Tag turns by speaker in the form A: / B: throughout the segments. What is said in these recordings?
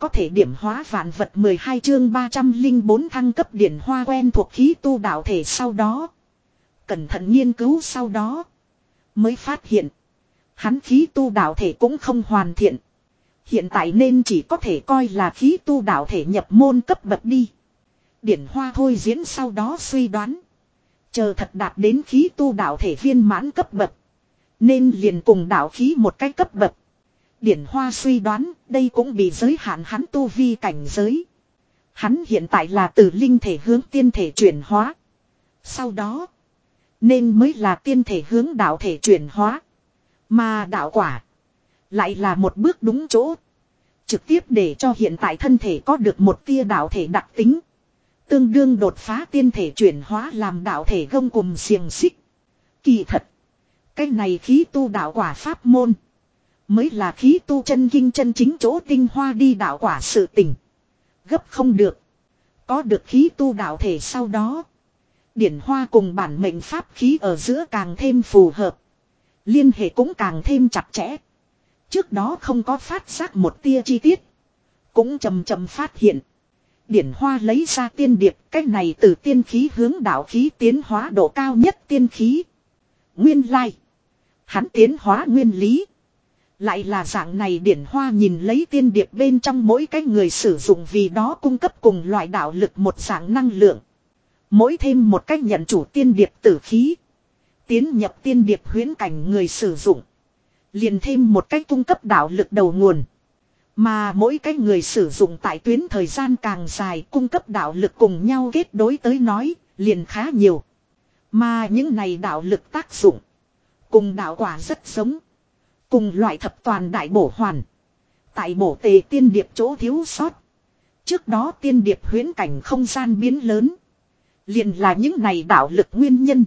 A: có thể điểm hóa vạn vật 12 chương 304 thăng cấp điển hoa quen thuộc khí tu đạo thể sau đó. Cẩn thận nghiên cứu sau đó. Mới phát hiện. Hắn khí tu đạo thể cũng không hoàn thiện. Hiện tại nên chỉ có thể coi là khí tu đạo thể nhập môn cấp bậc đi. Điển hoa thôi diễn sau đó suy đoán. Chờ thật đạt đến khí tu đạo thể viên mãn cấp bậc. Nên liền cùng đạo khí một cách cấp bậc. Điển Hoa suy đoán đây cũng bị giới hạn hắn tu vi cảnh giới. Hắn hiện tại là từ linh thể hướng tiên thể chuyển hóa. Sau đó, nên mới là tiên thể hướng đạo thể chuyển hóa. Mà đạo quả, lại là một bước đúng chỗ. Trực tiếp để cho hiện tại thân thể có được một tia đạo thể đặc tính. Tương đương đột phá tiên thể chuyển hóa làm đạo thể gông cùng xiềng xích. Kỳ thật. Cái này khí tu đạo quả pháp môn. Mới là khí tu chân kinh chân chính chỗ tinh hoa đi đạo quả sự tình. Gấp không được. Có được khí tu đạo thể sau đó. Điển hoa cùng bản mệnh pháp khí ở giữa càng thêm phù hợp. Liên hệ cũng càng thêm chặt chẽ. Trước đó không có phát giác một tia chi tiết. Cũng chầm chầm phát hiện. Điển hoa lấy ra tiên điệp. Cách này từ tiên khí hướng đạo khí tiến hóa độ cao nhất tiên khí. Nguyên lai. Hắn tiến hóa nguyên lý. Lại là dạng này điển hoa nhìn lấy tiên điệp bên trong mỗi cái người sử dụng vì đó cung cấp cùng loại đạo lực một dạng năng lượng. Mỗi thêm một cách nhận chủ tiên điệp tử khí. Tiến nhập tiên điệp huyến cảnh người sử dụng. Liền thêm một cách cung cấp đạo lực đầu nguồn. Mà mỗi cái người sử dụng tại tuyến thời gian càng dài cung cấp đạo lực cùng nhau kết đối tới nói, liền khá nhiều. Mà những này đạo lực tác dụng. Cùng đạo quả rất giống. Cùng loại thập toàn đại bổ hoàn. Tại bổ tề tiên điệp chỗ thiếu sót. Trước đó tiên điệp huyến cảnh không gian biến lớn. Liền là những này đạo lực nguyên nhân.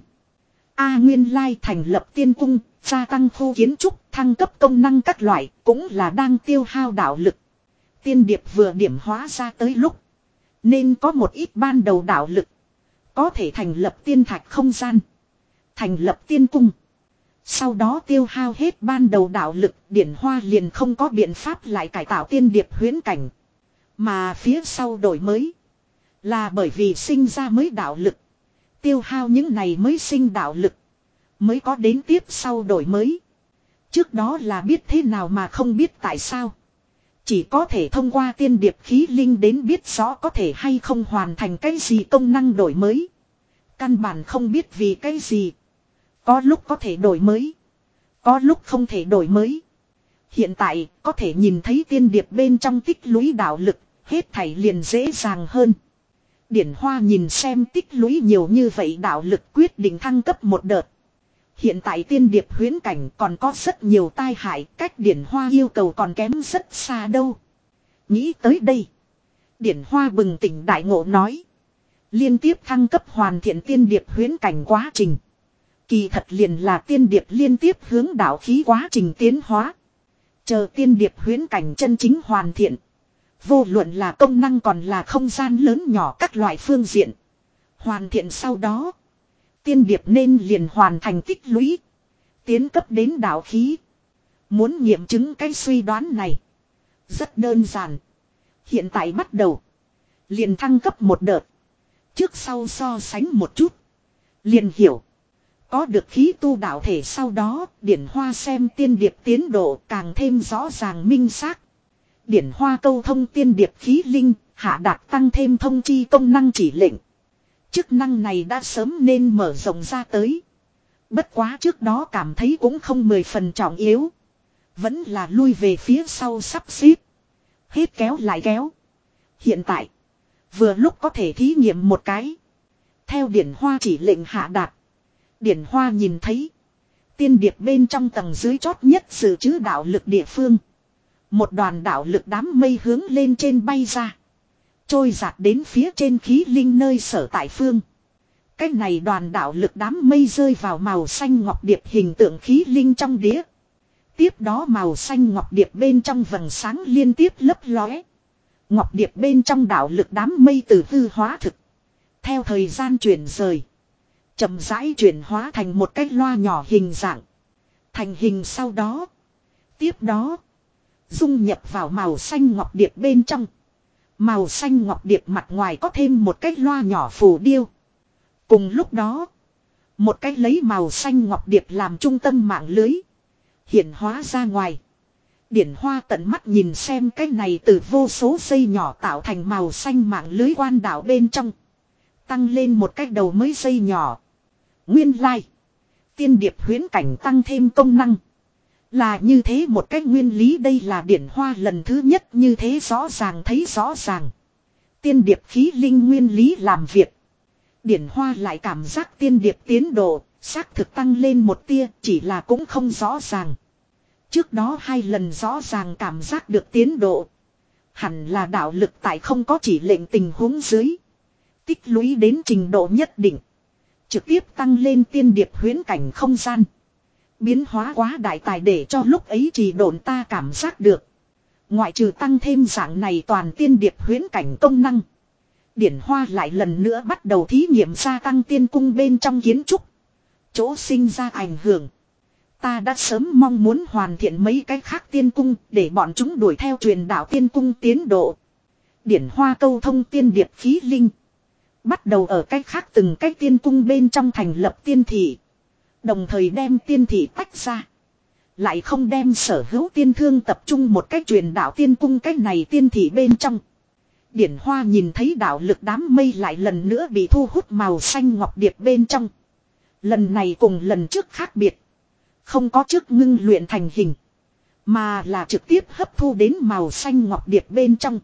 A: A Nguyên Lai thành lập tiên cung, gia tăng khu kiến trúc, thăng cấp công năng các loại, cũng là đang tiêu hao đạo lực. Tiên điệp vừa điểm hóa ra tới lúc. Nên có một ít ban đầu đạo lực. Có thể thành lập tiên thạch không gian. Thành lập tiên cung. Sau đó tiêu hao hết ban đầu đạo lực, điển hoa liền không có biện pháp lại cải tạo tiên điệp huyến cảnh. Mà phía sau đổi mới. Là bởi vì sinh ra mới đạo lực. Tiêu hao những này mới sinh đạo lực. Mới có đến tiếp sau đổi mới. Trước đó là biết thế nào mà không biết tại sao. Chỉ có thể thông qua tiên điệp khí linh đến biết rõ có thể hay không hoàn thành cái gì công năng đổi mới. Căn bản không biết vì cái gì. Có lúc có thể đổi mới. Có lúc không thể đổi mới. Hiện tại có thể nhìn thấy tiên điệp bên trong tích lũy đạo lực, hết thảy liền dễ dàng hơn. Điển Hoa nhìn xem tích lũy nhiều như vậy đạo lực quyết định thăng cấp một đợt. Hiện tại tiên điệp huyến cảnh còn có rất nhiều tai hại, cách Điển Hoa yêu cầu còn kém rất xa đâu. Nghĩ tới đây. Điển Hoa bừng tỉnh đại ngộ nói. Liên tiếp thăng cấp hoàn thiện tiên điệp huyến cảnh quá trình. Kỳ thật liền là tiên điệp liên tiếp hướng đạo khí quá trình tiến hóa. Chờ tiên điệp huyến cảnh chân chính hoàn thiện. Vô luận là công năng còn là không gian lớn nhỏ các loại phương diện. Hoàn thiện sau đó. Tiên điệp nên liền hoàn thành tích lũy. Tiến cấp đến đạo khí. Muốn nghiệm chứng cái suy đoán này. Rất đơn giản. Hiện tại bắt đầu. Liền thăng cấp một đợt. Trước sau so sánh một chút. Liền hiểu. Có được khí tu đạo thể sau đó, điển hoa xem tiên điệp tiến độ càng thêm rõ ràng minh xác. Điển hoa câu thông tiên điệp khí linh, hạ đạt tăng thêm thông chi công năng chỉ lệnh. Chức năng này đã sớm nên mở rộng ra tới. Bất quá trước đó cảm thấy cũng không mười phần trọng yếu. Vẫn là lui về phía sau sắp xếp. Hết kéo lại kéo. Hiện tại, vừa lúc có thể thí nghiệm một cái. Theo điển hoa chỉ lệnh hạ đạt. Điển Hoa nhìn thấy. Tiên điệp bên trong tầng dưới chót nhất sự chữ đạo lực địa phương. Một đoàn đạo lực đám mây hướng lên trên bay ra. Trôi giạt đến phía trên khí linh nơi sở tại phương. Cái này đoàn đạo lực đám mây rơi vào màu xanh ngọc điệp hình tượng khí linh trong đĩa. Tiếp đó màu xanh ngọc điệp bên trong vầng sáng liên tiếp lấp lóe. Ngọc điệp bên trong đạo lực đám mây từ hư hóa thực. Theo thời gian chuyển rời chậm rãi chuyển hóa thành một cái loa nhỏ hình dạng. Thành hình sau đó. Tiếp đó. Dung nhập vào màu xanh ngọc điệp bên trong. Màu xanh ngọc điệp mặt ngoài có thêm một cái loa nhỏ phù điêu. Cùng lúc đó, một cái lấy màu xanh ngọc điệp làm trung tâm mạng lưới. Hiện hóa ra ngoài. Điển hoa tận mắt nhìn xem cái này từ vô số dây nhỏ tạo thành màu xanh mạng lưới quan đảo bên trong. Tăng lên một cái đầu mới dây nhỏ. Nguyên lai. Like. Tiên điệp huyến cảnh tăng thêm công năng. Là như thế một cách nguyên lý đây là điển hoa lần thứ nhất như thế rõ ràng thấy rõ ràng. Tiên điệp khí linh nguyên lý làm việc. Điển hoa lại cảm giác tiên điệp tiến độ, xác thực tăng lên một tia chỉ là cũng không rõ ràng. Trước đó hai lần rõ ràng cảm giác được tiến độ. Hẳn là đạo lực tại không có chỉ lệnh tình huống dưới. Tích lũy đến trình độ nhất định. Trực tiếp tăng lên tiên điệp huyến cảnh không gian. Biến hóa quá đại tài để cho lúc ấy chỉ đồn ta cảm giác được. Ngoại trừ tăng thêm dạng này toàn tiên điệp huyến cảnh công năng. Điển Hoa lại lần nữa bắt đầu thí nghiệm gia tăng tiên cung bên trong kiến trúc. Chỗ sinh ra ảnh hưởng. Ta đã sớm mong muốn hoàn thiện mấy cái khác tiên cung để bọn chúng đuổi theo truyền đạo tiên cung tiến độ. Điển Hoa câu thông tiên điệp khí linh. Bắt đầu ở cách khác từng cách tiên cung bên trong thành lập tiên thị. Đồng thời đem tiên thị tách ra. Lại không đem sở hữu tiên thương tập trung một cách truyền đạo tiên cung cách này tiên thị bên trong. Điển hoa nhìn thấy đạo lực đám mây lại lần nữa bị thu hút màu xanh ngọc điệp bên trong. Lần này cùng lần trước khác biệt. Không có trước ngưng luyện thành hình. Mà là trực tiếp hấp thu đến màu xanh ngọc điệp bên trong.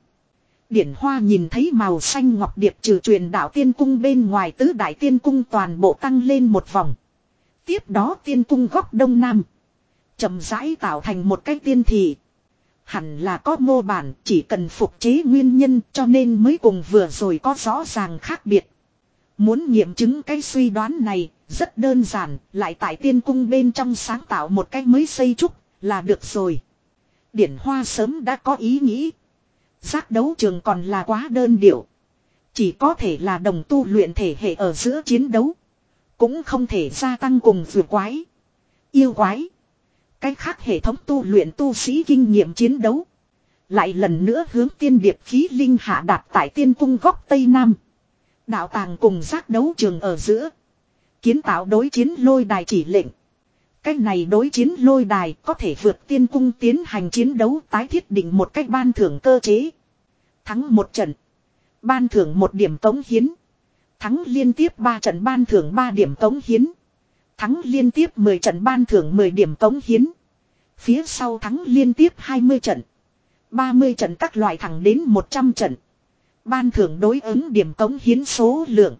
A: Điển hoa nhìn thấy màu xanh ngọc điệp trừ truyền đạo tiên cung bên ngoài tứ đại tiên cung toàn bộ tăng lên một vòng. Tiếp đó tiên cung góc đông nam. chậm rãi tạo thành một cái tiên thị. Hẳn là có mô bản, chỉ cần phục chế nguyên nhân, cho nên mới cùng vừa rồi có rõ ràng khác biệt. Muốn nghiệm chứng cái suy đoán này, rất đơn giản, lại tại tiên cung bên trong sáng tạo một cái mới xây trúc, là được rồi. Điển hoa sớm đã có ý nghĩ. Giác đấu trường còn là quá đơn điệu. Chỉ có thể là đồng tu luyện thể hệ ở giữa chiến đấu. Cũng không thể gia tăng cùng vừa quái. Yêu quái. Cách khác hệ thống tu luyện tu sĩ kinh nghiệm chiến đấu. Lại lần nữa hướng tiên điệp khí linh hạ đạt tại tiên cung góc Tây Nam. Đạo tàng cùng giác đấu trường ở giữa. Kiến tạo đối chiến lôi đài chỉ lệnh. Cái này đối chiến lôi đài có thể vượt tiên cung tiến hành chiến đấu tái thiết định một cách ban thưởng cơ chế. Thắng một trận. Ban thưởng một điểm tống hiến. Thắng liên tiếp 3 trận ban thưởng 3 điểm tống hiến. Thắng liên tiếp 10 trận ban thưởng 10 điểm tống hiến. Phía sau thắng liên tiếp 20 trận. 30 trận các loại thẳng đến 100 trận. Ban thưởng đối ứng điểm tống hiến số lượng.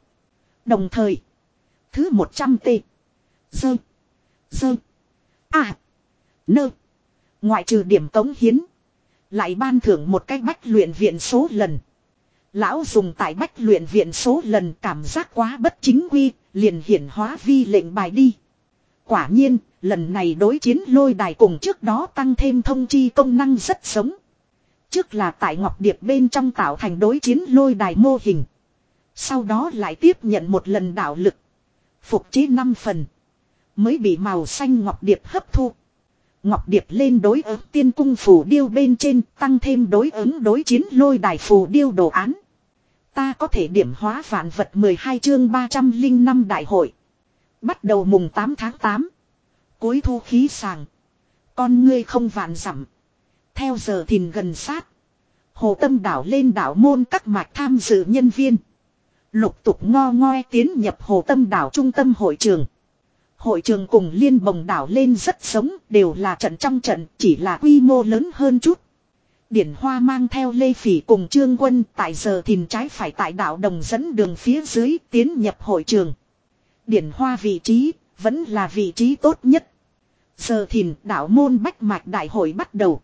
A: Đồng thời. Thứ 100 t. Dơ. Dơ. À. Nơ. Ngoại trừ điểm tống hiến. Lại ban thưởng một cách bách luyện viện số lần. Lão dùng tại bách luyện viện số lần cảm giác quá bất chính quy, liền hiển hóa vi lệnh bài đi. Quả nhiên, lần này đối chiến lôi đài cùng trước đó tăng thêm thông chi công năng rất sống. Trước là tại Ngọc Điệp bên trong tạo thành đối chiến lôi đài mô hình. Sau đó lại tiếp nhận một lần đạo lực. Phục chế 5 phần. Mới bị màu xanh Ngọc Điệp hấp thu. Ngọc Điệp lên đối ứng tiên cung phù điêu bên trên, tăng thêm đối ứng đối chiến lôi đài phù điêu đồ án. Ta có thể điểm hóa vạn vật 12 chương 305 đại hội. Bắt đầu mùng 8 tháng 8. Cuối thu khí sàng. Con ngươi không vạn dặm Theo giờ thìn gần sát. Hồ tâm đảo lên đảo môn các mạch tham dự nhân viên. Lục tục ngo ngoe tiến nhập hồ tâm đảo trung tâm hội trường. Hội trường cùng liên bồng đảo lên rất sống, đều là trận trong trận, chỉ là quy mô lớn hơn chút. Điển Hoa mang theo Lê Phỉ cùng Trương Quân tại giờ thìn trái phải tại đảo đồng dẫn đường phía dưới tiến nhập hội trường. Điển Hoa vị trí, vẫn là vị trí tốt nhất. Giờ thìn đảo môn bách mạch đại hội bắt đầu.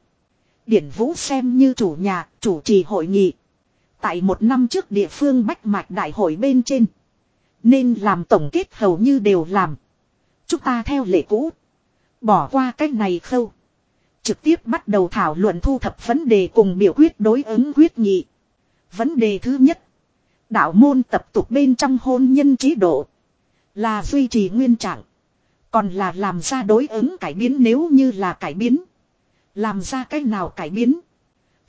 A: Điển Vũ xem như chủ nhà, chủ trì hội nghị. Tại một năm trước địa phương bách mạch đại hội bên trên. Nên làm tổng kết hầu như đều làm. Chúng ta theo lệ cũ. Bỏ qua cách này khâu. Trực tiếp bắt đầu thảo luận thu thập vấn đề cùng biểu quyết đối ứng quyết nghị. Vấn đề thứ nhất. Đạo môn tập tục bên trong hôn nhân chế độ. Là duy trì nguyên trạng. Còn là làm ra đối ứng cải biến nếu như là cải biến. Làm ra cái nào cải biến.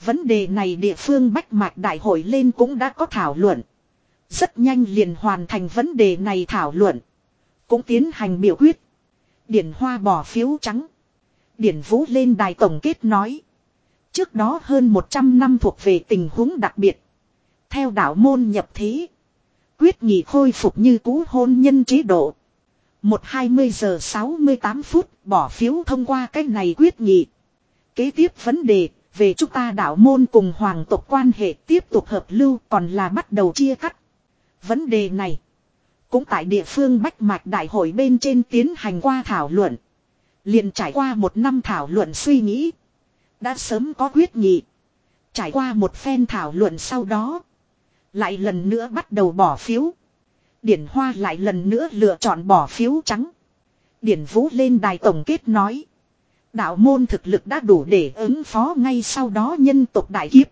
A: Vấn đề này địa phương Bách Mạc Đại hội lên cũng đã có thảo luận. Rất nhanh liền hoàn thành vấn đề này thảo luận. Cũng tiến hành biểu quyết. Điển Hoa bỏ phiếu trắng. Điển Vũ lên đài tổng kết nói. Trước đó hơn 100 năm thuộc về tình huống đặc biệt. Theo đạo môn nhập thế. Quyết nghị khôi phục như cũ hôn nhân chế độ. Một hai mươi giờ 68 phút bỏ phiếu thông qua cái này quyết nghị. Kế tiếp vấn đề, về chúng ta đạo môn cùng hoàng tộc quan hệ tiếp tục hợp lưu còn là bắt đầu chia cắt. Vấn đề này cũng tại địa phương Bách Mạch Đại hội bên trên tiến hành qua thảo luận. liền trải qua một năm thảo luận suy nghĩ. Đã sớm có quyết nghị. Trải qua một phen thảo luận sau đó. Lại lần nữa bắt đầu bỏ phiếu. Điển Hoa lại lần nữa lựa chọn bỏ phiếu trắng. Điển Vũ lên đài tổng kết nói. Đạo môn thực lực đã đủ để ứng phó ngay sau đó nhân tộc đại kiếp.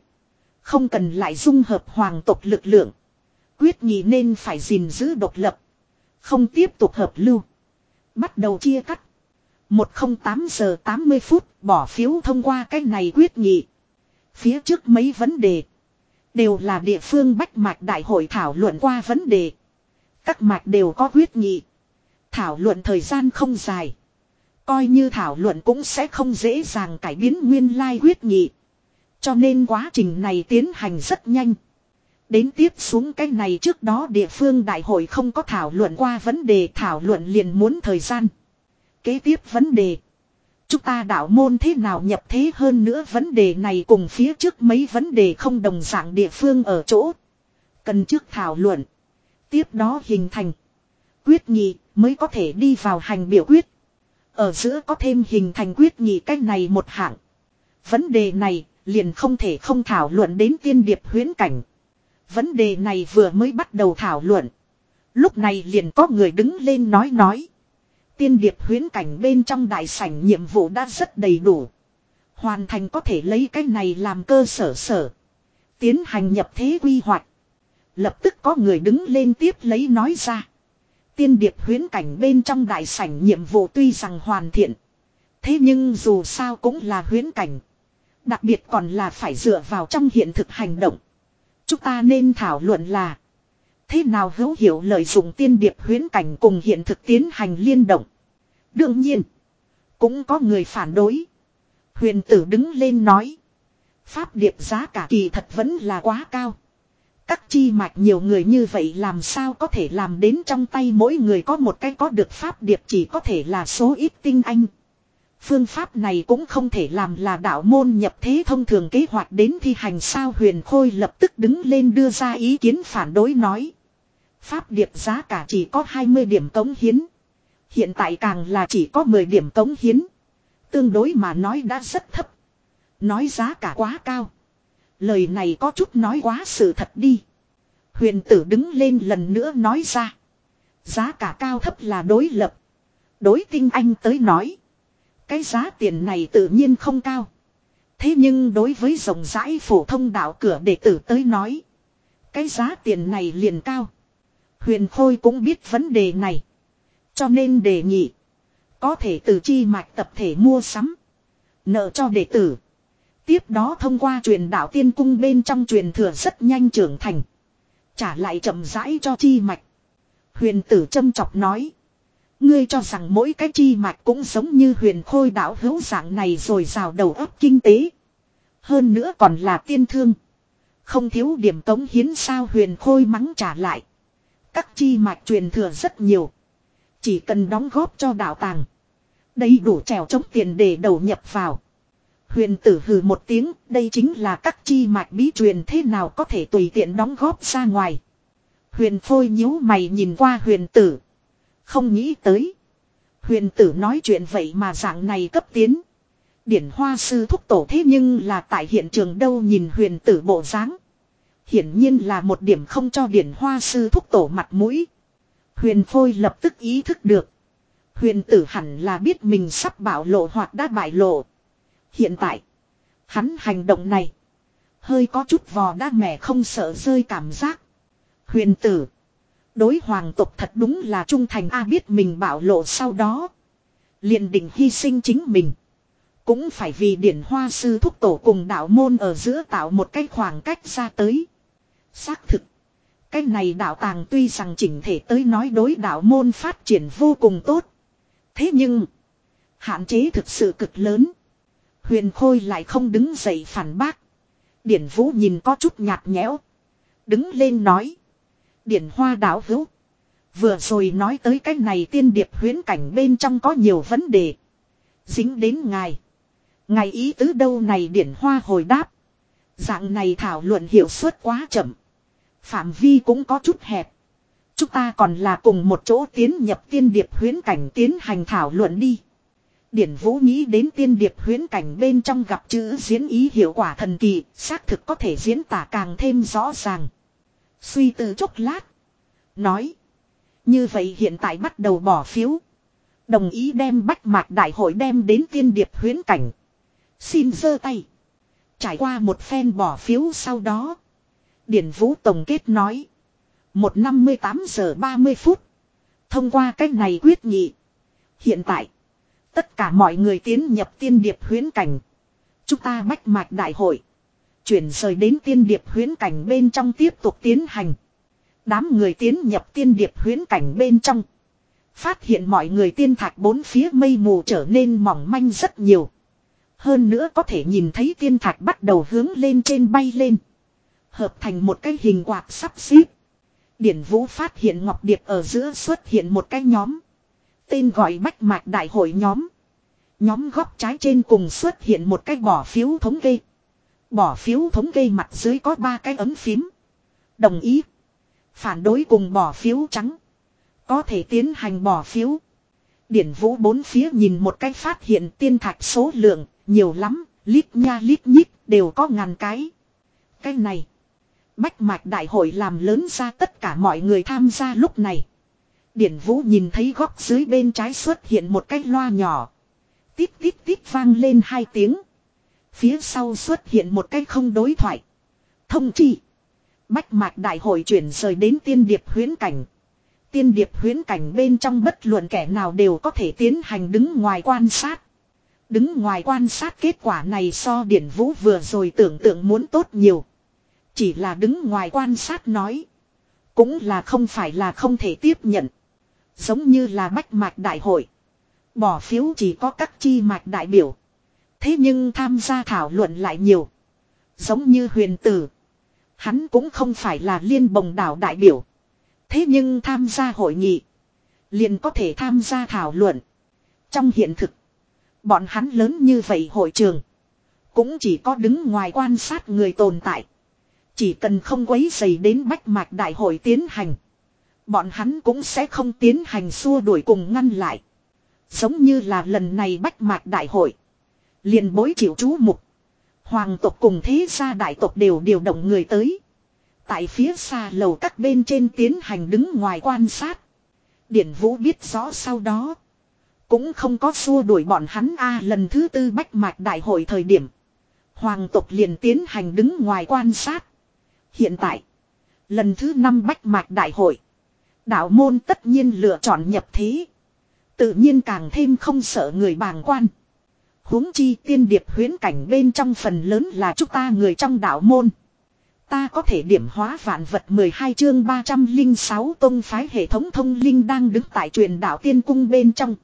A: Không cần lại dung hợp hoàng tộc lực lượng. Quyết nghị nên phải gìn giữ độc lập. Không tiếp tục hợp lưu. Bắt đầu chia cắt. 108 giờ 80 phút, bỏ phiếu thông qua cái này quyết nghị. Phía trước mấy vấn đề. Đều là địa phương bách mạch đại hội thảo luận qua vấn đề. Các mạch đều có quyết nghị. Thảo luận thời gian không dài. Coi như thảo luận cũng sẽ không dễ dàng cải biến nguyên lai quyết nghị. Cho nên quá trình này tiến hành rất nhanh. Đến tiếp xuống cái này trước đó địa phương đại hội không có thảo luận qua vấn đề, thảo luận liền muốn thời gian. Kế tiếp vấn đề. Chúng ta đạo môn thế nào nhập thế hơn nữa vấn đề này cùng phía trước mấy vấn đề không đồng dạng địa phương ở chỗ. Cần trước thảo luận. Tiếp đó hình thành. Quyết nghị mới có thể đi vào hành biểu quyết. Ở giữa có thêm hình thành quyết nghị cách này một hạng. Vấn đề này liền không thể không thảo luận đến tiên điệp huyến cảnh. Vấn đề này vừa mới bắt đầu thảo luận. Lúc này liền có người đứng lên nói nói. Tiên điệp huyến cảnh bên trong đại sảnh nhiệm vụ đã rất đầy đủ. Hoàn thành có thể lấy cái này làm cơ sở sở. Tiến hành nhập thế quy hoạch. Lập tức có người đứng lên tiếp lấy nói ra. Tiên điệp huyến cảnh bên trong đại sảnh nhiệm vụ tuy rằng hoàn thiện. Thế nhưng dù sao cũng là huyến cảnh. Đặc biệt còn là phải dựa vào trong hiện thực hành động. Chúng ta nên thảo luận là. Thế nào hữu hiệu lợi dụng tiên điệp huyễn cảnh cùng hiện thực tiến hành liên động. Đương nhiên. Cũng có người phản đối. Huyền tử đứng lên nói. Pháp điệp giá cả kỳ thật vẫn là quá cao. Các chi mạch nhiều người như vậy làm sao có thể làm đến trong tay mỗi người có một cái có được pháp điệp chỉ có thể là số ít tinh anh. Phương pháp này cũng không thể làm là đạo môn nhập thế thông thường kế hoạch đến thi hành sao huyền khôi lập tức đứng lên đưa ra ý kiến phản đối nói. Pháp điệp giá cả chỉ có 20 điểm cống hiến. Hiện tại càng là chỉ có 10 điểm cống hiến. Tương đối mà nói đã rất thấp. Nói giá cả quá cao. Lời này có chút nói quá sự thật đi. Huyền tử đứng lên lần nữa nói ra. Giá cả cao thấp là đối lập. Đối tinh anh tới nói. Cái giá tiền này tự nhiên không cao. Thế nhưng đối với rộng rãi phổ thông đạo cửa đệ tử tới nói. Cái giá tiền này liền cao. Huyền Khôi cũng biết vấn đề này. Cho nên đề nghị. Có thể từ chi mạch tập thể mua sắm. Nợ cho đệ tử. Tiếp đó thông qua truyền đạo tiên cung bên trong truyền thừa rất nhanh trưởng thành. Trả lại chậm rãi cho chi mạch. Huyền tử châm chọc nói. Ngươi cho rằng mỗi cái chi mạch cũng giống như huyền khôi đạo hữu dạng này rồi rào đầu óc kinh tế. Hơn nữa còn là tiên thương. Không thiếu điểm tống hiến sao huyền khôi mắng trả lại. Các chi mạch truyền thừa rất nhiều. Chỉ cần đóng góp cho đạo tàng. Đây đủ trèo chống tiền để đầu nhập vào. Huyền tử hừ một tiếng, đây chính là các chi mạch bí truyền thế nào có thể tùy tiện đóng góp ra ngoài. Huyền phôi nhíu mày nhìn qua huyền tử. Không nghĩ tới. Huyền tử nói chuyện vậy mà dạng này cấp tiến. Điển hoa sư thúc tổ thế nhưng là tại hiện trường đâu nhìn huyền tử bộ dáng Hiển nhiên là một điểm không cho điển hoa sư thúc tổ mặt mũi. Huyền phôi lập tức ý thức được. Huyền tử hẳn là biết mình sắp bạo lộ hoặc đã bại lộ. Hiện tại, hắn hành động này, hơi có chút vò đa mẻ không sợ rơi cảm giác. Huyền tử, đối hoàng tộc thật đúng là trung thành A biết mình bảo lộ sau đó. liền định hy sinh chính mình. Cũng phải vì điển hoa sư thúc tổ cùng đạo môn ở giữa tạo một cái khoảng cách ra tới. Xác thực. Cái này đạo tàng tuy rằng chỉnh thể tới nói đối đạo môn phát triển vô cùng tốt. Thế nhưng. Hạn chế thực sự cực lớn. Huyền Khôi lại không đứng dậy phản bác. Điển Vũ nhìn có chút nhạt nhẽo. Đứng lên nói. Điển Hoa đảo hữu. Vừa rồi nói tới cái này tiên điệp huyến cảnh bên trong có nhiều vấn đề. Dính đến ngài. Ngài ý tứ đâu này Điển Hoa hồi đáp. Dạng này thảo luận hiệu suất quá chậm. Phạm vi cũng có chút hẹp. Chúng ta còn là cùng một chỗ tiến nhập tiên điệp huyến cảnh tiến hành thảo luận đi. Điển Vũ nghĩ đến tiên điệp huyến cảnh bên trong gặp chữ diễn ý hiệu quả thần kỳ, xác thực có thể diễn tả càng thêm rõ ràng. Suy tư chốc lát. Nói. Như vậy hiện tại bắt đầu bỏ phiếu. Đồng ý đem bách mạc đại hội đem đến tiên điệp huyến cảnh. Xin giơ tay. Trải qua một phen bỏ phiếu sau đó. Điển Vũ Tổng kết nói. Một năm mươi tám giờ ba mươi phút. Thông qua cách này quyết nghị. Hiện tại. Tất cả mọi người tiến nhập tiên điệp huyến cảnh. Chúng ta bách mạch đại hội. Chuyển rời đến tiên điệp huyến cảnh bên trong tiếp tục tiến hành. Đám người tiến nhập tiên điệp huyến cảnh bên trong. Phát hiện mọi người tiên thạch bốn phía mây mù trở nên mỏng manh rất nhiều. Hơn nữa có thể nhìn thấy tiên thạch bắt đầu hướng lên trên bay lên. Hợp thành một cái hình quạt sắp xếp. Điển Vũ phát hiện Ngọc Điệp ở giữa xuất hiện một cái nhóm. Tên gọi Bách Mạc Đại hội nhóm. Nhóm góc trái trên cùng xuất hiện một cái bỏ phiếu thống kê. Bỏ phiếu thống kê mặt dưới có ba cái ấm phím. Đồng ý. Phản đối cùng bỏ phiếu trắng. Có thể tiến hành bỏ phiếu. Điển vũ bốn phía nhìn một cái phát hiện tiên thạch số lượng, nhiều lắm, lít nha lít nhít, đều có ngàn cái. Cái này. Bách mạch đại hội làm lớn ra tất cả mọi người tham gia lúc này. Điển Vũ nhìn thấy góc dưới bên trái xuất hiện một cái loa nhỏ. Tít tít tít vang lên hai tiếng. Phía sau xuất hiện một cái không đối thoại. Thông chi. Bách mạch đại hội chuyển rời đến tiên điệp huyến cảnh. Tiên điệp huyến cảnh bên trong bất luận kẻ nào đều có thể tiến hành đứng ngoài quan sát. Đứng ngoài quan sát kết quả này so điển vũ vừa rồi tưởng tượng muốn tốt nhiều. Chỉ là đứng ngoài quan sát nói. Cũng là không phải là không thể tiếp nhận. Giống như là bách mạch đại hội. Bỏ phiếu chỉ có các chi mạch đại biểu. Thế nhưng tham gia thảo luận lại nhiều. Giống như huyền tử. Hắn cũng không phải là liên bồng đảo đại biểu. Thế nhưng tham gia hội nghị. Liền có thể tham gia thảo luận. Trong hiện thực. Bọn hắn lớn như vậy hội trường. Cũng chỉ có đứng ngoài quan sát người tồn tại. Chỉ cần không quấy dày đến bách mạch đại hội tiến hành. Bọn hắn cũng sẽ không tiến hành xua đuổi cùng ngăn lại. Giống như là lần này bách mạch đại hội liền bối chịu chú mục. Hoàng tộc cùng thế gia đại tộc đều điều động người tới. Tại phía xa lầu các bên trên tiến hành đứng ngoài quan sát. Điển Vũ biết rõ sau đó. Cũng không có xua đuổi bọn hắn a lần thứ tư bách mạch đại hội thời điểm. Hoàng tộc liền tiến hành đứng ngoài quan sát. Hiện tại. Lần thứ năm bách mạch đại hội. Đạo môn tất nhiên lựa chọn nhập thế. Tự nhiên càng thêm không sợ người bàng quan huống chi tiên điệp huyến cảnh bên trong phần lớn là chúng ta người trong đạo môn. Ta có thể điểm hóa vạn vật 12 chương 306 tông phái hệ thống thông linh đang đứng tại truyền đạo tiên cung bên trong.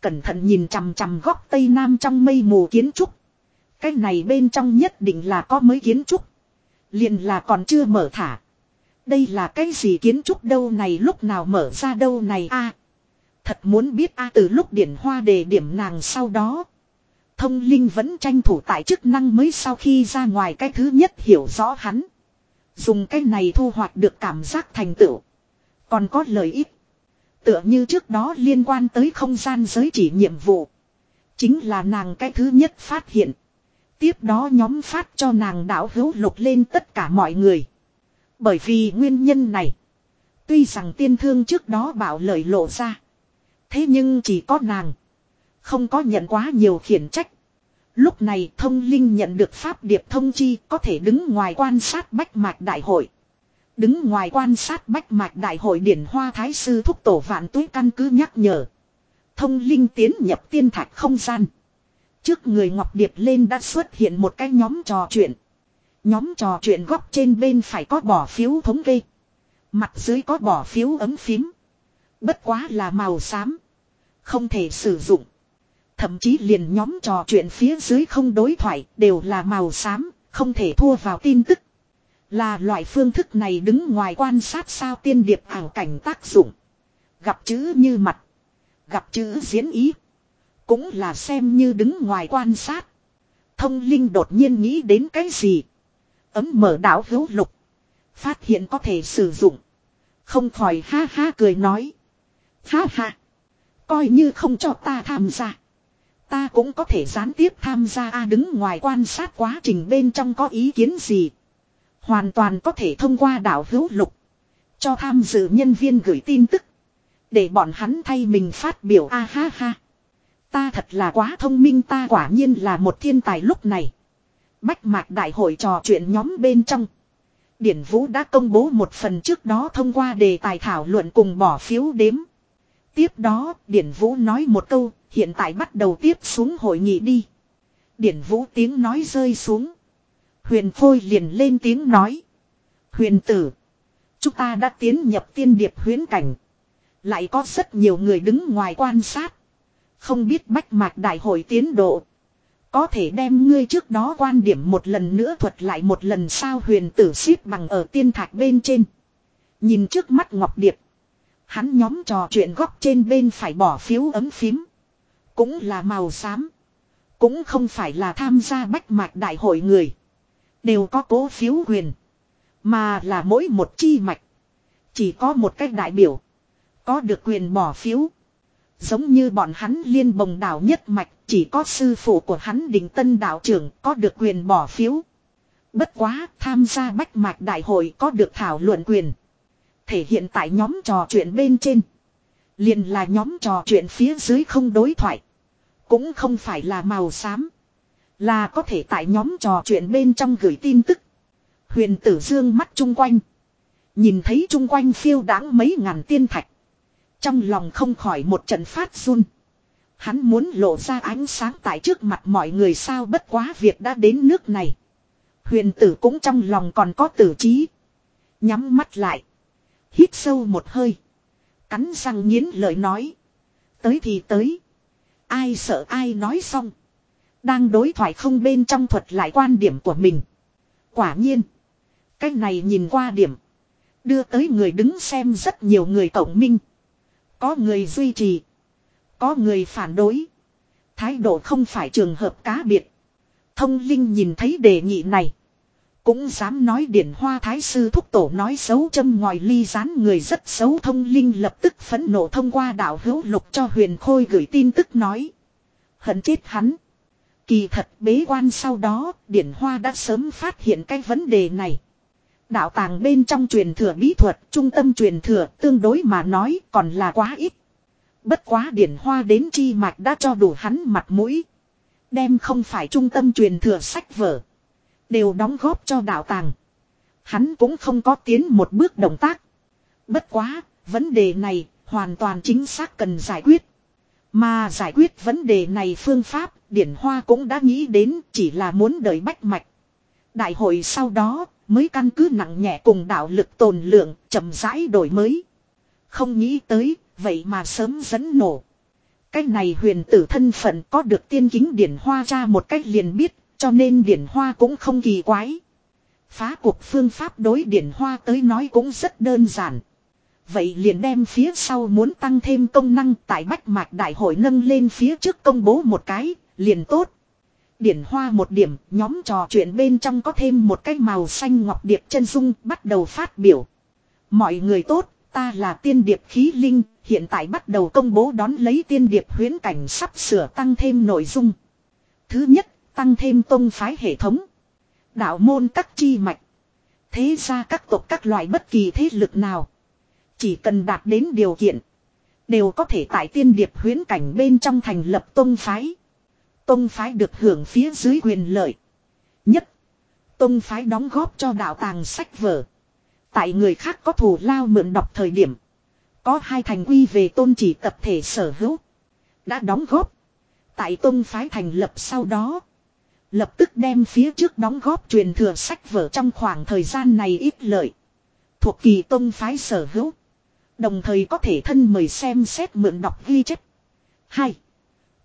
A: Cẩn thận nhìn chằm chằm góc tây nam trong mây mù kiến trúc. Cái này bên trong nhất định là có mới kiến trúc. Liền là còn chưa mở thả. Đây là cái gì kiến trúc đâu này lúc nào mở ra đâu này a Thật muốn biết a từ lúc điển hoa đề điểm nàng sau đó. Thông linh vẫn tranh thủ tại chức năng mới sau khi ra ngoài cái thứ nhất hiểu rõ hắn. Dùng cái này thu hoạch được cảm giác thành tựu. Còn có lợi ích. Tựa như trước đó liên quan tới không gian giới chỉ nhiệm vụ. Chính là nàng cái thứ nhất phát hiện. Tiếp đó nhóm phát cho nàng đảo hữu lục lên tất cả mọi người. Bởi vì nguyên nhân này. Tuy rằng tiên thương trước đó bảo lời lộ ra. Thế nhưng chỉ có nàng. Không có nhận quá nhiều khiển trách. Lúc này thông linh nhận được pháp điệp thông chi có thể đứng ngoài quan sát bách mạch đại hội. Đứng ngoài quan sát bách mạch đại hội điển hoa thái sư thúc tổ vạn túi căn cứ nhắc nhở. Thông linh tiến nhập tiên thạch không gian. Trước người Ngọc Điệp lên đã xuất hiện một cái nhóm trò chuyện. Nhóm trò chuyện góc trên bên phải có bỏ phiếu thống kê. Mặt dưới có bỏ phiếu ấm phím. Bất quá là màu xám. Không thể sử dụng. Thậm chí liền nhóm trò chuyện phía dưới không đối thoại đều là màu xám, không thể thua vào tin tức. Là loại phương thức này đứng ngoài quan sát sao tiên điệp ảo cảnh tác dụng. Gặp chữ như mặt. Gặp chữ diễn ý. Cũng là xem như đứng ngoài quan sát. Thông linh đột nhiên nghĩ đến cái gì. Ấm mở đảo hữu lục. Phát hiện có thể sử dụng. Không khỏi ha ha cười nói. Ha ha. Coi như không cho ta tham gia. Ta cũng có thể gián tiếp tham gia a đứng ngoài quan sát quá trình bên trong có ý kiến gì. Hoàn toàn có thể thông qua đảo hữu lục. Cho tham dự nhân viên gửi tin tức. Để bọn hắn thay mình phát biểu a ha ha. Ta thật là quá thông minh ta quả nhiên là một thiên tài lúc này. Bách mạc đại hội trò chuyện nhóm bên trong. Điển Vũ đã công bố một phần trước đó thông qua đề tài thảo luận cùng bỏ phiếu đếm. Tiếp đó, Điển Vũ nói một câu, hiện tại bắt đầu tiếp xuống hội nghị đi. Điển Vũ tiếng nói rơi xuống. Huyền Phôi liền lên tiếng nói. Huyền tử. Chúng ta đã tiến nhập tiên điệp huyến cảnh. Lại có rất nhiều người đứng ngoài quan sát. Không biết bách mạc đại hội tiến độ. Có thể đem ngươi trước đó quan điểm một lần nữa thuật lại một lần sao huyền tử xếp bằng ở tiên thạch bên trên. Nhìn trước mắt Ngọc Điệp. Hắn nhóm trò chuyện góc trên bên phải bỏ phiếu ấm phím. Cũng là màu xám. Cũng không phải là tham gia bách mạch đại hội người. Đều có cố phiếu quyền. Mà là mỗi một chi mạch. Chỉ có một cách đại biểu. Có được quyền bỏ phiếu. Giống như bọn hắn liên bồng đảo nhất mạch. Chỉ có sư phụ của hắn đình tân đạo trưởng có được quyền bỏ phiếu. Bất quá tham gia bách mạch đại hội có được thảo luận quyền. Thể hiện tại nhóm trò chuyện bên trên. Liền là nhóm trò chuyện phía dưới không đối thoại. Cũng không phải là màu xám. Là có thể tại nhóm trò chuyện bên trong gửi tin tức. Huyền tử dương mắt chung quanh. Nhìn thấy chung quanh phiêu đáng mấy ngàn tiên thạch. Trong lòng không khỏi một trận phát run. Hắn muốn lộ ra ánh sáng tại trước mặt mọi người sao bất quá việc đã đến nước này. Huyền tử cũng trong lòng còn có tử trí. Nhắm mắt lại. Hít sâu một hơi. Cắn răng nghiến lời nói. Tới thì tới. Ai sợ ai nói xong. Đang đối thoại không bên trong thuật lại quan điểm của mình. Quả nhiên. Cái này nhìn qua điểm. Đưa tới người đứng xem rất nhiều người cộng minh. Có người duy trì. Có người phản đối. Thái độ không phải trường hợp cá biệt. Thông linh nhìn thấy đề nghị này. Cũng dám nói điển hoa thái sư thúc tổ nói xấu châm ngòi ly rán người rất xấu thông linh lập tức phẫn nộ thông qua đạo hữu lục cho huyền khôi gửi tin tức nói. Hận chết hắn. Kỳ thật bế quan sau đó, điển hoa đã sớm phát hiện cái vấn đề này. Đạo tàng bên trong truyền thừa bí thuật, trung tâm truyền thừa tương đối mà nói còn là quá ít. Bất quá điển hoa đến chi mạch đã cho đủ hắn mặt mũi. Đem không phải trung tâm truyền thừa sách vở. Đều đóng góp cho đạo tàng. Hắn cũng không có tiến một bước động tác. Bất quá, vấn đề này hoàn toàn chính xác cần giải quyết. Mà giải quyết vấn đề này phương pháp, Điển Hoa cũng đã nghĩ đến chỉ là muốn đợi bách mạch. Đại hội sau đó, mới căn cứ nặng nhẹ cùng đạo lực tồn lượng, chậm rãi đổi mới. Không nghĩ tới, vậy mà sớm dẫn nổ. Cách này huyền tử thân phận có được tiên kính Điển Hoa ra một cách liền biết, cho nên điển hoa cũng không kỳ quái. Phá cuộc phương pháp đối điển hoa tới nói cũng rất đơn giản. Vậy liền đem phía sau muốn tăng thêm công năng tại bách mạch đại hội nâng lên phía trước công bố một cái, liền tốt. Điển hoa một điểm, nhóm trò chuyện bên trong có thêm một cái màu xanh ngọc điệp chân dung bắt đầu phát biểu. Mọi người tốt, ta là tiên điệp khí linh, hiện tại bắt đầu công bố đón lấy tiên điệp huyến cảnh sắp sửa tăng thêm nội dung. Thứ nhất, Tăng thêm tôn phái hệ thống. Đạo môn các chi mạch. Thế ra các tộc các loại bất kỳ thế lực nào. Chỉ cần đạt đến điều kiện. Đều có thể tại tiên điệp huyến cảnh bên trong thành lập tôn phái. Tôn phái được hưởng phía dưới quyền lợi. Nhất. Tôn phái đóng góp cho đạo tàng sách vở. Tại người khác có thù lao mượn đọc thời điểm. Có hai thành quy về tôn chỉ tập thể sở hữu. Đã đóng góp. Tại tông phái thành lập sau đó. Lập tức đem phía trước đóng góp truyền thừa sách vở trong khoảng thời gian này ít lợi. Thuộc kỳ tông phái sở hữu. Đồng thời có thể thân mời xem xét mượn đọc ghi chép. 2.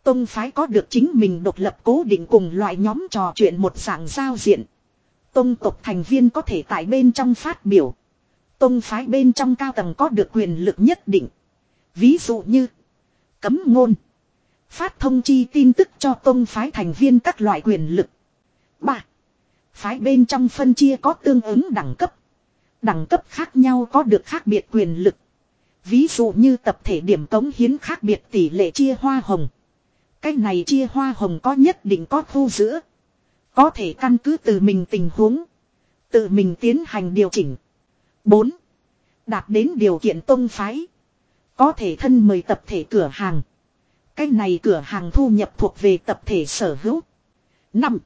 A: Tông phái có được chính mình độc lập cố định cùng loại nhóm trò chuyện một dạng giao diện. Tông tộc thành viên có thể tại bên trong phát biểu. Tông phái bên trong cao tầng có được quyền lực nhất định. Ví dụ như, cấm ngôn. Phát thông chi tin tức cho tông phái thành viên các loại quyền lực. 3. Phái bên trong phân chia có tương ứng đẳng cấp. Đẳng cấp khác nhau có được khác biệt quyền lực. Ví dụ như tập thể điểm cống hiến khác biệt tỷ lệ chia hoa hồng. Cái này chia hoa hồng có nhất định có khu giữa. Có thể căn cứ từ mình tình huống. Tự mình tiến hành điều chỉnh. 4. Đạt đến điều kiện tông phái. Có thể thân mời tập thể cửa hàng. Cái này cửa hàng thu nhập thuộc về tập thể sở hữu. 5.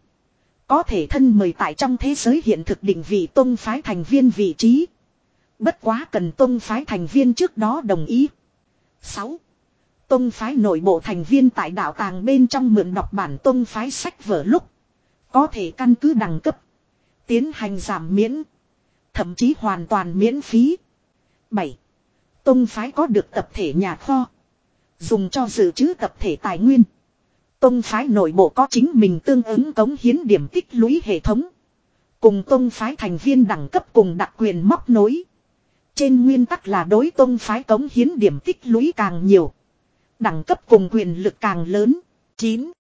A: Có thể thân mời tại trong thế giới hiện thực định vị tôn phái thành viên vị trí. Bất quá cần tôn phái thành viên trước đó đồng ý. 6. Tông phái nội bộ thành viên tại đạo tàng bên trong mượn đọc bản tông phái sách vở lúc. Có thể căn cứ đẳng cấp. Tiến hành giảm miễn. Thậm chí hoàn toàn miễn phí. 7. Tông phái có được tập thể nhà kho. Dùng cho dự trữ tập thể tài nguyên. Tông phái nội bộ có chính mình tương ứng cống hiến điểm tích lũy hệ thống. Cùng tông phái thành viên đẳng cấp cùng đặc quyền móc nối. Trên nguyên tắc là đối tông phái cống hiến điểm tích lũy càng nhiều. Đẳng cấp cùng quyền lực càng lớn. 9.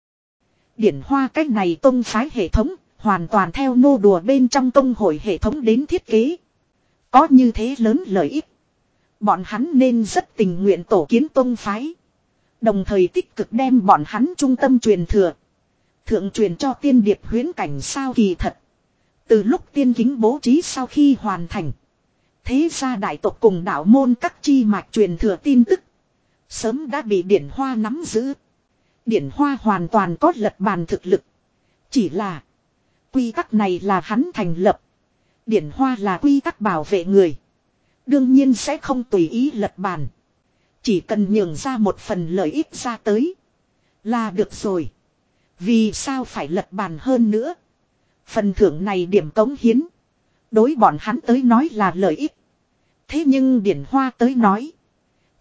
A: Điển hoa cách này tông phái hệ thống, hoàn toàn theo nô đùa bên trong công hội hệ thống đến thiết kế. Có như thế lớn lợi ích. Bọn hắn nên rất tình nguyện tổ kiến tông phái. Đồng thời tích cực đem bọn hắn trung tâm truyền thừa. Thượng truyền cho tiên điệp huyến cảnh sao kỳ thật. Từ lúc tiên kính bố trí sau khi hoàn thành. Thế ra đại tộc cùng đạo môn các chi mạch truyền thừa tin tức. Sớm đã bị điển hoa nắm giữ. Điển hoa hoàn toàn có lật bàn thực lực. Chỉ là. Quy tắc này là hắn thành lập. Điển hoa là quy tắc bảo vệ người. Đương nhiên sẽ không tùy ý lật bàn. Chỉ cần nhường ra một phần lợi ích ra tới. Là được rồi. Vì sao phải lật bàn hơn nữa. Phần thưởng này điểm cống hiến. Đối bọn hắn tới nói là lợi ích. Thế nhưng điển hoa tới nói.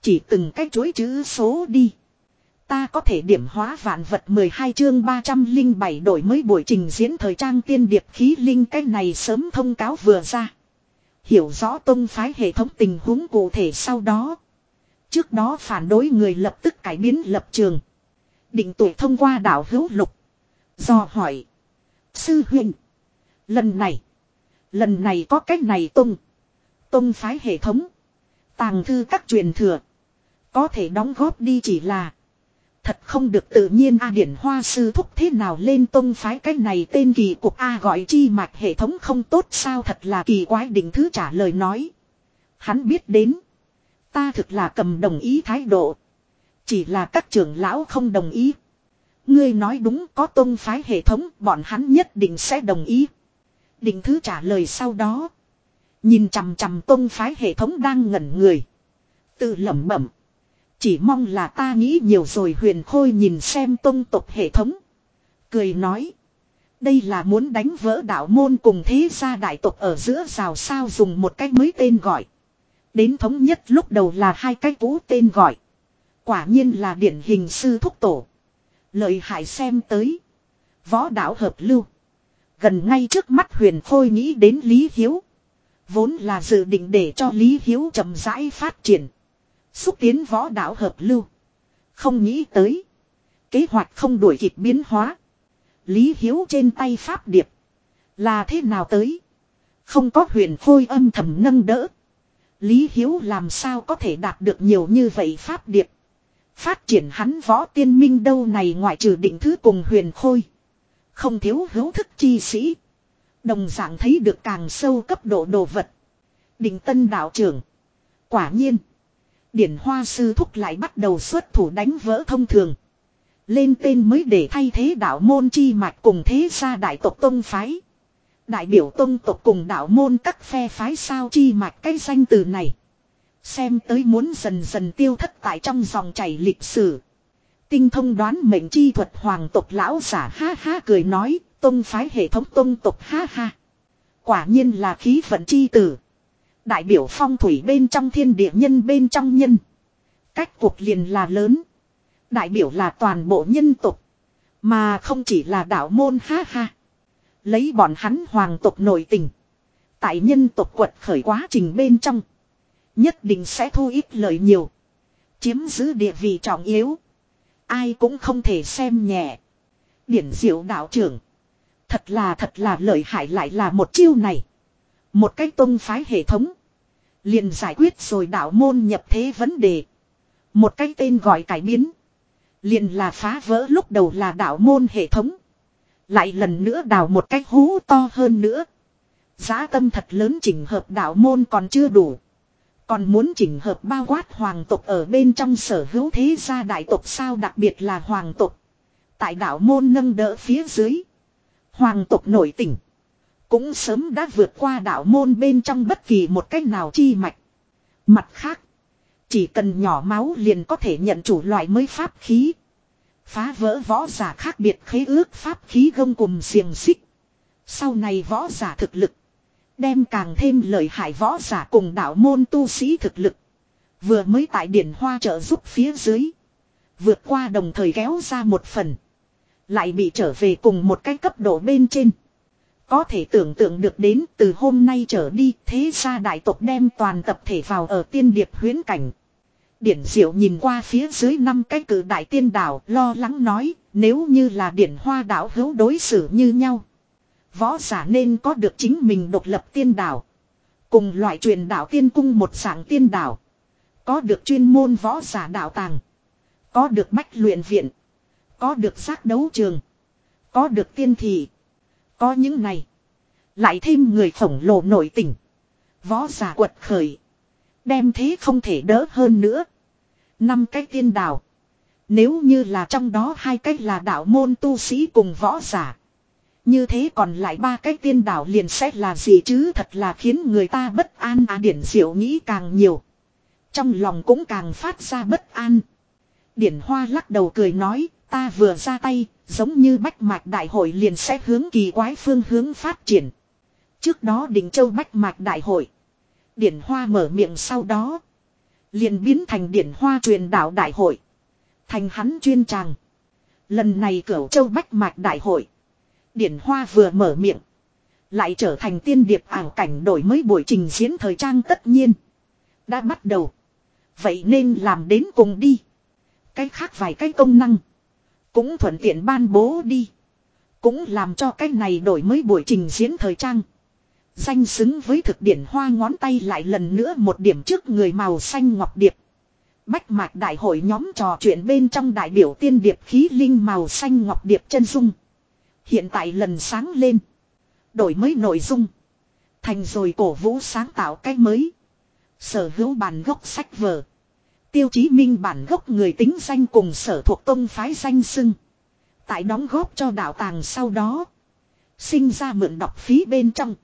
A: Chỉ từng cái chuỗi chữ số đi. Ta có thể điểm hóa vạn vật 12 chương 307 đổi mới buổi trình diễn thời trang tiên điệp khí linh cái này sớm thông cáo vừa ra. Hiểu rõ tông phái hệ thống tình huống cụ thể sau đó. Trước đó phản đối người lập tức cải biến lập trường. Định tuổi thông qua đảo hữu lục. Do hỏi. Sư huynh. Lần này. Lần này có cách này tung. Tông phái hệ thống. Tàng thư các truyền thừa. Có thể đóng góp đi chỉ là. Thật không được tự nhiên A điển hoa sư thúc thế nào lên tông phái cái này tên kỳ cục A gọi chi mạch hệ thống không tốt sao thật là kỳ quái định thứ trả lời nói. Hắn biết đến. Ta thực là cầm đồng ý thái độ. Chỉ là các trưởng lão không đồng ý. Ngươi nói đúng có tôn phái hệ thống, bọn hắn nhất định sẽ đồng ý. Định thứ trả lời sau đó. Nhìn chằm chằm tôn phái hệ thống đang ngẩn người. Tự lẩm bẩm. Chỉ mong là ta nghĩ nhiều rồi huyền khôi nhìn xem tôn tộc hệ thống. Cười nói. Đây là muốn đánh vỡ đạo môn cùng thế gia đại tộc ở giữa rào sao dùng một cách mới tên gọi. Đến thống nhất lúc đầu là hai cái cũ tên gọi. Quả nhiên là điển hình sư thúc tổ. Lợi hại xem tới. Võ đạo hợp lưu. Gần ngay trước mắt huyền khôi nghĩ đến Lý Hiếu. Vốn là dự định để cho Lý Hiếu chậm rãi phát triển. Xúc tiến võ đạo hợp lưu. Không nghĩ tới. Kế hoạch không đuổi kịp biến hóa. Lý Hiếu trên tay Pháp Điệp. Là thế nào tới? Không có huyền khôi âm thầm nâng đỡ. Lý Hiếu làm sao có thể đạt được nhiều như vậy Pháp Điệp. Phát triển hắn võ tiên minh đâu này ngoại trừ định thứ cùng huyền khôi. Không thiếu hữu thức chi sĩ. Đồng dạng thấy được càng sâu cấp độ đồ vật. Định tân đạo trưởng. Quả nhiên. Điển hoa sư thúc lại bắt đầu xuất thủ đánh vỡ thông thường. Lên tên mới để thay thế đạo môn chi mạch cùng thế gia đại tộc tông phái. Đại biểu tôn tộc cùng đạo môn các phe phái sao chi mạch cái danh từ này. Xem tới muốn dần dần tiêu thất tại trong dòng chảy lịch sử. Tinh thông đoán mệnh chi thuật hoàng tộc lão giả ha ha cười nói, tôn phái hệ thống tôn tộc ha ha. Quả nhiên là khí vận chi tử. Đại biểu phong thủy bên trong thiên địa nhân bên trong nhân. Cách cuộc liền là lớn. Đại biểu là toàn bộ nhân tộc. Mà không chỉ là đạo môn ha ha. Lấy bọn hắn hoàng tộc nội tình. Tại nhân tộc quật khởi quá trình bên trong. Nhất định sẽ thu ít lợi nhiều. Chiếm giữ địa vị trọng yếu. Ai cũng không thể xem nhẹ. Điển diệu đạo trưởng. Thật là thật là lợi hại lại là một chiêu này. Một cách tông phái hệ thống. Liền giải quyết rồi đạo môn nhập thế vấn đề. Một cái tên gọi cải biến. Liền là phá vỡ lúc đầu là đạo môn hệ thống. Lại lần nữa đào một cách hú to hơn nữa. Giá tâm thật lớn chỉnh hợp đạo môn còn chưa đủ. Còn muốn chỉnh hợp bao quát hoàng tộc ở bên trong sở hữu thế gia đại tộc sao đặc biệt là hoàng tộc. Tại đạo môn nâng đỡ phía dưới. Hoàng tộc nổi tỉnh. Cũng sớm đã vượt qua đạo môn bên trong bất kỳ một cách nào chi mạch. Mặt khác. Chỉ cần nhỏ máu liền có thể nhận chủ loại mới pháp khí. Phá vỡ võ giả khác biệt khế ước pháp khí gông cùng xiềng xích. Sau này võ giả thực lực. Đem càng thêm lợi hại võ giả cùng đạo môn tu sĩ thực lực. Vừa mới tại điển hoa trợ giúp phía dưới. Vượt qua đồng thời kéo ra một phần. Lại bị trở về cùng một cái cấp độ bên trên. Có thể tưởng tượng được đến từ hôm nay trở đi, thế ra đại tộc đem toàn tập thể vào ở tiên điệp huyến cảnh. Điển diệu nhìn qua phía dưới năm cái cử đại tiên đảo, lo lắng nói, nếu như là điển hoa đảo hữu đối xử như nhau. Võ giả nên có được chính mình độc lập tiên đảo. Cùng loại truyền đạo tiên cung một dạng tiên đảo. Có được chuyên môn võ giả đạo tàng. Có được bách luyện viện. Có được giác đấu trường. Có được tiên thị. Có những này. Lại thêm người khổng lồ nổi tỉnh Võ giả quật khởi. Đem thế không thể đỡ hơn nữa. Năm cái tiên đạo, Nếu như là trong đó hai cách là đạo môn tu sĩ cùng võ giả. Như thế còn lại ba cái tiên đạo liền sẽ là gì chứ thật là khiến người ta bất an à điển diệu nghĩ càng nhiều. Trong lòng cũng càng phát ra bất an. Điển hoa lắc đầu cười nói ta vừa ra tay giống như bách mạch đại hội liền sẽ hướng kỳ quái phương hướng phát triển. Trước đó đỉnh châu bách mạch đại hội. Điển hoa mở miệng sau đó. Liền biến thành điển hoa truyền đạo đại hội. Thành hắn chuyên tràng. Lần này cửu châu bách mạch đại hội. Điển Hoa vừa mở miệng. Lại trở thành tiên điệp ảo cảnh đổi mới buổi trình diễn thời trang tất nhiên. Đã bắt đầu. Vậy nên làm đến cùng đi. Cái khác vài cái công năng. Cũng thuận tiện ban bố đi. Cũng làm cho cái này đổi mới buổi trình diễn thời trang. Danh xứng với thực điển hoa ngón tay lại lần nữa một điểm trước người màu xanh ngọc điệp. Bách mạc đại hội nhóm trò chuyện bên trong đại biểu tiên điệp khí linh màu xanh ngọc điệp chân dung. Hiện tại lần sáng lên. Đổi mới nội dung. Thành rồi cổ vũ sáng tạo cách mới. Sở hữu bản gốc sách vở. Tiêu chí minh bản gốc người tính danh cùng sở thuộc tông phái danh xưng. Tại đóng góp cho đạo tàng sau đó. Sinh ra mượn đọc phí bên trong.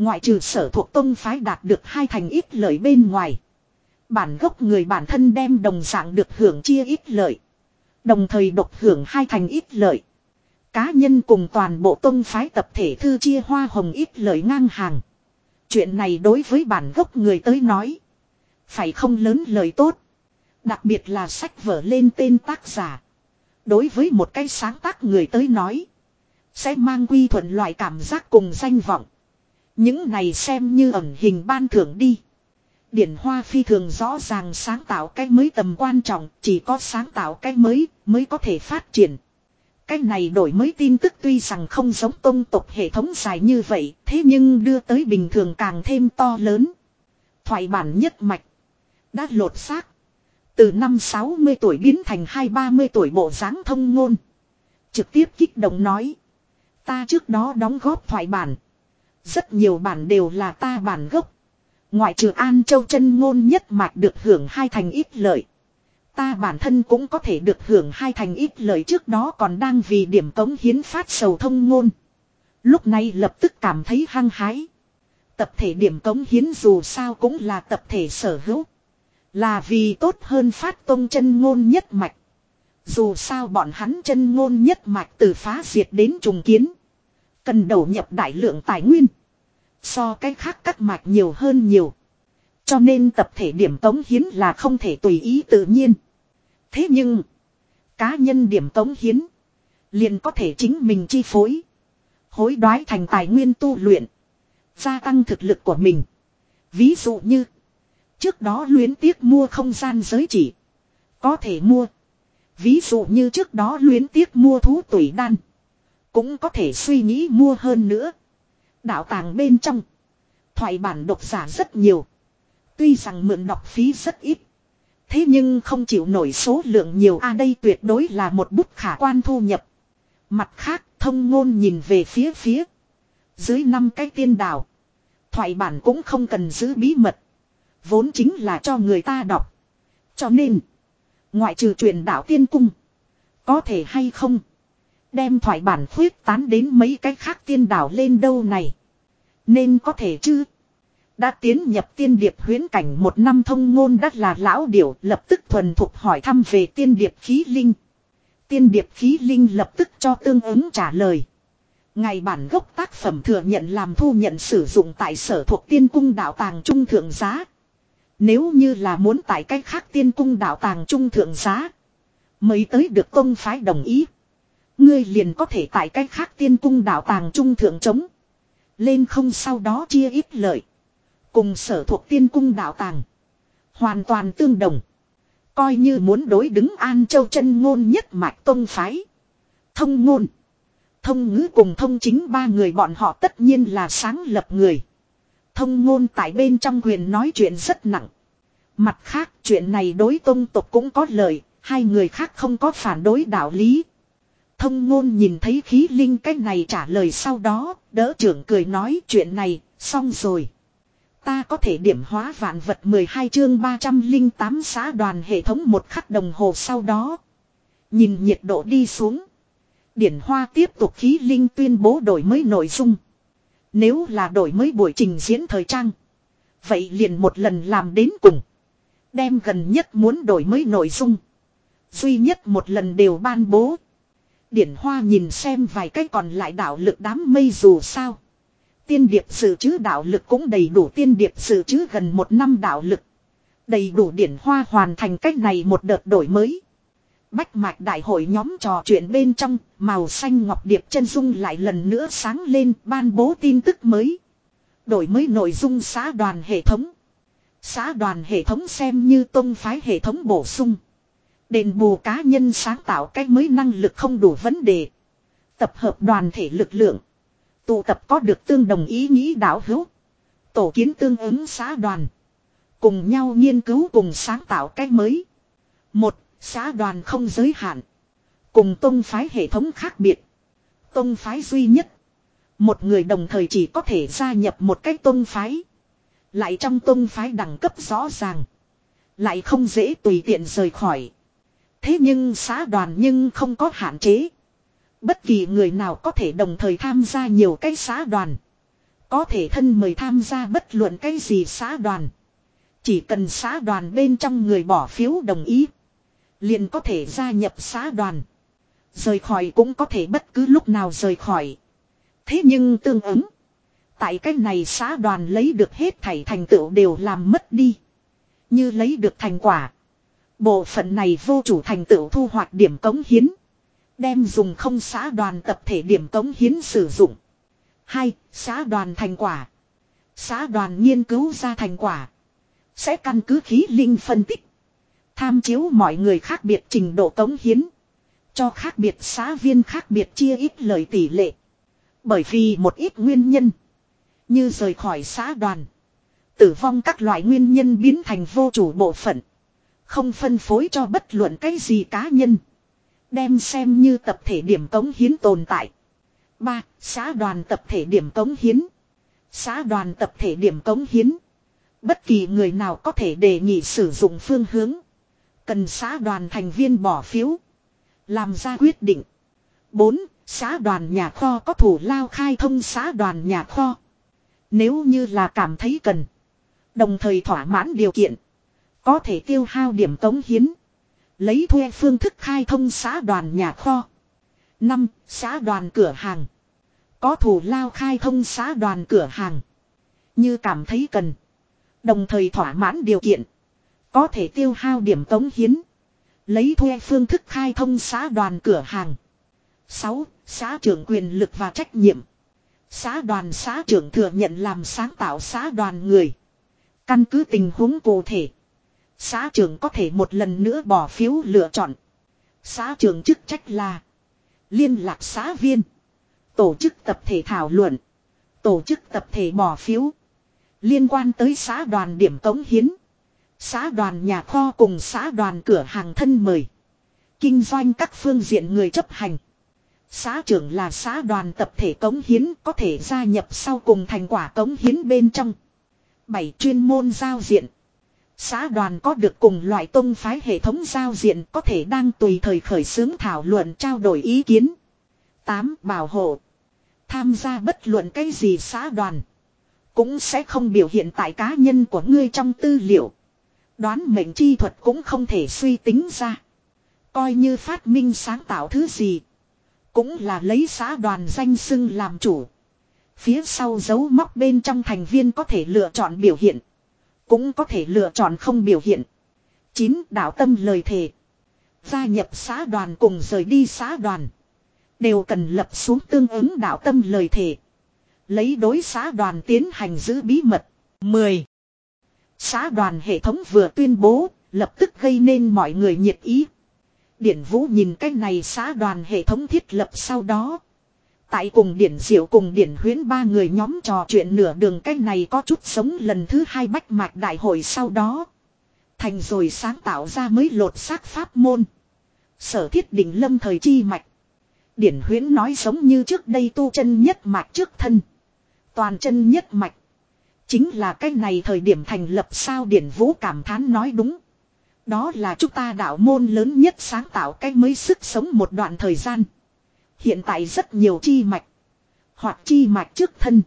A: Ngoại trừ sở thuộc tông phái đạt được hai thành ít lợi bên ngoài. Bản gốc người bản thân đem đồng dạng được hưởng chia ít lợi. Đồng thời độc hưởng hai thành ít lợi. Cá nhân cùng toàn bộ tông phái tập thể thư chia hoa hồng ít lợi ngang hàng. Chuyện này đối với bản gốc người tới nói. Phải không lớn lời tốt. Đặc biệt là sách vở lên tên tác giả. Đối với một cái sáng tác người tới nói. Sẽ mang quy thuận loại cảm giác cùng danh vọng. Những này xem như ẩn hình ban thưởng đi. Điển Hoa phi thường rõ ràng sáng tạo cái mới tầm quan trọng, chỉ có sáng tạo cái mới mới có thể phát triển. Cái này đổi mới tin tức tuy rằng không giống công tộc hệ thống dài như vậy, thế nhưng đưa tới bình thường càng thêm to lớn. Thoại bản nhất mạch. Đã lột xác. Từ năm 60 tuổi biến thành hai ba mươi tuổi bộ dáng thông ngôn. Trực tiếp kích động nói. Ta trước đó đóng góp thoại bản. Rất nhiều bản đều là ta bản gốc. Ngoại trừ An Châu chân ngôn nhất mạch được hưởng hai thành ít lợi. Ta bản thân cũng có thể được hưởng hai thành ít lợi trước đó còn đang vì điểm cống hiến phát sầu thông ngôn. Lúc này lập tức cảm thấy hăng hái. Tập thể điểm cống hiến dù sao cũng là tập thể sở hữu. Là vì tốt hơn phát tông chân ngôn nhất mạch. Dù sao bọn hắn chân ngôn nhất mạch từ phá diệt đến trùng kiến. Cần đầu nhập đại lượng tài nguyên. So cái khác các mạch nhiều hơn nhiều. Cho nên tập thể điểm tống hiến là không thể tùy ý tự nhiên. Thế nhưng, cá nhân điểm tống hiến, liền có thể chính mình chi phối. Hối đoái thành tài nguyên tu luyện. Gia tăng thực lực của mình. Ví dụ như, trước đó luyến tiếc mua không gian giới chỉ. Có thể mua. Ví dụ như trước đó luyến tiếc mua thú tủy đan. Cũng có thể suy nghĩ mua hơn nữa. Đạo tàng bên trong. Thoại bản độc giả rất nhiều. Tuy rằng mượn đọc phí rất ít. Thế nhưng không chịu nổi số lượng nhiều a đây tuyệt đối là một bút khả quan thu nhập. Mặt khác, thông ngôn nhìn về phía phía. Dưới năm cái tiên đảo. Thoại bản cũng không cần giữ bí mật. Vốn chính là cho người ta đọc. Cho nên. Ngoại trừ truyền đạo tiên cung. Có thể hay không. Đem thoại bản khuyết tán đến mấy cái khác tiên đảo lên đâu này. Nên có thể chứ. Đã tiến nhập tiên điệp huyến cảnh một năm thông ngôn đắt là lão điểu, lập tức thuần thục hỏi thăm về tiên điệp khí linh. Tiên điệp khí linh lập tức cho tương ứng trả lời. Ngày bản gốc tác phẩm thừa nhận làm thu nhận sử dụng tại sở thuộc tiên cung đạo tàng trung thượng giá. Nếu như là muốn tại cách khác tiên cung đạo tàng trung thượng giá. Mới tới được công phái đồng ý. Ngươi liền có thể tại cách khác tiên cung đạo tàng trung thượng chống. Lên không sau đó chia ít lợi. Cùng sở thuộc tiên cung đạo tàng. Hoàn toàn tương đồng. Coi như muốn đối đứng An Châu chân ngôn nhất mạch tông phái. Thông ngôn. Thông ngữ cùng thông chính ba người bọn họ tất nhiên là sáng lập người. Thông ngôn tại bên trong huyền nói chuyện rất nặng. Mặt khác chuyện này đối tông tục cũng có lợi, hai người khác không có phản đối đạo lý. Thông ngôn nhìn thấy khí linh cách này trả lời sau đó, đỡ trưởng cười nói chuyện này, xong rồi. Ta có thể điểm hóa vạn vật 12 chương 308 xã đoàn hệ thống một khắc đồng hồ sau đó. Nhìn nhiệt độ đi xuống. Điển Hoa tiếp tục khí linh tuyên bố đổi mới nội dung. Nếu là đổi mới buổi trình diễn thời trang. Vậy liền một lần làm đến cùng. Đem gần nhất muốn đổi mới nội dung. Duy nhất một lần đều ban bố. Điển Hoa nhìn xem vài cái còn lại đạo lực đám mây dù sao. Tiên điệp sự chứ đạo lực cũng đầy đủ tiên điệp sự chứ gần một năm đạo lực. Đầy đủ điển hoa hoàn thành cách này một đợt đổi mới. Bách mạch đại hội nhóm trò chuyện bên trong, màu xanh ngọc điệp chân dung lại lần nữa sáng lên ban bố tin tức mới. Đổi mới nội dung xã đoàn hệ thống. Xã đoàn hệ thống xem như tôn phái hệ thống bổ sung. Đền bù cá nhân sáng tạo cách mới năng lực không đủ vấn đề. Tập hợp đoàn thể lực lượng. Tụ tập có được tương đồng ý nghĩ đạo hữu. Tổ kiến tương ứng xã đoàn. Cùng nhau nghiên cứu cùng sáng tạo cách mới. Một, xã đoàn không giới hạn. Cùng tông phái hệ thống khác biệt. Tông phái duy nhất. Một người đồng thời chỉ có thể gia nhập một cách tông phái. Lại trong tông phái đẳng cấp rõ ràng. Lại không dễ tùy tiện rời khỏi. Thế nhưng xã đoàn nhưng không có hạn chế. Bất kỳ người nào có thể đồng thời tham gia nhiều cái xã đoàn. Có thể thân mời tham gia bất luận cái gì xã đoàn. Chỉ cần xã đoàn bên trong người bỏ phiếu đồng ý. Liền có thể gia nhập xã đoàn. Rời khỏi cũng có thể bất cứ lúc nào rời khỏi. Thế nhưng tương ứng. Tại cách này xã đoàn lấy được hết thảy thành tựu đều làm mất đi. Như lấy được thành quả. Bộ phận này vô chủ thành tựu thu hoạch điểm cống hiến. Đem dùng không xã đoàn tập thể điểm cống hiến sử dụng. 2. Xã đoàn thành quả. Xã đoàn nghiên cứu ra thành quả. Sẽ căn cứ khí linh phân tích. Tham chiếu mọi người khác biệt trình độ cống hiến. Cho khác biệt xã viên khác biệt chia ít lời tỷ lệ. Bởi vì một ít nguyên nhân. Như rời khỏi xã đoàn. Tử vong các loại nguyên nhân biến thành vô chủ bộ phận. Không phân phối cho bất luận cái gì cá nhân. Đem xem như tập thể điểm cống hiến tồn tại. 3. Xã đoàn tập thể điểm cống hiến. Xã đoàn tập thể điểm cống hiến. Bất kỳ người nào có thể đề nghị sử dụng phương hướng. Cần xã đoàn thành viên bỏ phiếu. Làm ra quyết định. 4. Xã đoàn nhà kho có thủ lao khai thông xã đoàn nhà kho. Nếu như là cảm thấy cần. Đồng thời thỏa mãn điều kiện. Có thể tiêu hao điểm cống hiến. Lấy thuê phương thức khai thông xã đoàn nhà kho. 5. Xã đoàn cửa hàng. Có thủ lao khai thông xã đoàn cửa hàng. Như cảm thấy cần. Đồng thời thỏa mãn điều kiện. Có thể tiêu hao điểm tống hiến. Lấy thuê phương thức khai thông xã đoàn cửa hàng. 6. Xã trưởng quyền lực và trách nhiệm. Xã đoàn xã trưởng thừa nhận làm sáng tạo xã đoàn người. Căn cứ tình huống cụ thể. Xã trưởng có thể một lần nữa bỏ phiếu lựa chọn. Xã trưởng chức trách là liên lạc xã viên, tổ chức tập thể thảo luận, tổ chức tập thể bỏ phiếu, liên quan tới xã đoàn điểm cống hiến, xã đoàn nhà kho cùng xã đoàn cửa hàng thân mời, kinh doanh các phương diện người chấp hành. Xã trưởng là xã đoàn tập thể cống hiến có thể gia nhập sau cùng thành quả cống hiến bên trong. bảy Chuyên môn giao diện. Xã đoàn có được cùng loại tông phái hệ thống giao diện có thể đang tùy thời khởi xướng thảo luận trao đổi ý kiến. 8. Bảo hộ. Tham gia bất luận cái gì xã đoàn. Cũng sẽ không biểu hiện tại cá nhân của ngươi trong tư liệu. Đoán mệnh chi thuật cũng không thể suy tính ra. Coi như phát minh sáng tạo thứ gì. Cũng là lấy xã đoàn danh xưng làm chủ. Phía sau dấu móc bên trong thành viên có thể lựa chọn biểu hiện. Cũng có thể lựa chọn không biểu hiện. 9. Đạo tâm lời thề. Gia nhập xã đoàn cùng rời đi xã đoàn. Đều cần lập xuống tương ứng đạo tâm lời thề. Lấy đối xã đoàn tiến hành giữ bí mật. 10. Xã đoàn hệ thống vừa tuyên bố, lập tức gây nên mọi người nhiệt ý. Điển Vũ nhìn cái này xã đoàn hệ thống thiết lập sau đó. Tại cùng Điển Diệu cùng Điển Huyến ba người nhóm trò chuyện nửa đường cách này có chút sống lần thứ hai bách mạch đại hội sau đó. Thành rồi sáng tạo ra mới lột xác pháp môn. Sở thiết định lâm thời chi mạch. Điển Huyến nói giống như trước đây tu chân nhất mạch trước thân. Toàn chân nhất mạch. Chính là cách này thời điểm thành lập sao Điển Vũ cảm thán nói đúng. Đó là chúng ta đạo môn lớn nhất sáng tạo cách mới sức sống một đoạn thời gian. Hiện tại rất nhiều chi mạch. Hoặc chi mạch trước thân.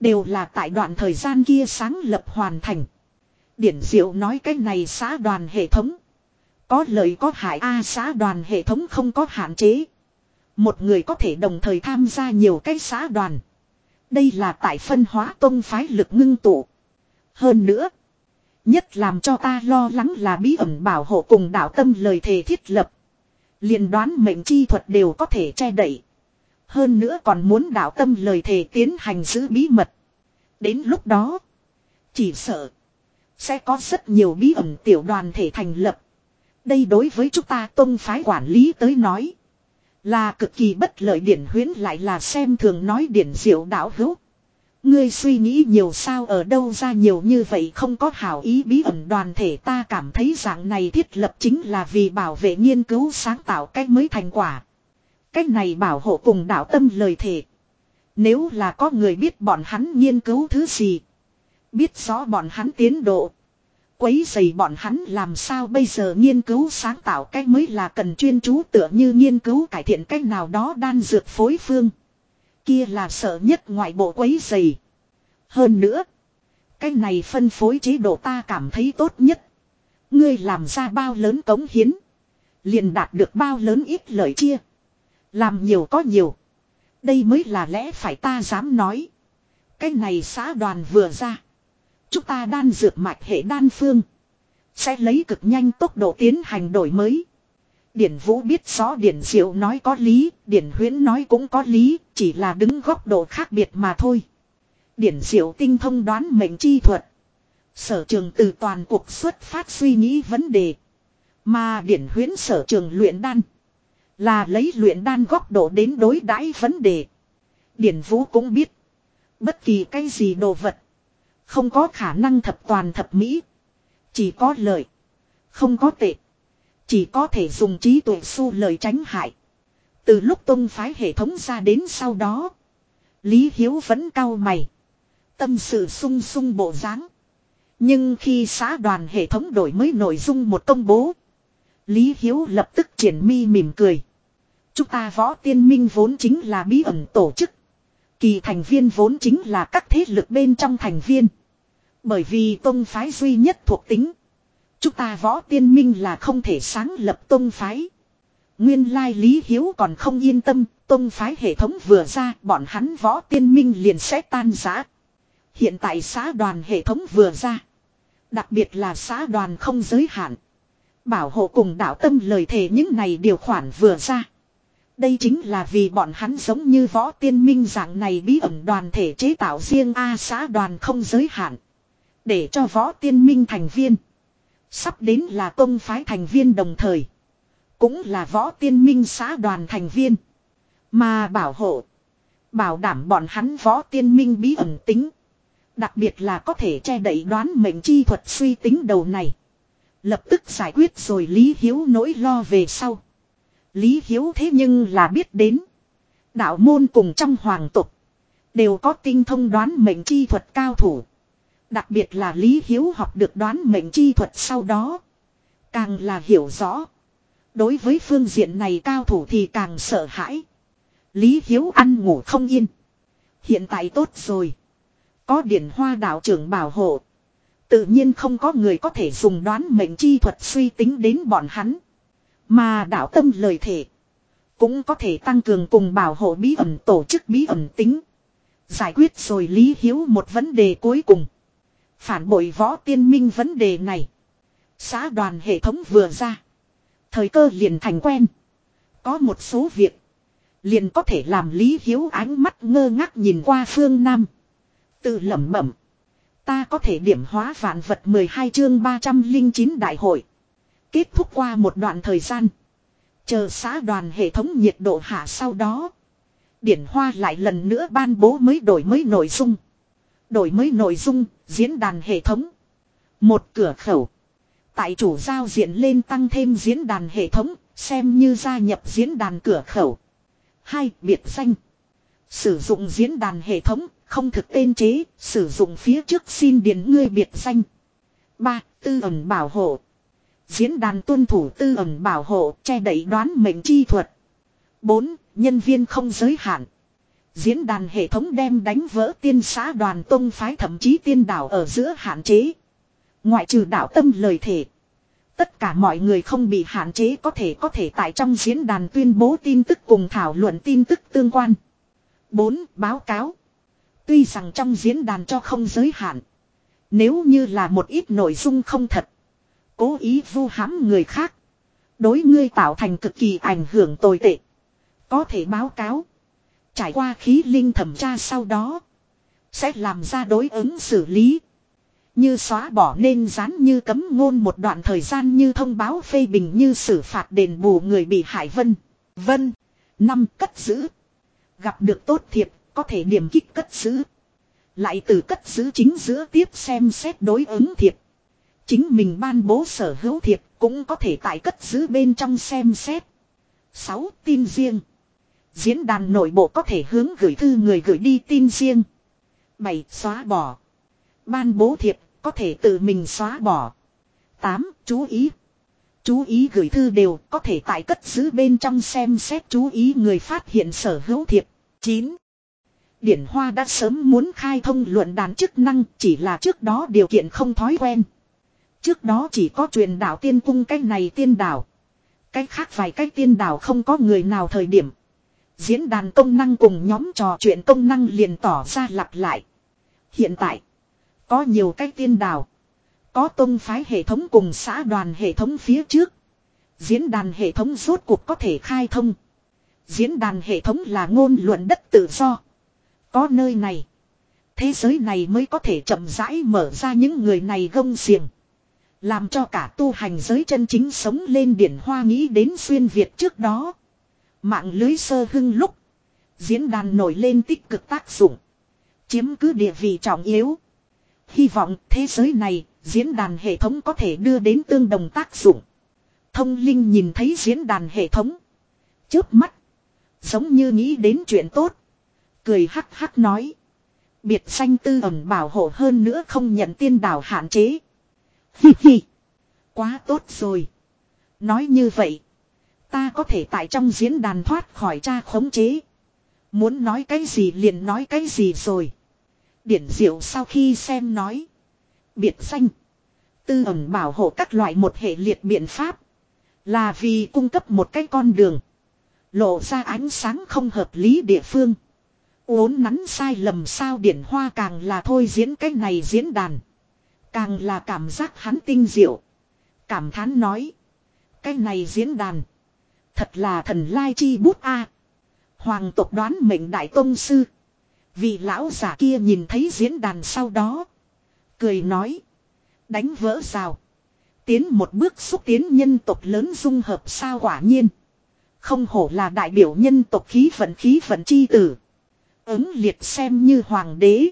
A: Đều là tại đoạn thời gian kia sáng lập hoàn thành. Điển diệu nói cái này xã đoàn hệ thống. Có lợi có hại A xã đoàn hệ thống không có hạn chế. Một người có thể đồng thời tham gia nhiều cái xã đoàn. Đây là tại phân hóa tông phái lực ngưng tụ. Hơn nữa. Nhất làm cho ta lo lắng là bí ẩn bảo hộ cùng đạo tâm lời thề thiết lập liền đoán mệnh chi thuật đều có thể che đậy. Hơn nữa còn muốn đạo tâm lời thề tiến hành giữ bí mật. Đến lúc đó. Chỉ sợ. Sẽ có rất nhiều bí ẩn tiểu đoàn thể thành lập. Đây đối với chúng ta tôn phái quản lý tới nói. Là cực kỳ bất lợi điển huyến lại là xem thường nói điển diệu đạo hữu. Ngươi suy nghĩ nhiều sao ở đâu ra nhiều như vậy không có hảo ý bí ẩn đoàn thể ta cảm thấy dạng này thiết lập chính là vì bảo vệ nghiên cứu sáng tạo cách mới thành quả. Cách này bảo hộ cùng đạo tâm lời thể. Nếu là có người biết bọn hắn nghiên cứu thứ gì. Biết rõ bọn hắn tiến độ. Quấy dày bọn hắn làm sao bây giờ nghiên cứu sáng tạo cách mới là cần chuyên chú tựa như nghiên cứu cải thiện cách nào đó đan dược phối phương. Kia là sợ nhất ngoại bộ quấy dày. Hơn nữa. Cái này phân phối chế độ ta cảm thấy tốt nhất. Ngươi làm ra bao lớn cống hiến. Liền đạt được bao lớn ít lợi chia. Làm nhiều có nhiều. Đây mới là lẽ phải ta dám nói. Cái này xã đoàn vừa ra. Chúng ta đan dược mạch hệ đan phương. Sẽ lấy cực nhanh tốc độ tiến hành đổi mới. Điển Vũ biết rõ Điển Diệu nói có lý, Điển Huyến nói cũng có lý, chỉ là đứng góc độ khác biệt mà thôi. Điển Diệu tinh thông đoán mệnh chi thuật. Sở trường từ toàn cuộc xuất phát suy nghĩ vấn đề. Mà Điển Huyến sở trường luyện đan. Là lấy luyện đan góc độ đến đối đãi vấn đề. Điển Vũ cũng biết. Bất kỳ cái gì đồ vật. Không có khả năng thập toàn thập mỹ. Chỉ có lợi. Không có tệ. Chỉ có thể dùng trí tuệ su lời tránh hại. Từ lúc tông phái hệ thống ra đến sau đó. Lý Hiếu vẫn cau mày. Tâm sự sung sung bộ dáng. Nhưng khi xã đoàn hệ thống đổi mới nội dung một công bố. Lý Hiếu lập tức triển mi mỉm cười. Chúng ta võ tiên minh vốn chính là bí ẩn tổ chức. Kỳ thành viên vốn chính là các thế lực bên trong thành viên. Bởi vì tông phái duy nhất thuộc tính. Chúng ta võ tiên minh là không thể sáng lập tông phái. Nguyên lai Lý Hiếu còn không yên tâm, tông phái hệ thống vừa ra, bọn hắn võ tiên minh liền sẽ tan giã. Hiện tại xã đoàn hệ thống vừa ra. Đặc biệt là xã đoàn không giới hạn. Bảo hộ cùng đạo tâm lời thề những này điều khoản vừa ra. Đây chính là vì bọn hắn giống như võ tiên minh dạng này bí ẩn đoàn thể chế tạo riêng A xã đoàn không giới hạn. Để cho võ tiên minh thành viên. Sắp đến là công phái thành viên đồng thời. Cũng là võ tiên minh xã đoàn thành viên. Mà bảo hộ. Bảo đảm bọn hắn võ tiên minh bí ẩn tính. Đặc biệt là có thể che đậy đoán mệnh chi thuật suy tính đầu này. Lập tức giải quyết rồi Lý Hiếu nỗi lo về sau. Lý Hiếu thế nhưng là biết đến. Đạo môn cùng trong hoàng tục. Đều có tinh thông đoán mệnh chi thuật cao thủ. Đặc biệt là Lý Hiếu học được đoán mệnh chi thuật sau đó. Càng là hiểu rõ. Đối với phương diện này cao thủ thì càng sợ hãi. Lý Hiếu ăn ngủ không yên. Hiện tại tốt rồi. Có điển hoa đạo trưởng bảo hộ. Tự nhiên không có người có thể dùng đoán mệnh chi thuật suy tính đến bọn hắn. Mà đạo tâm lời thể. Cũng có thể tăng cường cùng bảo hộ bí ẩn tổ chức bí ẩn tính. Giải quyết rồi Lý Hiếu một vấn đề cuối cùng. Phản bội võ tiên minh vấn đề này. Xã đoàn hệ thống vừa ra. Thời cơ liền thành quen. Có một số việc. Liền có thể làm Lý Hiếu ánh mắt ngơ ngác nhìn qua phương Nam. Tự lẩm bẩm. Ta có thể điểm hóa vạn vật 12 chương 309 đại hội. Kết thúc qua một đoạn thời gian. Chờ xã đoàn hệ thống nhiệt độ hạ sau đó. Điển Hoa lại lần nữa ban bố mới đổi mới nội dung. Đổi mới nội dung, diễn đàn hệ thống. Một cửa khẩu. Tại chủ giao diện lên tăng thêm diễn đàn hệ thống, xem như gia nhập diễn đàn cửa khẩu. Hai, biệt danh. Sử dụng diễn đàn hệ thống, không thực tên chế, sử dụng phía trước xin điền ngươi biệt danh. ba Tư ẩn bảo hộ. Diễn đàn tuân thủ tư ẩn bảo hộ, che đậy đoán mệnh chi thuật. 4. Nhân viên không giới hạn. Diễn đàn hệ thống đem đánh vỡ tiên xã đoàn tông phái thậm chí tiên đảo ở giữa hạn chế. Ngoại trừ đạo tâm lời thể. Tất cả mọi người không bị hạn chế có thể có thể tại trong diễn đàn tuyên bố tin tức cùng thảo luận tin tức tương quan. 4. Báo cáo. Tuy rằng trong diễn đàn cho không giới hạn. Nếu như là một ít nội dung không thật. Cố ý vu hãm người khác. Đối ngươi tạo thành cực kỳ ảnh hưởng tồi tệ. Có thể báo cáo. Trải qua khí linh thẩm tra sau đó. Sẽ làm ra đối ứng xử lý. Như xóa bỏ nên dán như cấm ngôn một đoạn thời gian như thông báo phê bình như xử phạt đền bù người bị hại vân. Vân. Năm cất giữ. Gặp được tốt thiệp, có thể điểm kích cất giữ. Lại từ cất giữ chính giữa tiếp xem xét đối ứng thiệp. Chính mình ban bố sở hữu thiệp cũng có thể tại cất giữ bên trong xem xét. 6. Tin riêng. Diễn đàn nội bộ có thể hướng gửi thư người gửi đi tin riêng. 7. Xóa bỏ. Ban bố thiệp có thể tự mình xóa bỏ. 8. Chú ý. Chú ý gửi thư đều có thể tại cất giữ bên trong xem xét chú ý người phát hiện sở hữu thiệp. 9. Điển Hoa đã sớm muốn khai thông luận đàn chức năng, chỉ là trước đó điều kiện không thói quen. Trước đó chỉ có truyền đạo tiên cung cách này tiên đảo. Cách khác vài cách tiên đảo không có người nào thời điểm. Diễn đàn công năng cùng nhóm trò chuyện công năng liền tỏ ra lặp lại. Hiện tại, có nhiều cách tiên đào. Có tông phái hệ thống cùng xã đoàn hệ thống phía trước. Diễn đàn hệ thống rốt cuộc có thể khai thông. Diễn đàn hệ thống là ngôn luận đất tự do. Có nơi này. Thế giới này mới có thể chậm rãi mở ra những người này gông xiềng. Làm cho cả tu hành giới chân chính sống lên điển hoa nghĩ đến xuyên Việt trước đó. Mạng lưới sơ hưng lúc. Diễn đàn nổi lên tích cực tác dụng. Chiếm cứ địa vị trọng yếu. Hy vọng thế giới này, diễn đàn hệ thống có thể đưa đến tương đồng tác dụng. Thông Linh nhìn thấy diễn đàn hệ thống. Chớp mắt. Giống như nghĩ đến chuyện tốt. Cười hắc hắc nói. Biệt danh tư ẩn bảo hộ hơn nữa không nhận tiên đảo hạn chế. Hi hi. Quá tốt rồi. Nói như vậy. Ta có thể tại trong diễn đàn thoát khỏi cha khống chế. Muốn nói cái gì liền nói cái gì rồi. Điển diệu sau khi xem nói. Biệt danh. Tư ẩn bảo hộ các loại một hệ liệt biện pháp. Là vì cung cấp một cái con đường. Lộ ra ánh sáng không hợp lý địa phương. Uốn nắn sai lầm sao điển hoa càng là thôi diễn cái này diễn đàn. Càng là cảm giác hắn tinh diệu. Cảm thán nói. Cái này diễn đàn. Thật là thần lai chi bút a. Hoàng tộc đoán mệnh đại tôn sư. Vị lão giả kia nhìn thấy diễn đàn sau đó. Cười nói. Đánh vỡ rào. Tiến một bước xúc tiến nhân tộc lớn dung hợp sao quả nhiên. Không hổ là đại biểu nhân tộc khí vận khí vận chi tử. Ứng liệt xem như hoàng đế.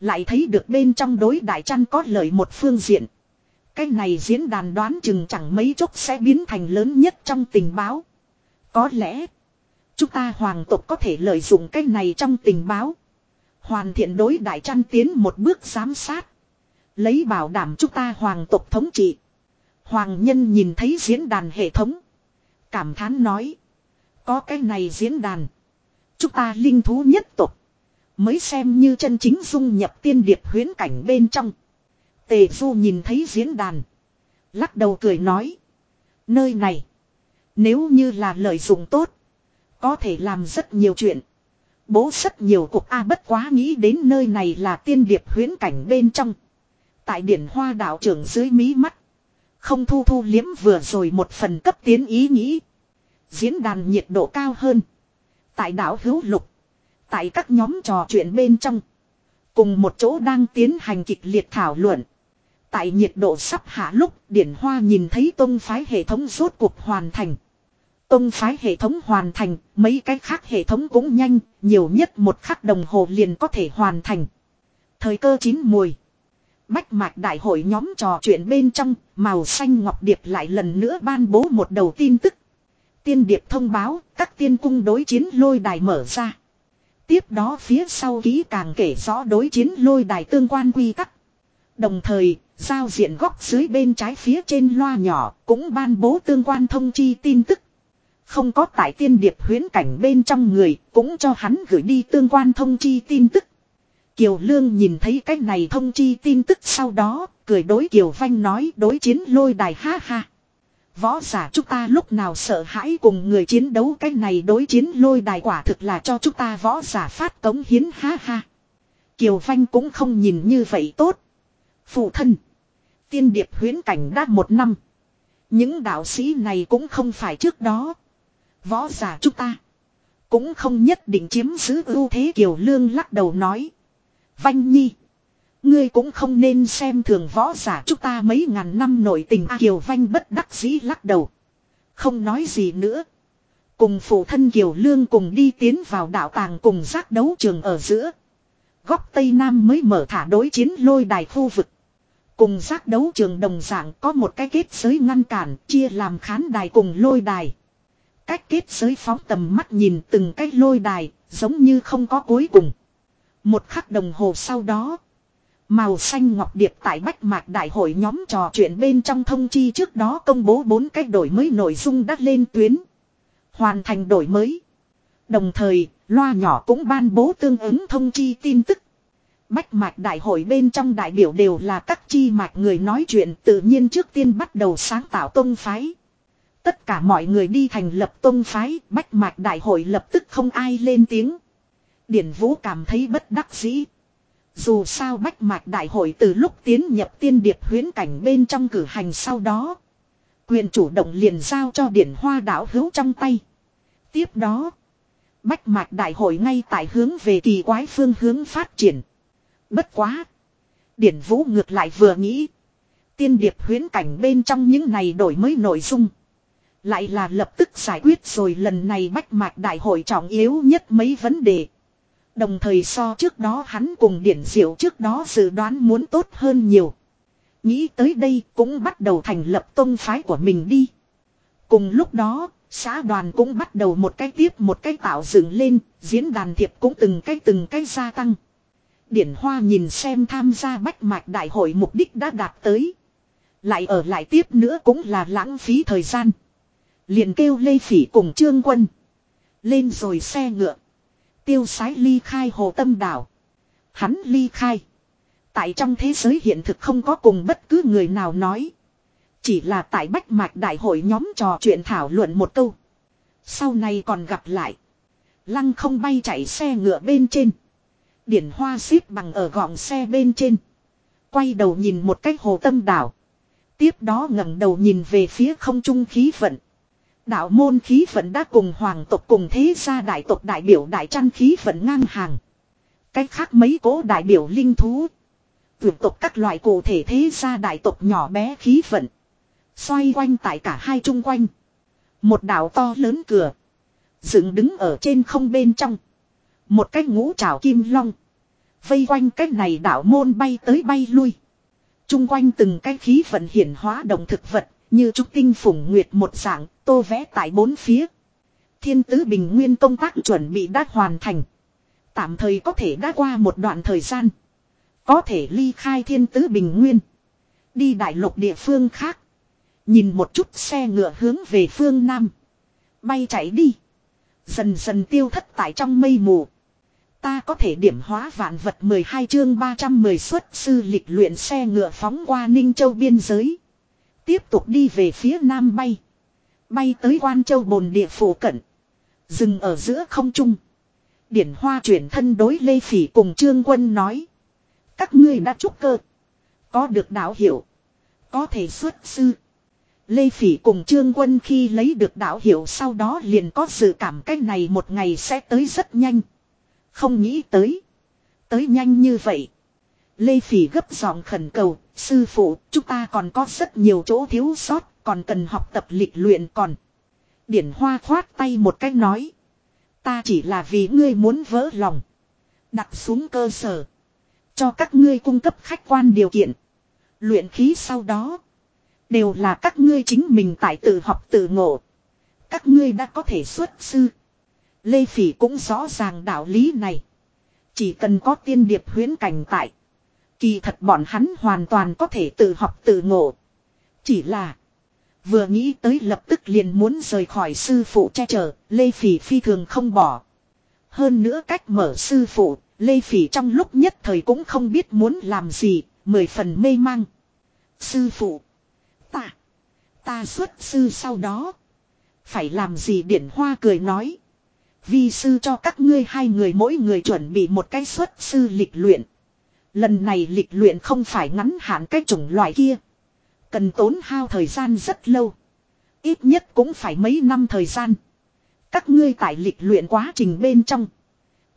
A: Lại thấy được bên trong đối đại trăn có lợi một phương diện. Cái này diễn đàn đoán chừng chẳng mấy chốc sẽ biến thành lớn nhất trong tình báo. Có lẽ. Chúng ta hoàng tộc có thể lợi dụng cái này trong tình báo. Hoàn thiện đối đại trăn tiến một bước giám sát. Lấy bảo đảm chúng ta hoàng tộc thống trị. Hoàng nhân nhìn thấy diễn đàn hệ thống. Cảm thán nói. Có cái này diễn đàn. Chúng ta linh thú nhất tộc. Mới xem như chân chính dung nhập tiên điệp huyến cảnh bên trong. Tề Du nhìn thấy diễn đàn. Lắc đầu cười nói. Nơi này. Nếu như là lợi dụng tốt. Có thể làm rất nhiều chuyện. Bố rất nhiều cuộc A bất quá nghĩ đến nơi này là tiên điệp huyến cảnh bên trong. Tại điển hoa đạo trưởng dưới mí mắt. Không thu thu liếm vừa rồi một phần cấp tiến ý nghĩ. Diễn đàn nhiệt độ cao hơn. Tại đảo hữu lục. Tại các nhóm trò chuyện bên trong. Cùng một chỗ đang tiến hành kịch liệt thảo luận. Tại nhiệt độ sắp hạ lúc điển hoa nhìn thấy tông phái hệ thống rốt cuộc hoàn thành. Tông phái hệ thống hoàn thành, mấy cái khác hệ thống cũng nhanh, nhiều nhất một khắc đồng hồ liền có thể hoàn thành. Thời cơ chín mùi. Bách mạch đại hội nhóm trò chuyện bên trong, màu xanh ngọc điệp lại lần nữa ban bố một đầu tin tức. Tiên điệp thông báo, các tiên cung đối chiến lôi đài mở ra. Tiếp đó phía sau ký càng kể rõ đối chiến lôi đài tương quan quy tắc. Đồng thời, giao diện góc dưới bên trái phía trên loa nhỏ cũng ban bố tương quan thông chi tin tức. Không có tại tiên điệp huyến cảnh bên trong người, cũng cho hắn gửi đi tương quan thông chi tin tức. Kiều Lương nhìn thấy cái này thông chi tin tức sau đó, cười đối Kiều Vanh nói đối chiến lôi đài ha ha. Võ giả chúng ta lúc nào sợ hãi cùng người chiến đấu cái này đối chiến lôi đài quả thực là cho chúng ta võ giả phát cống hiến ha ha. Kiều Vanh cũng không nhìn như vậy tốt. Phụ thân. Tiên điệp huyến cảnh đã một năm. Những đạo sĩ này cũng không phải trước đó. Võ giả chúng ta. Cũng không nhất định chiếm giữ ưu thế Kiều Lương lắc đầu nói. Vanh Nhi. Ngươi cũng không nên xem thường võ giả chúng ta mấy ngàn năm nổi tình à, Kiều Vanh bất đắc dĩ lắc đầu. Không nói gì nữa. Cùng phụ thân Kiều Lương cùng đi tiến vào đạo tàng cùng giác đấu trường ở giữa. Góc Tây Nam mới mở thả đối chiến lôi đài khu vực. Cùng giác đấu trường đồng dạng có một cái kết giới ngăn cản chia làm khán đài cùng lôi đài. Cách kết giới phóng tầm mắt nhìn từng cái lôi đài giống như không có cuối cùng. Một khắc đồng hồ sau đó. Màu xanh ngọc điệp tại Bách Mạc Đại hội nhóm trò chuyện bên trong thông chi trước đó công bố bốn cách đổi mới nội dung đã lên tuyến. Hoàn thành đổi mới. Đồng thời, loa nhỏ cũng ban bố tương ứng thông chi tin tức. Bách mạch Đại hội bên trong đại biểu đều là các chi mạch người nói chuyện tự nhiên trước tiên bắt đầu sáng tạo tông phái. Tất cả mọi người đi thành lập tông phái, Bách mạch Đại hội lập tức không ai lên tiếng. Điển Vũ cảm thấy bất đắc dĩ. Dù sao bách mạch đại hội từ lúc tiến nhập tiên điệp huyến cảnh bên trong cử hành sau đó. Quyền chủ động liền giao cho điển hoa đảo hữu trong tay. Tiếp đó. Bách mạch đại hội ngay tại hướng về kỳ quái phương hướng phát triển. Bất quá. Điển vũ ngược lại vừa nghĩ. Tiên điệp huyến cảnh bên trong những này đổi mới nội dung. Lại là lập tức giải quyết rồi lần này bách mạch đại hội trọng yếu nhất mấy vấn đề. Đồng thời so trước đó hắn cùng điển diệu trước đó dự đoán muốn tốt hơn nhiều. Nghĩ tới đây cũng bắt đầu thành lập tôn phái của mình đi. Cùng lúc đó, xã đoàn cũng bắt đầu một cái tiếp một cái tạo dựng lên, diễn đàn thiệp cũng từng cái từng cái gia tăng. Điển Hoa nhìn xem tham gia bách mạch đại hội mục đích đã đạt tới. Lại ở lại tiếp nữa cũng là lãng phí thời gian. Liền kêu Lê Phỉ cùng Trương Quân. Lên rồi xe ngựa tiêu sái ly khai hồ tâm đảo. Hắn ly khai. Tại trong thế giới hiện thực không có cùng bất cứ người nào nói. Chỉ là tại bách mạch đại hội nhóm trò chuyện thảo luận một câu. Sau này còn gặp lại. Lăng không bay chạy xe ngựa bên trên. Điển hoa xếp bằng ở gọng xe bên trên. Quay đầu nhìn một cách hồ tâm đảo. Tiếp đó ngẩng đầu nhìn về phía không trung khí vận. Đạo môn khí vận đã cùng hoàng tộc cùng thế gia đại tộc đại biểu đại trăn khí vận ngang hàng. Cách khác mấy cố đại biểu linh thú. Tuyển tộc các loại cụ thể thế gia đại tộc nhỏ bé khí vận. Xoay quanh tại cả hai trung quanh. Một đảo to lớn cửa. Dựng đứng ở trên không bên trong. Một cái ngũ trảo kim long. Vây quanh cái này đảo môn bay tới bay lui. Trung quanh từng cái khí vận hiển hóa động thực vật. Như trúc tinh phủng nguyệt một dạng, tô vẽ tại bốn phía. Thiên tứ bình nguyên công tác chuẩn bị đã hoàn thành. Tạm thời có thể đã qua một đoạn thời gian. Có thể ly khai thiên tứ bình nguyên. Đi đại lục địa phương khác. Nhìn một chút xe ngựa hướng về phương Nam. Bay chạy đi. Dần dần tiêu thất tại trong mây mù. Ta có thể điểm hóa vạn vật 12 chương 310 xuất sư lịch luyện xe ngựa phóng qua Ninh Châu biên giới. Tiếp tục đi về phía Nam bay. Bay tới quan châu bồn địa phủ cận. Dừng ở giữa không trung. Điển hoa chuyển thân đối Lê Phỉ cùng Trương Quân nói. Các ngươi đã trúc cơ. Có được đạo hiểu. Có thể xuất sư. Lê Phỉ cùng Trương Quân khi lấy được đạo hiểu sau đó liền có sự cảm cách này một ngày sẽ tới rất nhanh. Không nghĩ tới. Tới nhanh như vậy. Lê Phỉ gấp giọng khẩn cầu, sư phụ, chúng ta còn có rất nhiều chỗ thiếu sót, còn cần học tập lịch luyện còn. Điển Hoa khoát tay một cách nói. Ta chỉ là vì ngươi muốn vỡ lòng. Đặt xuống cơ sở. Cho các ngươi cung cấp khách quan điều kiện. Luyện khí sau đó. Đều là các ngươi chính mình tại tự học tự ngộ. Các ngươi đã có thể xuất sư. Lê Phỉ cũng rõ ràng đạo lý này. Chỉ cần có tiên điệp huyến cảnh tại. Kỳ thật bọn hắn hoàn toàn có thể tự học tự ngộ. Chỉ là. Vừa nghĩ tới lập tức liền muốn rời khỏi sư phụ che chở, Lê Phỉ phi thường không bỏ. Hơn nữa cách mở sư phụ, Lê Phỉ trong lúc nhất thời cũng không biết muốn làm gì, mười phần mê mang. Sư phụ. Ta. Ta xuất sư sau đó. Phải làm gì điển hoa cười nói. Vi sư cho các ngươi hai người mỗi người chuẩn bị một cái xuất sư lịch luyện. Lần này lịch luyện không phải ngắn hạn cái chủng loại kia. Cần tốn hao thời gian rất lâu. Ít nhất cũng phải mấy năm thời gian. Các ngươi tại lịch luyện quá trình bên trong.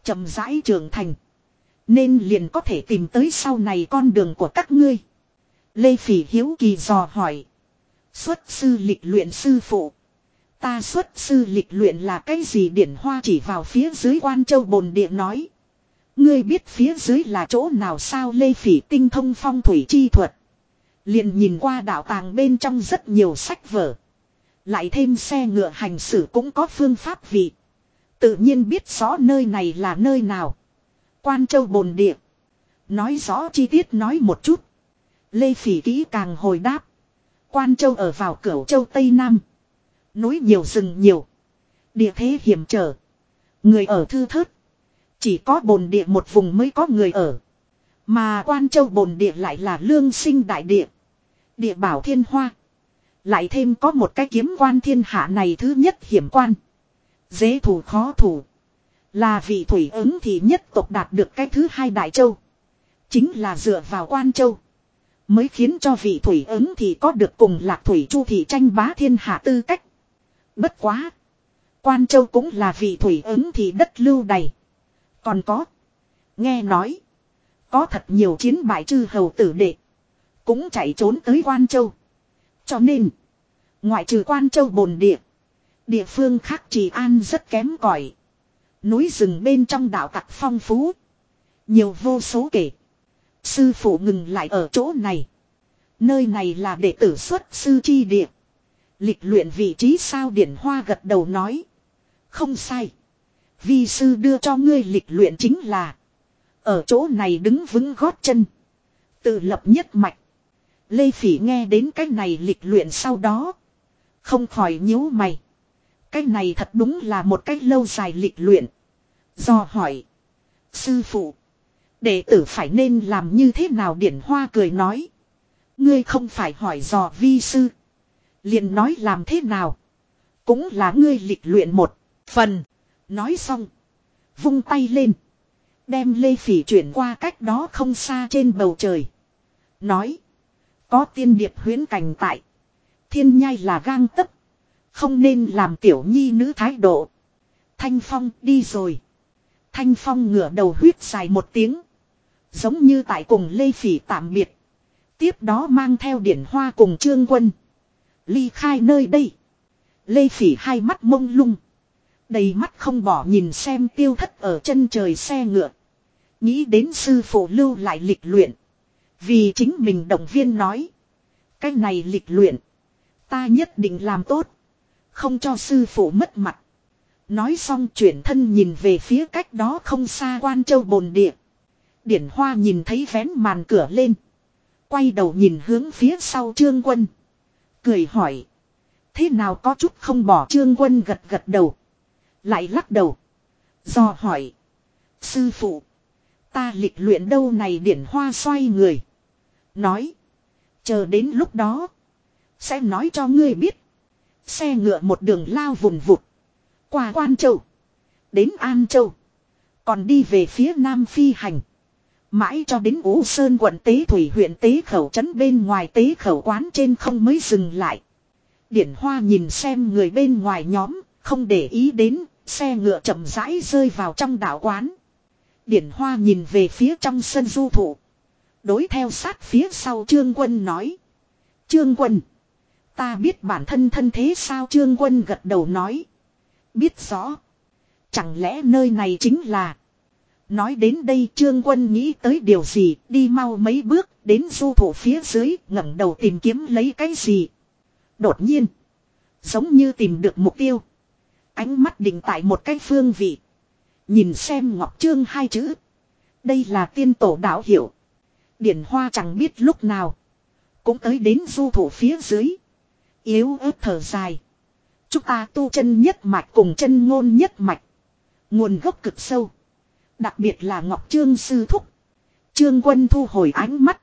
A: chậm rãi trưởng thành. Nên liền có thể tìm tới sau này con đường của các ngươi. Lê Phỉ Hiếu Kỳ dò hỏi. Xuất sư lịch luyện sư phụ. Ta xuất sư lịch luyện là cái gì điển hoa chỉ vào phía dưới quan châu bồn địa nói. Ngươi biết phía dưới là chỗ nào sao Lê Phỉ tinh thông phong thủy chi thuật. Liền nhìn qua đạo tàng bên trong rất nhiều sách vở. Lại thêm xe ngựa hành xử cũng có phương pháp vị. Tự nhiên biết rõ nơi này là nơi nào. Quan châu bồn địa. Nói rõ chi tiết nói một chút. Lê Phỉ kỹ càng hồi đáp. Quan châu ở vào cửu châu Tây Nam. Núi nhiều rừng nhiều. Địa thế hiểm trở. Người ở thư thớt. Chỉ có bồn địa một vùng mới có người ở. Mà quan châu bồn địa lại là lương sinh đại địa. Địa bảo thiên hoa. Lại thêm có một cái kiếm quan thiên hạ này thứ nhất hiểm quan. Dễ thủ khó thủ. Là vị thủy ứng thì nhất tộc đạt được cái thứ hai đại châu. Chính là dựa vào quan châu. Mới khiến cho vị thủy ứng thì có được cùng lạc thủy chu thị tranh bá thiên hạ tư cách. Bất quá. Quan châu cũng là vị thủy ứng thì đất lưu đầy. Còn có. Nghe nói. Có thật nhiều chiến bại chư hầu tử đệ. Cũng chạy trốn tới quan châu. Cho nên. Ngoại trừ quan châu bồn địa. Địa phương khác trì an rất kém cỏi Núi rừng bên trong đảo tặc phong phú. Nhiều vô số kể. Sư phụ ngừng lại ở chỗ này. Nơi này là đệ tử xuất sư chi địa. Lịch luyện vị trí sao điển hoa gật đầu nói. Không sai. Vi sư đưa cho ngươi lịch luyện chính là. Ở chỗ này đứng vững gót chân. Tự lập nhất mạch. Lê Phỉ nghe đến cái này lịch luyện sau đó. Không khỏi nhíu mày. Cái này thật đúng là một cách lâu dài lịch luyện. Do hỏi. Sư phụ. Đệ tử phải nên làm như thế nào điển hoa cười nói. Ngươi không phải hỏi dò vi sư liền nói làm thế nào. Cũng là ngươi lịch luyện một phần. Nói xong. Vung tay lên. Đem Lê Phỉ chuyển qua cách đó không xa trên bầu trời. Nói. Có tiên điệp huyến cảnh tại. Thiên nhai là gang tấp. Không nên làm tiểu nhi nữ thái độ. Thanh Phong đi rồi. Thanh Phong ngửa đầu huyết dài một tiếng. Giống như tại cùng Lê Phỉ tạm biệt. Tiếp đó mang theo điển hoa cùng trương quân. Ly khai nơi đây. Lê Phỉ hai mắt mông lung. Đầy mắt không bỏ nhìn xem tiêu thất ở chân trời xe ngựa. Nghĩ đến sư phụ lưu lại lịch luyện. Vì chính mình động viên nói. Cái này lịch luyện. Ta nhất định làm tốt. Không cho sư phụ mất mặt. Nói xong chuyển thân nhìn về phía cách đó không xa quan châu bồn địa. Điển hoa nhìn thấy vén màn cửa lên. Quay đầu nhìn hướng phía sau trương quân. Cười hỏi. Thế nào có chút không bỏ trương quân gật gật đầu. Lại lắc đầu. Do hỏi. Sư phụ. Ta lịch luyện đâu này điển hoa xoay người. Nói. Chờ đến lúc đó. Sẽ nói cho ngươi biết. Xe ngựa một đường lao vùng vụt. Qua Quan Châu. Đến An Châu. Còn đi về phía Nam Phi hành. Mãi cho đến Ú Sơn quận Tế Thủy huyện Tế Khẩu trấn bên ngoài Tế Khẩu quán trên không mới dừng lại. Điển Hoa nhìn xem người bên ngoài nhóm, không để ý đến, xe ngựa chậm rãi rơi vào trong đảo quán. Điển Hoa nhìn về phía trong sân du thụ. Đối theo sát phía sau Trương Quân nói. Trương Quân. Ta biết bản thân thân thế sao Trương Quân gật đầu nói. Biết rõ. Chẳng lẽ nơi này chính là. Nói đến đây Trương Quân nghĩ tới điều gì, đi mau mấy bước, đến du thủ phía dưới, ngẩng đầu tìm kiếm lấy cái gì. Đột nhiên. Giống như tìm được mục tiêu. Ánh mắt định tại một cái phương vị. Nhìn xem Ngọc Trương hai chữ. Đây là tiên tổ đạo hiệu. Điển Hoa chẳng biết lúc nào. Cũng tới đến du thủ phía dưới. Yếu ớt thở dài. Chúng ta tu chân nhất mạch cùng chân ngôn nhất mạch. Nguồn gốc cực sâu. Đặc biệt là Ngọc Trương Sư Thúc. Trương Quân thu hồi ánh mắt.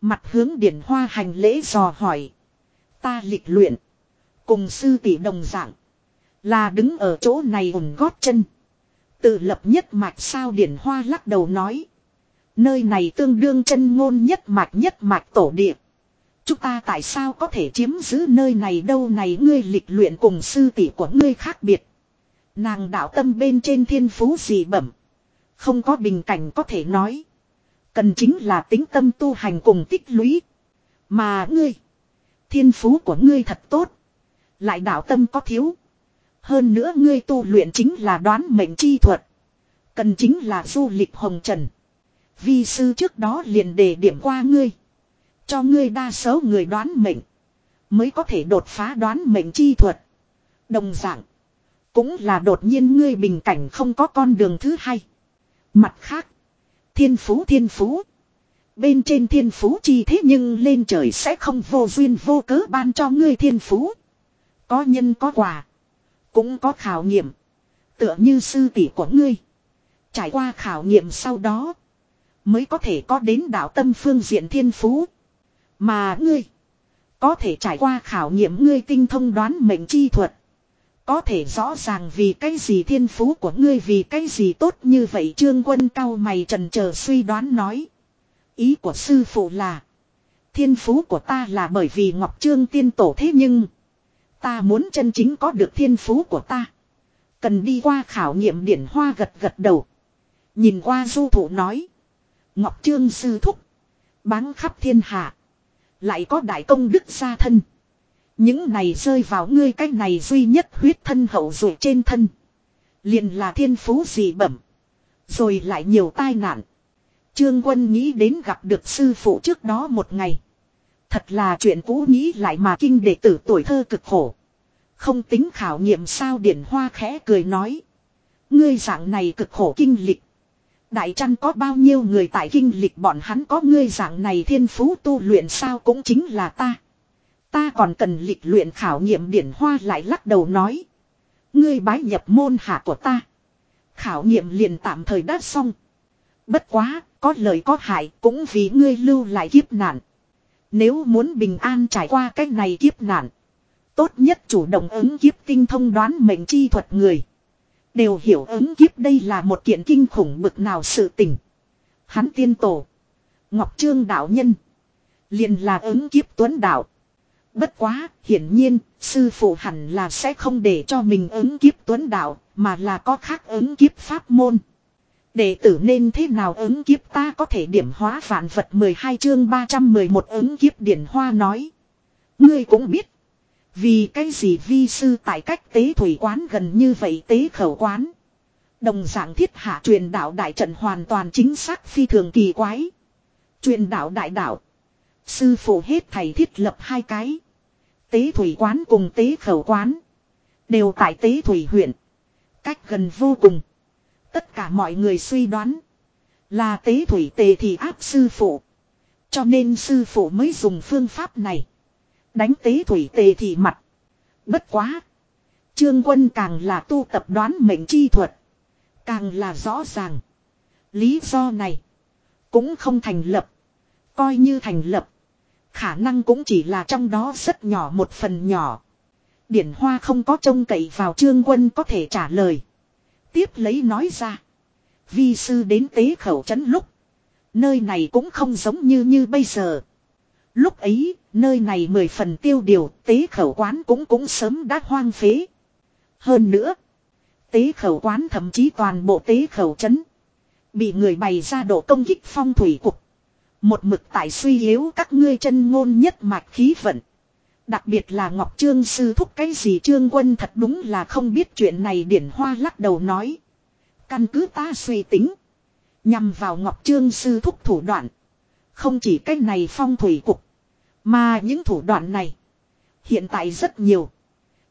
A: Mặt hướng điển hoa hành lễ dò hỏi. Ta lịch luyện. Cùng sư tỷ đồng dạng. Là đứng ở chỗ này ủng gót chân. Tự lập nhất mạch sao điển hoa lắc đầu nói. Nơi này tương đương chân ngôn nhất mạch nhất mạch tổ địa. Chúng ta tại sao có thể chiếm giữ nơi này đâu này ngươi lịch luyện cùng sư tỷ của ngươi khác biệt. Nàng đạo tâm bên trên thiên phú gì bẩm. Không có bình cảnh có thể nói. Cần chính là tính tâm tu hành cùng tích lũy. Mà ngươi. Thiên phú của ngươi thật tốt. Lại đạo tâm có thiếu. Hơn nữa ngươi tu luyện chính là đoán mệnh chi thuật. Cần chính là du lịch hồng trần. Vi sư trước đó liền đề điểm qua ngươi. Cho ngươi đa số người đoán mệnh. Mới có thể đột phá đoán mệnh chi thuật. Đồng dạng. Cũng là đột nhiên ngươi bình cảnh không có con đường thứ hai. Mặt khác. Thiên phú thiên phú. Bên trên thiên phú chi thế nhưng lên trời sẽ không vô duyên vô cớ ban cho ngươi thiên phú. Có nhân có quả. Cũng có khảo nghiệm. Tựa như sư tỷ của ngươi. Trải qua khảo nghiệm sau đó. Mới có thể có đến đạo tâm phương diện thiên phú. Mà ngươi. Có thể trải qua khảo nghiệm ngươi tinh thông đoán mệnh chi thuật. Có thể rõ ràng vì cái gì thiên phú của ngươi, vì cái gì tốt như vậy trương quân cao mày trần chờ suy đoán nói. Ý của sư phụ là. Thiên phú của ta là bởi vì Ngọc Trương tiên tổ thế nhưng. Ta muốn chân chính có được thiên phú của ta. Cần đi qua khảo nghiệm điển hoa gật gật đầu. Nhìn qua du thủ nói. Ngọc Trương sư thúc. Báng khắp thiên hạ. Lại có đại công đức gia thân. Những này rơi vào ngươi cách này duy nhất huyết thân hậu rồi trên thân. Liền là thiên phú dị bẩm. Rồi lại nhiều tai nạn. Trương quân nghĩ đến gặp được sư phụ trước đó một ngày. Thật là chuyện cũ nghĩ lại mà kinh đệ tử tuổi thơ cực khổ. Không tính khảo nghiệm sao điển hoa khẽ cười nói. Ngươi dạng này cực khổ kinh lịch. Đại trăn có bao nhiêu người tại kinh lịch bọn hắn có ngươi dạng này thiên phú tu luyện sao cũng chính là ta. Ta còn cần lịch luyện khảo nghiệm điển hoa lại lắc đầu nói. Ngươi bái nhập môn hạ của ta. Khảo nghiệm liền tạm thời đã xong. Bất quá, Có lợi có hại cũng vì ngươi lưu lại kiếp nạn. Nếu muốn bình an trải qua cách này kiếp nạn. Tốt nhất chủ động ứng kiếp tinh thông đoán mệnh chi thuật người. Đều hiểu ứng kiếp đây là một kiện kinh khủng bực nào sự tình. Hắn tiên tổ. Ngọc Trương đạo nhân. liền là ứng kiếp tuấn đạo. Bất quá, hiển nhiên, sư phụ hẳn là sẽ không để cho mình ứng kiếp tuấn đạo, mà là có khác ứng kiếp pháp môn. Đệ tử nên thế nào ứng kiếp ta có thể điểm hóa vạn vật 12 chương 311 ứng kiếp điển hoa nói. Ngươi cũng biết. Vì cái gì vi sư tại cách tế thủy quán gần như vậy tế khẩu quán. Đồng dạng thiết hạ truyền đạo đại trận hoàn toàn chính xác phi thường kỳ quái. Truyền đạo đại đạo. Sư phụ hết thầy thiết lập hai cái. Tế thủy quán cùng tế khẩu quán. Đều tại tế thủy huyện. Cách gần vô cùng. Tất cả mọi người suy đoán. Là tế thủy tề thì áp sư phụ. Cho nên sư phụ mới dùng phương pháp này. Đánh tế thủy tề thì mặt. Bất quá. Trương quân càng là tu tập đoán mệnh chi thuật. Càng là rõ ràng. Lý do này. Cũng không thành lập. Coi như thành lập. Khả năng cũng chỉ là trong đó rất nhỏ một phần nhỏ. Điển Hoa không có trông cậy vào trương quân có thể trả lời. Tiếp lấy nói ra. Vi sư đến tế khẩu trấn lúc. Nơi này cũng không giống như như bây giờ. Lúc ấy, nơi này mười phần tiêu điều, tế khẩu quán cũng cũng sớm đã hoang phế. Hơn nữa, tế khẩu quán thậm chí toàn bộ tế khẩu trấn. Bị người bày ra độ công kích phong thủy cục. Một mực tại suy yếu các ngươi chân ngôn nhất mạch khí vận. Đặc biệt là Ngọc Trương sư thúc cái gì Trương Quân thật đúng là không biết chuyện này điển hoa lắc đầu nói. Căn cứ ta suy tính. Nhằm vào Ngọc Trương sư thúc thủ đoạn. Không chỉ cái này phong thủy cục. Mà những thủ đoạn này. Hiện tại rất nhiều.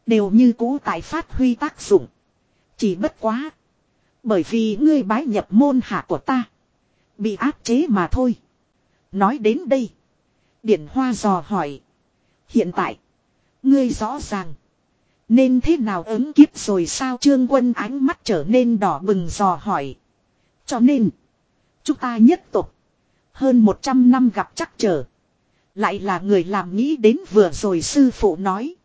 A: Đều như cũ tại phát huy tác dụng. Chỉ bất quá. Bởi vì ngươi bái nhập môn hạ của ta. Bị áp chế mà thôi. Nói đến đây. Điển Hoa dò hỏi. Hiện tại. Ngươi rõ ràng. Nên thế nào ứng kiếp rồi sao trương quân ánh mắt trở nên đỏ bừng dò hỏi. Cho nên. Chúng ta nhất tục. Hơn 100 năm gặp chắc trở. Lại là người làm nghĩ đến vừa rồi sư phụ nói.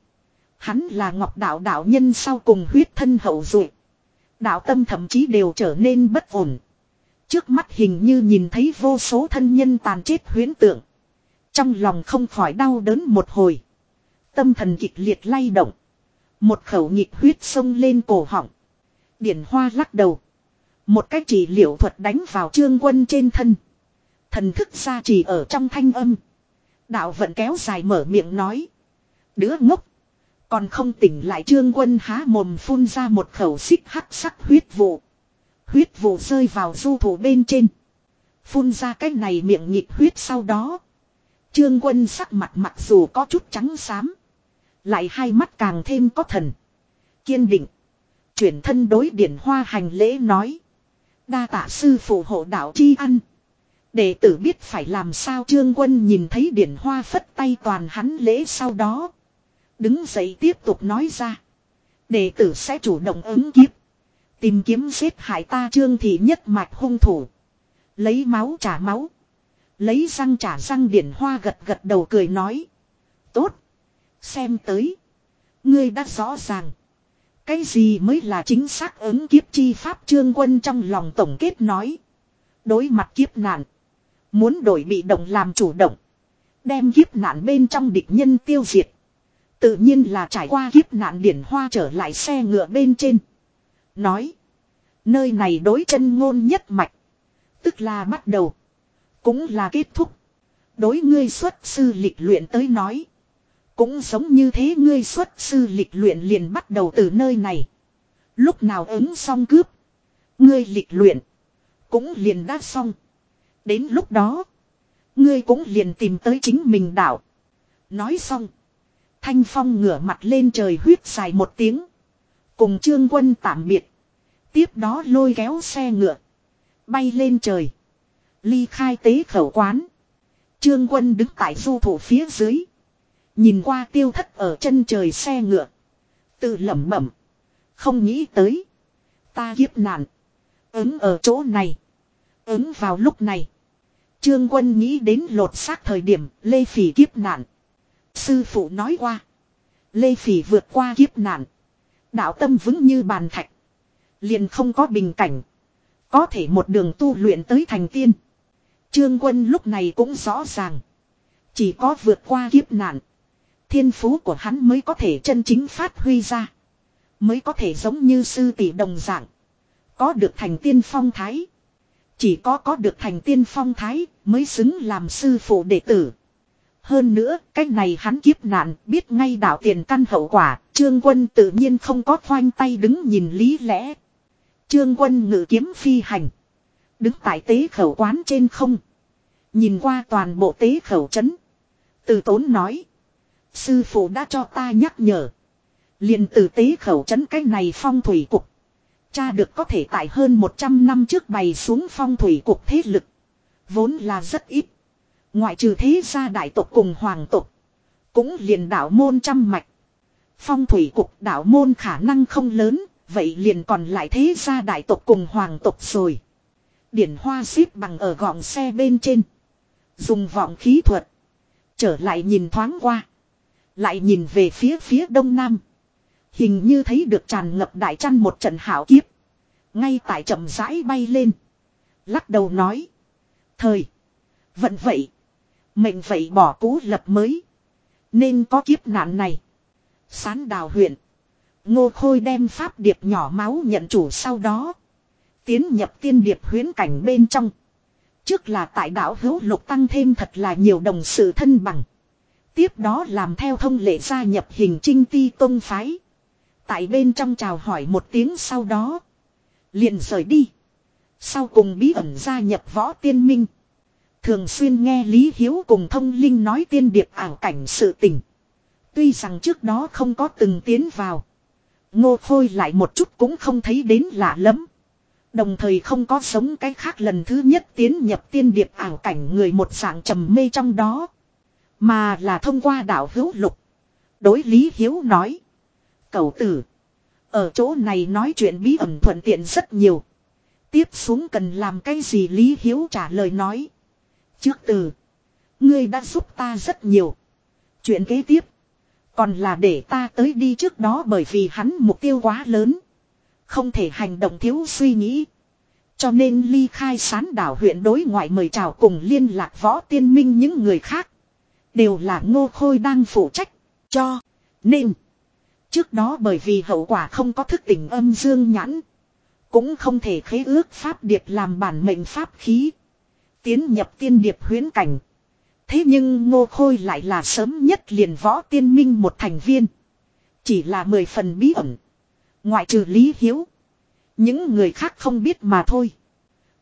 A: Hắn là ngọc đạo đạo nhân sau cùng huyết thân hậu duệ Đạo tâm thậm chí đều trở nên bất ổn. Trước mắt hình như nhìn thấy vô số thân nhân tàn chết huyến tượng. Trong lòng không khỏi đau đớn một hồi. Tâm thần kịch liệt lay động. Một khẩu nhịp huyết sông lên cổ họng. Điển hoa lắc đầu. Một cách chỉ liệu thuật đánh vào trương quân trên thân. Thần thức ra chỉ ở trong thanh âm. Đạo vận kéo dài mở miệng nói. Đứa ngốc. Còn không tỉnh lại trương quân há mồm phun ra một khẩu xích hắc sắc huyết vụ. Huyết vụ rơi vào du thủ bên trên. Phun ra cái này miệng nhịp huyết sau đó. Trương quân sắc mặt mặc dù có chút trắng xám. Lại hai mắt càng thêm có thần. Kiên định. Chuyển thân đối điển hoa hành lễ nói. Đa tạ sư phụ hộ đạo chi ăn. Đệ tử biết phải làm sao trương quân nhìn thấy điển hoa phất tay toàn hắn lễ sau đó. Đứng dậy tiếp tục nói ra. Đệ tử sẽ chủ động ứng kiếp. Tìm kiếm giết hại ta trương thị nhất mạch hung thủ. Lấy máu trả máu. Lấy răng trả răng điển hoa gật gật đầu cười nói. Tốt. Xem tới. Ngươi đã rõ ràng. Cái gì mới là chính xác ứng kiếp chi pháp trương quân trong lòng tổng kết nói. Đối mặt kiếp nạn. Muốn đổi bị động làm chủ động. Đem kiếp nạn bên trong địch nhân tiêu diệt. Tự nhiên là trải qua kiếp nạn điển hoa trở lại xe ngựa bên trên. Nói. Nơi này đối chân ngôn nhất mạch. Tức là bắt đầu. Cũng là kết thúc. Đối ngươi xuất sư lịch luyện tới nói. Cũng giống như thế ngươi xuất sư lịch luyện liền bắt đầu từ nơi này. Lúc nào ứng xong cướp. Ngươi lịch luyện. Cũng liền đã xong. Đến lúc đó. Ngươi cũng liền tìm tới chính mình đảo. Nói xong. Thanh Phong ngửa mặt lên trời huyết dài một tiếng. Cùng trương quân tạm biệt. Tiếp đó lôi kéo xe ngựa. Bay lên trời. Ly khai tế khẩu quán. Trương quân đứng tại du thủ phía dưới. Nhìn qua tiêu thất ở chân trời xe ngựa. Tự lẩm bẩm. Không nghĩ tới. Ta kiếp nạn. Ứng ở chỗ này. Ứng vào lúc này. Trương quân nghĩ đến lột xác thời điểm Lê Phỉ kiếp nạn. Sư phụ nói qua. Lê Phỉ vượt qua kiếp nạn. Đạo tâm vững như bàn thạch. Liền không có bình cảnh. Có thể một đường tu luyện tới thành tiên. Trương quân lúc này cũng rõ ràng. Chỉ có vượt qua kiếp nạn. Thiên phú của hắn mới có thể chân chính phát huy ra. Mới có thể giống như sư tỷ đồng dạng. Có được thành tiên phong thái. Chỉ có có được thành tiên phong thái mới xứng làm sư phụ đệ tử. Hơn nữa, cách này hắn kiếp nạn, biết ngay đạo tiền căn hậu quả, trương quân tự nhiên không có khoanh tay đứng nhìn lý lẽ. Trương quân ngự kiếm phi hành. Đứng tại tế khẩu quán trên không. Nhìn qua toàn bộ tế khẩu chấn. Từ tốn nói. Sư phụ đã cho ta nhắc nhở. liền từ tế khẩu chấn cái này phong thủy cục. Cha được có thể tại hơn 100 năm trước bày xuống phong thủy cục thế lực. Vốn là rất ít. Ngoại trừ thế gia đại tộc cùng hoàng tộc. Cũng liền đạo môn trăm mạch. Phong thủy cục đạo môn khả năng không lớn. Vậy liền còn lại thế gia đại tộc cùng hoàng tộc rồi. Điển hoa xếp bằng ở gọng xe bên trên. Dùng vọng khí thuật. Trở lại nhìn thoáng qua. Lại nhìn về phía phía đông nam. Hình như thấy được tràn ngập đại chăn một trận hảo kiếp. Ngay tại chậm rãi bay lên. Lắc đầu nói. Thời. Vận vậy. Mệnh vậy bỏ cũ lập mới. Nên có kiếp nạn này. Sán đào huyện. Ngô Khôi đem pháp điệp nhỏ máu nhận chủ sau đó. Tiến nhập tiên điệp huyến cảnh bên trong. Trước là tại đảo hữu lục tăng thêm thật là nhiều đồng sự thân bằng. Tiếp đó làm theo thông lệ gia nhập hình trinh ti tông phái. Tại bên trong chào hỏi một tiếng sau đó. Liền rời đi. Sau cùng bí ẩn gia nhập võ tiên minh. Thường xuyên nghe Lý Hiếu cùng thông linh nói tiên điệp ảo cảnh sự tình. Tuy rằng trước đó không có từng tiến vào. Ngô Khôi lại một chút cũng không thấy đến lạ lắm. Đồng thời không có sống cái khác lần thứ nhất tiến nhập tiên điệp ảo cảnh người một dạng trầm mê trong đó. Mà là thông qua đạo hữu lục. Đối Lý Hiếu nói. cậu tử. Ở chỗ này nói chuyện bí ẩn thuận tiện rất nhiều. Tiếp xuống cần làm cái gì Lý Hiếu trả lời nói. Trước từ. Ngươi đã giúp ta rất nhiều. Chuyện kế tiếp. Còn là để ta tới đi trước đó bởi vì hắn mục tiêu quá lớn. Không thể hành động thiếu suy nghĩ. Cho nên ly khai sán đảo huyện đối ngoại mời chào cùng liên lạc võ tiên minh những người khác. Đều là ngô khôi đang phụ trách. Cho. Nên. Trước đó bởi vì hậu quả không có thức tỉnh âm dương nhãn. Cũng không thể khế ước pháp điệp làm bản mệnh pháp khí. Tiến nhập tiên điệp huyến cảnh. Thế nhưng ngô khôi lại là sớm nhất liền võ tiên minh một thành viên. Chỉ là mười phần bí ẩn. Ngoại trừ Lý Hiếu. Những người khác không biết mà thôi.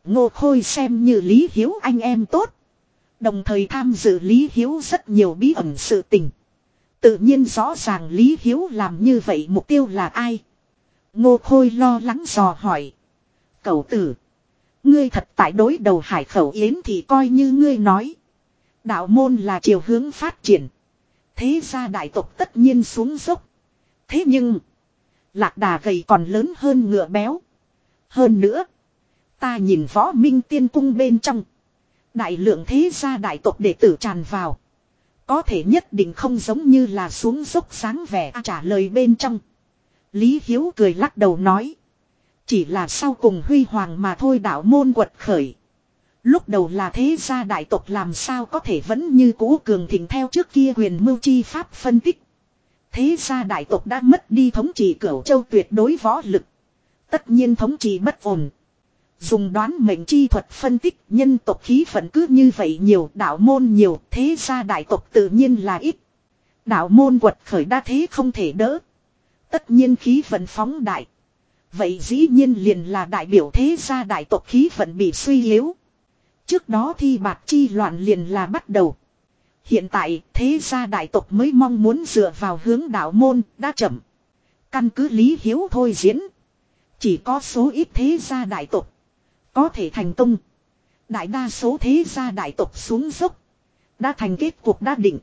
A: Ngô khôi xem như Lý Hiếu anh em tốt. Đồng thời tham dự Lý Hiếu rất nhiều bí ẩn sự tình. Tự nhiên rõ ràng Lý Hiếu làm như vậy mục tiêu là ai. Ngô Khôi lo lắng dò hỏi. Cậu tử. Ngươi thật tại đối đầu hải khẩu yến thì coi như ngươi nói. Đạo môn là chiều hướng phát triển. Thế ra đại tộc tất nhiên xuống dốc. Thế nhưng. Lạc đà gầy còn lớn hơn ngựa béo. Hơn nữa. Ta nhìn võ minh tiên cung bên trong. Đại lượng thế gia đại tộc đệ tử tràn vào. Có thể nhất định không giống như là xuống dốc sáng vẻ trả lời bên trong. Lý Hiếu cười lắc đầu nói. Chỉ là sau cùng huy hoàng mà thôi đạo môn quật khởi. Lúc đầu là thế gia đại tộc làm sao có thể vẫn như cũ cường thịnh theo trước kia huyền mưu chi pháp phân tích. Thế gia đại tộc đã mất đi thống trị cửu châu tuyệt đối võ lực. Tất nhiên thống trị bất ổn. Dùng đoán mệnh chi thuật phân tích nhân tộc khí phận cứ như vậy nhiều, đạo môn nhiều, thế gia đại tộc tự nhiên là ít. Đạo môn quật khởi đa thế không thể đỡ. Tất nhiên khí vận phóng đại. Vậy dĩ nhiên liền là đại biểu thế gia đại tộc khí vận bị suy yếu. Trước đó thi bạc chi loạn liền là bắt đầu. Hiện tại thế gia đại tộc mới mong muốn dựa vào hướng đạo môn đã chậm. Căn cứ lý hiếu thôi diễn. Chỉ có số ít thế gia đại tộc. Có thể thành công. Đại đa số thế gia đại tộc xuống dốc. Đã thành kết cuộc đã định.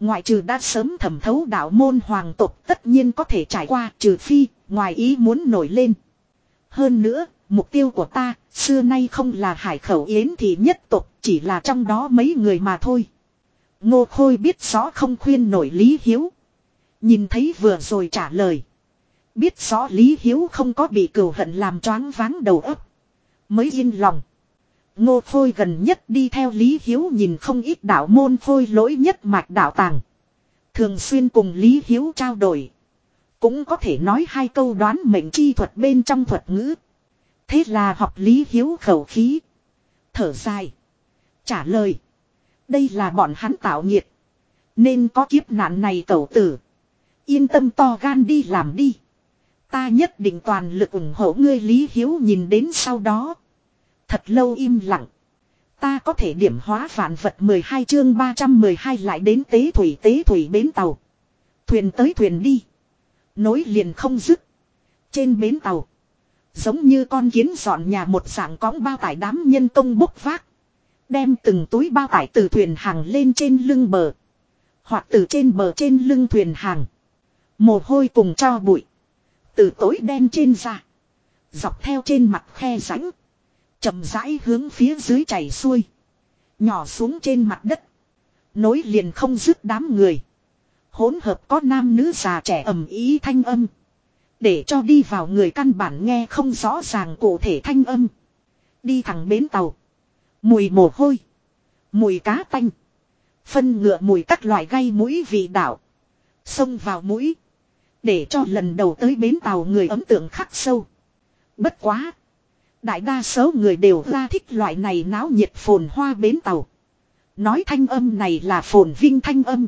A: Ngoại trừ đã sớm thẩm thấu đạo môn hoàng tộc tất nhiên có thể trải qua trừ phi, ngoài ý muốn nổi lên. Hơn nữa, Mục tiêu của ta, xưa nay không là hải khẩu yến thì nhất tục, chỉ là trong đó mấy người mà thôi. Ngô Khôi biết rõ không khuyên nổi Lý Hiếu. Nhìn thấy vừa rồi trả lời. Biết rõ Lý Hiếu không có bị cừu hận làm choáng váng đầu óc. Mới yên lòng. Ngô Khôi gần nhất đi theo Lý Hiếu nhìn không ít đạo môn phôi lỗi nhất mạch đạo tàng. Thường xuyên cùng Lý Hiếu trao đổi. Cũng có thể nói hai câu đoán mệnh chi thuật bên trong thuật ngữ. Thế là học Lý Hiếu khẩu khí. Thở dài. Trả lời. Đây là bọn hắn tạo nghiệt. Nên có kiếp nạn này cậu tử. Yên tâm to gan đi làm đi. Ta nhất định toàn lực ủng hộ ngươi Lý Hiếu nhìn đến sau đó. Thật lâu im lặng. Ta có thể điểm hóa vạn vật 12 chương 312 lại đến tế thủy tế thủy bến tàu. Thuyền tới thuyền đi. Nối liền không dứt. Trên bến tàu. Giống như con kiến dọn nhà một dạng cõng bao tải đám nhân công bốc vác. Đem từng túi bao tải từ thuyền hàng lên trên lưng bờ. Hoặc từ trên bờ trên lưng thuyền hàng. Mồ hôi cùng cho bụi. Từ tối đen trên ra. Dọc theo trên mặt khe rãnh. chậm rãi hướng phía dưới chảy xuôi. Nhỏ xuống trên mặt đất. Nối liền không dứt đám người. Hỗn hợp có nam nữ già trẻ ầm ý thanh âm. Để cho đi vào người căn bản nghe không rõ ràng cụ thể thanh âm. Đi thẳng bến tàu. Mùi mồ hôi. Mùi cá tanh. Phân ngựa mùi các loại gây mũi vị đạo. Xông vào mũi. Để cho lần đầu tới bến tàu người ấn tượng khắc sâu. Bất quá. Đại đa số người đều ra thích loại này náo nhiệt phồn hoa bến tàu. Nói thanh âm này là phồn vinh thanh âm.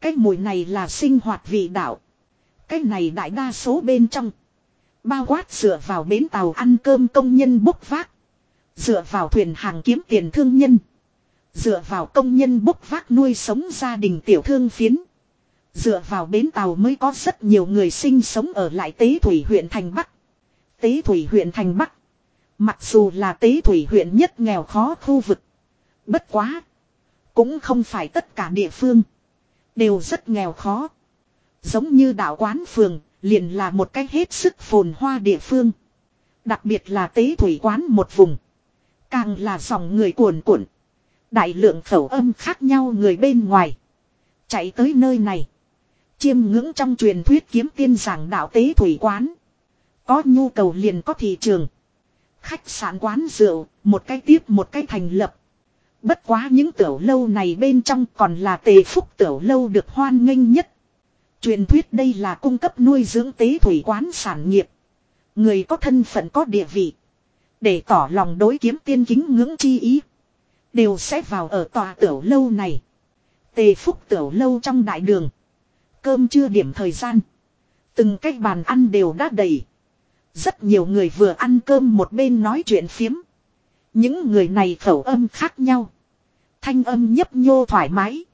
A: Cái mùi này là sinh hoạt vị đạo. Cái này đại đa số bên trong. Bao quát dựa vào bến tàu ăn cơm công nhân bốc vác. Dựa vào thuyền hàng kiếm tiền thương nhân. Dựa vào công nhân bốc vác nuôi sống gia đình tiểu thương phiến. Dựa vào bến tàu mới có rất nhiều người sinh sống ở lại Tế Thủy huyện Thành Bắc. Tế Thủy huyện Thành Bắc. Mặc dù là Tế Thủy huyện nhất nghèo khó khu vực. Bất quá. Cũng không phải tất cả địa phương. Đều rất nghèo khó. Giống như đạo quán phường, liền là một cách hết sức phồn hoa địa phương. Đặc biệt là Tế Thủy quán một vùng. Càng là dòng người cuồn cuộn. Đại lượng khẩu âm khác nhau người bên ngoài. Chạy tới nơi này. Chiêm ngưỡng trong truyền thuyết kiếm tiên giảng đạo tế thủy quán. Có nhu cầu liền có thị trường. Khách sạn quán rượu, một cái tiếp một cái thành lập. Bất quá những tiểu lâu này bên trong còn là tề phúc tiểu lâu được hoan nghênh nhất. Truyền thuyết đây là cung cấp nuôi dưỡng tế thủy quán sản nghiệp. Người có thân phận có địa vị. Để tỏ lòng đối kiếm tiên kính ngưỡng chi ý. Đều sẽ vào ở tòa tiểu lâu này. Tề phúc tiểu lâu trong đại đường. Cơm chưa điểm thời gian. Từng cái bàn ăn đều đã đầy. Rất nhiều người vừa ăn cơm một bên nói chuyện phiếm. Những người này khẩu âm khác nhau. Thanh âm nhấp nhô thoải mái.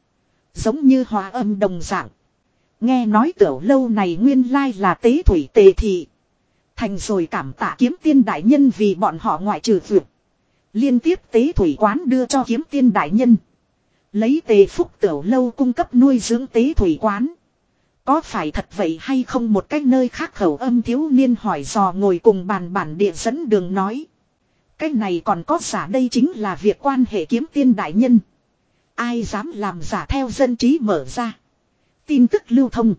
A: Giống như hòa âm đồng dạng. Nghe nói tiểu lâu này nguyên lai là tế thủy tề thị. Thành rồi cảm tạ kiếm tiên đại nhân vì bọn họ ngoại trừ vượt. Liên tiếp tế thủy quán đưa cho kiếm tiên đại nhân. Lấy tề phúc tiểu lâu cung cấp nuôi dưỡng tế thủy quán. Có phải thật vậy hay không một cách nơi khác khẩu âm thiếu niên hỏi dò ngồi cùng bàn bản địa dẫn đường nói. Cái này còn có giả đây chính là việc quan hệ kiếm tiên đại nhân. Ai dám làm giả theo dân trí mở ra. Tin tức lưu thông.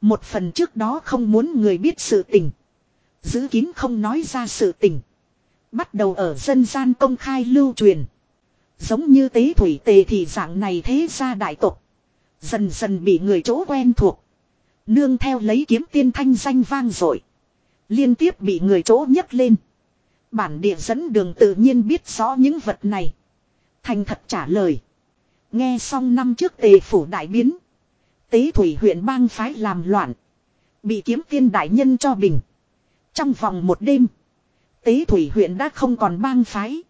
A: Một phần trước đó không muốn người biết sự tình. Giữ kín không nói ra sự tình. Bắt đầu ở dân gian công khai lưu truyền. Giống như tế thủy tề thì dạng này thế ra đại tộc Dần dần bị người chỗ quen thuộc. Nương theo lấy kiếm tiên thanh danh vang dội Liên tiếp bị người chỗ nhấc lên. Bản địa dẫn đường tự nhiên biết rõ những vật này. Thành thật trả lời. Nghe xong năm trước tề phủ đại biến. Tế thủy huyện bang phái làm loạn. Bị kiếm tiên đại nhân cho bình. Trong vòng một đêm. Tế thủy huyện đã không còn bang phái.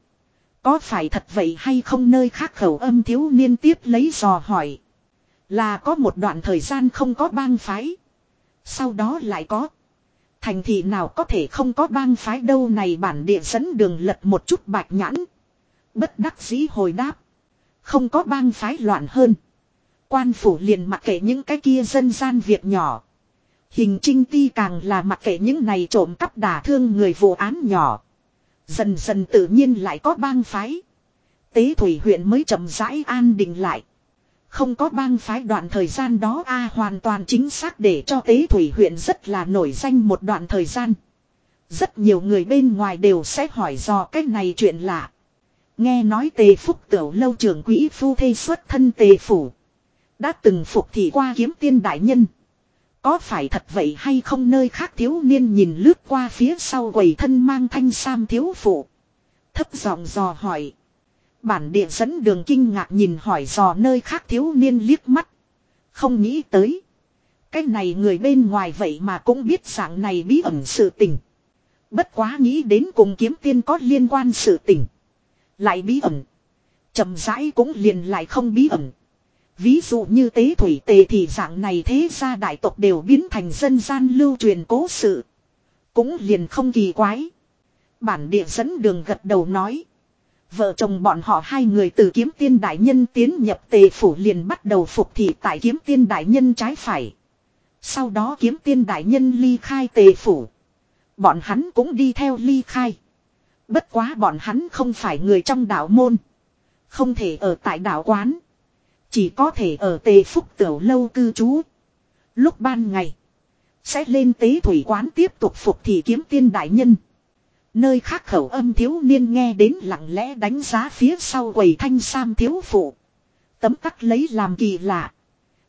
A: Có phải thật vậy hay không nơi khác khẩu âm thiếu niên tiếp lấy dò hỏi. Là có một đoạn thời gian không có bang phái. Sau đó lại có. Thành thị nào có thể không có bang phái đâu này bản địa dẫn đường lật một chút bạch nhãn. Bất đắc dĩ hồi đáp. Không có bang phái loạn hơn. Quan phủ liền mặc kệ những cái kia dân gian việc nhỏ. Hình trinh ti càng là mặc kệ những này trộm cắp đả thương người vụ án nhỏ. Dần dần tự nhiên lại có bang phái. Tế thủy huyện mới chậm rãi an định lại. Không có bang phái đoạn thời gian đó a hoàn toàn chính xác để cho tế thủy huyện rất là nổi danh một đoạn thời gian. Rất nhiều người bên ngoài đều sẽ hỏi dò cái này chuyện lạ. Nghe nói tề phúc tiểu lâu trưởng quỹ phu thê xuất thân tề phủ. Đã từng phục thị qua kiếm tiên đại nhân. Có phải thật vậy hay không nơi khác thiếu niên nhìn lướt qua phía sau quầy thân mang thanh sam thiếu phụ. Thấp giọng dò hỏi. Bản địa dẫn đường kinh ngạc nhìn hỏi dò nơi khác thiếu niên liếc mắt. Không nghĩ tới. Cái này người bên ngoài vậy mà cũng biết dạng này bí ẩn sự tình. Bất quá nghĩ đến cùng kiếm tiên có liên quan sự tình. Lại bí ẩn. chậm rãi cũng liền lại không bí ẩn. Ví dụ như tế thủy tề thì dạng này thế gia đại tộc đều biến thành dân gian lưu truyền cố sự. Cũng liền không kỳ quái. Bản địa dẫn đường gật đầu nói. Vợ chồng bọn họ hai người từ kiếm tiên đại nhân tiến nhập tề phủ liền bắt đầu phục thị tại kiếm tiên đại nhân trái phải. Sau đó kiếm tiên đại nhân ly khai tề phủ. Bọn hắn cũng đi theo ly khai. Bất quá bọn hắn không phải người trong đảo môn. Không thể ở tại đảo quán. Chỉ có thể ở tề phúc tiểu lâu cư trú. Lúc ban ngày. Sẽ lên tế thủy quán tiếp tục phục thị kiếm tiên đại nhân. Nơi khác khẩu âm thiếu niên nghe đến lặng lẽ đánh giá phía sau quầy thanh sam thiếu phụ. Tấm tắc lấy làm kỳ lạ.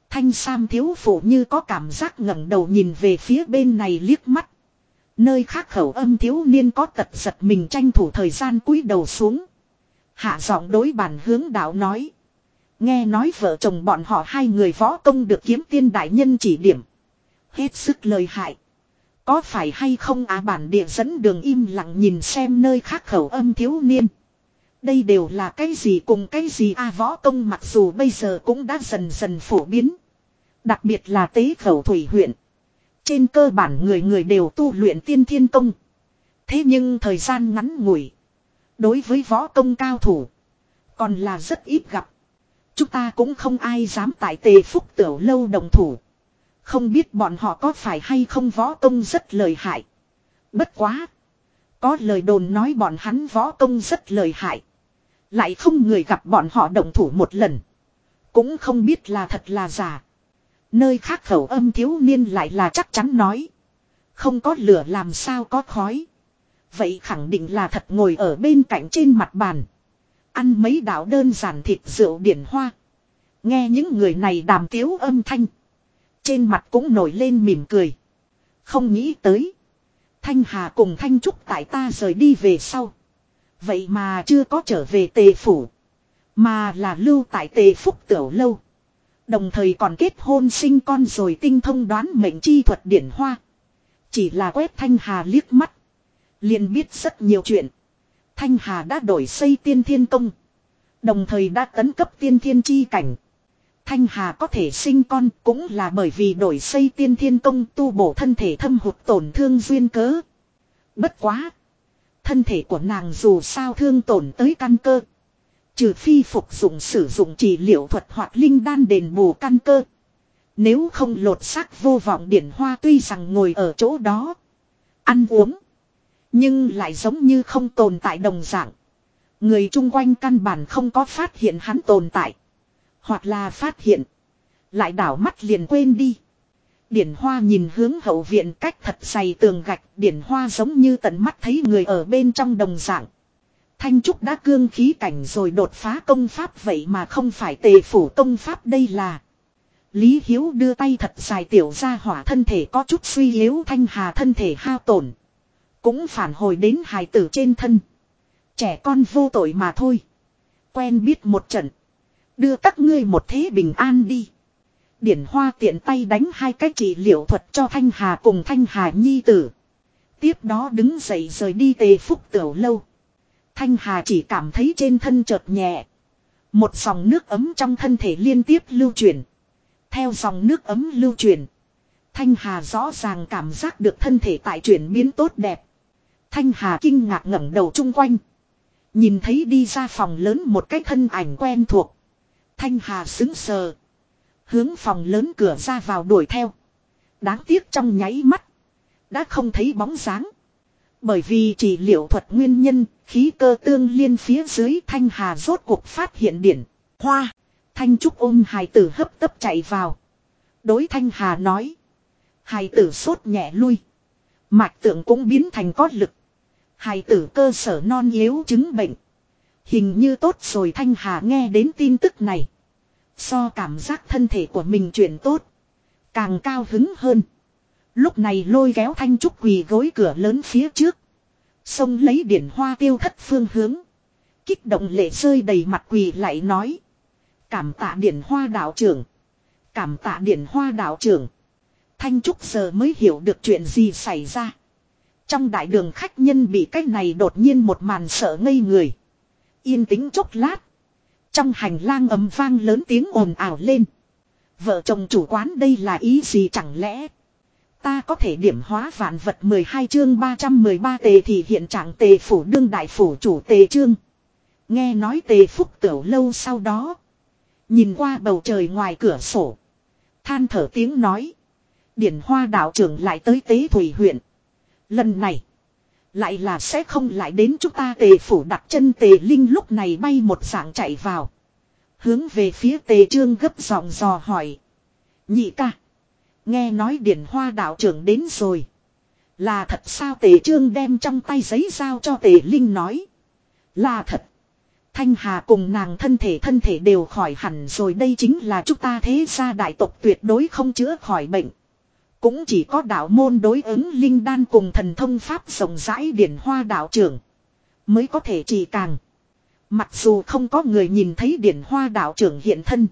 A: Thanh sam thiếu phụ như có cảm giác ngẩng đầu nhìn về phía bên này liếc mắt. Nơi khác khẩu âm thiếu niên có tật giật mình tranh thủ thời gian cúi đầu xuống. Hạ giọng đối bản hướng đạo nói. Nghe nói vợ chồng bọn họ hai người võ công được kiếm tiên đại nhân chỉ điểm. Hết sức lời hại. Có phải hay không á bản địa dẫn đường im lặng nhìn xem nơi khác khẩu âm thiếu niên. Đây đều là cái gì cùng cái gì a võ công mặc dù bây giờ cũng đã dần dần phổ biến. Đặc biệt là tế khẩu thủy huyện. Trên cơ bản người người đều tu luyện tiên thiên công. Thế nhưng thời gian ngắn ngủi. Đối với võ công cao thủ. Còn là rất ít gặp. Chúng ta cũng không ai dám tại tề phúc tiểu lâu đồng thủ. Không biết bọn họ có phải hay không võ công rất lợi hại. Bất quá. Có lời đồn nói bọn hắn võ công rất lợi hại. Lại không người gặp bọn họ động thủ một lần. Cũng không biết là thật là giả. Nơi khác khẩu âm thiếu niên lại là chắc chắn nói. Không có lửa làm sao có khói. Vậy khẳng định là thật ngồi ở bên cạnh trên mặt bàn. Ăn mấy đạo đơn giản thịt rượu điển hoa. Nghe những người này đàm tiếu âm thanh. Trên mặt cũng nổi lên mỉm cười. Không nghĩ tới. Thanh Hà cùng Thanh Trúc tại ta rời đi về sau. Vậy mà chưa có trở về tề phủ. Mà là lưu tại tề phúc tiểu lâu. Đồng thời còn kết hôn sinh con rồi tinh thông đoán mệnh chi thuật điển hoa. Chỉ là quét Thanh Hà liếc mắt. liền biết rất nhiều chuyện. Thanh Hà đã đổi xây tiên thiên công. Đồng thời đã tấn cấp tiên thiên chi cảnh. Thanh Hà có thể sinh con cũng là bởi vì đổi xây tiên thiên công tu bổ thân thể thâm hụt tổn thương duyên cớ. Bất quá. Thân thể của nàng dù sao thương tổn tới căn cơ. Trừ phi phục dụng sử dụng trị liệu thuật hoặc linh đan đền bù căn cơ. Nếu không lột xác vô vọng điển hoa tuy rằng ngồi ở chỗ đó. Ăn uống. Nhưng lại giống như không tồn tại đồng dạng. Người chung quanh căn bản không có phát hiện hắn tồn tại. Hoặc là phát hiện. Lại đảo mắt liền quên đi. Điển hoa nhìn hướng hậu viện cách thật dày tường gạch. Điển hoa giống như tận mắt thấy người ở bên trong đồng dạng. Thanh Trúc đã cương khí cảnh rồi đột phá công pháp vậy mà không phải tề phủ công pháp đây là. Lý Hiếu đưa tay thật dài tiểu ra hỏa thân thể có chút suy yếu thanh hà thân thể hao tổn. Cũng phản hồi đến hài tử trên thân. Trẻ con vô tội mà thôi. Quen biết một trận. Đưa các ngươi một thế bình an đi. Điển hoa tiện tay đánh hai cái trị liệu thuật cho Thanh Hà cùng Thanh Hà nhi tử. Tiếp đó đứng dậy rời đi tề phúc tiểu lâu. Thanh Hà chỉ cảm thấy trên thân chợt nhẹ. Một dòng nước ấm trong thân thể liên tiếp lưu chuyển. Theo dòng nước ấm lưu chuyển. Thanh Hà rõ ràng cảm giác được thân thể tại chuyển biến tốt đẹp. Thanh Hà kinh ngạc ngẩng đầu chung quanh. Nhìn thấy đi ra phòng lớn một cái thân ảnh quen thuộc. Thanh Hà xứng sờ. Hướng phòng lớn cửa ra vào đuổi theo. Đáng tiếc trong nháy mắt. Đã không thấy bóng dáng. Bởi vì chỉ liệu thuật nguyên nhân, khí cơ tương liên phía dưới Thanh Hà rốt cuộc phát hiện điển. Hoa. Thanh Trúc ôm hài tử hấp tấp chạy vào. Đối Thanh Hà nói. Hài tử sốt nhẹ lui. Mạch tượng cũng biến thành có lực. Hài tử cơ sở non yếu chứng bệnh. Hình như tốt rồi Thanh Hà nghe đến tin tức này. So cảm giác thân thể của mình chuyển tốt. Càng cao hứng hơn. Lúc này lôi kéo Thanh Trúc quỳ gối cửa lớn phía trước. Xông lấy điển hoa tiêu thất phương hướng. Kích động lệ rơi đầy mặt quỳ lại nói. Cảm tạ điển hoa đạo trưởng. Cảm tạ điển hoa đạo trưởng. Thanh Trúc giờ mới hiểu được chuyện gì xảy ra. Trong đại đường khách nhân bị cách này đột nhiên một màn sợ ngây người. Yên tĩnh chốc lát. Trong hành lang ầm vang lớn tiếng ồn ào lên. Vợ chồng chủ quán đây là ý gì chẳng lẽ. Ta có thể điểm hóa vạn vật 12 chương 313 tề thì hiện trạng tề phủ đương đại phủ chủ tề chương. Nghe nói tề phúc tiểu lâu sau đó. Nhìn qua bầu trời ngoài cửa sổ. Than thở tiếng nói. Điển hoa đạo trưởng lại tới tế thủy huyện. Lần này. Lại là sẽ không lại đến chúng ta tề phủ đặt chân tề linh lúc này bay một dạng chạy vào. Hướng về phía tề trương gấp giọng dò hỏi. Nhị ca. Nghe nói điển hoa đạo trưởng đến rồi. Là thật sao tề trương đem trong tay giấy giao cho tề linh nói. Là thật. Thanh Hà cùng nàng thân thể thân thể đều khỏi hẳn rồi đây chính là chúng ta thế gia đại tộc tuyệt đối không chữa khỏi bệnh. Cũng chỉ có đạo môn đối ứng linh đan cùng thần thông pháp rộng rãi điển hoa đạo trưởng. Mới có thể trì càng. Mặc dù không có người nhìn thấy điển hoa đạo trưởng hiện thân.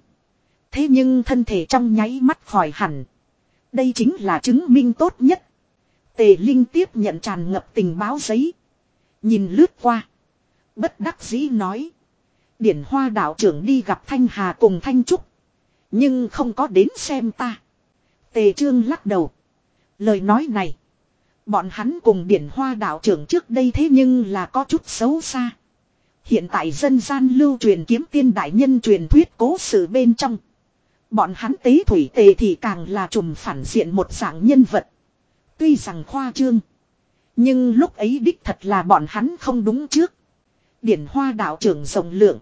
A: Thế nhưng thân thể trong nháy mắt khỏi hẳn. Đây chính là chứng minh tốt nhất. Tề Linh tiếp nhận tràn ngập tình báo giấy. Nhìn lướt qua. Bất đắc dĩ nói. Điển hoa đạo trưởng đi gặp Thanh Hà cùng Thanh Trúc. Nhưng không có đến xem ta. Tề Trương lắc đầu. Lời nói này. Bọn hắn cùng điển hoa đạo trưởng trước đây thế nhưng là có chút xấu xa. Hiện tại dân gian lưu truyền kiếm tiên đại nhân truyền thuyết cố sự bên trong. Bọn hắn tế thủy tề thì càng là trùm phản diện một dạng nhân vật. Tuy rằng khoa trương. Nhưng lúc ấy đích thật là bọn hắn không đúng trước. Điển hoa đạo trưởng rộng lượng.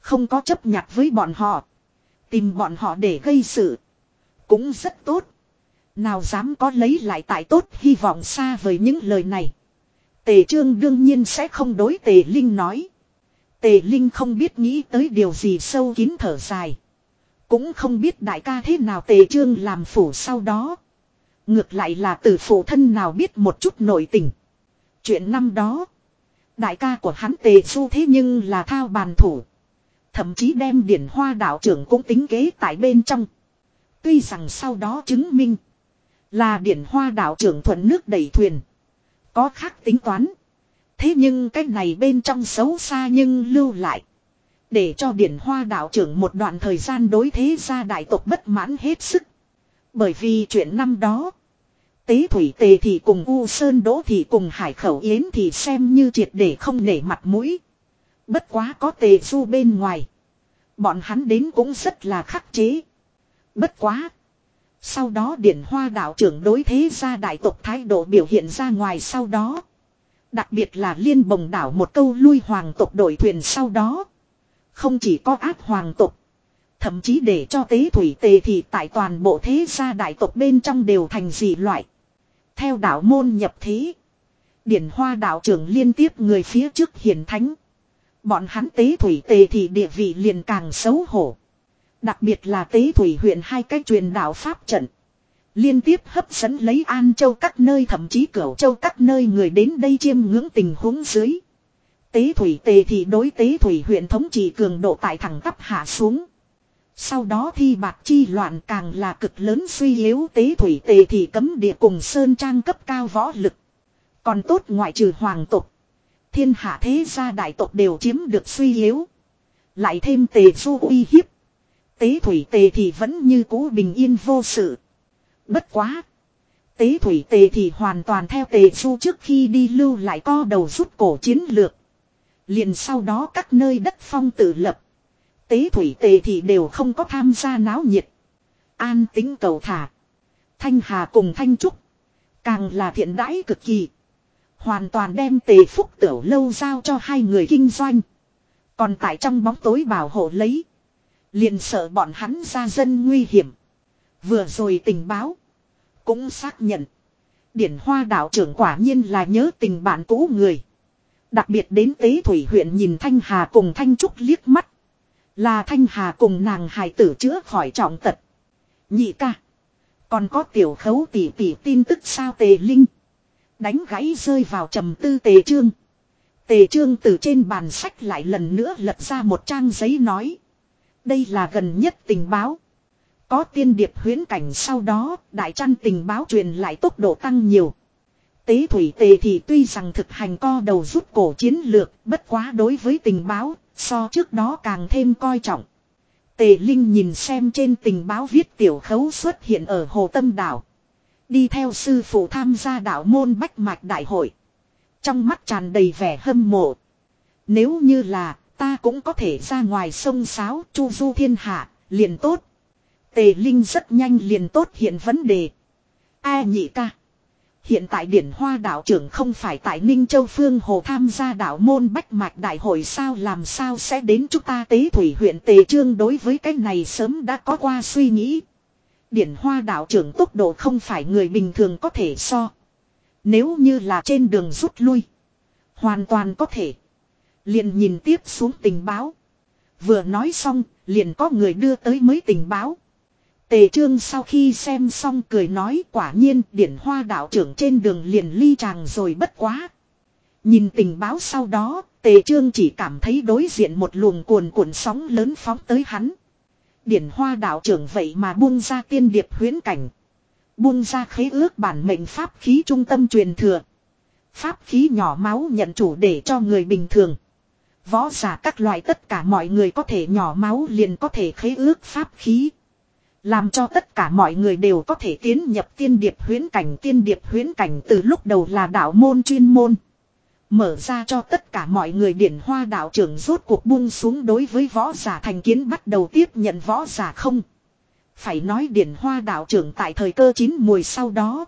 A: Không có chấp nhặt với bọn họ. Tìm bọn họ để gây sự. Cũng rất tốt. Nào dám có lấy lại tại tốt hy vọng xa với những lời này. Tề trương đương nhiên sẽ không đối tề linh nói. Tề linh không biết nghĩ tới điều gì sâu kín thở dài. Cũng không biết đại ca thế nào tề trương làm phủ sau đó. Ngược lại là từ phụ thân nào biết một chút nội tình. Chuyện năm đó. Đại ca của hắn tề Du thế nhưng là thao bàn thủ. Thậm chí đem điển hoa đạo trưởng cũng tính kế tại bên trong. Tuy rằng sau đó chứng minh. Là điển hoa đạo trưởng thuận nước đẩy thuyền. Có khác tính toán. Thế nhưng cái này bên trong xấu xa nhưng lưu lại. Để cho điển hoa đạo trưởng một đoạn thời gian đối thế gia đại tộc bất mãn hết sức. Bởi vì chuyện năm đó. Tế thủy tề thì cùng U Sơn Đỗ thì cùng Hải Khẩu Yến thì xem như triệt để không nể mặt mũi. Bất quá có tề du bên ngoài. Bọn hắn đến cũng rất là khắc chế. Bất quá. Sau đó điển hoa đạo trưởng đối thế gia đại tộc thái độ biểu hiện ra ngoài sau đó. Đặc biệt là liên bồng đảo một câu lui hoàng tộc đổi thuyền sau đó. Không chỉ có áp hoàng tộc. Thậm chí để cho tế thủy tề thì tại toàn bộ thế gia đại tộc bên trong đều thành dị loại. Theo đạo môn nhập thế. Điển hoa đạo trưởng liên tiếp người phía trước hiển thánh. Bọn hắn tế thủy tề thì địa vị liền càng xấu hổ. Đặc biệt là tế thủy huyện hai cái truyền đạo pháp trận. Liên tiếp hấp dẫn lấy An Châu các nơi thậm chí Cửu Châu các nơi người đến đây chiêm ngưỡng tình huống dưới. Tế thủy tề thì đối tế thủy huyện thống trị cường độ tại thẳng tắp hạ xuống. Sau đó thi bạc chi loạn càng là cực lớn suy yếu tế thủy tề thì cấm địa cùng sơn trang cấp cao võ lực. Còn tốt ngoại trừ hoàng tục. Thiên hạ thế gia đại tộc đều chiếm được suy yếu. Lại thêm tề du uy hiếp. Tế thủy tề thì vẫn như cũ bình yên vô sự. Bất quá. Tế thủy tề thì hoàn toàn theo tề du trước khi đi lưu lại co đầu rút cổ chiến lược. Liền sau đó các nơi đất phong tự lập. Tế thủy tề thì đều không có tham gia náo nhiệt. An tính cầu thả. Thanh Hà cùng Thanh Trúc. Càng là thiện đãi cực kỳ. Hoàn toàn đem tề phúc tiểu lâu giao cho hai người kinh doanh. Còn tại trong bóng tối bảo hộ lấy. Liền sợ bọn hắn ra dân nguy hiểm. Vừa rồi tình báo. Cũng xác nhận. Điển hoa đạo trưởng quả nhiên là nhớ tình bạn cũ người. Đặc biệt đến tế thủy huyện nhìn Thanh Hà cùng Thanh Trúc liếc mắt. Là Thanh Hà cùng nàng hài tử chữa khỏi trọng tật. Nhị ca. Còn có tiểu khấu tỷ tỷ tin tức sao tề linh. Đánh gãy rơi vào trầm tư tề trương. Tề trương từ trên bàn sách lại lần nữa lật ra một trang giấy nói. Đây là gần nhất tình báo. Có tiên điệp huyến cảnh sau đó, đại trăn tình báo truyền lại tốc độ tăng nhiều. Tế thủy tề thì tuy rằng thực hành co đầu rút cổ chiến lược, bất quá đối với tình báo, so trước đó càng thêm coi trọng. Tề Linh nhìn xem trên tình báo viết tiểu khấu xuất hiện ở Hồ Tâm Đảo. Đi theo sư phụ tham gia đạo môn Bách Mạch Đại hội. Trong mắt tràn đầy vẻ hâm mộ. Nếu như là ta cũng có thể ra ngoài sông sáo chu du thiên hạ, liền tốt. Tề Linh rất nhanh liền tốt hiện vấn đề. A nhị ca. Hiện tại điển hoa đạo trưởng không phải tại Ninh Châu Phương Hồ tham gia đạo môn Bách Mạch Đại hội sao làm sao sẽ đến chúng ta tế thủy huyện Tề Trương đối với cái này sớm đã có qua suy nghĩ. Điển hoa đạo trưởng tốc độ không phải người bình thường có thể so. Nếu như là trên đường rút lui. Hoàn toàn có thể. Liền nhìn tiếp xuống tình báo. Vừa nói xong, liền có người đưa tới mới tình báo. Tề trương sau khi xem xong cười nói quả nhiên điển hoa đạo trưởng trên đường liền ly chàng rồi bất quá. Nhìn tình báo sau đó, tề trương chỉ cảm thấy đối diện một luồng cuồn cuộn sóng lớn phóng tới hắn. Điển hoa đạo trưởng vậy mà buông ra tiên điệp huyến cảnh. Buông ra khế ước bản mệnh pháp khí trung tâm truyền thừa. Pháp khí nhỏ máu nhận chủ để cho người bình thường. Võ giả các loại tất cả mọi người có thể nhỏ máu liền có thể khế ước pháp khí. Làm cho tất cả mọi người đều có thể tiến nhập tiên điệp huyến cảnh. Tiên điệp huyến cảnh từ lúc đầu là đạo môn chuyên môn. Mở ra cho tất cả mọi người điển hoa đạo trưởng rốt cuộc buông xuống đối với võ giả thành kiến bắt đầu tiếp nhận võ giả không. Phải nói điển hoa đạo trưởng tại thời cơ chín mùi sau đó.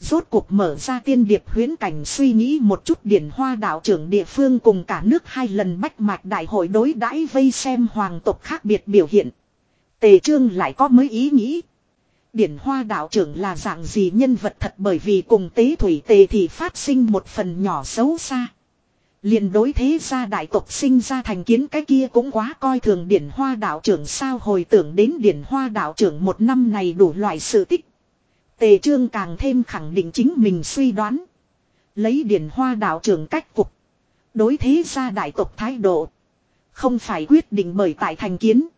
A: Rốt cuộc mở ra tiên điệp huyến cảnh suy nghĩ một chút điển hoa đạo trưởng địa phương cùng cả nước hai lần bách mạch đại hội đối đãi vây xem hoàng tộc khác biệt biểu hiện. Tề trương lại có mới ý nghĩ. Điển hoa đạo trưởng là dạng gì nhân vật thật bởi vì cùng tế thủy tề thì phát sinh một phần nhỏ xấu xa. liền đối thế gia đại tộc sinh ra thành kiến cái kia cũng quá coi thường điển hoa đạo trưởng sao hồi tưởng đến điển hoa đạo trưởng một năm này đủ loại sự tích. Tề trương càng thêm khẳng định chính mình suy đoán. Lấy điển hoa đạo trưởng cách cục. Đối thế gia đại tộc thái độ. Không phải quyết định bởi tại thành kiến.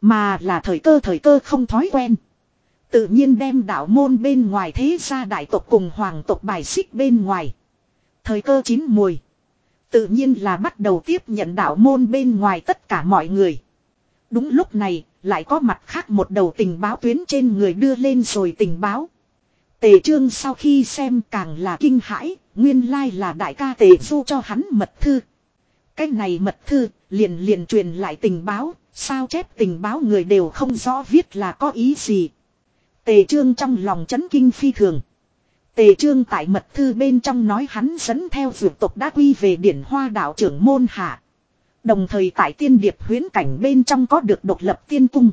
A: Mà là thời cơ thời cơ không thói quen. Tự nhiên đem đạo môn bên ngoài thế gia đại tộc cùng hoàng tộc bài xích bên ngoài. Thời cơ chín mùi. Tự nhiên là bắt đầu tiếp nhận đạo môn bên ngoài tất cả mọi người. Đúng lúc này, lại có mặt khác một đầu tình báo tuyến trên người đưa lên rồi tình báo. Tề trương sau khi xem càng là kinh hãi, nguyên lai là đại ca tề du cho hắn mật thư. Cái này mật thư, liền liền truyền lại tình báo, sao chép tình báo người đều không rõ viết là có ý gì. Tề trương trong lòng chấn kinh phi thường. Tề trương tại mật thư bên trong nói hắn dẫn theo vượt tộc đã quy về điển hoa đạo trưởng môn hạ. Đồng thời tại tiên điệp huyến cảnh bên trong có được độc lập tiên cung.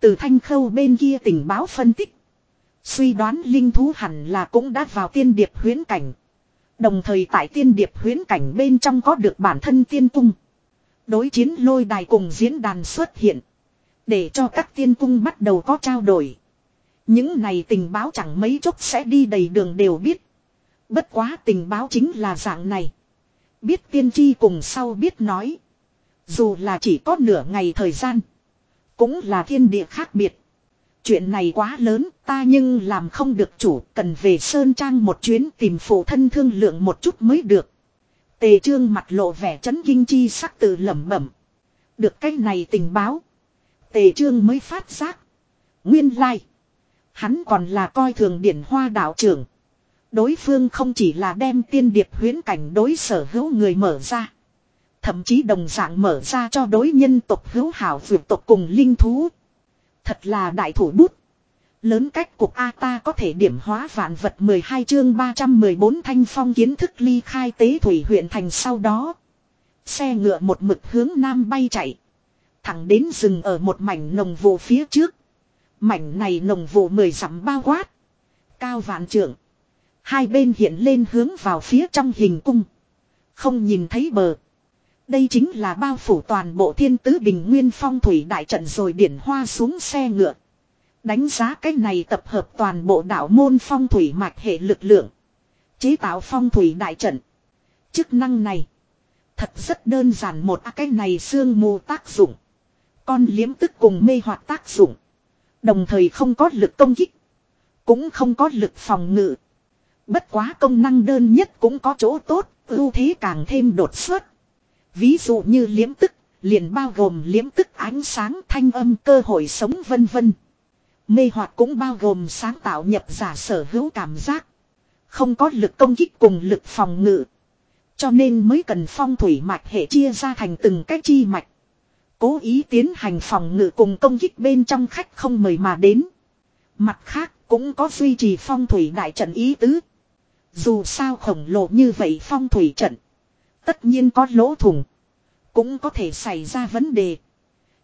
A: Từ thanh khâu bên kia tình báo phân tích. Suy đoán linh thú hẳn là cũng đã vào tiên điệp huyến cảnh. Đồng thời tại tiên điệp huyến cảnh bên trong có được bản thân tiên cung. Đối chiến lôi đài cùng diễn đàn xuất hiện. Để cho các tiên cung bắt đầu có trao đổi. Những này tình báo chẳng mấy chốc sẽ đi đầy đường đều biết. Bất quá tình báo chính là dạng này. Biết tiên tri cùng sau biết nói. Dù là chỉ có nửa ngày thời gian. Cũng là thiên địa khác biệt. Chuyện này quá lớn, ta nhưng làm không được chủ, cần về Sơn Trang một chuyến tìm phụ thân thương lượng một chút mới được. Tề trương mặt lộ vẻ chấn kinh chi sắc từ lẩm bẩm. Được cái này tình báo. Tề trương mới phát giác. Nguyên lai. Hắn còn là coi thường điển hoa đạo trưởng. Đối phương không chỉ là đem tiên điệp huyến cảnh đối sở hữu người mở ra. Thậm chí đồng dạng mở ra cho đối nhân tộc hữu hảo vượt tộc cùng linh thú. Thật là đại thủ bút. Lớn cách cục A ta có thể điểm hóa vạn vật 12 chương 314 thanh phong kiến thức ly khai tế thủy huyện thành sau đó. Xe ngựa một mực hướng nam bay chạy. Thẳng đến rừng ở một mảnh nồng vụ phía trước. Mảnh này nồng vụ mười dặm bao quát. Cao vạn trưởng. Hai bên hiện lên hướng vào phía trong hình cung. Không nhìn thấy bờ. Đây chính là bao phủ toàn bộ thiên tứ bình nguyên phong thủy đại trận rồi điển hoa xuống xe ngựa. Đánh giá cái này tập hợp toàn bộ đạo môn phong thủy mạch hệ lực lượng. Chế tạo phong thủy đại trận. Chức năng này. Thật rất đơn giản một à, cái này xương mù tác dụng. Con liếm tức cùng mê hoặc tác dụng. Đồng thời không có lực công kích. Cũng không có lực phòng ngự. Bất quá công năng đơn nhất cũng có chỗ tốt, ưu thế càng thêm đột xuất. Ví dụ như liếm tức, liền bao gồm liếm tức ánh sáng thanh âm cơ hội sống vân vân. Mê hoặc cũng bao gồm sáng tạo nhập giả sở hữu cảm giác. Không có lực công kích cùng lực phòng ngự. Cho nên mới cần phong thủy mạch hệ chia ra thành từng cái chi mạch. Cố ý tiến hành phòng ngự cùng công kích bên trong khách không mời mà đến. Mặt khác cũng có duy trì phong thủy đại trận ý tứ. Dù sao khổng lồ như vậy phong thủy trận. Tất nhiên có lỗ thủng. Cũng có thể xảy ra vấn đề.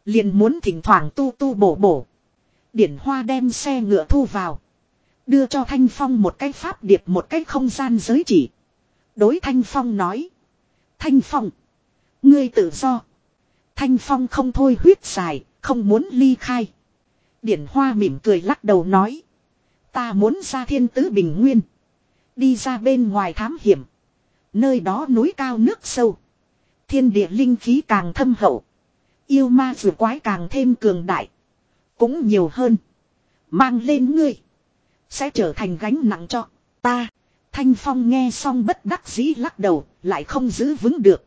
A: Liền muốn thỉnh thoảng tu tu bổ bổ. Điển Hoa đem xe ngựa thu vào. Đưa cho Thanh Phong một cái pháp điệp một cái không gian giới chỉ. Đối Thanh Phong nói. Thanh Phong. Ngươi tự do. Thanh Phong không thôi huyết dài, không muốn ly khai. Điển Hoa mỉm cười lắc đầu nói. Ta muốn ra thiên tứ bình nguyên. Đi ra bên ngoài thám hiểm. Nơi đó núi cao nước sâu. Thiên địa linh khí càng thâm hậu. Yêu ma dù quái càng thêm cường đại. Cũng nhiều hơn. Mang lên ngươi. Sẽ trở thành gánh nặng cho ta. Thanh Phong nghe xong bất đắc dĩ lắc đầu. Lại không giữ vững được.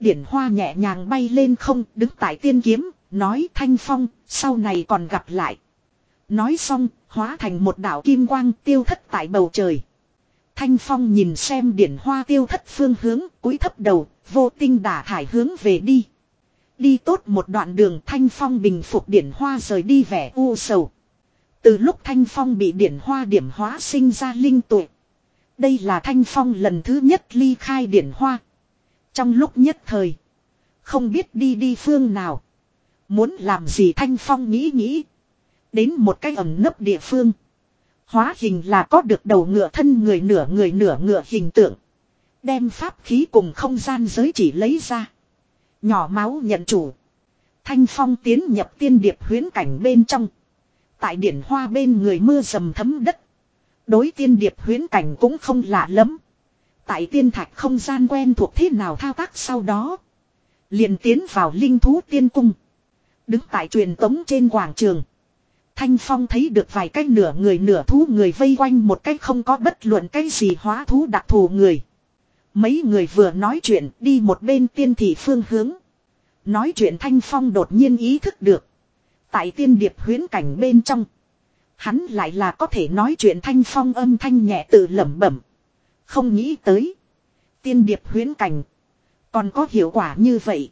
A: Điển hoa nhẹ nhàng bay lên không, đứng tại tiên kiếm. Nói Thanh Phong, sau này còn gặp lại. Nói xong, hóa thành một đảo kim quang tiêu thất tại bầu trời. Thanh Phong nhìn xem điển hoa tiêu thất phương hướng, cúi thấp đầu, vô tinh đả thải hướng về đi. Đi tốt một đoạn đường Thanh Phong bình phục điển hoa rời đi vẻ u sầu. Từ lúc Thanh Phong bị điển hoa điểm hóa sinh ra linh tuệ. Đây là Thanh Phong lần thứ nhất ly khai điển hoa. Trong lúc nhất thời. Không biết đi đi phương nào. Muốn làm gì Thanh Phong nghĩ nghĩ. Đến một cái ẩm nấp địa phương. Hóa hình là có được đầu ngựa thân người nửa người nửa ngựa hình tượng. Đem pháp khí cùng không gian giới chỉ lấy ra. Nhỏ máu nhận chủ. Thanh phong tiến nhập tiên điệp huyến cảnh bên trong. Tại điển hoa bên người mưa dầm thấm đất. Đối tiên điệp huyến cảnh cũng không lạ lắm. Tại tiên thạch không gian quen thuộc thế nào thao tác sau đó. liền tiến vào linh thú tiên cung. Đứng tại truyền tống trên quảng trường. Thanh Phong thấy được vài cái nửa người nửa thú người vây quanh một cái không có bất luận cái gì hóa thú đặc thù người. Mấy người vừa nói chuyện đi một bên tiên thị phương hướng. Nói chuyện Thanh Phong đột nhiên ý thức được. Tại tiên điệp huyến cảnh bên trong. Hắn lại là có thể nói chuyện Thanh Phong âm thanh nhẹ tự lẩm bẩm. Không nghĩ tới. Tiên điệp huyến cảnh. Còn có hiệu quả như vậy.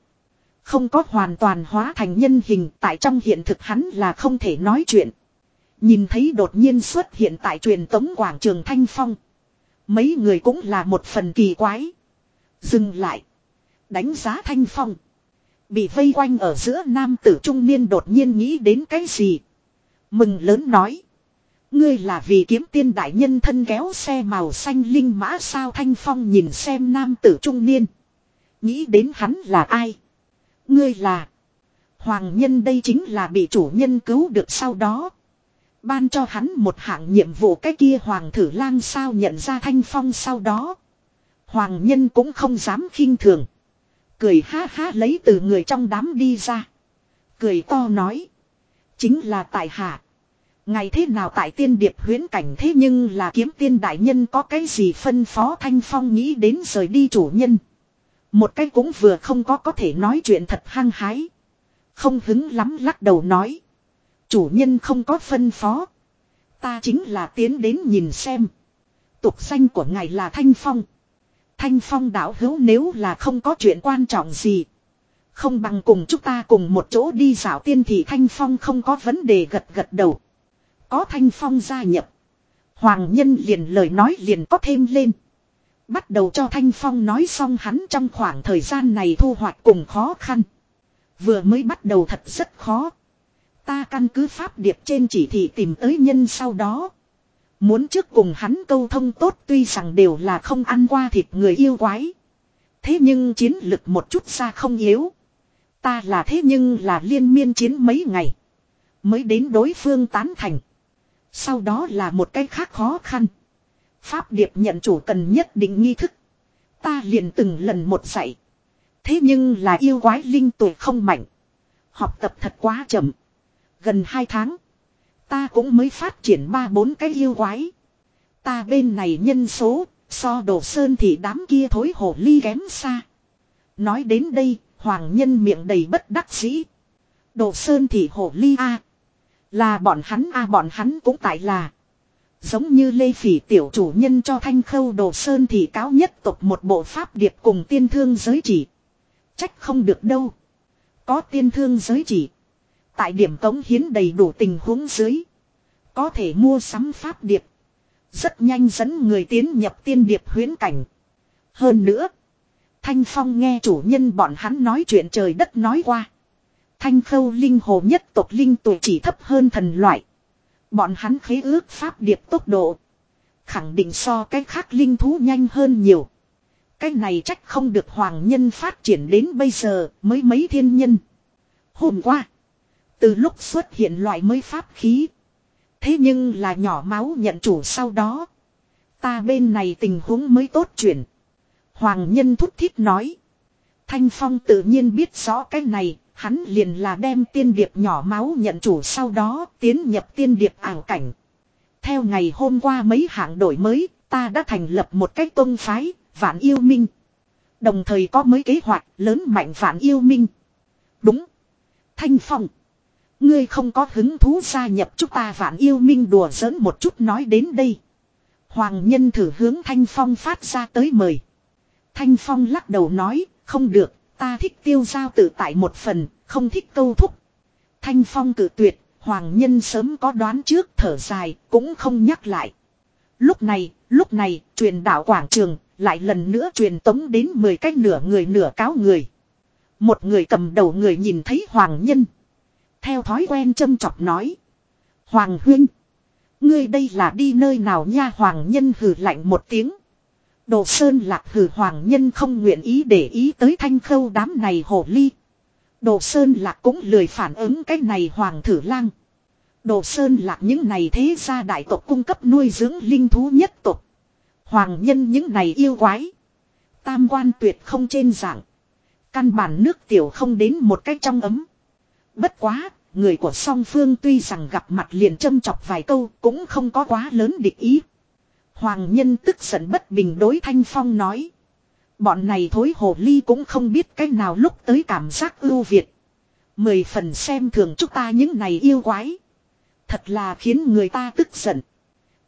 A: Không có hoàn toàn hóa thành nhân hình, tại trong hiện thực hắn là không thể nói chuyện. Nhìn thấy đột nhiên xuất hiện tại truyền tống quảng trường Thanh Phong. Mấy người cũng là một phần kỳ quái. Dừng lại. Đánh giá Thanh Phong. Bị vây quanh ở giữa nam tử trung niên đột nhiên nghĩ đến cái gì. Mừng lớn nói. Ngươi là vì kiếm tiên đại nhân thân kéo xe màu xanh linh mã sao Thanh Phong nhìn xem nam tử trung niên. Nghĩ đến hắn là ai. Ngươi là. Hoàng nhân đây chính là bị chủ nhân cứu được sau đó. Ban cho hắn một hạng nhiệm vụ cái kia hoàng thử lang sao nhận ra thanh phong sau đó. Hoàng nhân cũng không dám khinh thường. Cười ha ha lấy từ người trong đám đi ra. Cười to nói. Chính là tại hạ. Ngày thế nào tại tiên điệp huyến cảnh thế nhưng là kiếm tiên đại nhân có cái gì phân phó thanh phong nghĩ đến rời đi chủ nhân. Một cái cũng vừa không có có thể nói chuyện thật hăng hái. Không hứng lắm lắc đầu nói. Chủ nhân không có phân phó. Ta chính là tiến đến nhìn xem. Tục danh của ngài là Thanh Phong. Thanh Phong đảo hữu nếu là không có chuyện quan trọng gì. Không bằng cùng chúng ta cùng một chỗ đi dạo tiên thì Thanh Phong không có vấn đề gật gật đầu. có thanh phong gia nhập. Hoàng nhân liền lời nói liền có thêm lên. Bắt đầu cho Thanh Phong nói xong hắn trong khoảng thời gian này thu hoạch cùng khó khăn. Vừa mới bắt đầu thật rất khó. Ta căn cứ pháp điệp trên chỉ thị tìm tới nhân sau đó. Muốn trước cùng hắn câu thông tốt tuy rằng đều là không ăn qua thịt người yêu quái. Thế nhưng chiến lực một chút xa không yếu. Ta là thế nhưng là liên miên chiến mấy ngày. Mới đến đối phương tán thành. Sau đó là một cái khác khó khăn. Pháp điệp nhận chủ cần nhất định nghi thức. Ta liền từng lần một dạy. Thế nhưng là yêu quái linh tuổi không mạnh. Học tập thật quá chậm. Gần 2 tháng. Ta cũng mới phát triển ba bốn cái yêu quái. Ta bên này nhân số, so đồ sơn thì đám kia thối hổ ly kém xa. Nói đến đây, hoàng nhân miệng đầy bất đắc dĩ. Đồ sơn thì hổ ly a Là bọn hắn a bọn hắn cũng tại là. Giống như Lê Phỉ tiểu chủ nhân cho thanh khâu đồ sơn thì cáo nhất tục một bộ pháp điệp cùng tiên thương giới chỉ. Trách không được đâu. Có tiên thương giới chỉ. Tại điểm tống hiến đầy đủ tình huống dưới. Có thể mua sắm pháp điệp. Rất nhanh dẫn người tiến nhập tiên điệp huyến cảnh. Hơn nữa. Thanh Phong nghe chủ nhân bọn hắn nói chuyện trời đất nói qua. Thanh khâu linh hồ nhất tộc linh tuổi chỉ thấp hơn thần loại. Bọn hắn khế ước pháp điệp tốc độ. Khẳng định so cái khác linh thú nhanh hơn nhiều. Cái này trách không được hoàng nhân phát triển đến bây giờ mới mấy thiên nhân. Hôm qua. Từ lúc xuất hiện loại mới pháp khí. Thế nhưng là nhỏ máu nhận chủ sau đó. Ta bên này tình huống mới tốt chuyển. Hoàng nhân thúc thiết nói. Thanh Phong tự nhiên biết rõ cái này, hắn liền là đem tiên điệp nhỏ máu nhận chủ sau đó tiến nhập tiên điệp ảo cảnh. Theo ngày hôm qua mấy hạng đổi mới, ta đã thành lập một cách tôn phái, vạn yêu minh. Đồng thời có mấy kế hoạch lớn mạnh vạn yêu minh. Đúng. Thanh Phong. Ngươi không có hứng thú gia nhập chúng ta vạn yêu minh đùa giỡn một chút nói đến đây. Hoàng nhân thử hướng Thanh Phong phát ra tới mời. Thanh Phong lắc đầu nói, không được, ta thích tiêu giao tự tại một phần, không thích câu thúc. Thanh Phong cử tuyệt, Hoàng nhân sớm có đoán trước thở dài, cũng không nhắc lại. Lúc này, lúc này, truyền đạo quảng trường, lại lần nữa truyền tống đến 10 cách nửa người nửa cáo người. Một người cầm đầu người nhìn thấy Hoàng nhân. Theo thói quen châm chọc nói. Hoàng huynh. Ngươi đây là đi nơi nào nha Hoàng nhân hừ lạnh một tiếng. Đồ Sơn lạc hử Hoàng nhân không nguyện ý để ý tới thanh khâu đám này hồ ly. Đồ Sơn lạc cũng lười phản ứng cái này Hoàng thử lang. Đồ Sơn lạc những này thế gia đại tộc cung cấp nuôi dưỡng linh thú nhất tộc. Hoàng nhân những này yêu quái. Tam quan tuyệt không trên dạng. Căn bản nước tiểu không đến một cách trong ấm. Bất quá, người của song phương tuy rằng gặp mặt liền châm chọc vài câu cũng không có quá lớn địch ý. Hoàng nhân tức giận bất bình đối Thanh Phong nói. Bọn này thối hồ ly cũng không biết cách nào lúc tới cảm giác ưu việt. Mười phần xem thường chúng ta những này yêu quái. Thật là khiến người ta tức giận.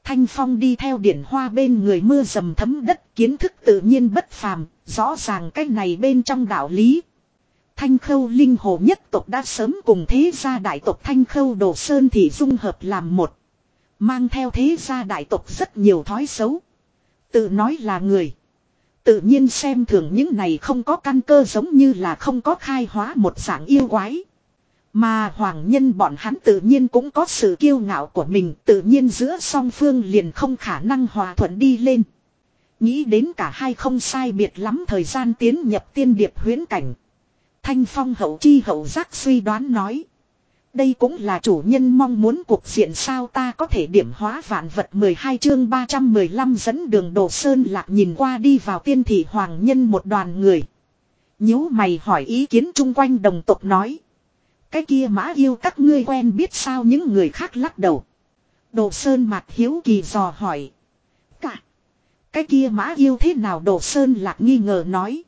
A: Thanh Phong đi theo điển hoa bên người mưa dầm thấm đất kiến thức tự nhiên bất phàm, rõ ràng cái này bên trong đạo lý. Thanh khâu linh hồ nhất tộc đã sớm cùng thế gia đại tộc thanh khâu đồ sơn thì dung hợp làm một. Mang theo thế gia đại tộc rất nhiều thói xấu. Tự nói là người. Tự nhiên xem thường những này không có căn cơ giống như là không có khai hóa một dạng yêu quái. Mà hoàng nhân bọn hắn tự nhiên cũng có sự kiêu ngạo của mình, tự nhiên giữa song phương liền không khả năng hòa thuận đi lên. Nghĩ đến cả hai không sai biệt lắm thời gian tiến nhập tiên điệp huyến cảnh. Thanh Phong hậu chi hậu giác suy đoán nói. Đây cũng là chủ nhân mong muốn cuộc diện sao ta có thể điểm hóa vạn vật 12 chương 315 dẫn đường đồ sơn lạc nhìn qua đi vào tiên thị hoàng nhân một đoàn người. nhíu mày hỏi ý kiến chung quanh đồng tộc nói. Cái kia mã yêu các ngươi quen biết sao những người khác lắc đầu. Đồ sơn mặt hiếu kỳ dò hỏi. Cả. Cái kia mã yêu thế nào đồ sơn lạc nghi ngờ nói.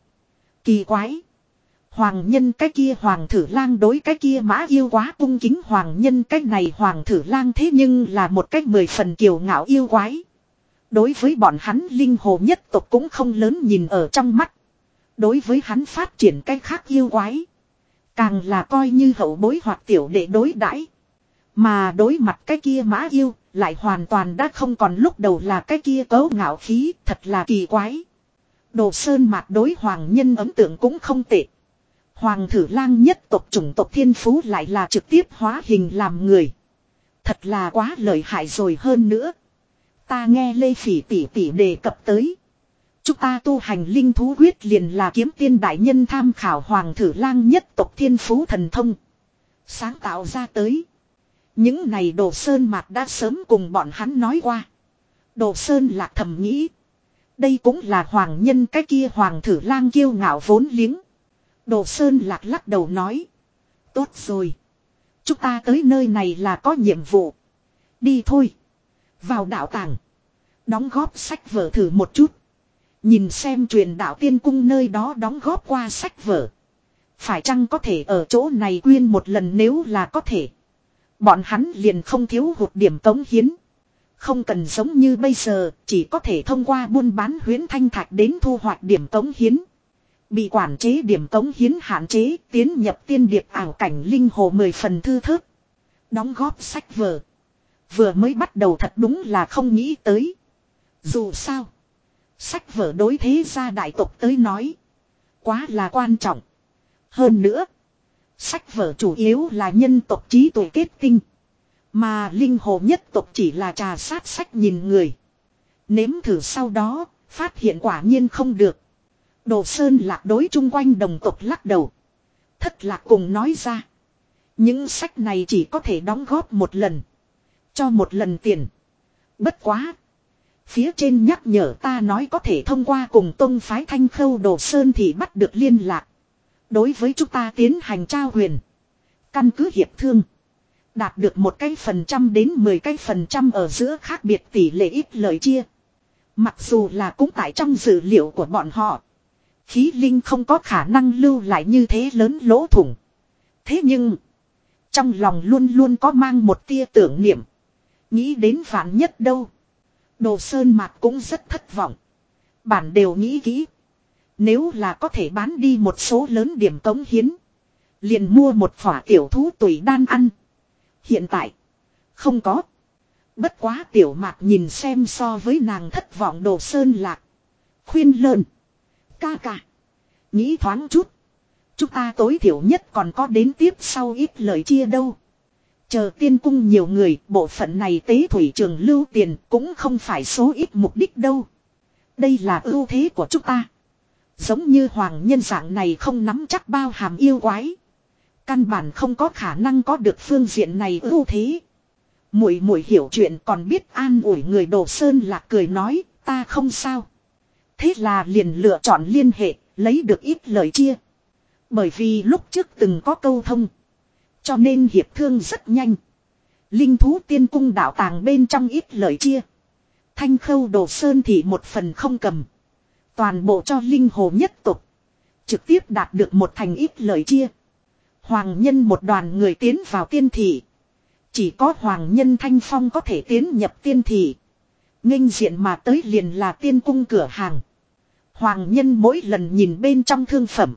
A: Kỳ quái. Hoàng nhân cái kia hoàng thử lang đối cái kia mã yêu quá cung kính hoàng nhân cái này hoàng thử lang thế nhưng là một cách mười phần kiều ngạo yêu quái. Đối với bọn hắn linh hồ nhất tộc cũng không lớn nhìn ở trong mắt. Đối với hắn phát triển cái khác yêu quái. Càng là coi như hậu bối hoặc tiểu để đối đãi Mà đối mặt cái kia mã yêu, lại hoàn toàn đã không còn lúc đầu là cái kia cấu ngạo khí, thật là kỳ quái. Đồ Sơn Mạc đối hoàng nhân ấn tượng cũng không tệ. Hoàng thử lang nhất tộc chủng tộc thiên phú lại là trực tiếp hóa hình làm người. Thật là quá lợi hại rồi hơn nữa. Ta nghe Lê Phỉ tỷ tỷ đề cập tới. Chúng ta tu hành linh thú quyết liền là kiếm tiên đại nhân tham khảo hoàng thử lang nhất tộc thiên phú thần thông. Sáng tạo ra tới. Những này đồ sơn mạc đã sớm cùng bọn hắn nói qua. Đồ sơn lạc thầm nghĩ. Đây cũng là hoàng nhân cái kia hoàng thử lang kiêu ngạo vốn liếng. Đồ sơn lạc lắc đầu nói. Tốt rồi. Chúng ta tới nơi này là có nhiệm vụ. Đi thôi. Vào đạo tàng. Đóng góp sách vở thử một chút. Nhìn xem truyền đạo tiên cung nơi đó đóng góp qua sách vở. Phải chăng có thể ở chỗ này quyên một lần nếu là có thể. Bọn hắn liền không thiếu hụt điểm tống hiến. Không cần giống như bây giờ, chỉ có thể thông qua buôn bán huyến thanh thạch đến thu hoạch điểm tống hiến. Bị quản chế điểm tống hiến hạn chế, tiến nhập tiên điệp ảo cảnh linh hồ mười phần thư thớt. Đóng góp sách vở. Vừa mới bắt đầu thật đúng là không nghĩ tới. Dù sao. Sách vở đối thế gia đại tộc tới nói. Quá là quan trọng. Hơn nữa. Sách vở chủ yếu là nhân tộc trí tuệ kết tinh. Mà linh hồ nhất tộc chỉ là trà sát sách nhìn người. Nếm thử sau đó, phát hiện quả nhiên không được. Đồ Sơn lạc đối chung quanh đồng tộc lắc đầu. Thất lạc cùng nói ra. Những sách này chỉ có thể đóng góp một lần. Cho một lần tiền. Bất quá. Phía trên nhắc nhở ta nói có thể thông qua cùng tông phái thanh khâu đồ sơn thì bắt được liên lạc. Đối với chúng ta tiến hành trao huyền. Căn cứ hiệp thương. Đạt được một cái phần trăm đến mười cái phần trăm ở giữa khác biệt tỷ lệ ít lợi chia. Mặc dù là cũng tại trong dữ liệu của bọn họ. Khí linh không có khả năng lưu lại như thế lớn lỗ thủng. Thế nhưng. Trong lòng luôn luôn có mang một tia tưởng niệm. Nghĩ đến vạn nhất đâu. Đồ Sơn Mạc cũng rất thất vọng. Bản đều nghĩ kỹ. Nếu là có thể bán đi một số lớn điểm cống hiến. Liền mua một phỏa tiểu thú tùy đan ăn. Hiện tại. Không có. Bất quá tiểu mạc nhìn xem so với nàng thất vọng đồ sơn lạc. Khuyên lợn. Ca ca. Nghĩ thoáng chút. Chúng ta tối thiểu nhất còn có đến tiếp sau ít lời chia đâu. Chờ tiên cung nhiều người, bộ phận này tế thủy trường lưu tiền cũng không phải số ít mục đích đâu. Đây là ưu thế của chúng ta. Giống như hoàng nhân dạng này không nắm chắc bao hàm yêu quái. Căn bản không có khả năng có được phương diện này ưu thế. mùi mùi hiểu chuyện còn biết an ủi người đồ sơn lạc cười nói, ta không sao. Thế là liền lựa chọn liên hệ, lấy được ít lời chia. Bởi vì lúc trước từng có câu thông. Cho nên hiệp thương rất nhanh. Linh thú tiên cung đạo tàng bên trong ít lời chia. Thanh khâu đồ sơn thì một phần không cầm. Toàn bộ cho linh hồ nhất tục. Trực tiếp đạt được một thành ít lời chia. Hoàng nhân một đoàn người tiến vào tiên thị. Chỉ có hoàng nhân thanh phong có thể tiến nhập tiên thị. nghênh diện mà tới liền là tiên cung cửa hàng. Hoàng nhân mỗi lần nhìn bên trong thương phẩm.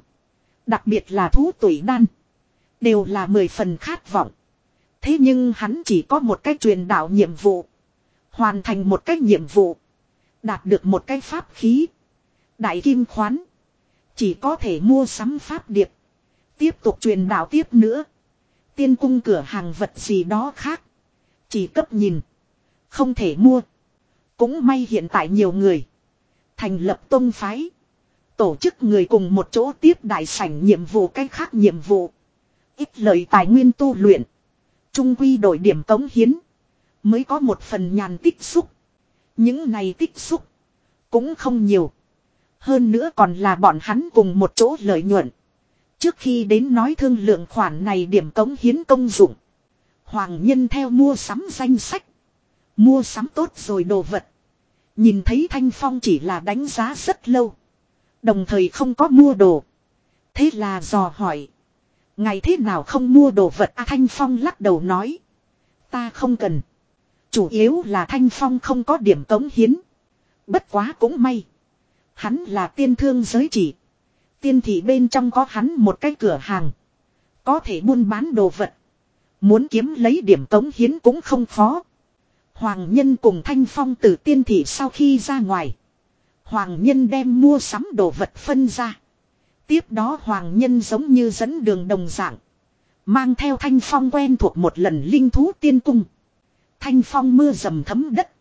A: Đặc biệt là thú tuổi đan. Đều là mười phần khát vọng. Thế nhưng hắn chỉ có một cái truyền đạo nhiệm vụ. Hoàn thành một cái nhiệm vụ. Đạt được một cái pháp khí. Đại kim khoán. Chỉ có thể mua sắm pháp điệp. Tiếp tục truyền đạo tiếp nữa. Tiên cung cửa hàng vật gì đó khác. Chỉ cấp nhìn. Không thể mua. Cũng may hiện tại nhiều người. Thành lập tôn phái. Tổ chức người cùng một chỗ tiếp đại sảnh nhiệm vụ cách khác nhiệm vụ. Ít lợi tài nguyên tu luyện. Trung quy đổi điểm cống hiến. Mới có một phần nhàn tích xúc. Những này tích xúc. Cũng không nhiều. Hơn nữa còn là bọn hắn cùng một chỗ lợi nhuận. Trước khi đến nói thương lượng khoản này điểm cống hiến công dụng. Hoàng nhân theo mua sắm danh sách. Mua sắm tốt rồi đồ vật. Nhìn thấy Thanh Phong chỉ là đánh giá rất lâu. Đồng thời không có mua đồ. Thế là dò hỏi. Ngày thế nào không mua đồ vật à, Thanh Phong lắc đầu nói. Ta không cần. Chủ yếu là Thanh Phong không có điểm cống hiến. Bất quá cũng may. Hắn là tiên thương giới chỉ. Tiên thị bên trong có hắn một cái cửa hàng. Có thể buôn bán đồ vật. Muốn kiếm lấy điểm tống hiến cũng không khó. Hoàng nhân cùng Thanh Phong từ tiên thị sau khi ra ngoài. Hoàng nhân đem mua sắm đồ vật phân ra. Tiếp đó Hoàng nhân giống như dẫn đường đồng dạng. Mang theo Thanh Phong quen thuộc một lần linh thú tiên cung. Thanh Phong mưa dầm thấm đất.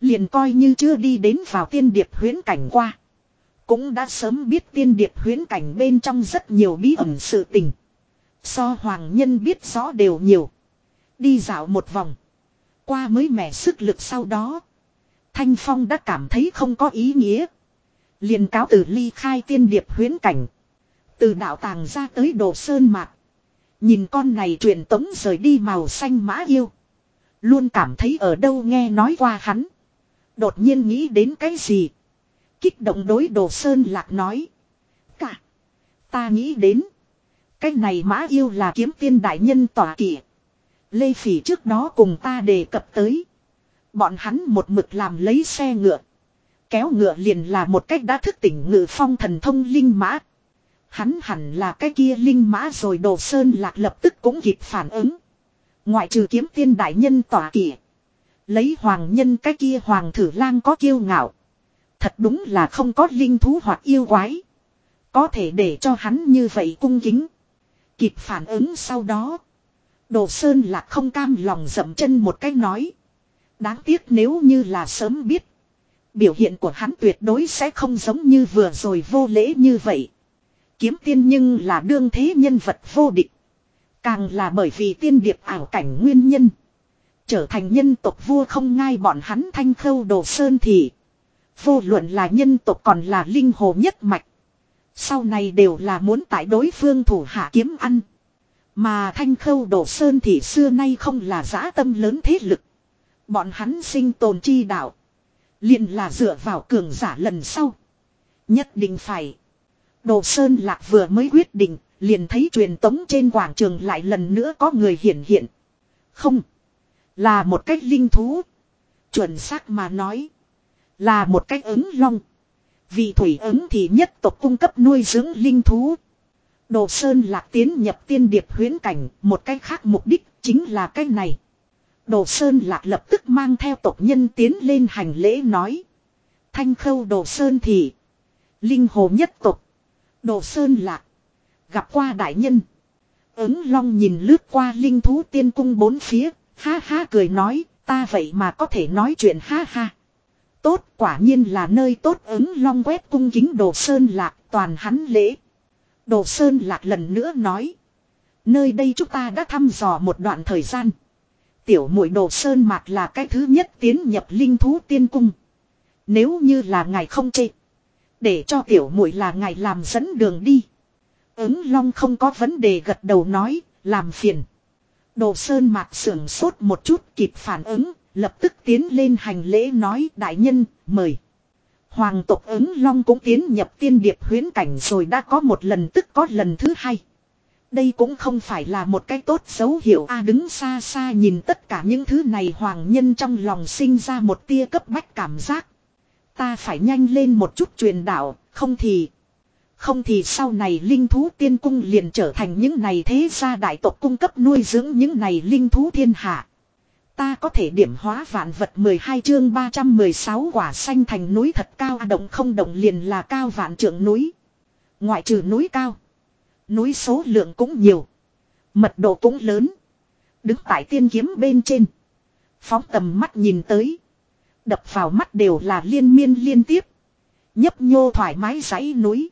A: Liền coi như chưa đi đến vào tiên điệp huyến cảnh qua. Cũng đã sớm biết tiên điệp huyến cảnh bên trong rất nhiều bí ẩn sự tình. So hoàng nhân biết rõ đều nhiều. Đi dạo một vòng. Qua mới mẻ sức lực sau đó. Thanh Phong đã cảm thấy không có ý nghĩa. liền cáo từ ly khai tiên điệp huyến cảnh. Từ đạo tàng ra tới đồ sơn mạc. Nhìn con này truyền tống rời đi màu xanh mã yêu. Luôn cảm thấy ở đâu nghe nói qua hắn. Đột nhiên nghĩ đến cái gì. Kích động đối đồ sơn lạc nói. Cả. Ta nghĩ đến. Cái này mã yêu là kiếm tiên đại nhân tỏa kỵ. Lê Phỉ trước đó cùng ta đề cập tới. Bọn hắn một mực làm lấy xe ngựa. Kéo ngựa liền là một cách đã thức tỉnh ngự phong thần thông linh mã. Hắn hẳn là cái kia linh mã rồi đồ sơn lạc lập tức cũng kịp phản ứng. Ngoại trừ kiếm tiên đại nhân tỏa kỷ. Lấy hoàng nhân cái kia hoàng thử lang có kiêu ngạo. Thật đúng là không có linh thú hoặc yêu quái. Có thể để cho hắn như vậy cung kính. Kịp phản ứng sau đó. Đồ Sơn là không cam lòng dậm chân một cách nói. Đáng tiếc nếu như là sớm biết. Biểu hiện của hắn tuyệt đối sẽ không giống như vừa rồi vô lễ như vậy. Kiếm tiên nhưng là đương thế nhân vật vô địch. Càng là bởi vì tiên điệp ảo cảnh nguyên nhân. Trở thành nhân tộc vua không ngai bọn hắn thanh khâu đồ sơn thì. Vô luận là nhân tộc còn là linh hồ nhất mạch. Sau này đều là muốn tại đối phương thủ hạ kiếm ăn. Mà thanh khâu đổ sơn thì xưa nay không là giã tâm lớn thế lực. Bọn hắn sinh tồn chi đạo. liền là dựa vào cường giả lần sau. Nhất định phải. Đồ Sơn Lạc vừa mới quyết định, liền thấy truyền tống trên quảng trường lại lần nữa có người hiện hiện. Không. Là một cách linh thú. Chuẩn xác mà nói. Là một cách ứng long. Vì thủy ứng thì nhất tộc cung cấp nuôi dưỡng linh thú. Đồ Sơn Lạc tiến nhập tiên điệp huyến cảnh, một cách khác mục đích chính là cái này. Đồ Sơn Lạc lập tức mang theo tộc nhân tiến lên hành lễ nói. Thanh khâu Đồ Sơn thì. Linh hồ nhất tộc. Đồ Sơn Lạc. Gặp qua đại nhân. Ứng long nhìn lướt qua linh thú tiên cung bốn phía. Ha ha cười nói. Ta vậy mà có thể nói chuyện ha ha. Tốt quả nhiên là nơi tốt ứng long quét cung kính đồ sơn lạc toàn hắn lễ. Đồ sơn lạc lần nữa nói. Nơi đây chúng ta đã thăm dò một đoạn thời gian. Tiểu mũi đồ sơn mạc là cái thứ nhất tiến nhập linh thú tiên cung. Nếu như là ngài không chê. Để cho tiểu mũi là ngài làm dẫn đường đi. Ứng long không có vấn đề gật đầu nói, làm phiền. Đồ sơn mạc sưởng sốt một chút kịp phản ứng, Lập tức tiến lên hành lễ nói đại nhân, mời. Hoàng tộc ứng long cũng tiến nhập tiên điệp huyến cảnh rồi đã có một lần tức có lần thứ hai. Đây cũng không phải là một cái tốt dấu hiệu a đứng xa xa nhìn tất cả những thứ này hoàng nhân trong lòng sinh ra một tia cấp bách cảm giác. Ta phải nhanh lên một chút truyền đạo, không thì... Không thì sau này linh thú tiên cung liền trở thành những này thế gia đại tộc cung cấp nuôi dưỡng những này linh thú thiên hạ. Ta có thể điểm hóa vạn vật 12 chương 316 quả xanh thành núi thật cao à, động không động liền là cao vạn trượng núi. Ngoại trừ núi cao. Núi số lượng cũng nhiều. Mật độ cũng lớn. Đứng tại tiên kiếm bên trên. Phóng tầm mắt nhìn tới. Đập vào mắt đều là liên miên liên tiếp. Nhấp nhô thoải mái dãy núi.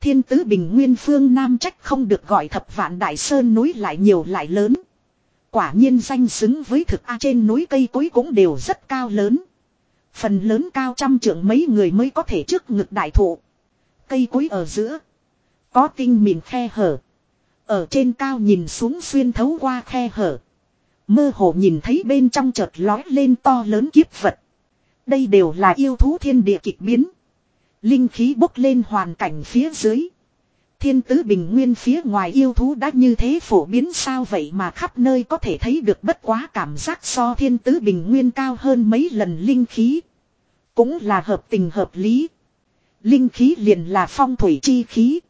A: Thiên tứ bình nguyên phương Nam trách không được gọi thập vạn đại sơn núi lại nhiều lại lớn. Quả nhiên danh xứng với thực A trên núi cây cối cũng đều rất cao lớn. Phần lớn cao trăm trượng mấy người mới có thể trước ngực đại thụ. Cây cối ở giữa. Có tinh mịn khe hở. Ở trên cao nhìn xuống xuyên thấu qua khe hở. Mơ hồ nhìn thấy bên trong chợt lói lên to lớn kiếp vật. Đây đều là yêu thú thiên địa kịch biến. Linh khí bốc lên hoàn cảnh phía dưới. Thiên tứ bình nguyên phía ngoài yêu thú đã như thế phổ biến sao vậy mà khắp nơi có thể thấy được bất quá cảm giác so thiên tứ bình nguyên cao hơn mấy lần linh khí. Cũng là hợp tình hợp lý. Linh khí liền là phong thủy chi khí.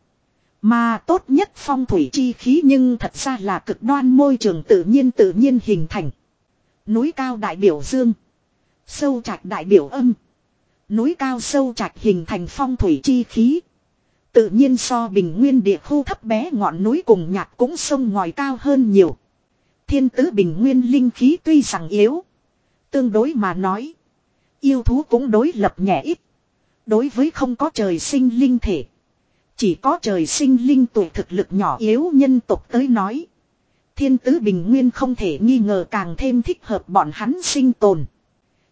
A: Mà tốt nhất phong thủy chi khí nhưng thật ra là cực đoan môi trường tự nhiên tự nhiên hình thành. Núi cao đại biểu dương. Sâu trạch đại biểu âm. Núi cao sâu trạch hình thành phong thủy chi khí. Tự nhiên so bình nguyên địa khu thấp bé ngọn núi cùng nhạc cũng sông ngòi cao hơn nhiều. Thiên tứ bình nguyên linh khí tuy rằng yếu. Tương đối mà nói. Yêu thú cũng đối lập nhẹ ít. Đối với không có trời sinh linh thể. Chỉ có trời sinh linh tuổi thực lực nhỏ yếu nhân tộc tới nói. Thiên tứ bình nguyên không thể nghi ngờ càng thêm thích hợp bọn hắn sinh tồn.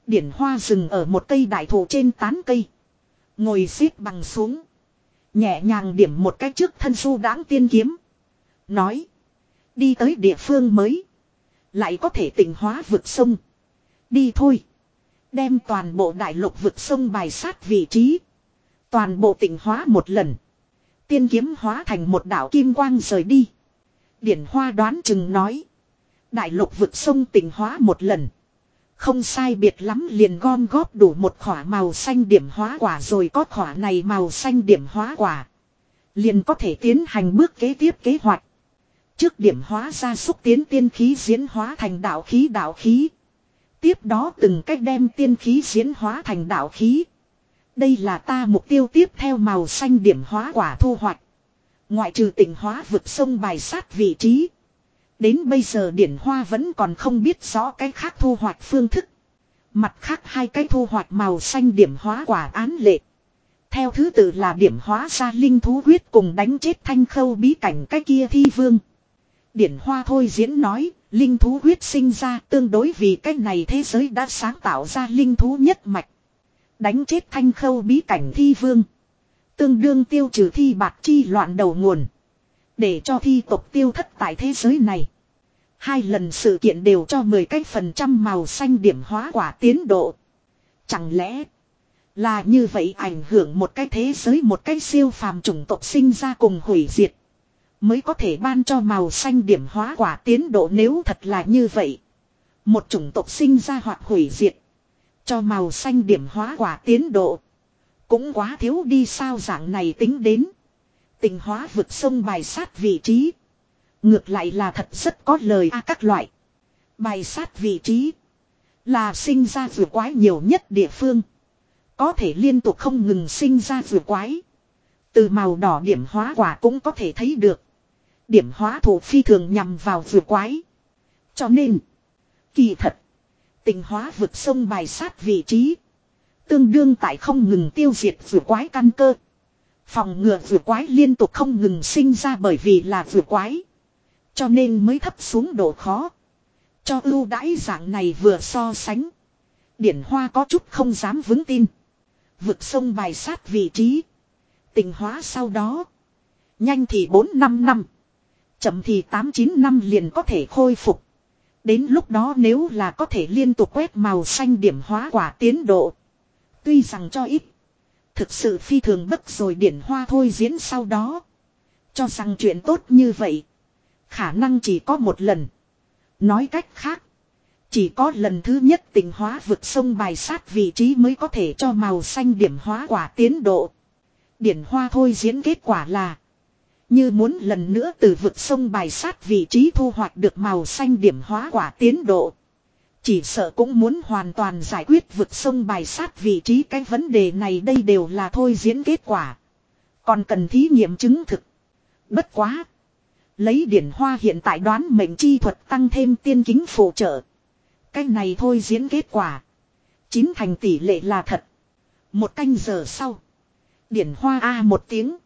A: Điển hoa rừng ở một cây đại thụ trên tán cây. Ngồi xếp bằng xuống. Nhẹ nhàng điểm một cách trước thân su đáng tiên kiếm. Nói. Đi tới địa phương mới. Lại có thể tỉnh hóa vực sông. Đi thôi. Đem toàn bộ đại lục vực sông bài sát vị trí. Toàn bộ tỉnh hóa một lần. Tiên kiếm hóa thành một đảo kim quang rời đi. Điển hoa đoán chừng nói. Đại lục vực sông tỉnh hóa một lần. Không sai biệt lắm liền gom góp đủ một khỏa màu xanh điểm hóa quả rồi có khỏa này màu xanh điểm hóa quả. Liền có thể tiến hành bước kế tiếp kế hoạch. Trước điểm hóa ra xúc tiến tiên khí diễn hóa thành đạo khí đạo khí. Tiếp đó từng cách đem tiên khí diễn hóa thành đạo khí. Đây là ta mục tiêu tiếp theo màu xanh điểm hóa quả thu hoạch. Ngoại trừ tỉnh hóa vực sông bài sát vị trí. Đến bây giờ điển hoa vẫn còn không biết rõ cái khác thu hoạch phương thức. Mặt khác hai cái thu hoạch màu xanh điểm hóa quả án lệ. Theo thứ tự là điểm hóa ra linh thú huyết cùng đánh chết thanh khâu bí cảnh cái kia thi vương. Điển hoa thôi diễn nói, linh thú huyết sinh ra tương đối vì cái này thế giới đã sáng tạo ra linh thú nhất mạch. Đánh chết thanh khâu bí cảnh thi vương. Tương đương tiêu trừ thi bạc chi loạn đầu nguồn. Để cho thi tộc tiêu thất tại thế giới này. Hai lần sự kiện đều cho 10 cái phần trăm màu xanh điểm hóa quả tiến độ. Chẳng lẽ là như vậy ảnh hưởng một cái thế giới một cái siêu phàm chủng tộc sinh ra cùng hủy diệt. Mới có thể ban cho màu xanh điểm hóa quả tiến độ nếu thật là như vậy. Một chủng tộc sinh ra hoặc hủy diệt. Cho màu xanh điểm hóa quả tiến độ. Cũng quá thiếu đi sao dạng này tính đến. Tình hóa vực sông bài sát vị trí. Ngược lại là thật rất có lời a các loại. Bài sát vị trí. Là sinh ra vừa quái nhiều nhất địa phương. Có thể liên tục không ngừng sinh ra vừa quái. Từ màu đỏ điểm hóa quả cũng có thể thấy được. Điểm hóa thủ phi thường nhằm vào vừa quái. Cho nên. Kỳ thật. Tình hóa vực sông bài sát vị trí. Tương đương tại không ngừng tiêu diệt vừa quái căn cơ. Phòng ngừa vừa quái liên tục không ngừng sinh ra bởi vì là vừa quái. Cho nên mới thấp xuống độ khó. Cho ưu đãi dạng này vừa so sánh. Điển hoa có chút không dám vững tin. Vực sông bài sát vị trí. Tình hóa sau đó. Nhanh thì 4-5 năm. Chậm thì 8-9 năm liền có thể khôi phục. Đến lúc đó nếu là có thể liên tục quét màu xanh điểm hóa quả tiến độ. Tuy rằng cho ít. Thực sự phi thường bất rồi điển hoa thôi diễn sau đó. Cho rằng chuyện tốt như vậy. Khả năng chỉ có một lần. Nói cách khác. Chỉ có lần thứ nhất tình hóa vượt sông bài sát vị trí mới có thể cho màu xanh điểm hóa quả tiến độ. Điển hoa thôi diễn kết quả là. Như muốn lần nữa từ vực sông bài sát vị trí thu hoạch được màu xanh điểm hóa quả tiến độ. Chỉ sợ cũng muốn hoàn toàn giải quyết vực sông bài sát vị trí, cái vấn đề này đây đều là thôi diễn kết quả. Còn cần thí nghiệm chứng thực. Bất quá. Lấy điển hoa hiện tại đoán mệnh chi thuật tăng thêm tiên kính phụ trợ. Cái này thôi diễn kết quả. Chín thành tỷ lệ là thật. Một canh giờ sau. Điển hoa A một tiếng.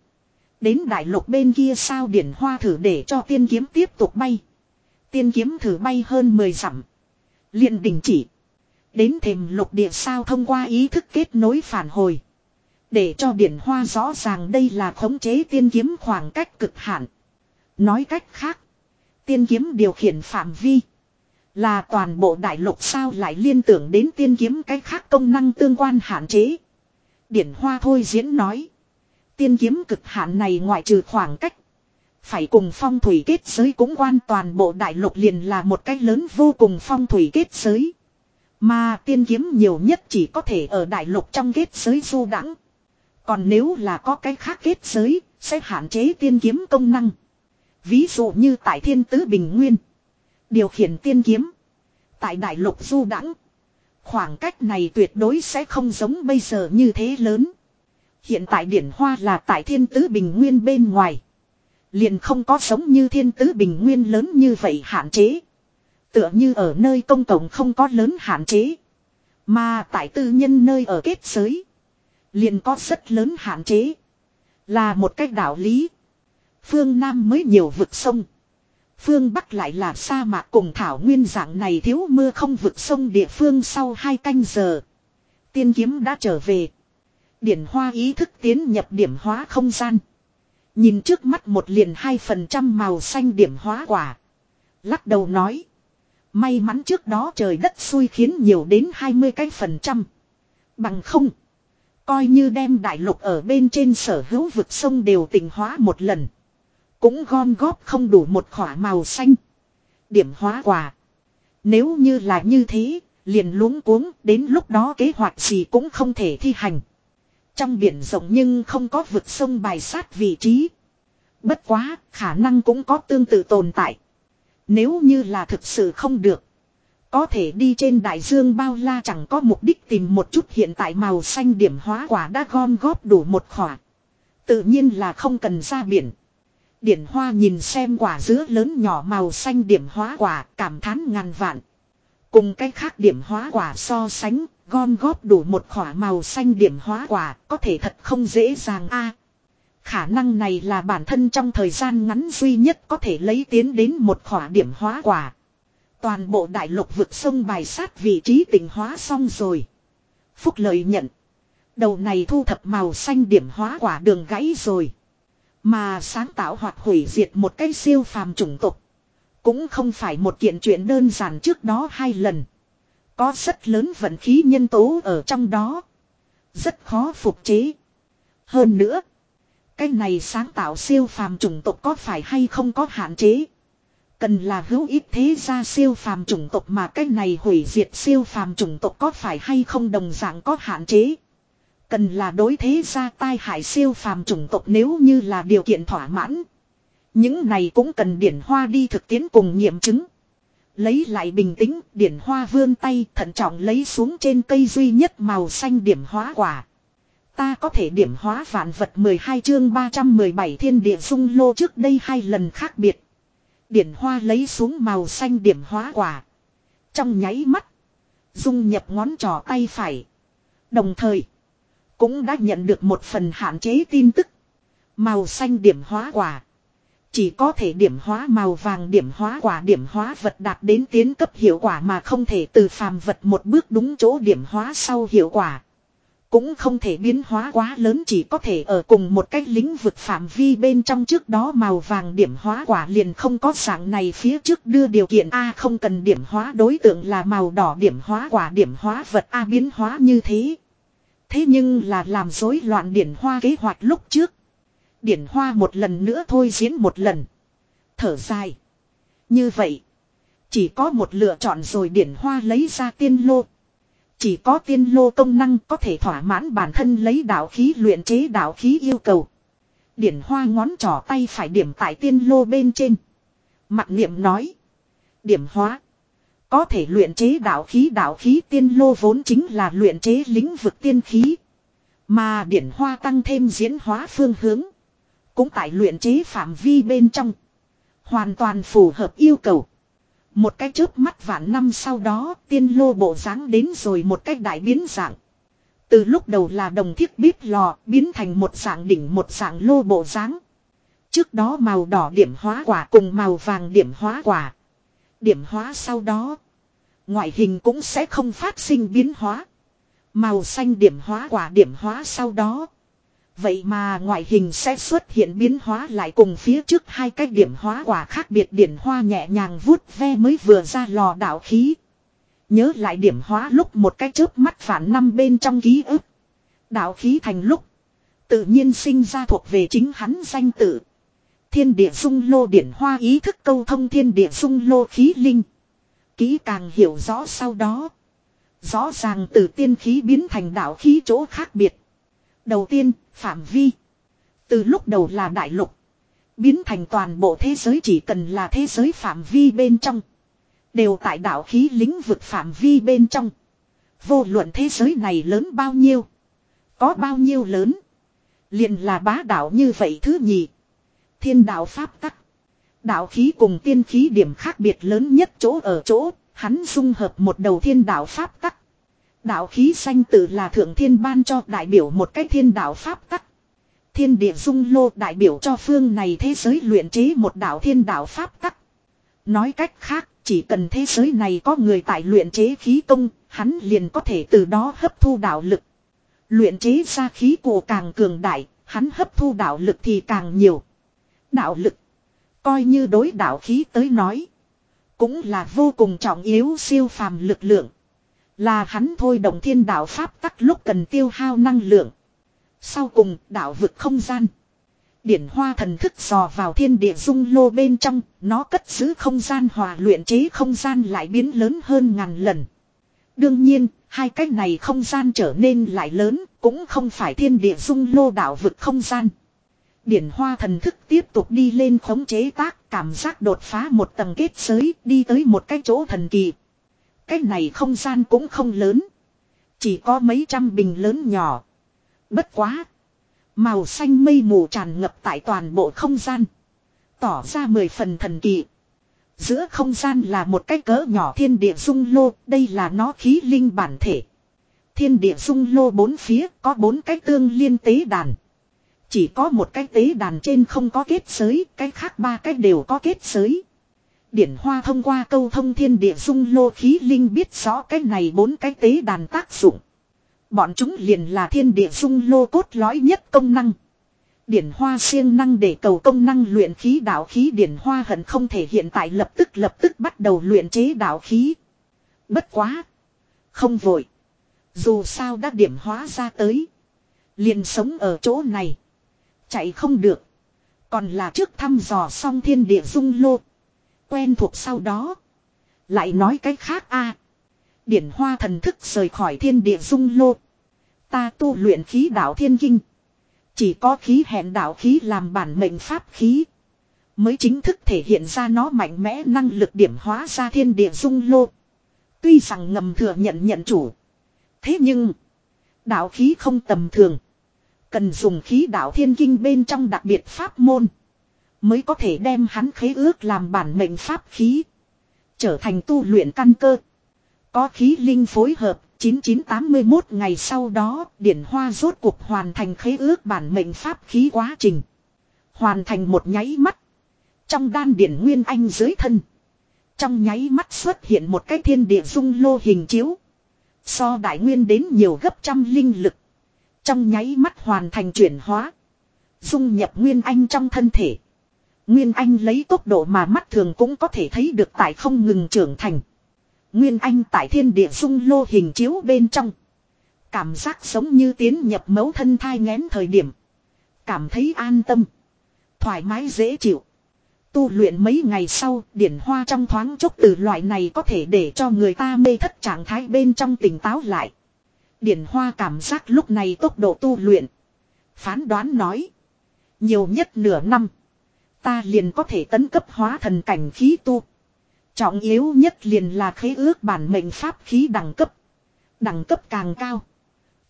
A: Đến đại lục bên kia sao điển hoa thử để cho tiên kiếm tiếp tục bay. Tiên kiếm thử bay hơn 10 dặm liền đình chỉ. Đến thềm lục địa sao thông qua ý thức kết nối phản hồi. Để cho điển hoa rõ ràng đây là khống chế tiên kiếm khoảng cách cực hạn. Nói cách khác. Tiên kiếm điều khiển phạm vi. Là toàn bộ đại lục sao lại liên tưởng đến tiên kiếm cách khác công năng tương quan hạn chế. Điển hoa thôi diễn nói. Tiên kiếm cực hạn này ngoại trừ khoảng cách. Phải cùng phong thủy kết giới cũng quan toàn bộ đại lục liền là một cách lớn vô cùng phong thủy kết giới. Mà tiên kiếm nhiều nhất chỉ có thể ở đại lục trong kết giới du đẳng. Còn nếu là có cái khác kết giới, sẽ hạn chế tiên kiếm công năng. Ví dụ như tại thiên tứ bình nguyên. Điều khiển tiên kiếm. Tại đại lục du đãng Khoảng cách này tuyệt đối sẽ không giống bây giờ như thế lớn. Hiện tại điển hoa là tại thiên tứ bình nguyên bên ngoài. Liền không có giống như thiên tứ bình nguyên lớn như vậy hạn chế. Tựa như ở nơi công cộng không có lớn hạn chế. Mà tại tư nhân nơi ở kết giới. Liền có rất lớn hạn chế. Là một cách đạo lý. Phương Nam mới nhiều vực sông. Phương Bắc lại là sa mạc cùng thảo nguyên dạng này thiếu mưa không vực sông địa phương sau hai canh giờ. Tiên kiếm đã trở về. Điển hoa ý thức tiến nhập điểm hóa không gian. Nhìn trước mắt một liền hai phần trăm màu xanh điểm hóa quả. Lắc đầu nói. May mắn trước đó trời đất xui khiến nhiều đến 20 cái phần trăm. Bằng không. Coi như đem đại lục ở bên trên sở hữu vực sông đều tỉnh hóa một lần. Cũng gom góp không đủ một khỏa màu xanh. Điểm hóa quả. Nếu như là như thế, liền luống cuống, đến lúc đó kế hoạch gì cũng không thể thi hành. Trong biển rộng nhưng không có vực sông bài sát vị trí. Bất quá, khả năng cũng có tương tự tồn tại. Nếu như là thực sự không được. Có thể đi trên đại dương bao la chẳng có mục đích tìm một chút hiện tại màu xanh điểm hóa quả đã gom góp đủ một khỏa. Tự nhiên là không cần ra biển. Điển hoa nhìn xem quả dứa lớn nhỏ màu xanh điểm hóa quả cảm thán ngàn vạn. Cùng cái khác điểm hóa quả so sánh, gom góp đủ một khỏa màu xanh điểm hóa quả có thể thật không dễ dàng a. khả năng này là bản thân trong thời gian ngắn duy nhất có thể lấy tiến đến một khỏa điểm hóa quả. Toàn bộ đại lục vực sông bài sát vị trí tỉnh hóa xong rồi. Phúc lợi nhận. Đầu này thu thập màu xanh điểm hóa quả đường gãy rồi. Mà sáng tạo hoặc hủy diệt một cái siêu phàm chủng tộc. Cũng không phải một kiện chuyện đơn giản trước đó hai lần. Có rất lớn vận khí nhân tố ở trong đó. Rất khó phục chế. Hơn nữa. Cái này sáng tạo siêu phàm chủng tộc có phải hay không có hạn chế. Cần là hữu ít thế ra siêu phàm chủng tộc mà cái này hủy diệt siêu phàm chủng tộc có phải hay không đồng dạng có hạn chế. Cần là đối thế ra tai hại siêu phàm chủng tộc nếu như là điều kiện thỏa mãn. Những này cũng cần điển hoa đi thực tiễn cùng nghiệm chứng. Lấy lại bình tĩnh, điển hoa vươn tay thận trọng lấy xuống trên cây duy nhất màu xanh điểm hóa quả. Ta có thể điểm hóa vạn vật 12 chương 317 thiên địa dung lô trước đây hai lần khác biệt. Điển hoa lấy xuống màu xanh điểm hóa quả. Trong nháy mắt. Dung nhập ngón trỏ tay phải. Đồng thời. Cũng đã nhận được một phần hạn chế tin tức. Màu xanh điểm hóa quả. Chỉ có thể điểm hóa màu vàng điểm hóa quả điểm hóa vật đạt đến tiến cấp hiệu quả mà không thể từ phàm vật một bước đúng chỗ điểm hóa sau hiệu quả. Cũng không thể biến hóa quá lớn chỉ có thể ở cùng một cách lĩnh vực phạm vi bên trong trước đó màu vàng điểm hóa quả liền không có dạng này phía trước đưa điều kiện A không cần điểm hóa đối tượng là màu đỏ điểm hóa quả điểm hóa vật A biến hóa như thế. Thế nhưng là làm rối loạn điển hoa kế hoạch lúc trước. Điển hoa một lần nữa thôi diễn một lần. Thở dài. Như vậy. Chỉ có một lựa chọn rồi điển hoa lấy ra tiên lô. Chỉ có tiên lô công năng có thể thỏa mãn bản thân lấy đạo khí luyện chế đạo khí yêu cầu. Điển hoa ngón trỏ tay phải điểm tại tiên lô bên trên. Mặt niệm nói. Điểm hóa. Có thể luyện chế đạo khí đạo khí tiên lô vốn chính là luyện chế lĩnh vực tiên khí. Mà điển hoa tăng thêm diễn hóa phương hướng. Cũng tại luyện chế phạm vi bên trong. Hoàn toàn phù hợp yêu cầu. Một cái chớp mắt vạn năm sau đó, tiên lô bộ dáng đến rồi một cách đại biến dạng. Từ lúc đầu là đồng thiết bíp lò, biến thành một dạng đỉnh, một dạng lô bộ dáng. Trước đó màu đỏ điểm hóa quả cùng màu vàng điểm hóa quả. Điểm hóa sau đó. Ngoại hình cũng sẽ không phát sinh biến hóa. Màu xanh điểm hóa quả điểm hóa sau đó. Vậy mà ngoại hình sẽ xuất hiện biến hóa lại cùng phía trước hai cái điểm hóa quả khác biệt điển hoa nhẹ nhàng vuốt ve mới vừa ra lò đạo khí. Nhớ lại điểm hóa lúc một cái chớp mắt phản năm bên trong ký ức. Đạo khí thành lúc. Tự nhiên sinh ra thuộc về chính hắn danh tự. Thiên địa dung lô điển hoa ý thức câu thông thiên địa dung lô khí linh. Ký càng hiểu rõ sau đó. Rõ ràng từ tiên khí biến thành đạo khí chỗ khác biệt. Đầu tiên, phạm vi. Từ lúc đầu là đại lục. Biến thành toàn bộ thế giới chỉ cần là thế giới phạm vi bên trong. Đều tại đạo khí lĩnh vực phạm vi bên trong. Vô luận thế giới này lớn bao nhiêu. Có bao nhiêu lớn. liền là bá đạo như vậy thứ nhì. Thiên đạo pháp tắc. Đạo khí cùng tiên khí điểm khác biệt lớn nhất chỗ ở chỗ. Hắn dung hợp một đầu thiên đạo pháp tắc. Đạo khí xanh tự là thượng thiên ban cho đại biểu một cái thiên đạo pháp tắc. Thiên địa dung lô đại biểu cho phương này thế giới luyện chế một đạo thiên đạo pháp tắc. Nói cách khác, chỉ cần thế giới này có người tại luyện chế khí công, hắn liền có thể từ đó hấp thu đạo lực. Luyện chế ra khí cổ càng cường đại, hắn hấp thu đạo lực thì càng nhiều. Đạo lực, coi như đối đạo khí tới nói, cũng là vô cùng trọng yếu siêu phàm lực lượng. Là hắn thôi động thiên đạo pháp tắc lúc cần tiêu hao năng lượng. Sau cùng đạo vực không gian. Điển hoa thần thức dò vào thiên địa dung lô bên trong, nó cất giữ không gian hòa luyện chế không gian lại biến lớn hơn ngàn lần. Đương nhiên, hai cách này không gian trở nên lại lớn, cũng không phải thiên địa dung lô đạo vực không gian. Điển hoa thần thức tiếp tục đi lên khống chế tác, cảm giác đột phá một tầng kết giới, đi tới một cái chỗ thần kỳ. Cái này không gian cũng không lớn. Chỉ có mấy trăm bình lớn nhỏ. Bất quá. Màu xanh mây mù tràn ngập tại toàn bộ không gian. Tỏ ra mười phần thần kỳ. Giữa không gian là một cái cỡ nhỏ thiên địa dung lô, đây là nó khí linh bản thể. Thiên địa dung lô bốn phía có bốn cái tương liên tế đàn. Chỉ có một cái tế đàn trên không có kết giới, cái khác ba cái đều có kết giới. Điển Hoa thông qua câu thông thiên địa dung lô khí linh biết rõ cái này bốn cái tế đàn tác dụng. Bọn chúng liền là thiên địa dung lô cốt lõi nhất công năng. Điển hoa siêng năng để cầu công năng luyện khí đạo khí điển hoa hận không thể hiện tại lập tức lập tức bắt đầu luyện chế đạo khí. Bất quá. Không vội. Dù sao đã điểm hóa ra tới. Liền sống ở chỗ này. Chạy không được. Còn là trước thăm dò xong thiên địa dung lô. Quen thuộc sau đó. Lại nói cách khác a Điển hoa thần thức rời khỏi thiên địa dung lô. Ta tu luyện khí đạo thiên kinh. Chỉ có khí hẹn đạo khí làm bản mệnh pháp khí. Mới chính thức thể hiện ra nó mạnh mẽ năng lực điểm hóa ra thiên địa dung lô. Tuy rằng ngầm thừa nhận nhận chủ. Thế nhưng. Đạo khí không tầm thường. Cần dùng khí đạo thiên kinh bên trong đặc biệt pháp môn. Mới có thể đem hắn khế ước làm bản mệnh pháp khí. Trở thành tu luyện căn cơ. Có khí linh phối hợp 9981 ngày sau đó, điển hoa rốt cuộc hoàn thành khế ước bản mệnh pháp khí quá trình. Hoàn thành một nháy mắt. Trong đan điển nguyên anh dưới thân. Trong nháy mắt xuất hiện một cái thiên địa dung lô hình chiếu. So đại nguyên đến nhiều gấp trăm linh lực. Trong nháy mắt hoàn thành chuyển hóa. Dung nhập nguyên anh trong thân thể. Nguyên anh lấy tốc độ mà mắt thường cũng có thể thấy được tại không ngừng trưởng thành. Nguyên Anh tại thiên địa dung lô hình chiếu bên trong. Cảm giác giống như tiến nhập mấu thân thai ngén thời điểm. Cảm thấy an tâm. Thoải mái dễ chịu. Tu luyện mấy ngày sau, điển hoa trong thoáng chốc từ loại này có thể để cho người ta mê thất trạng thái bên trong tỉnh táo lại. Điển hoa cảm giác lúc này tốc độ tu luyện. Phán đoán nói. Nhiều nhất nửa năm. Ta liền có thể tấn cấp hóa thần cảnh khí tu. Trọng yếu nhất liền là khế ước bản mệnh pháp khí đẳng cấp. Đẳng cấp càng cao.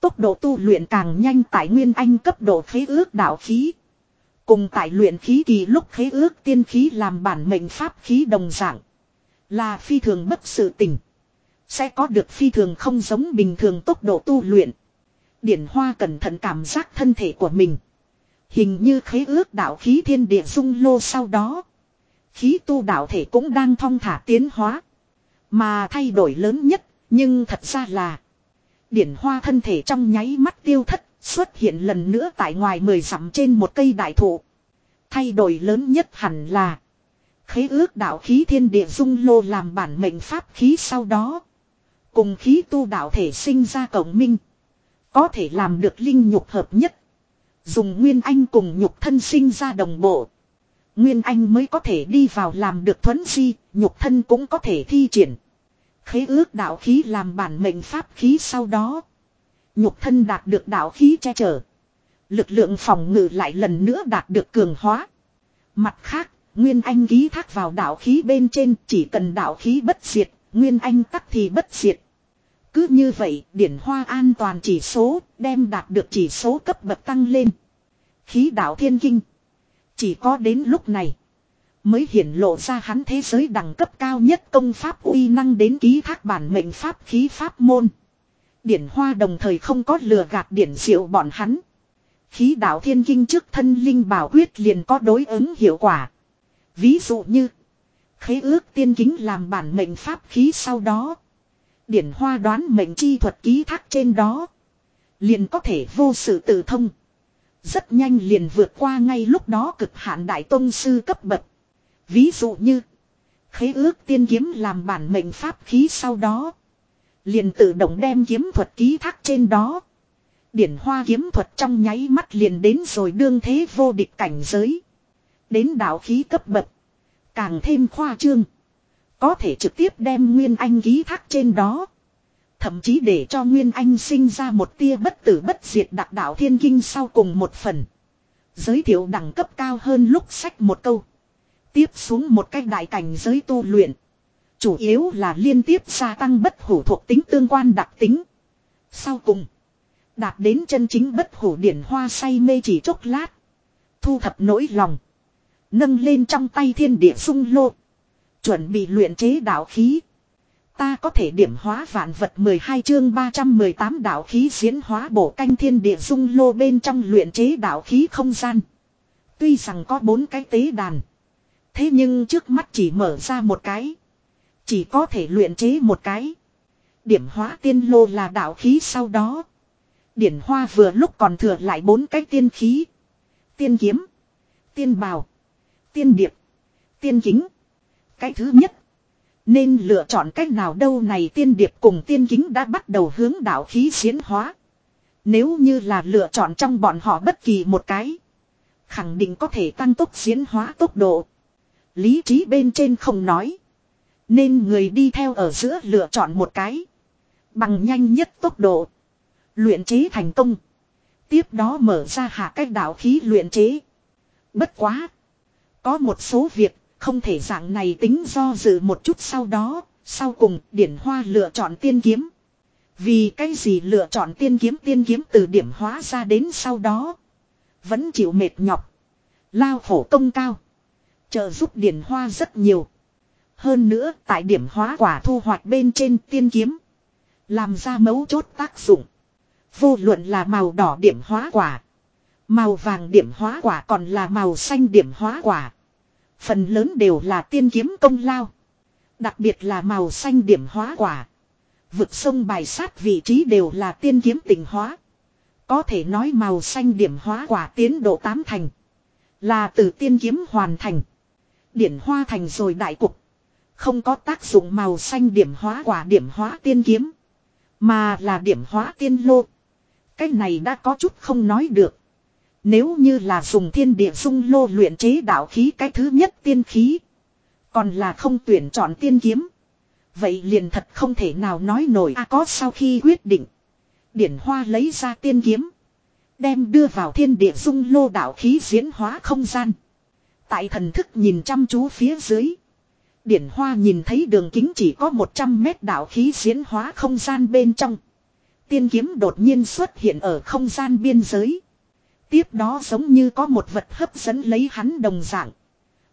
A: Tốc độ tu luyện càng nhanh tại nguyên anh cấp độ khế ước đạo khí. Cùng tại luyện khí kỳ lúc khế ước tiên khí làm bản mệnh pháp khí đồng dạng. Là phi thường bất sự tình. Sẽ có được phi thường không giống bình thường tốc độ tu luyện. Điển hoa cẩn thận cảm giác thân thể của mình. Hình như khế ước đạo khí thiên địa dung lô sau đó. Khí tu đạo thể cũng đang thong thả tiến hóa. Mà thay đổi lớn nhất, nhưng thật ra là. Điển hoa thân thể trong nháy mắt tiêu thất, xuất hiện lần nữa tại ngoài mười dặm trên một cây đại thụ. Thay đổi lớn nhất hẳn là. Khế ước đạo khí thiên địa dung lô làm bản mệnh pháp khí sau đó. Cùng khí tu đạo thể sinh ra cộng minh. Có thể làm được linh nhục hợp nhất. Dùng nguyên anh cùng nhục thân sinh ra đồng bộ. Nguyên Anh mới có thể đi vào làm được thuấn di, nhục thân cũng có thể thi triển. Khế ước đạo khí làm bản mệnh pháp khí sau đó. Nhục thân đạt được đạo khí che chở. Lực lượng phòng ngự lại lần nữa đạt được cường hóa. Mặt khác, Nguyên Anh ký thác vào đạo khí bên trên chỉ cần đạo khí bất diệt, Nguyên Anh tắc thì bất diệt. Cứ như vậy, điển hoa an toàn chỉ số, đem đạt được chỉ số cấp bậc tăng lên. Khí đạo thiên kinh. Chỉ có đến lúc này, mới hiển lộ ra hắn thế giới đẳng cấp cao nhất công pháp uy năng đến ký thác bản mệnh pháp khí pháp môn. Điển hoa đồng thời không có lừa gạt điển diệu bọn hắn. Khí đạo thiên kinh trước thân linh bảo quyết liền có đối ứng hiệu quả. Ví dụ như, khế ước tiên kính làm bản mệnh pháp khí sau đó. Điển hoa đoán mệnh chi thuật ký thác trên đó. Liền có thể vô sự tự thông. Rất nhanh liền vượt qua ngay lúc đó cực hạn đại tôn sư cấp bậc. Ví dụ như. Khế ước tiên kiếm làm bản mệnh pháp khí sau đó. Liền tự động đem kiếm thuật ký thác trên đó. Điển hoa kiếm thuật trong nháy mắt liền đến rồi đương thế vô địch cảnh giới. Đến đạo khí cấp bậc. Càng thêm khoa trương. Có thể trực tiếp đem Nguyên Anh ký thác trên đó. Thậm chí để cho Nguyên Anh sinh ra một tia bất tử bất diệt đặc đạo thiên kinh sau cùng một phần. Giới thiệu đẳng cấp cao hơn lúc sách một câu. Tiếp xuống một cách đại cảnh giới tu luyện. Chủ yếu là liên tiếp gia tăng bất hủ thuộc tính tương quan đặc tính. Sau cùng. Đạt đến chân chính bất hủ điển hoa say mê chỉ chốc lát. Thu thập nỗi lòng. Nâng lên trong tay thiên địa sung lô. Chuẩn bị luyện chế đạo khí. Ta có thể điểm hóa vạn vật 12 chương 318 đạo khí diễn hóa bổ canh thiên địa dung lô bên trong luyện chế đạo khí không gian. Tuy rằng có bốn cái tế đàn. Thế nhưng trước mắt chỉ mở ra một cái. Chỉ có thể luyện chế một cái. Điểm hóa tiên lô là đạo khí sau đó. Điển hoa vừa lúc còn thừa lại bốn cái tiên khí. Tiên kiếm. Tiên bào. Tiên điệp. Tiên kính. Cái thứ nhất. Nên lựa chọn cách nào đâu này tiên điệp cùng tiên kính đã bắt đầu hướng đạo khí diễn hóa. Nếu như là lựa chọn trong bọn họ bất kỳ một cái. Khẳng định có thể tăng tốc diễn hóa tốc độ. Lý trí bên trên không nói. Nên người đi theo ở giữa lựa chọn một cái. Bằng nhanh nhất tốc độ. Luyện chế thành công. Tiếp đó mở ra hạ cách đạo khí luyện chế. Bất quá. Có một số việc không thể dạng này tính do dự một chút sau đó. Sau cùng điển hoa lựa chọn tiên kiếm. Vì cái gì lựa chọn tiên kiếm tiên kiếm từ điểm hóa ra đến sau đó. Vẫn chịu mệt nhọc. Lao khổ công cao. Trợ giúp điển hoa rất nhiều. Hơn nữa, tại điểm hóa quả thu hoạch bên trên tiên kiếm. Làm ra mấu chốt tác dụng. Vô luận là màu đỏ điểm hóa quả. Màu vàng điểm hóa quả còn là màu xanh điểm hóa quả. Phần lớn đều là tiên kiếm công lao. Đặc biệt là màu xanh điểm hóa quả. Vực sông bài sát vị trí đều là tiên kiếm tỉnh hóa. Có thể nói màu xanh điểm hóa quả tiến độ tám thành. Là từ tiên kiếm hoàn thành. Điển hoa thành rồi đại cục. Không có tác dụng màu xanh điểm hóa quả điểm hóa tiên kiếm. Mà là điểm hóa tiên lô. Cái này đã có chút không nói được. Nếu như là dùng thiên địa dung lô luyện chế đạo khí cái thứ nhất tiên khí. Còn là không tuyển chọn tiên kiếm. Vậy liền thật không thể nào nói nổi a có sau khi quyết định. Điển hoa lấy ra tiên kiếm. Đem đưa vào thiên địa dung lô đạo khí diễn hóa không gian. Tại thần thức nhìn chăm chú phía dưới. Điển hoa nhìn thấy đường kính chỉ có 100 mét đạo khí diễn hóa không gian bên trong. Tiên kiếm đột nhiên xuất hiện ở không gian biên giới. Tiếp đó giống như có một vật hấp dẫn lấy hắn đồng dạng.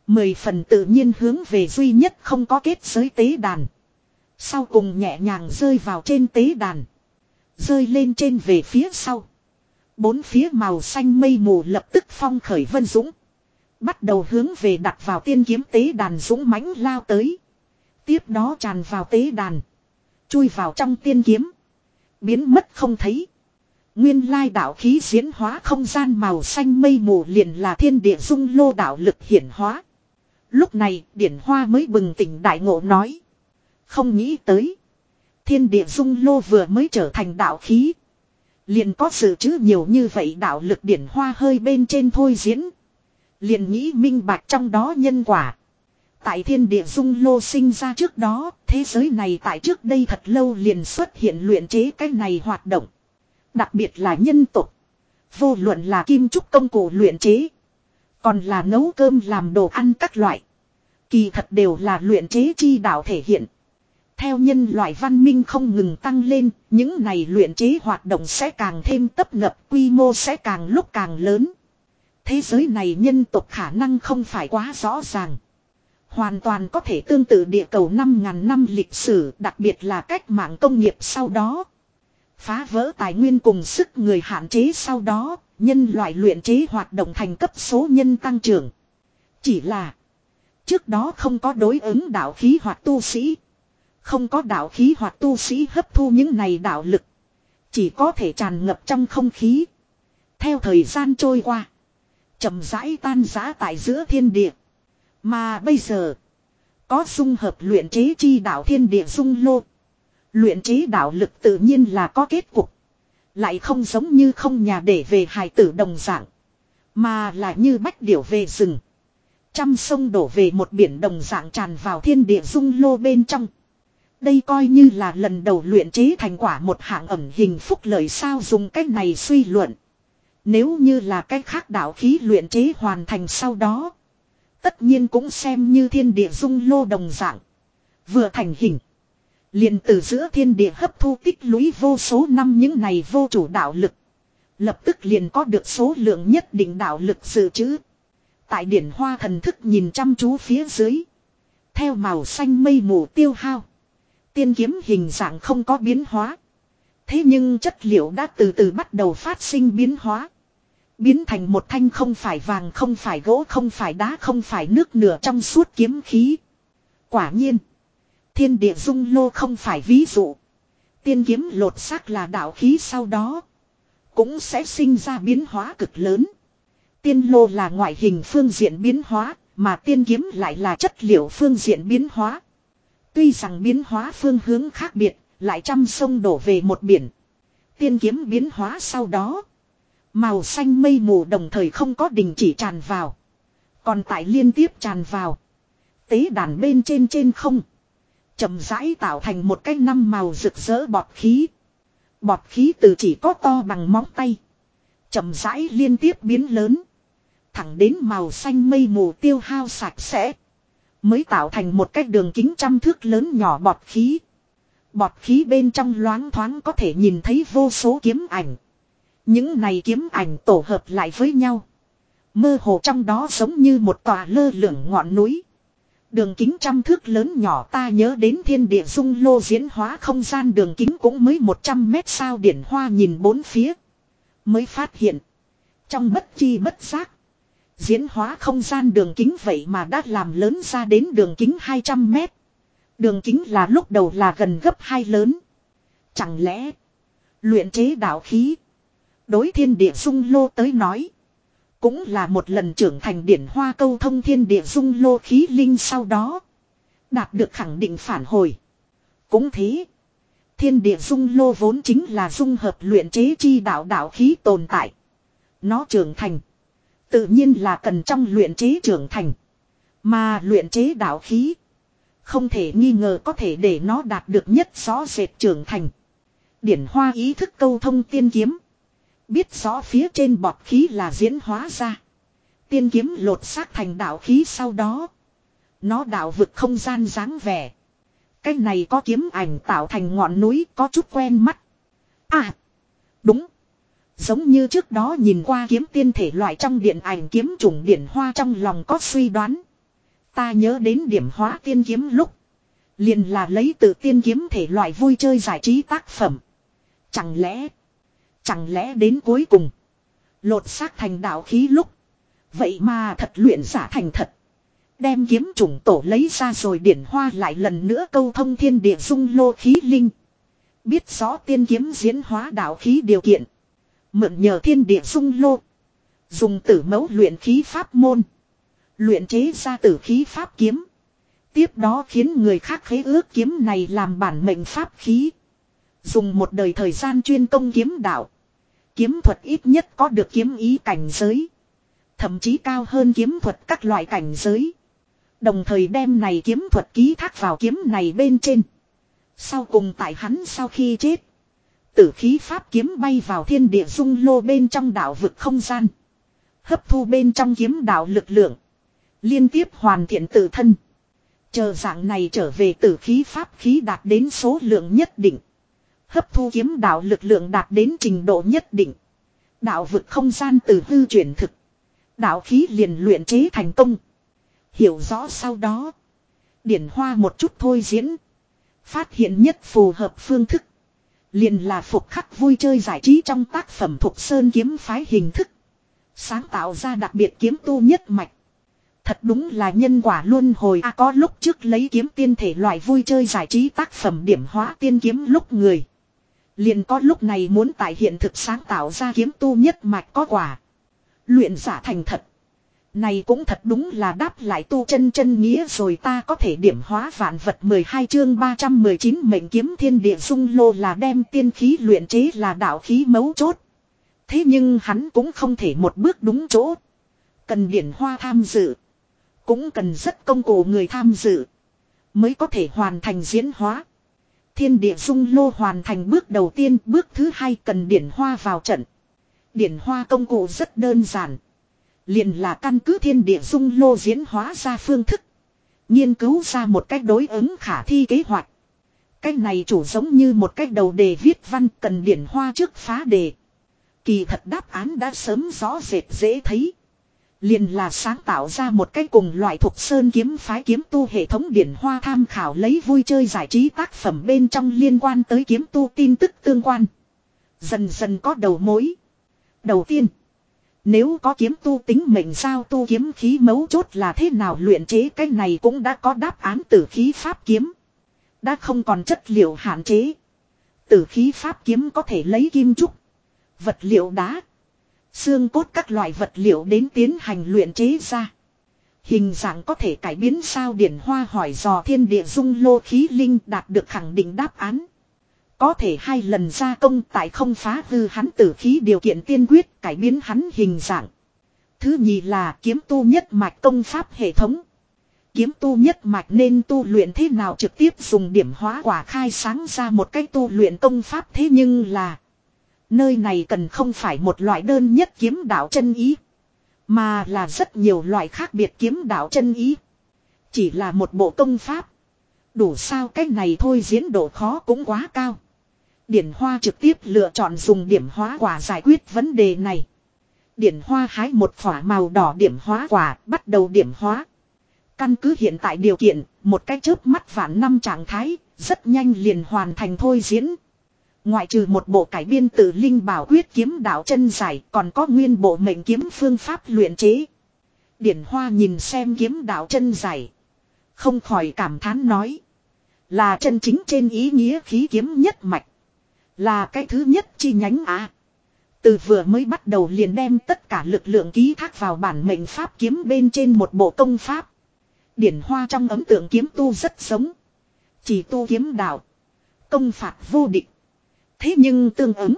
A: Mười phần tự nhiên hướng về duy nhất không có kết giới tế đàn. Sau cùng nhẹ nhàng rơi vào trên tế đàn. Rơi lên trên về phía sau. Bốn phía màu xanh mây mù lập tức phong khởi vân dũng. Bắt đầu hướng về đặt vào tiên kiếm tế đàn dũng mãnh lao tới. Tiếp đó tràn vào tế đàn. Chui vào trong tiên kiếm. Biến mất không thấy. Nguyên lai đạo khí diễn hóa không gian màu xanh mây mù liền là thiên địa dung lô đạo lực hiển hóa. Lúc này điển hoa mới bừng tỉnh đại ngộ nói. Không nghĩ tới. Thiên địa dung lô vừa mới trở thành đạo khí. Liền có sự chứ nhiều như vậy đạo lực điển hoa hơi bên trên thôi diễn. Liền nghĩ minh bạch trong đó nhân quả. Tại thiên địa dung lô sinh ra trước đó, thế giới này tại trước đây thật lâu liền xuất hiện luyện chế cái này hoạt động. Đặc biệt là nhân tục. Vô luận là kim trúc công cụ luyện chế. Còn là nấu cơm làm đồ ăn các loại. Kỳ thật đều là luyện chế chi đạo thể hiện. Theo nhân loại văn minh không ngừng tăng lên, những này luyện chế hoạt động sẽ càng thêm tấp nập, quy mô sẽ càng lúc càng lớn. Thế giới này nhân tộc khả năng không phải quá rõ ràng. Hoàn toàn có thể tương tự địa cầu 5.000 năm lịch sử, đặc biệt là cách mạng công nghiệp sau đó. Phá vỡ tài nguyên cùng sức người hạn chế sau đó, nhân loại luyện chế hoạt động thành cấp số nhân tăng trưởng. Chỉ là, trước đó không có đối ứng đạo khí hoặc tu sĩ. Không có đạo khí hoặc tu sĩ hấp thu những này đạo lực. Chỉ có thể tràn ngập trong không khí. Theo thời gian trôi qua. chậm rãi tan rã tại giữa thiên địa. Mà bây giờ. Có dung hợp luyện chế chi đạo thiên địa dung lô. Luyện chế đạo lực tự nhiên là có kết cục. Lại không giống như không nhà để về hài tử đồng dạng. Mà là như bách điểu về rừng. Trăm sông đổ về một biển đồng dạng tràn vào thiên địa dung lô bên trong. Đây coi như là lần đầu luyện chế thành quả một hạng ẩm hình phúc lợi sao dùng cách này suy luận. Nếu như là cách khác đạo khí luyện chế hoàn thành sau đó. Tất nhiên cũng xem như thiên địa dung lô đồng dạng. Vừa thành hình liền từ giữa thiên địa hấp thu tích lũy vô số năm những này vô chủ đạo lực. Lập tức liền có được số lượng nhất định đạo lực dự trữ. Tại điển hoa thần thức nhìn chăm chú phía dưới. Theo màu xanh mây mù tiêu hao. Tiên kiếm hình dạng không có biến hóa. Thế nhưng chất liệu đã từ từ bắt đầu phát sinh biến hóa. Biến thành một thanh không phải vàng, không phải gỗ, không phải đá, không phải nước nửa trong suốt kiếm khí. Quả nhiên. Thiên địa dung lô không phải ví dụ. Tiên kiếm lột xác là đạo khí sau đó. Cũng sẽ sinh ra biến hóa cực lớn. Tiên lô là ngoại hình phương diện biến hóa. Mà tiên kiếm lại là chất liệu phương diện biến hóa. Tuy rằng biến hóa phương hướng khác biệt, lại trăm sông đổ về một biển. Tiên kiếm biến hóa sau đó. Màu xanh mây mù đồng thời không có đình chỉ tràn vào. Còn tại liên tiếp tràn vào. Tế đàn bên trên trên không chậm rãi tạo thành một cái năm màu rực rỡ bọt khí. Bọt khí từ chỉ có to bằng móng tay. chậm rãi liên tiếp biến lớn. Thẳng đến màu xanh mây mù tiêu hao sạch sẽ. Mới tạo thành một cái đường kính trăm thước lớn nhỏ bọt khí. Bọt khí bên trong loáng thoáng có thể nhìn thấy vô số kiếm ảnh. Những này kiếm ảnh tổ hợp lại với nhau. Mơ hồ trong đó giống như một tòa lơ lửng ngọn núi. Đường kính trăm thước lớn nhỏ ta nhớ đến thiên địa dung lô diễn hóa không gian đường kính cũng mới 100 mét sao điển hoa nhìn bốn phía. Mới phát hiện. Trong bất chi bất giác. Diễn hóa không gian đường kính vậy mà đã làm lớn ra đến đường kính 200 mét. Đường kính là lúc đầu là gần gấp hai lớn. Chẳng lẽ, luyện chế đạo khí, đối thiên địa dung lô tới nói cũng là một lần trưởng thành điển hoa câu thông thiên địa dung lô khí linh sau đó đạt được khẳng định phản hồi. Cũng thế, thiên địa dung lô vốn chính là dung hợp luyện chế chi đạo đạo khí tồn tại. Nó trưởng thành Tự nhiên là cần trong luyện chế trưởng thành. Mà luyện chế đạo khí. Không thể nghi ngờ có thể để nó đạt được nhất rõ rệt trưởng thành. Điển hoa ý thức câu thông tiên kiếm. Biết rõ phía trên bọt khí là diễn hóa ra. Tiên kiếm lột xác thành đạo khí sau đó. Nó đạo vực không gian dáng vẻ. Cái này có kiếm ảnh tạo thành ngọn núi có chút quen mắt. À. Đúng. Giống như trước đó nhìn qua kiếm tiên thể loại trong điện ảnh kiếm trùng điển hoa trong lòng có suy đoán. Ta nhớ đến điểm hóa tiên kiếm lúc. Liền là lấy từ tiên kiếm thể loại vui chơi giải trí tác phẩm. Chẳng lẽ. Chẳng lẽ đến cuối cùng. Lột xác thành đạo khí lúc. Vậy mà thật luyện giả thành thật. Đem kiếm trùng tổ lấy ra rồi điển hoa lại lần nữa câu thông thiên địa dung lô khí linh. Biết rõ tiên kiếm diễn hóa đạo khí điều kiện. Mượn nhờ thiên địa dung lô. Dùng tử mẫu luyện khí pháp môn. Luyện chế ra tử khí pháp kiếm. Tiếp đó khiến người khác khế ước kiếm này làm bản mệnh pháp khí. Dùng một đời thời gian chuyên công kiếm đạo. Kiếm thuật ít nhất có được kiếm ý cảnh giới. Thậm chí cao hơn kiếm thuật các loại cảnh giới. Đồng thời đem này kiếm thuật ký thác vào kiếm này bên trên. Sau cùng tại hắn sau khi chết. Tử khí pháp kiếm bay vào thiên địa dung lô bên trong đảo vực không gian. Hấp thu bên trong kiếm đạo lực lượng. Liên tiếp hoàn thiện tự thân. Chờ dạng này trở về tử khí pháp khí đạt đến số lượng nhất định. Hấp thu kiếm đạo lực lượng đạt đến trình độ nhất định. Đạo vực không gian từ hư chuyển thực. Đạo khí liền luyện chế thành công. Hiểu rõ sau đó. Điển hoa một chút thôi diễn. Phát hiện nhất phù hợp phương thức. Liền là phục khắc vui chơi giải trí trong tác phẩm thuộc sơn kiếm phái hình thức. Sáng tạo ra đặc biệt kiếm tu nhất mạch. Thật đúng là nhân quả luôn hồi a có lúc trước lấy kiếm tiên thể loại vui chơi giải trí tác phẩm điểm hóa tiên kiếm lúc người. Liền có lúc này muốn tại hiện thực sáng tạo ra kiếm tu nhất mạch có quả. Luyện giả thành thật. Này cũng thật đúng là đáp lại tu chân chân nghĩa rồi ta có thể điểm hóa vạn vật 12 chương 319 mệnh kiếm thiên địa dung lô là đem tiên khí luyện chế là đạo khí mấu chốt. Thế nhưng hắn cũng không thể một bước đúng chỗ. Cần điển hoa tham dự. Cũng cần rất công cụ người tham dự. Mới có thể hoàn thành diễn hóa. Thiên địa dung lô hoàn thành bước đầu tiên, bước thứ hai cần điển hoa vào trận. Điển hoa công cụ rất đơn giản. Liền là căn cứ thiên địa dung lô diễn hóa ra phương thức. Nghiên cứu ra một cách đối ứng khả thi kế hoạch. Cách này chủ giống như một cách đầu đề viết văn cần điển hoa trước phá đề. Kỳ thật đáp án đã sớm rõ rệt dễ thấy. Liền là sáng tạo ra một cái cùng loại thuộc sơn kiếm phái kiếm tu hệ thống điển hoa tham khảo lấy vui chơi giải trí tác phẩm bên trong liên quan tới kiếm tu tin tức tương quan. Dần dần có đầu mối. Đầu tiên. Nếu có kiếm tu tính mệnh sao tu kiếm khí mấu chốt là thế nào luyện chế, cái này cũng đã có đáp án tử khí pháp kiếm. Đã không còn chất liệu hạn chế. Tử khí pháp kiếm có thể lấy kim trúc. Vật liệu đá. Xương cốt các loại vật liệu đến tiến hành luyện chế ra. Hình dạng có thể cải biến sao điển hoa hỏi dò thiên địa dung lô khí linh đạt được khẳng định đáp án. Có thể hai lần gia công tại không phá hư hắn tử khí điều kiện tiên quyết cải biến hắn hình dạng. Thứ nhì là kiếm tu nhất mạch công pháp hệ thống. Kiếm tu nhất mạch nên tu luyện thế nào trực tiếp dùng điểm hóa quả khai sáng ra một cách tu luyện công pháp thế nhưng là Nơi này cần không phải một loại đơn nhất kiếm đạo chân ý. Mà là rất nhiều loại khác biệt kiếm đạo chân ý. Chỉ là một bộ công pháp. Đủ sao cách này thôi diễn độ khó cũng quá cao. Điển Hoa trực tiếp lựa chọn dùng điểm hóa quả giải quyết vấn đề này. Điển Hoa hái một phỏa màu đỏ điểm hóa quả, bắt đầu điểm hóa. Căn cứ hiện tại điều kiện, một cái chớp mắt vạn năm trạng thái, rất nhanh liền hoàn thành thôi diễn. Ngoại trừ một bộ cải biên từ linh bảo quyết kiếm đạo chân giải còn có nguyên bộ mệnh kiếm phương pháp luyện chế. Điển Hoa nhìn xem kiếm đạo chân giải. Không khỏi cảm thán nói. Là chân chính trên ý nghĩa khí kiếm nhất mạch. Là cái thứ nhất chi nhánh á. Từ vừa mới bắt đầu liền đem tất cả lực lượng ký thác vào bản mệnh pháp kiếm bên trên một bộ công pháp. Điển Hoa trong ấm tượng kiếm tu rất sống. Chỉ tu kiếm đạo. Công phạt vô địch. Thế nhưng tương ứng.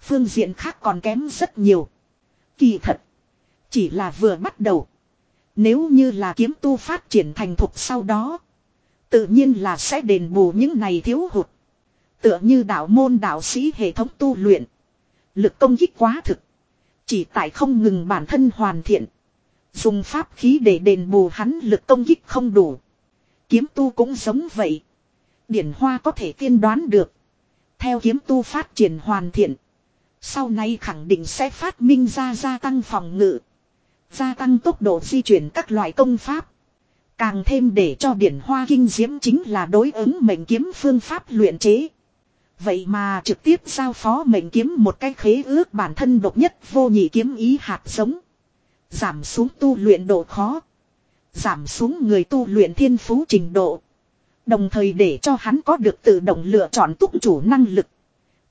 A: Phương diện khác còn kém rất nhiều. Kỳ thật. Chỉ là vừa bắt đầu. Nếu như là kiếm tu phát triển thành thục sau đó. Tự nhiên là sẽ đền bù những này thiếu hụt. Tựa như đạo môn đạo sĩ hệ thống tu luyện. Lực công kích quá thực. Chỉ tại không ngừng bản thân hoàn thiện. Dùng pháp khí để đền bù hắn lực công kích không đủ. Kiếm tu cũng giống vậy. Điển hoa có thể tiên đoán được. Theo kiếm tu phát triển hoàn thiện. Sau này khẳng định sẽ phát minh ra gia tăng phòng ngự. Gia tăng tốc độ di chuyển các loại công pháp. Càng thêm để cho điển hoa kinh diễm chính là đối ứng mệnh kiếm phương pháp luyện chế. Vậy mà trực tiếp giao phó mệnh kiếm một cách khế ước bản thân độc nhất vô nhị kiếm ý hạt giống. Giảm xuống tu luyện độ khó. Giảm xuống người tu luyện thiên phú trình độ. Đồng thời để cho hắn có được tự động lựa chọn túc chủ năng lực.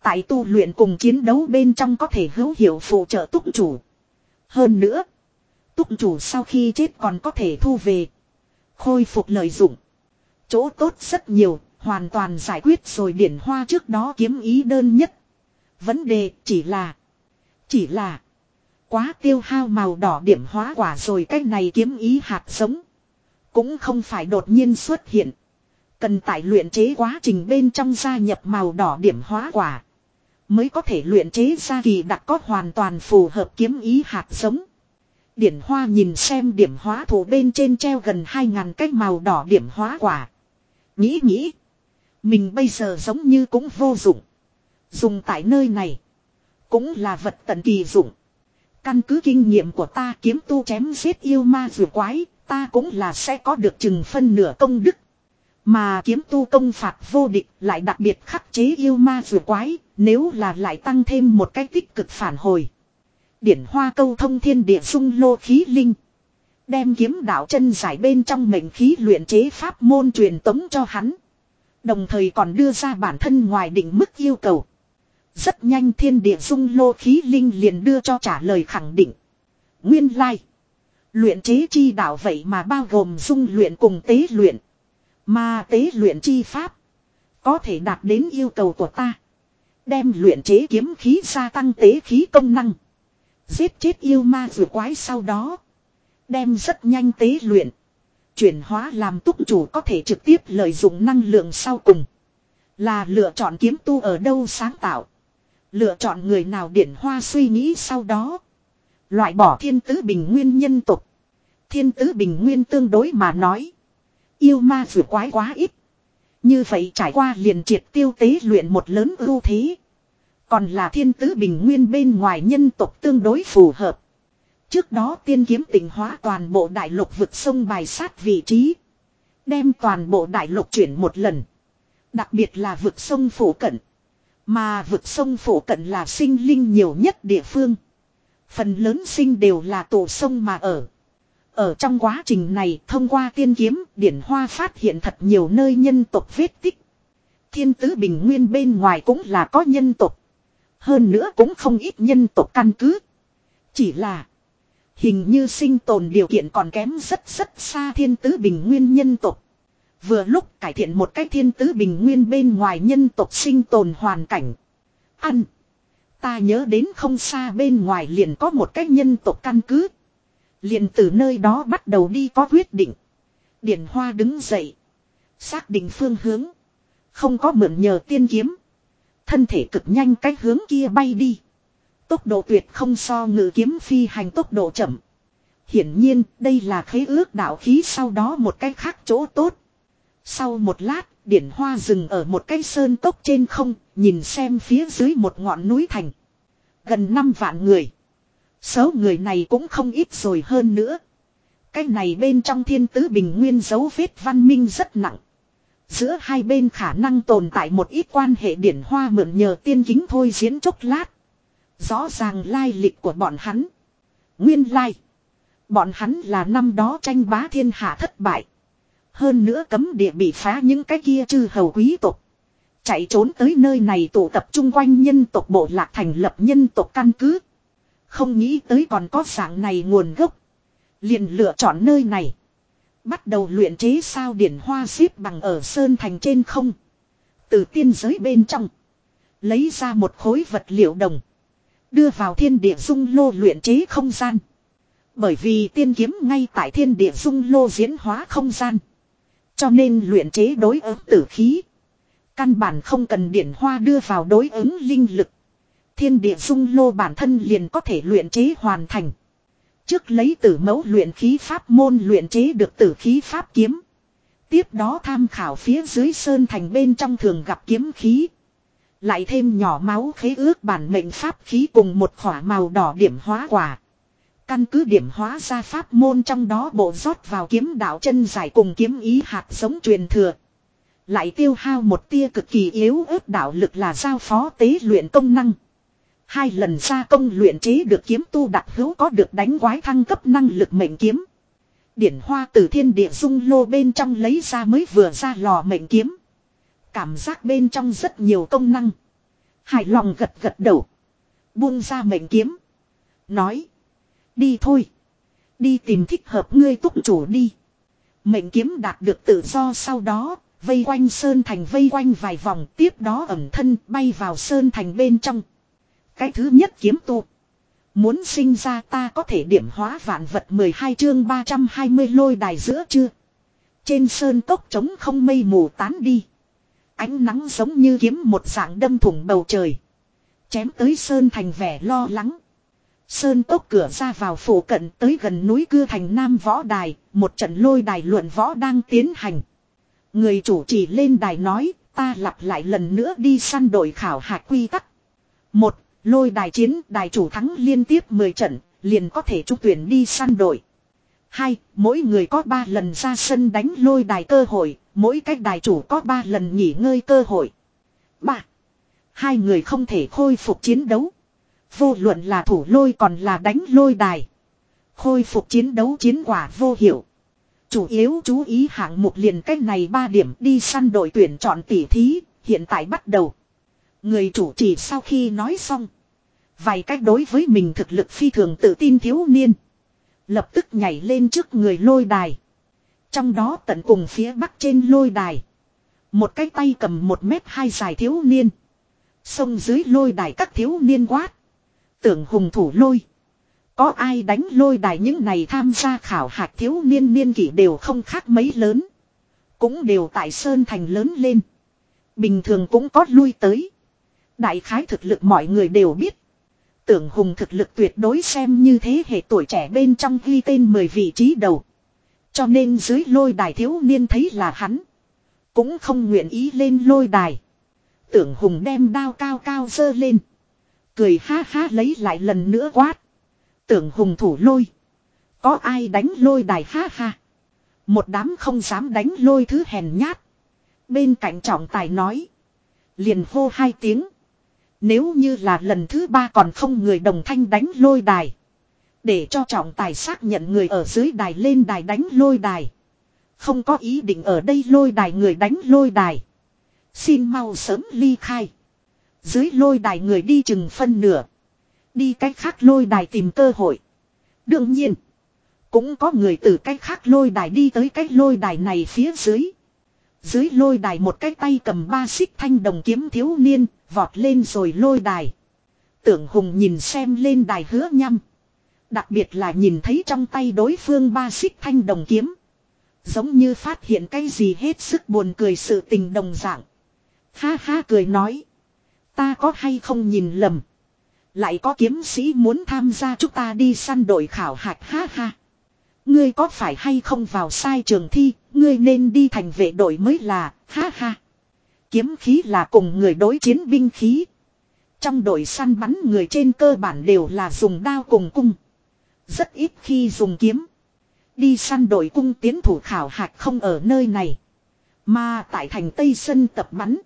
A: Tại tu luyện cùng chiến đấu bên trong có thể hữu hiệu phụ trợ túc chủ. Hơn nữa, túc chủ sau khi chết còn có thể thu về. Khôi phục lợi dụng. Chỗ tốt rất nhiều, hoàn toàn giải quyết rồi điển hoa trước đó kiếm ý đơn nhất. Vấn đề chỉ là, chỉ là, quá tiêu hao màu đỏ điểm hóa quả rồi cách này kiếm ý hạt giống. Cũng không phải đột nhiên xuất hiện. Cần tại luyện chế quá trình bên trong gia nhập màu đỏ điểm hóa quả. Mới có thể luyện chế ra kỳ đặc có hoàn toàn phù hợp kiếm ý hạt giống. Điển hoa nhìn xem điểm hóa thủ bên trên treo gần 2.000 cái màu đỏ điểm hóa quả. Nghĩ nghĩ. Mình bây giờ giống như cũng vô dụng. Dùng tại nơi này. Cũng là vật tận kỳ dụng. Căn cứ kinh nghiệm của ta kiếm tu chém giết yêu ma vừa quái. Ta cũng là sẽ có được chừng phân nửa công đức. Mà kiếm tu công phạt vô địch lại đặc biệt khắc chế yêu ma vừa quái. Nếu là lại tăng thêm một cái tích cực phản hồi. Điển hoa câu thông thiên địa sung lô khí linh. Đem kiếm đạo chân giải bên trong mệnh khí luyện chế pháp môn truyền tống cho hắn. Đồng thời còn đưa ra bản thân ngoài định mức yêu cầu. Rất nhanh thiên địa dung lô khí linh liền đưa cho trả lời khẳng định. Nguyên lai. Luyện chế chi đạo vậy mà bao gồm dung luyện cùng tế luyện. Mà tế luyện chi pháp. Có thể đạt đến yêu cầu của ta. Đem luyện chế kiếm khí gia tăng tế khí công năng. Giết chết yêu ma vừa quái sau đó. Đem rất nhanh tế luyện. Chuyển hóa làm túc chủ có thể trực tiếp lợi dụng năng lượng sau cùng. Là lựa chọn kiếm tu ở đâu sáng tạo. Lựa chọn người nào điển hoa suy nghĩ sau đó. Loại bỏ thiên tứ bình nguyên nhân tục. Thiên tứ bình nguyên tương đối mà nói. Yêu ma vừa quái quá ít. Như vậy trải qua liền triệt tiêu tế luyện một lớn ưu thế. Còn là thiên tứ bình nguyên bên ngoài nhân tộc tương đối phù hợp. Trước đó tiên kiếm tỉnh hóa toàn bộ đại lục vực sông bài sát vị trí. Đem toàn bộ đại lục chuyển một lần. Đặc biệt là vực sông phủ cận. Mà vực sông phủ cận là sinh linh nhiều nhất địa phương. Phần lớn sinh đều là tổ sông mà ở. Ở trong quá trình này, thông qua tiên kiếm, điển hoa phát hiện thật nhiều nơi nhân tộc vết tích. Thiên tứ bình nguyên bên ngoài cũng là có nhân tộc. Hơn nữa cũng không ít nhân tộc căn cứ. Chỉ là, hình như sinh tồn điều kiện còn kém rất rất xa thiên tứ bình nguyên nhân tộc. Vừa lúc cải thiện một cách thiên tứ bình nguyên bên ngoài nhân tộc sinh tồn hoàn cảnh. Ăn. Ta nhớ đến không xa bên ngoài liền có một cái nhân tộc căn cứ. Liền từ nơi đó bắt đầu đi có quyết định. Điển Hoa đứng dậy. Xác định phương hướng. Không có mượn nhờ tiên kiếm. Thân thể cực nhanh cách hướng kia bay đi. Tốc độ tuyệt không so ngự kiếm phi hành tốc độ chậm. Hiển nhiên đây là khế ước đạo khí sau đó một cách khác chỗ tốt. Sau một lát, điển hoa dừng ở một cái sơn tốc trên không, nhìn xem phía dưới một ngọn núi thành. Gần 5 vạn người. Số người này cũng không ít rồi hơn nữa. Cái này bên trong thiên tứ bình nguyên dấu vết văn minh rất nặng. Giữa hai bên khả năng tồn tại một ít quan hệ điển hoa mượn nhờ tiên kính thôi diễn chốc lát. Rõ ràng lai lịch của bọn hắn. Nguyên lai. Bọn hắn là năm đó tranh bá thiên hạ thất bại. Hơn nữa cấm địa bị phá những cái kia chư hầu quý tộc. Chạy trốn tới nơi này tụ tập trung quanh nhân tộc bộ lạc thành lập nhân tộc căn cứ. Không nghĩ tới còn có dạng này nguồn gốc. liền lựa chọn nơi này. Bắt đầu luyện chế sao điển hoa xếp bằng ở sơn thành trên không. Từ tiên giới bên trong. Lấy ra một khối vật liệu đồng. Đưa vào thiên địa dung lô luyện chế không gian. Bởi vì tiên kiếm ngay tại thiên địa dung lô diễn hóa không gian. Cho nên luyện chế đối ứng tử khí. Căn bản không cần điển hoa đưa vào đối ứng linh lực. Thiên địa dung lô bản thân liền có thể luyện chế hoàn thành. Trước lấy tử mẫu luyện khí pháp môn luyện chế được tử khí pháp kiếm. Tiếp đó tham khảo phía dưới sơn thành bên trong thường gặp kiếm khí. Lại thêm nhỏ máu khế ước bản mệnh pháp khí cùng một khỏa màu đỏ điểm hóa quả. Căn cứ điểm hóa ra pháp môn trong đó bộ rót vào kiếm đạo chân giải cùng kiếm ý hạt giống truyền thừa. Lại tiêu hao một tia cực kỳ yếu ớt đạo lực là giao phó tế luyện công năng. Hai lần ra công luyện chế được kiếm tu đặc hữu có được đánh quái thăng cấp năng lực mệnh kiếm. Điển hoa từ thiên địa dung lô bên trong lấy ra mới vừa ra lò mệnh kiếm. Cảm giác bên trong rất nhiều công năng. Hài lòng gật gật đầu. Buông ra mệnh kiếm. Nói. Đi thôi. Đi tìm thích hợp ngươi túc chủ đi. Mệnh kiếm đạt được tự do sau đó. Vây quanh Sơn Thành vây quanh vài vòng, tiếp đó ẩm thân, bay vào Sơn Thành bên trong. Cái thứ nhất kiếm tu. Muốn sinh ra ta có thể điểm hóa vạn vật 12 chương 320 lôi đài giữa chưa. Trên sơn cốc trống không mây mù tán đi. Ánh nắng giống như kiếm một dạng đâm thủng bầu trời. Chém tới Sơn Thành vẻ lo lắng. Sơn tốc cửa ra vào phủ cận tới gần núi cưa thành Nam Võ Đài, một trận lôi đài luận võ đang tiến hành. Người chủ chỉ lên đài nói, ta lặp lại lần nữa đi săn đội khảo hạch quy tắc. Một, lôi đài chiến, đài chủ thắng liên tiếp 10 trận, liền có thể trúc tuyển đi săn đội. Hai, mỗi người có 3 lần ra sân đánh lôi đài cơ hội, mỗi cách đài chủ có 3 lần nghỉ ngơi cơ hội. Ba, hai người không thể khôi phục chiến đấu. Vô luận là thủ lôi còn là đánh lôi đài. Khôi phục chiến đấu chiến quả vô hiệu. Chủ yếu chú ý hạng mục liền cách này 3 điểm đi săn đội tuyển chọn tỉ thí, hiện tại bắt đầu. Người chủ chỉ sau khi nói xong. Vài cách đối với mình thực lực phi thường tự tin thiếu niên. Lập tức nhảy lên trước người lôi đài. Trong đó tận cùng phía bắc trên lôi đài. Một cái tay cầm một mét hai dài thiếu niên. Sông dưới lôi đài các thiếu niên quát. Tưởng hùng thủ lôi. Có ai đánh lôi đài những này tham gia khảo hạch thiếu niên niên kỷ đều không khác mấy lớn. Cũng đều tại Sơn Thành lớn lên. Bình thường cũng có lui tới. Đại khái thực lực mọi người đều biết. Tưởng hùng thực lực tuyệt đối xem như thế hệ tuổi trẻ bên trong ghi tên 10 vị trí đầu. Cho nên dưới lôi đài thiếu niên thấy là hắn. Cũng không nguyện ý lên lôi đài. Tưởng hùng đem đao cao cao dơ lên. Cười ha ha lấy lại lần nữa quát. Tưởng hùng thủ lôi. Có ai đánh lôi đài ha ha. Một đám không dám đánh lôi thứ hèn nhát. Bên cạnh trọng tài nói. Liền hô hai tiếng. Nếu như là lần thứ ba còn không người đồng thanh đánh lôi đài. Để cho trọng tài xác nhận người ở dưới đài lên đài đánh lôi đài. Không có ý định ở đây lôi đài người đánh lôi đài. Xin mau sớm ly khai. Dưới lôi đài người đi chừng phân nửa. Đi cách khác lôi đài tìm cơ hội. Đương nhiên. Cũng có người từ cách khác lôi đài đi tới cách lôi đài này phía dưới. Dưới lôi đài một cái tay cầm ba xích thanh đồng kiếm thiếu niên, vọt lên rồi lôi đài. Tưởng hùng nhìn xem lên đài hứa nhăm. Đặc biệt là nhìn thấy trong tay đối phương ba xích thanh đồng kiếm. Giống như phát hiện cái gì hết sức buồn cười sự tình đồng dạng. Ha ha cười nói. Ta có hay không nhìn lầm. Lại có kiếm sĩ muốn tham gia chúng ta đi săn đội khảo hạch ha ha. Ngươi có phải hay không vào sai trường thi, ngươi nên đi thành vệ đội mới là, ha ha. Kiếm khí là cùng người đối chiến binh khí. Trong đội săn bắn người trên cơ bản đều là dùng đao cùng cung. Rất ít khi dùng kiếm. Đi săn đội cung tiến thủ khảo hạch không ở nơi này. Mà tại thành Tây Sân tập bắn.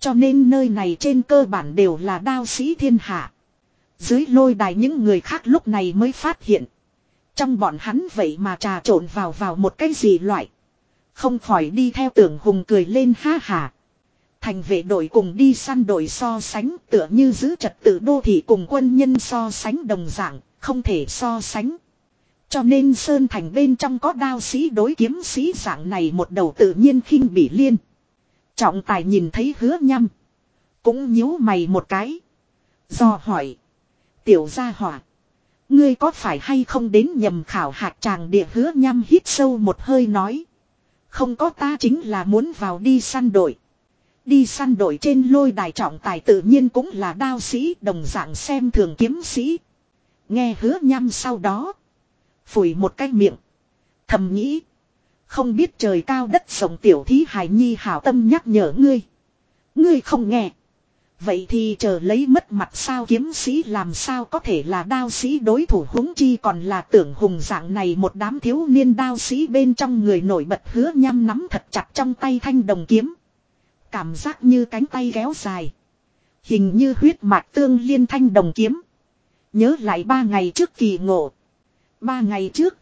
A: Cho nên nơi này trên cơ bản đều là đao sĩ thiên hạ. Dưới lôi đài những người khác lúc này mới phát hiện. Trong bọn hắn vậy mà trà trộn vào vào một cái gì loại. Không khỏi đi theo tưởng hùng cười lên ha hà. Thành vệ đội cùng đi săn đội so sánh tựa như giữ trật tự đô thị cùng quân nhân so sánh đồng dạng, không thể so sánh. Cho nên Sơn Thành bên trong có đao sĩ đối kiếm sĩ dạng này một đầu tự nhiên khinh bị liên. Trọng tài nhìn thấy hứa nhăm. Cũng nhíu mày một cái. Do hỏi. Tiểu gia hỏa. Ngươi có phải hay không đến nhầm khảo hạt tràng địa hứa nhăm hít sâu một hơi nói. Không có ta chính là muốn vào đi săn đội. Đi săn đội trên lôi đài trọng tài tự nhiên cũng là đao sĩ, đồng dạng xem thường kiếm sĩ. Nghe hứa nhăm sau đó. Phủi một cái miệng. Thầm nghĩ. Không biết trời cao đất rộng tiểu thí hài nhi hảo tâm nhắc nhở ngươi. Ngươi không nghe. Vậy thì chờ lấy mất mặt sao kiếm sĩ làm sao có thể là đao sĩ đối thủ huống chi còn là tưởng hùng dạng này một đám thiếu niên đao sĩ bên trong người nổi bật hứa nhăm nắm thật chặt trong tay thanh đồng kiếm. Cảm giác như cánh tay kéo dài. Hình như huyết mạch tương liên thanh đồng kiếm. Nhớ lại ba ngày trước kỳ ngộ. Ba ngày trước.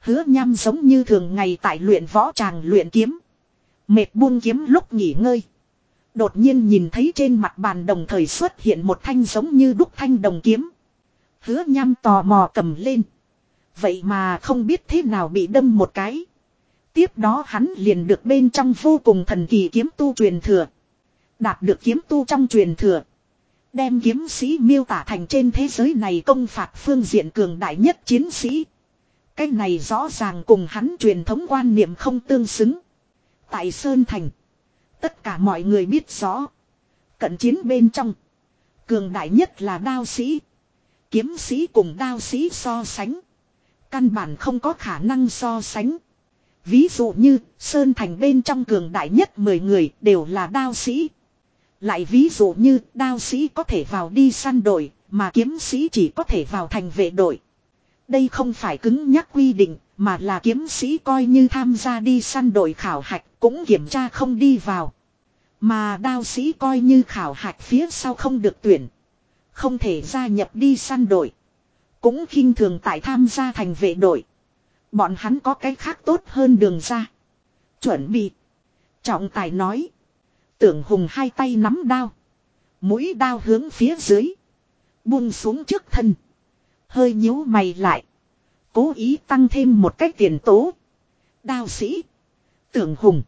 A: Hứa nhăm giống như thường ngày tại luyện võ tràng luyện kiếm. Mệt buông kiếm lúc nghỉ ngơi. Đột nhiên nhìn thấy trên mặt bàn đồng thời xuất hiện một thanh giống như đúc thanh đồng kiếm. Hứa nhăm tò mò cầm lên. Vậy mà không biết thế nào bị đâm một cái. Tiếp đó hắn liền được bên trong vô cùng thần kỳ kiếm tu truyền thừa. Đạt được kiếm tu trong truyền thừa. Đem kiếm sĩ miêu tả thành trên thế giới này công phạt phương diện cường đại nhất chiến sĩ. Cái này rõ ràng cùng hắn truyền thống quan niệm không tương xứng. Tại Sơn Thành. Tất cả mọi người biết rõ. Cận chiến bên trong. Cường đại nhất là đao sĩ. Kiếm sĩ cùng đao sĩ so sánh. Căn bản không có khả năng so sánh. Ví dụ như, Sơn Thành bên trong cường đại nhất 10 người đều là đao sĩ. Lại ví dụ như, đao sĩ có thể vào đi săn đội, mà kiếm sĩ chỉ có thể vào thành vệ đội. Đây không phải cứng nhắc quy định, mà là kiếm sĩ coi như tham gia đi săn đội khảo hạch cũng kiểm tra không đi vào. Mà đao sĩ coi như khảo hạch phía sau không được tuyển. Không thể gia nhập đi săn đội. Cũng khinh thường tại tham gia thành vệ đội. Bọn hắn có cái khác tốt hơn đường ra. Chuẩn bị. Trọng tài nói. Tưởng hùng hai tay nắm đao. Mũi đao hướng phía dưới. Buông xuống trước thân. Hơi nhíu mày lại. Cố ý tăng thêm một cách tiền tố. Đao sĩ. Tưởng hùng.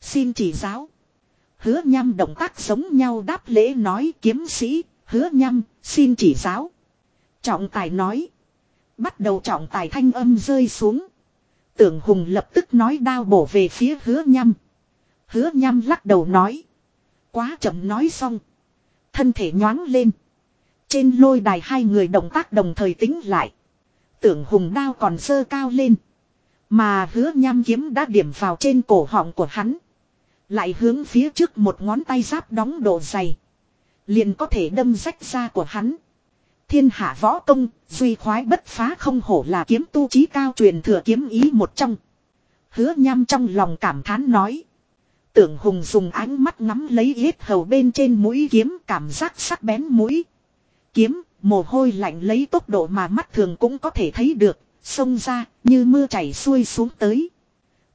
A: Xin chỉ giáo. Hứa nhăm động tác giống nhau đáp lễ nói kiếm sĩ. Hứa nhăm xin chỉ giáo. Trọng tài nói. Bắt đầu trọng tài thanh âm rơi xuống. Tưởng hùng lập tức nói đao bổ về phía hứa nhăm. Hứa nhăm lắc đầu nói. Quá chậm nói xong. Thân thể nhoáng lên. Trên lôi đài hai người động tác đồng thời tính lại. Tưởng hùng đao còn sơ cao lên. Mà hứa nham kiếm đã điểm vào trên cổ họng của hắn. Lại hướng phía trước một ngón tay giáp đóng độ dày. Liền có thể đâm rách ra của hắn. Thiên hạ võ công, duy khoái bất phá không hổ là kiếm tu trí cao truyền thừa kiếm ý một trong. Hứa nham trong lòng cảm thán nói. Tưởng hùng dùng ánh mắt ngắm lấy yết hầu bên trên mũi kiếm cảm giác sắc bén mũi. Kiếm, mồ hôi lạnh lấy tốc độ mà mắt thường cũng có thể thấy được, xông ra, như mưa chảy xuôi xuống tới.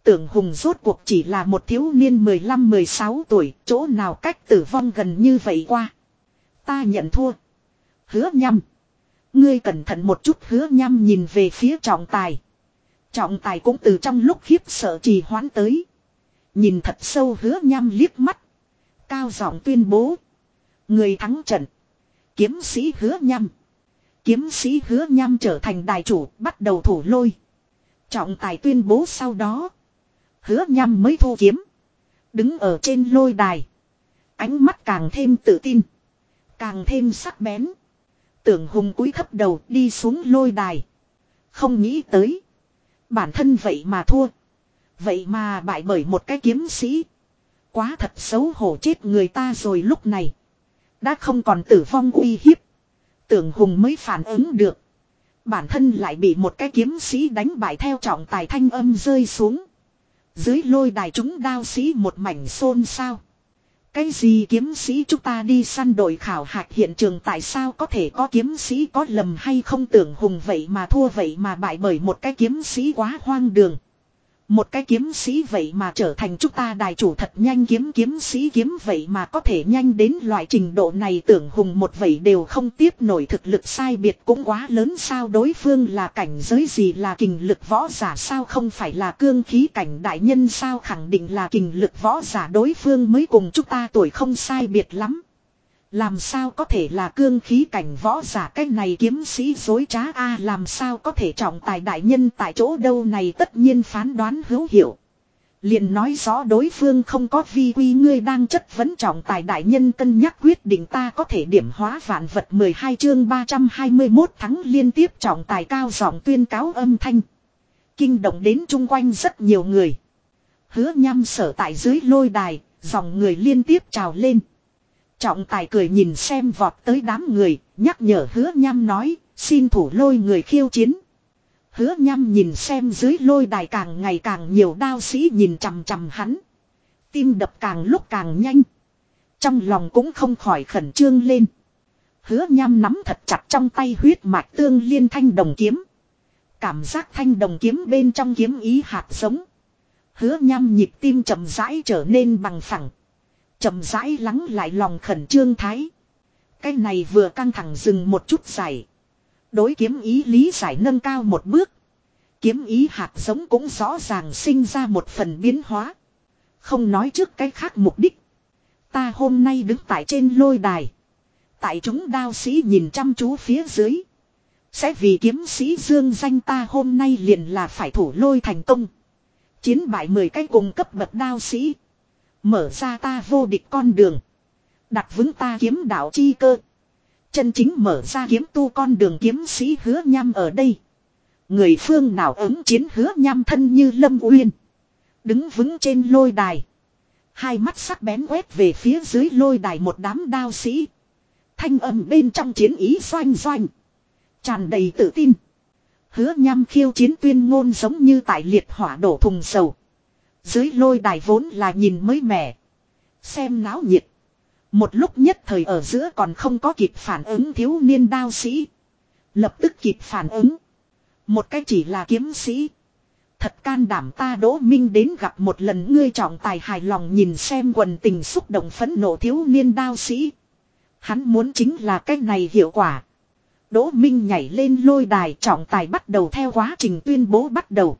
A: Tưởng hùng rốt cuộc chỉ là một thiếu niên 15-16 tuổi, chỗ nào cách tử vong gần như vậy qua. Ta nhận thua. Hứa nhăm. Ngươi cẩn thận một chút hứa nhăm nhìn về phía trọng tài. Trọng tài cũng từ trong lúc khiếp sợ trì hoãn tới. Nhìn thật sâu hứa nhăm liếc mắt. Cao giọng tuyên bố. Người thắng trận. Kiếm sĩ hứa nhăm. Kiếm sĩ hứa nhăm trở thành đại chủ, bắt đầu thủ lôi. Trọng tài tuyên bố sau đó. Hứa nhăm mới thu kiếm. Đứng ở trên lôi đài. Ánh mắt càng thêm tự tin. Càng thêm sắc bén. Tưởng hùng cúi thấp đầu đi xuống lôi đài. Không nghĩ tới. Bản thân vậy mà thua. Vậy mà bại bởi một cái kiếm sĩ. Quá thật xấu hổ chết người ta rồi lúc này. Đã không còn tử vong uy hiếp. Tưởng hùng mới phản ứng được. Bản thân lại bị một cái kiếm sĩ đánh bại theo trọng tài thanh âm rơi xuống. Dưới lôi đài chúng đao sĩ một mảnh xôn xao. Cái gì kiếm sĩ chúng ta đi săn đội khảo hạch hiện trường tại sao có thể có kiếm sĩ có lầm hay không tưởng hùng vậy mà thua vậy mà bại bởi một cái kiếm sĩ quá hoang đường. Một cái kiếm sĩ vậy mà trở thành chúng ta đại chủ thật nhanh kiếm kiếm sĩ kiếm vậy mà có thể nhanh đến loại trình độ này tưởng hùng một vậy đều không tiếp nổi thực lực sai biệt cũng quá lớn sao đối phương là cảnh giới gì là kình lực võ giả sao không phải là cương khí cảnh đại nhân sao khẳng định là kình lực võ giả đối phương mới cùng chúng ta tuổi không sai biệt lắm. Làm sao có thể là cương khí cảnh võ giả cái này kiếm sĩ dối trá a làm sao có thể trọng tài đại nhân tại chỗ đâu này tất nhiên phán đoán hữu hiệu. liền nói rõ đối phương không có vi quy ngươi đang chất vấn trọng tài đại nhân cân nhắc quyết định ta có thể điểm hóa vạn vật 12 chương 321 thắng liên tiếp trọng tài cao giọng tuyên cáo âm thanh. Kinh động đến chung quanh rất nhiều người. Hứa nhăm sở tại dưới lôi đài, dòng người liên tiếp trào lên. Trọng tài cười nhìn xem vọt tới đám người, nhắc nhở hứa nham nói, xin thủ lôi người khiêu chiến. Hứa nham nhìn xem dưới lôi đài càng ngày càng nhiều đao sĩ nhìn chằm chằm hắn. Tim đập càng lúc càng nhanh. Trong lòng cũng không khỏi khẩn trương lên. Hứa nham nắm thật chặt trong tay huyết mạch tương liên thanh đồng kiếm. Cảm giác thanh đồng kiếm bên trong kiếm ý hạt giống. Hứa nham nhịp tim chậm rãi trở nên bằng phẳng chậm rãi lắng lại lòng khẩn trương thái. Cái này vừa căng thẳng dừng một chút giải. Đối kiếm ý lý giải nâng cao một bước. Kiếm ý hạt giống cũng rõ ràng sinh ra một phần biến hóa. Không nói trước cái khác mục đích. Ta hôm nay đứng tại trên lôi đài. Tại chúng đao sĩ nhìn chăm chú phía dưới. Sẽ vì kiếm sĩ dương danh ta hôm nay liền là phải thủ lôi thành công. Chiến bại 10 cái cùng cấp bậc đao sĩ. Mở ra ta vô địch con đường. Đặt vững ta kiếm đạo chi cơ. Chân chính mở ra kiếm tu con đường kiếm sĩ hứa nham ở đây. Người phương nào ứng chiến hứa nham thân như lâm uyên. Đứng vững trên lôi đài. Hai mắt sắc bén quét về phía dưới lôi đài một đám đao sĩ. Thanh âm bên trong chiến ý doanh doanh. Tràn đầy tự tin. Hứa nham khiêu chiến tuyên ngôn giống như tại liệt hỏa đổ thùng dầu. Dưới lôi đài vốn là nhìn mới mẻ. Xem náo nhiệt. Một lúc nhất thời ở giữa còn không có kịp phản ứng thiếu niên đao sĩ. Lập tức kịp phản ứng. Một cái chỉ là kiếm sĩ. Thật can đảm ta đỗ minh đến gặp một lần ngươi trọng tài hài lòng nhìn xem quần tình xúc động phấn nộ thiếu niên đao sĩ. Hắn muốn chính là cái này hiệu quả. Đỗ Minh nhảy lên lôi đài trọng tài bắt đầu theo quá trình tuyên bố bắt đầu.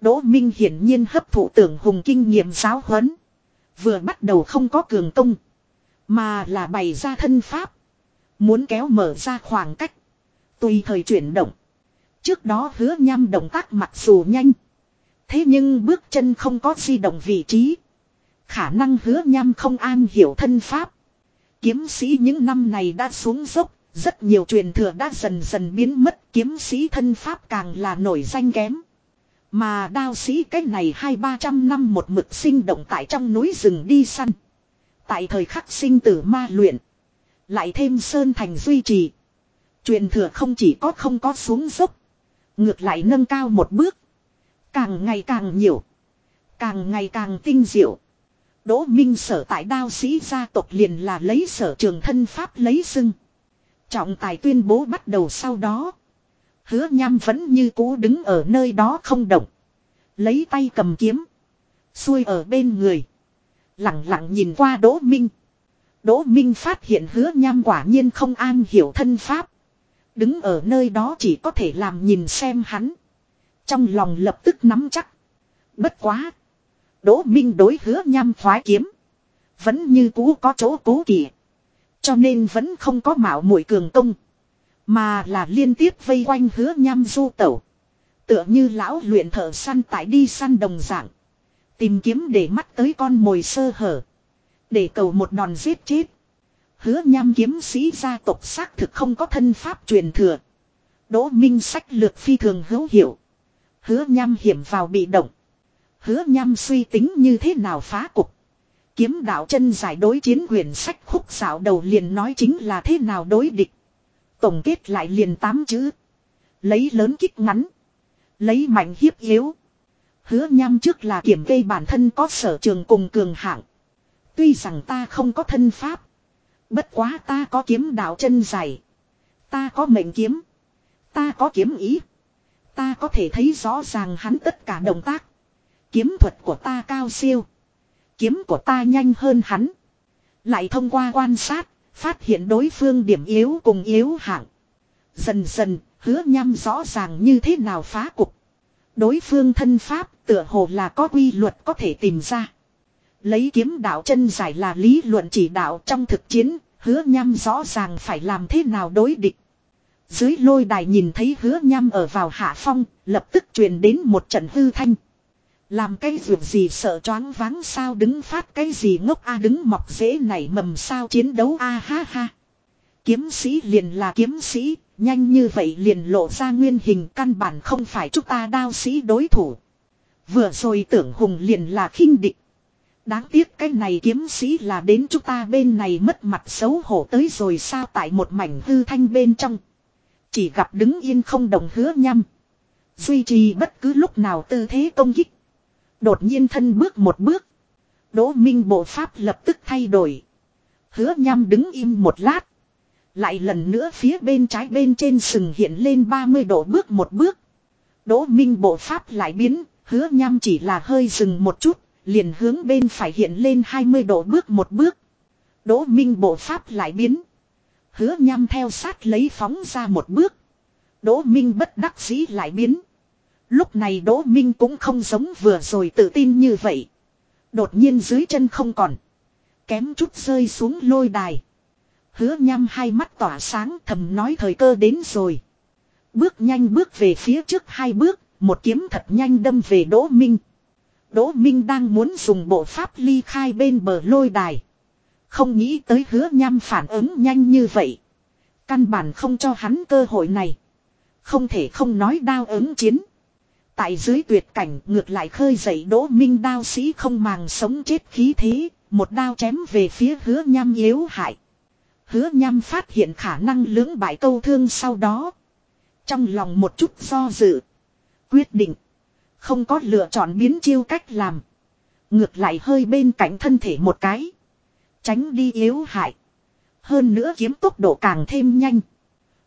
A: Đỗ Minh hiển nhiên hấp thụ tưởng hùng kinh nghiệm giáo huấn. Vừa bắt đầu không có cường công. Mà là bày ra thân pháp. Muốn kéo mở ra khoảng cách. Tùy thời chuyển động. Trước đó hứa nham động tác mặc dù nhanh. Thế nhưng bước chân không có di động vị trí. Khả năng hứa nham không an hiểu thân pháp. Kiếm sĩ những năm này đã xuống dốc. Rất nhiều truyền thừa đã dần dần biến mất. Kiếm sĩ thân pháp càng là nổi danh kém. Mà đao sĩ cách này hai ba trăm năm một mực sinh động tại trong núi rừng đi săn. Tại thời khắc sinh tử ma luyện. Lại thêm sơn thành duy trì. Truyền thừa không chỉ có không có xuống dốc. Ngược lại nâng cao một bước. Càng ngày càng nhiều. Càng ngày càng tinh diệu. Đỗ Minh sở tại đao sĩ gia tộc liền là lấy sở trường thân pháp lấy xưng. Trọng tài tuyên bố bắt đầu sau đó. Hứa nham vẫn như cũ đứng ở nơi đó không động. Lấy tay cầm kiếm. Xuôi ở bên người. Lặng lặng nhìn qua Đỗ Minh. Đỗ Minh phát hiện hứa nham quả nhiên không an hiểu thân pháp. Đứng ở nơi đó chỉ có thể làm nhìn xem hắn. Trong lòng lập tức nắm chắc. Bất quá. Đỗ Minh đối hứa nham phái kiếm. Vẫn như cũ có chỗ cố kỵ. Cho nên vẫn không có mạo muội cường công. Mà là liên tiếp vây quanh hứa nham du tẩu. Tựa như lão luyện thợ săn tại đi săn đồng dạng. Tìm kiếm để mắt tới con mồi sơ hở. Để cầu một đòn giết chết. Hứa nham kiếm sĩ gia tộc xác thực không có thân pháp truyền thừa. Đỗ Minh sách lược phi thường hữu hiệu. Hứa nham hiểm vào bị động. Hứa nham suy tính như thế nào phá cục. Kiếm đạo chân giải đối chiến huyền sách khúc xảo đầu liền nói chính là thế nào đối địch. Tổng kết lại liền tám chữ. Lấy lớn kích ngắn. Lấy mạnh hiếp yếu. Hứa nham trước là kiểm kê bản thân có sở trường cùng cường hạng. Tuy rằng ta không có thân pháp. Bất quá ta có kiếm đạo chân dài. Ta có mệnh kiếm. Ta có kiếm ý. Ta có thể thấy rõ ràng hắn tất cả động tác. Kiếm thuật của ta cao siêu. Kiếm của ta nhanh hơn hắn. Lại thông qua quan sát, phát hiện đối phương điểm yếu cùng yếu hạng. Dần dần, hứa nhăm rõ ràng như thế nào phá cục. Đối phương thân pháp tựa hồ là có quy luật có thể tìm ra. Lấy kiếm đạo chân giải là lý luận chỉ đạo trong thực chiến, hứa nhăm rõ ràng phải làm thế nào đối địch. Dưới lôi đài nhìn thấy hứa nhăm ở vào hạ phong, lập tức truyền đến một trận hư thanh. Làm cái việc gì sợ choáng váng sao đứng phát cái gì ngốc a à đứng mọc dễ nảy mầm sao chiến đấu a ha ha. Kiếm sĩ liền là kiếm sĩ, nhanh như vậy liền lộ ra nguyên hình căn bản không phải chúng ta đao sĩ đối thủ. Vừa rồi tưởng hùng liền là khinh địch. Đáng tiếc cái này kiếm sĩ là đến chúng ta bên này mất mặt xấu hổ tới rồi sao tại một mảnh hư thanh bên trong. Chỉ gặp đứng yên không đồng hứa nhăm. Duy trì bất cứ lúc nào tư thế công kích. Đột nhiên thân bước một bước. Đỗ Minh bộ pháp lập tức thay đổi. Hứa Nham đứng im một lát. Lại lần nữa phía bên trái bên trên sừng hiện lên 30 độ bước một bước. Đỗ Minh bộ pháp lại biến, hứa Nham chỉ là hơi dừng một chút, liền hướng bên phải hiện lên 20 độ bước một bước. Đỗ Minh bộ pháp lại biến. Hứa Nham theo sát lấy phóng ra một bước. Đỗ Minh bất đắc dĩ lại biến. Lúc này Đỗ Minh cũng không giống vừa rồi tự tin như vậy. Đột nhiên dưới chân không còn. Kém chút rơi xuống lôi đài. Hứa nhăm hai mắt tỏa sáng thầm nói thời cơ đến rồi. Bước nhanh bước về phía trước hai bước, một kiếm thật nhanh đâm về Đỗ Minh. Đỗ Minh đang muốn dùng bộ pháp ly khai bên bờ lôi đài. Không nghĩ tới hứa nhăm phản ứng nhanh như vậy. Căn bản không cho hắn cơ hội này. Không thể không nói đao ứng chiến. Tại dưới tuyệt cảnh ngược lại khơi dậy đỗ minh đao sĩ không màng sống chết khí thế, một đao chém về phía hứa nham yếu hại. Hứa nham phát hiện khả năng lưỡng bại câu thương sau đó. Trong lòng một chút do dự. Quyết định. Không có lựa chọn biến chiêu cách làm. Ngược lại hơi bên cạnh thân thể một cái. Tránh đi yếu hại. Hơn nữa kiếm tốc độ càng thêm nhanh.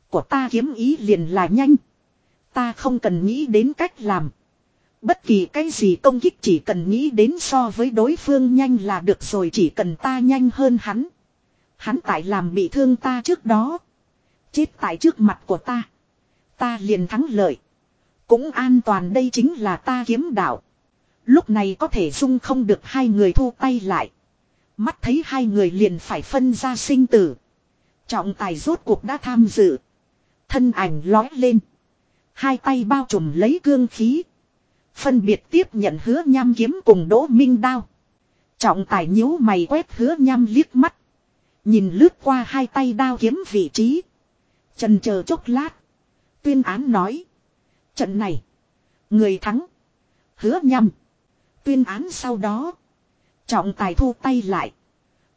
A: Của ta kiếm ý liền là nhanh. Ta không cần nghĩ đến cách làm. Bất kỳ cái gì công kích chỉ cần nghĩ đến so với đối phương nhanh là được rồi, chỉ cần ta nhanh hơn hắn. Hắn tại làm bị thương ta trước đó. Chết tại trước mặt của ta. Ta liền thắng lợi. Cũng an toàn đây chính là ta kiếm đạo. Lúc này có thể dung không được hai người thu tay lại. Mắt thấy hai người liền phải phân ra sinh tử. Trọng tài rốt cuộc đã tham dự. Thân ảnh lói lên. Hai tay bao trùm lấy cương khí. Phân biệt tiếp nhận hứa nham kiếm cùng đỗ minh đao. Trọng tài nhíu mày quét hứa nham liếc mắt. Nhìn lướt qua hai tay đao kiếm vị trí. Trần chờ chốc lát. Tuyên án nói. Trận này. Người thắng. Hứa nhầm. Tuyên án sau đó. Trọng tài thu tay lại.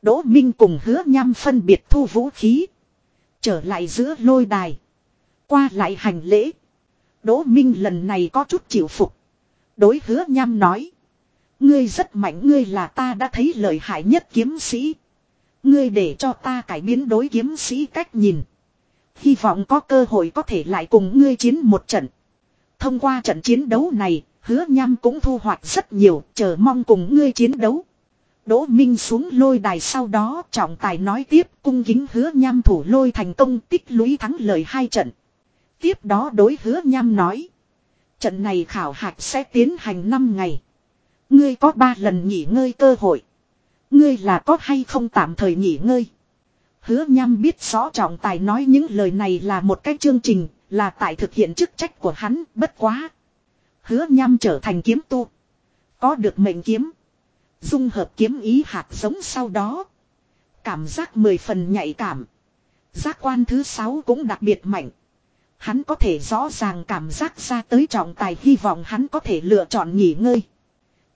A: Đỗ Minh cùng hứa nham phân biệt thu vũ khí. Trở lại giữa lôi đài. Qua lại hành lễ. Đỗ Minh lần này có chút chịu phục. Đối hứa nham nói. Ngươi rất mạnh ngươi là ta đã thấy lợi hại nhất kiếm sĩ. Ngươi để cho ta cải biến đối kiếm sĩ cách nhìn. Hy vọng có cơ hội có thể lại cùng ngươi chiến một trận. Thông qua trận chiến đấu này, hứa nham cũng thu hoạch rất nhiều, chờ mong cùng ngươi chiến đấu. Đỗ Minh xuống lôi đài sau đó trọng tài nói tiếp cung kính hứa nham thủ lôi thành công tích lũy thắng lợi hai trận. Tiếp đó đối hứa nham nói. Trận này khảo hạch sẽ tiến hành 5 ngày. Ngươi có 3 lần nghỉ ngơi cơ hội. Ngươi là có hay không tạm thời nghỉ ngơi. Hứa nham biết rõ trọng tài nói những lời này là một cách chương trình, là tại thực hiện chức trách của hắn, bất quá. Hứa nham trở thành kiếm tu. Có được mệnh kiếm. Dung hợp kiếm ý hạt giống sau đó. Cảm giác mười phần nhạy cảm. Giác quan thứ sáu cũng đặc biệt mạnh. Hắn có thể rõ ràng cảm giác ra tới trọng tài hy vọng hắn có thể lựa chọn nghỉ ngơi.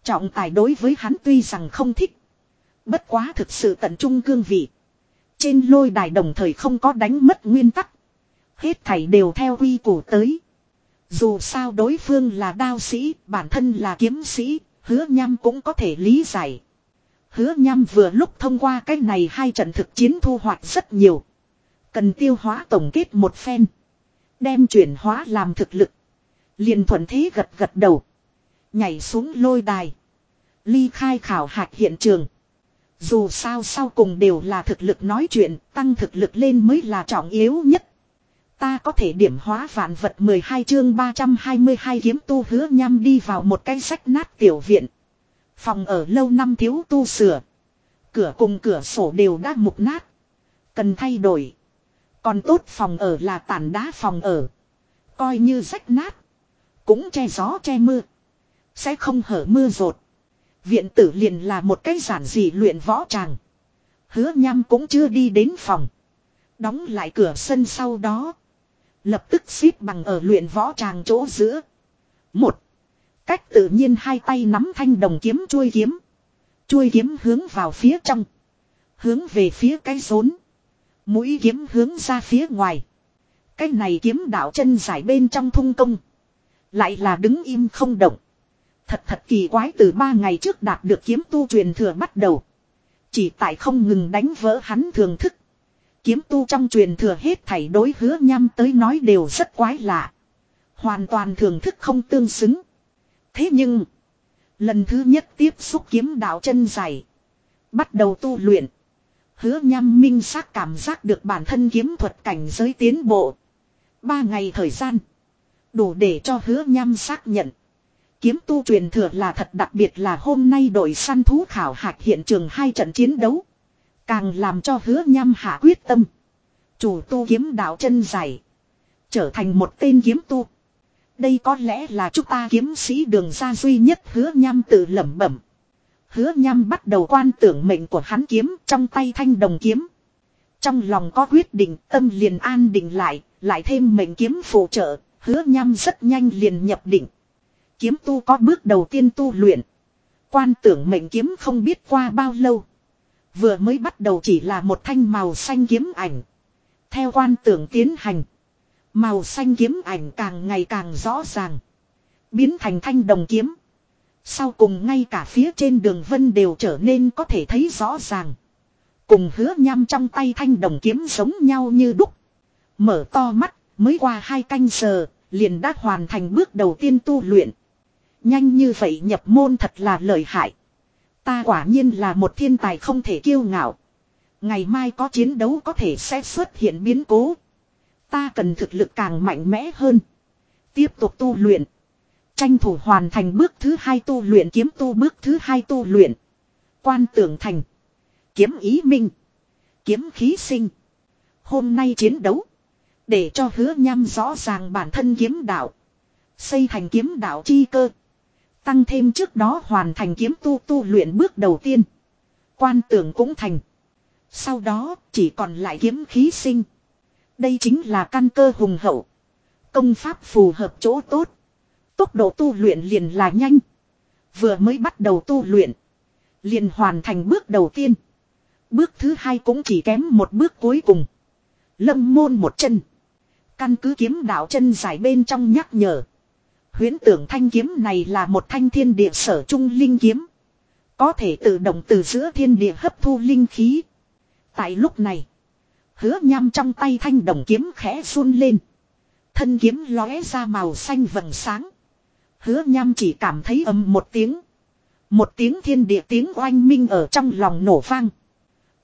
A: Trọng tài đối với hắn tuy rằng không thích. Bất quá thực sự tận trung cương vị. Trên lôi đài đồng thời không có đánh mất nguyên tắc. Hết thảy đều theo quy củ tới. Dù sao đối phương là đao sĩ, bản thân là kiếm sĩ, hứa nham cũng có thể lý giải. Hứa nham vừa lúc thông qua cái này hai trận thực chiến thu hoạch rất nhiều. Cần tiêu hóa tổng kết một phen. Đem chuyển hóa làm thực lực. liền thuận thế gật gật đầu. Nhảy xuống lôi đài. Ly khai khảo hạch hiện trường. Dù sao sau cùng đều là thực lực nói chuyện, tăng thực lực lên mới là trọng yếu nhất. Ta có thể điểm hóa vạn vật 12 chương 322 kiếm tu hứa nhăm đi vào một cái sách nát tiểu viện. Phòng ở lâu năm thiếu tu sửa. Cửa cùng cửa sổ đều đã mục nát. Cần thay đổi. Còn tốt phòng ở là tàn đá phòng ở. Coi như rách nát. Cũng che gió che mưa. Sẽ không hở mưa rột. Viện tử liền là một cái giản dị luyện võ tràng. Hứa nhăm cũng chưa đi đến phòng. Đóng lại cửa sân sau đó. Lập tức xếp bằng ở luyện võ tràng chỗ giữa. Một. Cách tự nhiên hai tay nắm thanh đồng kiếm chuôi kiếm. Chuôi kiếm hướng vào phía trong. Hướng về phía cái rốn. Mũi kiếm hướng ra phía ngoài. Cái này kiếm đạo chân dài bên trong thung công. Lại là đứng im không động. Thật thật kỳ quái từ ba ngày trước đạt được kiếm tu truyền thừa bắt đầu. Chỉ tại không ngừng đánh vỡ hắn thường thức. Kiếm tu trong truyền thừa hết thảy đối hứa nhăm tới nói đều rất quái lạ. Hoàn toàn thường thức không tương xứng. Thế nhưng. Lần thứ nhất tiếp xúc kiếm đạo chân dài. Bắt đầu tu luyện. Hứa nhăm minh xác cảm giác được bản thân kiếm thuật cảnh giới tiến bộ. Ba ngày thời gian. Đủ để cho hứa nhăm xác nhận. Kiếm tu truyền thừa là thật đặc biệt là hôm nay đội săn thú khảo hạch hiện trường hai trận chiến đấu. Càng làm cho hứa nhăm hạ quyết tâm. Chủ tu kiếm đạo chân dài. Trở thành một tên kiếm tu. Đây có lẽ là chúng ta kiếm sĩ đường ra duy nhất hứa nhăm tự lẩm bẩm. Hứa nhăm bắt đầu quan tưởng mệnh của hắn kiếm trong tay thanh đồng kiếm. Trong lòng có quyết định tâm liền an định lại, lại thêm mệnh kiếm phụ trợ, hứa nhăm rất nhanh liền nhập định. Kiếm tu có bước đầu tiên tu luyện. Quan tưởng mệnh kiếm không biết qua bao lâu. Vừa mới bắt đầu chỉ là một thanh màu xanh kiếm ảnh. Theo quan tưởng tiến hành. Màu xanh kiếm ảnh càng ngày càng rõ ràng. Biến thành thanh đồng kiếm. Sau cùng ngay cả phía trên đường vân đều trở nên có thể thấy rõ ràng. Cùng hứa nham trong tay thanh đồng kiếm giống nhau như đúc. Mở to mắt, mới qua hai canh giờ, liền đã hoàn thành bước đầu tiên tu luyện. Nhanh như vậy nhập môn thật là lợi hại. Ta quả nhiên là một thiên tài không thể kiêu ngạo. Ngày mai có chiến đấu có thể sẽ xuất hiện biến cố. Ta cần thực lực càng mạnh mẽ hơn. Tiếp tục tu luyện. Tranh thủ hoàn thành bước thứ hai tu luyện kiếm tu bước thứ hai tu luyện. Quan tưởng thành. Kiếm ý minh. Kiếm khí sinh. Hôm nay chiến đấu. Để cho hứa nham rõ ràng bản thân kiếm đạo. Xây thành kiếm đạo chi cơ. Tăng thêm trước đó hoàn thành kiếm tu tu luyện bước đầu tiên. Quan tưởng cũng thành. Sau đó chỉ còn lại kiếm khí sinh. Đây chính là căn cơ hùng hậu. Công pháp phù hợp chỗ tốt. Tốc độ tu luyện liền là nhanh. Vừa mới bắt đầu tu luyện. Liền hoàn thành bước đầu tiên. Bước thứ hai cũng chỉ kém một bước cuối cùng. Lâm môn một chân. Căn cứ kiếm đạo chân dài bên trong nhắc nhở. Huyễn tưởng thanh kiếm này là một thanh thiên địa sở trung linh kiếm. Có thể tự động từ giữa thiên địa hấp thu linh khí. Tại lúc này. Hứa nham trong tay thanh đồng kiếm khẽ run lên. Thân kiếm lóe ra màu xanh vầng sáng. Hứa nham chỉ cảm thấy ầm một tiếng. Một tiếng thiên địa tiếng oanh minh ở trong lòng nổ vang.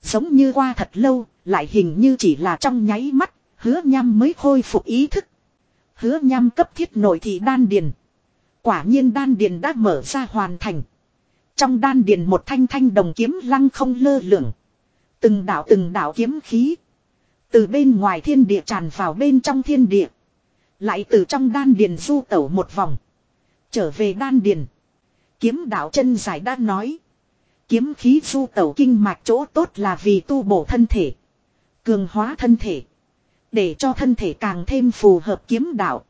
A: Giống như qua thật lâu, lại hình như chỉ là trong nháy mắt, hứa nham mới khôi phục ý thức. Hứa nham cấp thiết nội thị đan điền. Quả nhiên đan điền đã mở ra hoàn thành. Trong đan điền một thanh thanh đồng kiếm lăng không lơ lửng. Từng đạo từng đạo kiếm khí. Từ bên ngoài thiên địa tràn vào bên trong thiên địa. Lại từ trong đan điền du tẩu một vòng. Trở về đan điền. Kiếm đạo chân giải đã nói. Kiếm khí du tẩu kinh mạch chỗ tốt là vì tu bổ thân thể. Cường hóa thân thể. Để cho thân thể càng thêm phù hợp kiếm đạo.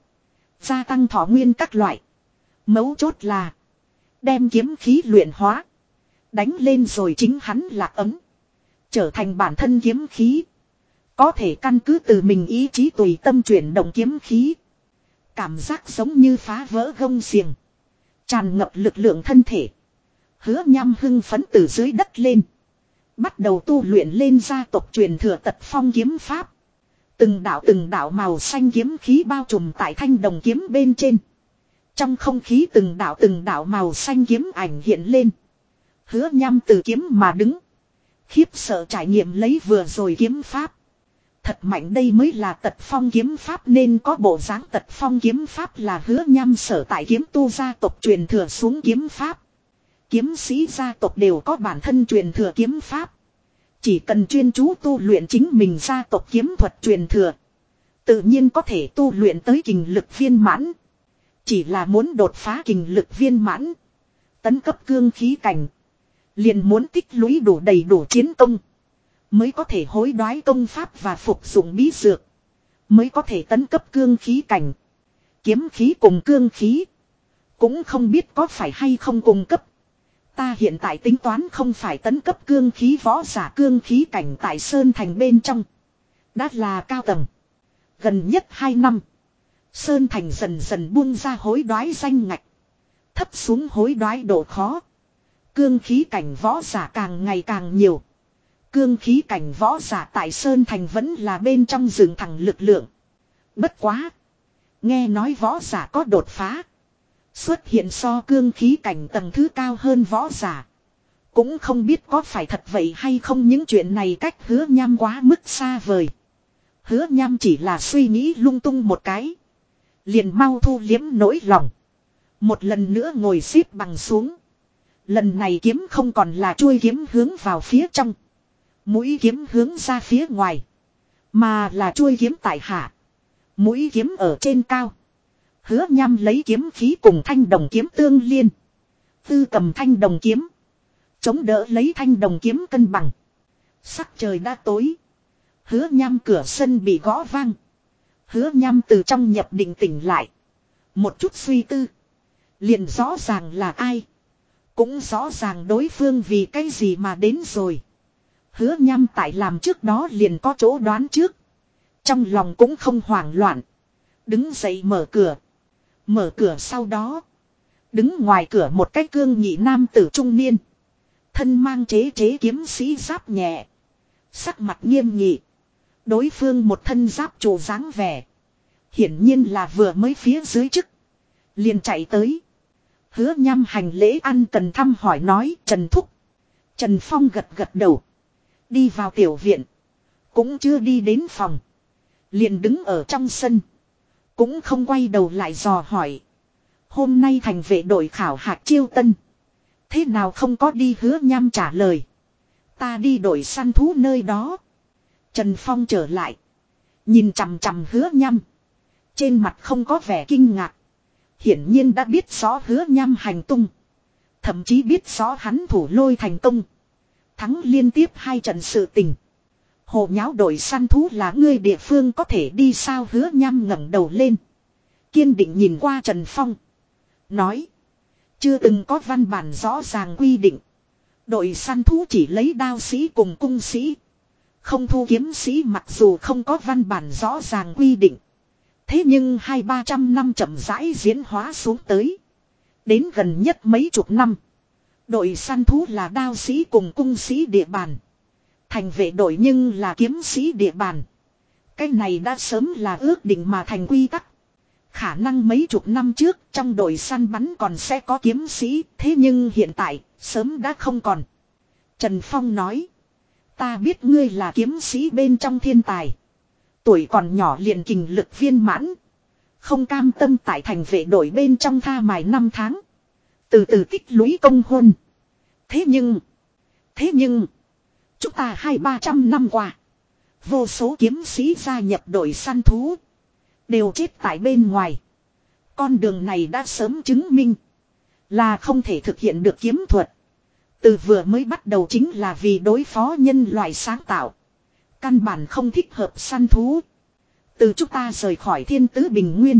A: Gia tăng thọ nguyên các loại. Mấu chốt là. Đem kiếm khí luyện hóa. Đánh lên rồi chính hắn lạc ấm. Trở thành bản thân kiếm khí. Có thể căn cứ từ mình ý chí tùy tâm chuyển động kiếm khí. Cảm giác giống như phá vỡ gông xiềng. Tràn ngập lực lượng thân thể. Hứa nham hưng phấn từ dưới đất lên. Bắt đầu tu luyện lên gia tộc truyền thừa tật phong kiếm pháp. Từng đạo từng đạo màu xanh kiếm khí bao trùm tại thanh đồng kiếm bên trên. Trong không khí từng đạo từng đạo màu xanh kiếm ảnh hiện lên. Hứa nham từ kiếm mà đứng. Khiếp sợ trải nghiệm lấy vừa rồi kiếm pháp. Thật mạnh đây mới là tật phong kiếm pháp nên có bộ dáng tật phong kiếm pháp là hứa nham sở tại kiếm tu gia tộc truyền thừa xuống kiếm pháp. Kiếm sĩ gia tộc đều có bản thân truyền thừa kiếm pháp. Chỉ cần chuyên chú tu luyện chính mình gia tộc kiếm thuật truyền thừa. Tự nhiên có thể tu luyện tới kình lực viên mãn. Chỉ là muốn đột phá kình lực viên mãn. Tấn cấp cương khí cảnh. Liền muốn tích lũy đủ đầy đủ chiến công. Mới có thể hối đoái công pháp và phục dụng bí dược. Mới có thể tấn cấp cương khí cảnh. Kiếm khí cùng cương khí. Cũng không biết có phải hay không cùng cấp. Ta hiện tại tính toán không phải tấn cấp cương khí võ giả cương khí cảnh tại Sơn Thành bên trong. Đã là cao tầng. Gần nhất 2 năm. Sơn Thành dần dần buông ra hối đoái danh ngạch. Thấp xuống hối đoái độ khó. Cương khí cảnh võ giả càng ngày càng nhiều. Cương khí cảnh võ giả tại Sơn Thành vẫn là bên trong rừng thẳng lực lượng. Bất quá. Nghe nói võ giả có đột phá. Xuất hiện so cương khí cảnh tầng thứ cao hơn võ giả. Cũng không biết có phải thật vậy hay không những chuyện này cách hứa nham quá mức xa vời. Hứa nham chỉ là suy nghĩ lung tung một cái. Liền mau thu liếm nỗi lòng. Một lần nữa ngồi xếp bằng xuống. Lần này kiếm không còn là chuôi kiếm hướng vào phía trong. Mũi kiếm hướng ra phía ngoài. Mà là chuôi kiếm tại hạ. Mũi kiếm ở trên cao. Hứa nham lấy kiếm khí cùng thanh đồng kiếm tương liên. Tư cầm thanh đồng kiếm. Chống đỡ lấy thanh đồng kiếm cân bằng. Sắc trời đã tối. Hứa nham cửa sân bị gõ vang. Hứa nham từ trong nhập định tỉnh lại. Một chút suy tư. Liền rõ ràng là ai. Cũng rõ ràng đối phương vì cái gì mà đến rồi. Hứa nham tại làm trước đó liền có chỗ đoán trước. Trong lòng cũng không hoảng loạn. Đứng dậy mở cửa. Mở cửa sau đó. Đứng ngoài cửa một cái cương nhị nam tử trung niên. Thân mang chế chế kiếm sĩ giáp nhẹ. Sắc mặt nghiêm nghị. Đối phương một thân giáp trù dáng vẻ. Hiển nhiên là vừa mới phía dưới chức. Liền chạy tới. Hứa nhăm hành lễ ăn cần thăm hỏi nói, Trần Thúc. Trần Phong gật gật đầu. Đi vào tiểu viện. Cũng chưa đi đến phòng. Liền đứng ở trong sân. Cũng không quay đầu lại dò hỏi. Hôm nay thành vệ đội khảo hạc chiêu tân. Thế nào không có đi hứa nham trả lời. Ta đi đổi săn thú nơi đó. Trần Phong trở lại. Nhìn chằm chằm hứa nham. Trên mặt không có vẻ kinh ngạc. Hiển nhiên đã biết rõ hứa nham hành tung. Thậm chí biết rõ hắn thủ lôi thành công. Thắng liên tiếp hai trận sự tình. Hồ nháo đội săn thú là ngươi địa phương có thể đi sao hứa nham ngẩng đầu lên. Kiên định nhìn qua Trần Phong. Nói. Chưa từng có văn bản rõ ràng quy định. Đội săn thú chỉ lấy đao sĩ cùng cung sĩ. Không thu kiếm sĩ mặc dù không có văn bản rõ ràng quy định. Thế nhưng hai ba trăm năm chậm rãi diễn hóa xuống tới. Đến gần nhất mấy chục năm. Đội săn thú là đao sĩ cùng cung sĩ địa bàn. Thành vệ đội nhưng là kiếm sĩ địa bàn. Cái này đã sớm là ước định mà thành quy tắc. Khả năng mấy chục năm trước trong đội săn bắn còn sẽ có kiếm sĩ, thế nhưng hiện tại, sớm đã không còn. Trần Phong nói. Ta biết ngươi là kiếm sĩ bên trong thiên tài. Tuổi còn nhỏ liền kình lực viên mãn. Không cam tâm tại thành vệ đội bên trong tha mài năm tháng. Từ từ tích lũy công hôn. Thế nhưng. Thế nhưng. Chúng ta hai ba trăm năm qua. Vô số kiếm sĩ gia nhập đội săn thú. Đều chết tại bên ngoài. Con đường này đã sớm chứng minh. Là không thể thực hiện được kiếm thuật. Từ vừa mới bắt đầu chính là vì đối phó nhân loại sáng tạo. Căn bản không thích hợp săn thú. Từ chúng ta rời khỏi thiên tứ bình nguyên.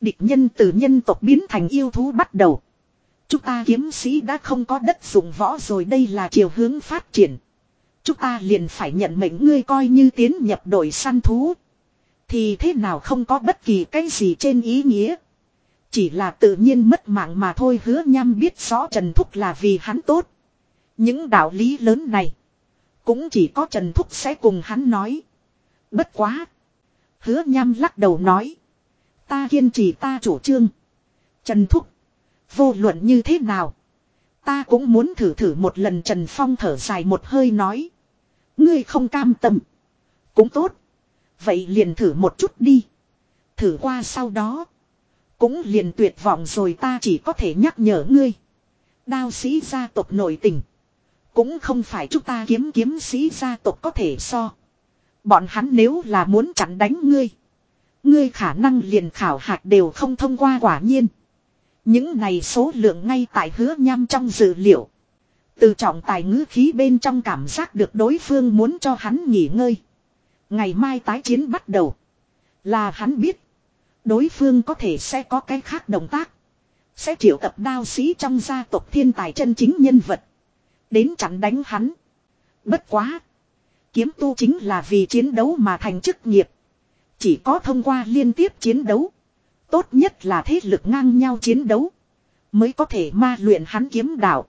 A: Địch nhân từ nhân tộc biến thành yêu thú bắt đầu. Chúng ta kiếm sĩ đã không có đất dụng võ rồi đây là chiều hướng phát triển. Chúng ta liền phải nhận mệnh ngươi coi như tiến nhập đội săn thú. Thì thế nào không có bất kỳ cái gì trên ý nghĩa. Chỉ là tự nhiên mất mạng mà thôi hứa nhăm biết rõ Trần Thúc là vì hắn tốt. Những đạo lý lớn này. Cũng chỉ có Trần Thúc sẽ cùng hắn nói. Bất quá. Hứa nhăm lắc đầu nói. Ta kiên trì ta chủ trương. Trần Thúc. Vô luận như thế nào. Ta cũng muốn thử thử một lần Trần Phong thở dài một hơi nói. Ngươi không cam tâm. Cũng tốt. Vậy liền thử một chút đi. Thử qua sau đó. Cũng liền tuyệt vọng rồi ta chỉ có thể nhắc nhở ngươi. Đao sĩ gia tộc nội tình. Cũng không phải chúng ta kiếm kiếm sĩ gia tộc có thể so. Bọn hắn nếu là muốn chặn đánh ngươi. Ngươi khả năng liền khảo hạch đều không thông qua quả nhiên. Những này số lượng ngay tại hứa nham trong dự liệu. Từ trọng tài ngữ khí bên trong cảm giác được đối phương muốn cho hắn nghỉ ngơi. Ngày mai tái chiến bắt đầu. Là hắn biết. Đối phương có thể sẽ có cái khác động tác. Sẽ triệu tập đao sĩ trong gia tộc thiên tài chân chính nhân vật. Đến chặn đánh hắn. Bất quá. Kiếm tu chính là vì chiến đấu mà thành chức nghiệp. Chỉ có thông qua liên tiếp chiến đấu. Tốt nhất là thế lực ngang nhau chiến đấu. Mới có thể ma luyện hắn kiếm đạo.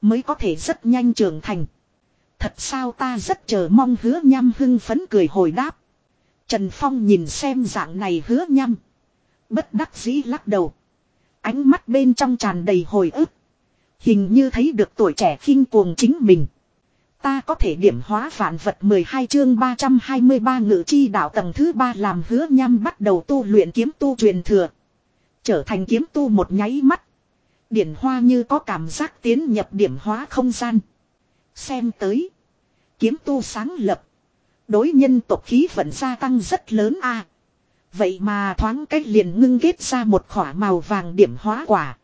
A: Mới có thể rất nhanh trưởng thành. Thật sao ta rất chờ mong hứa nhăm hưng phấn cười hồi đáp. Trần Phong nhìn xem dạng này hứa nhăm. Bất đắc dĩ lắc đầu. Ánh mắt bên trong tràn đầy hồi ức. Hình như thấy được tuổi trẻ khinh cuồng chính mình. Ta có thể điểm hóa vạn vật 12 chương 323 ngự chi đạo tầng thứ 3 làm hứa nhăm bắt đầu tu luyện kiếm tu truyền thừa. Trở thành kiếm tu một nháy mắt. Điển hoa như có cảm giác tiến nhập điểm hóa không gian. Xem tới. Kiếm tu sáng lập. Đối nhân tộc khí vận gia tăng rất lớn a. Vậy mà thoáng cách liền ngưng kết ra một khỏa màu vàng điểm hóa quả.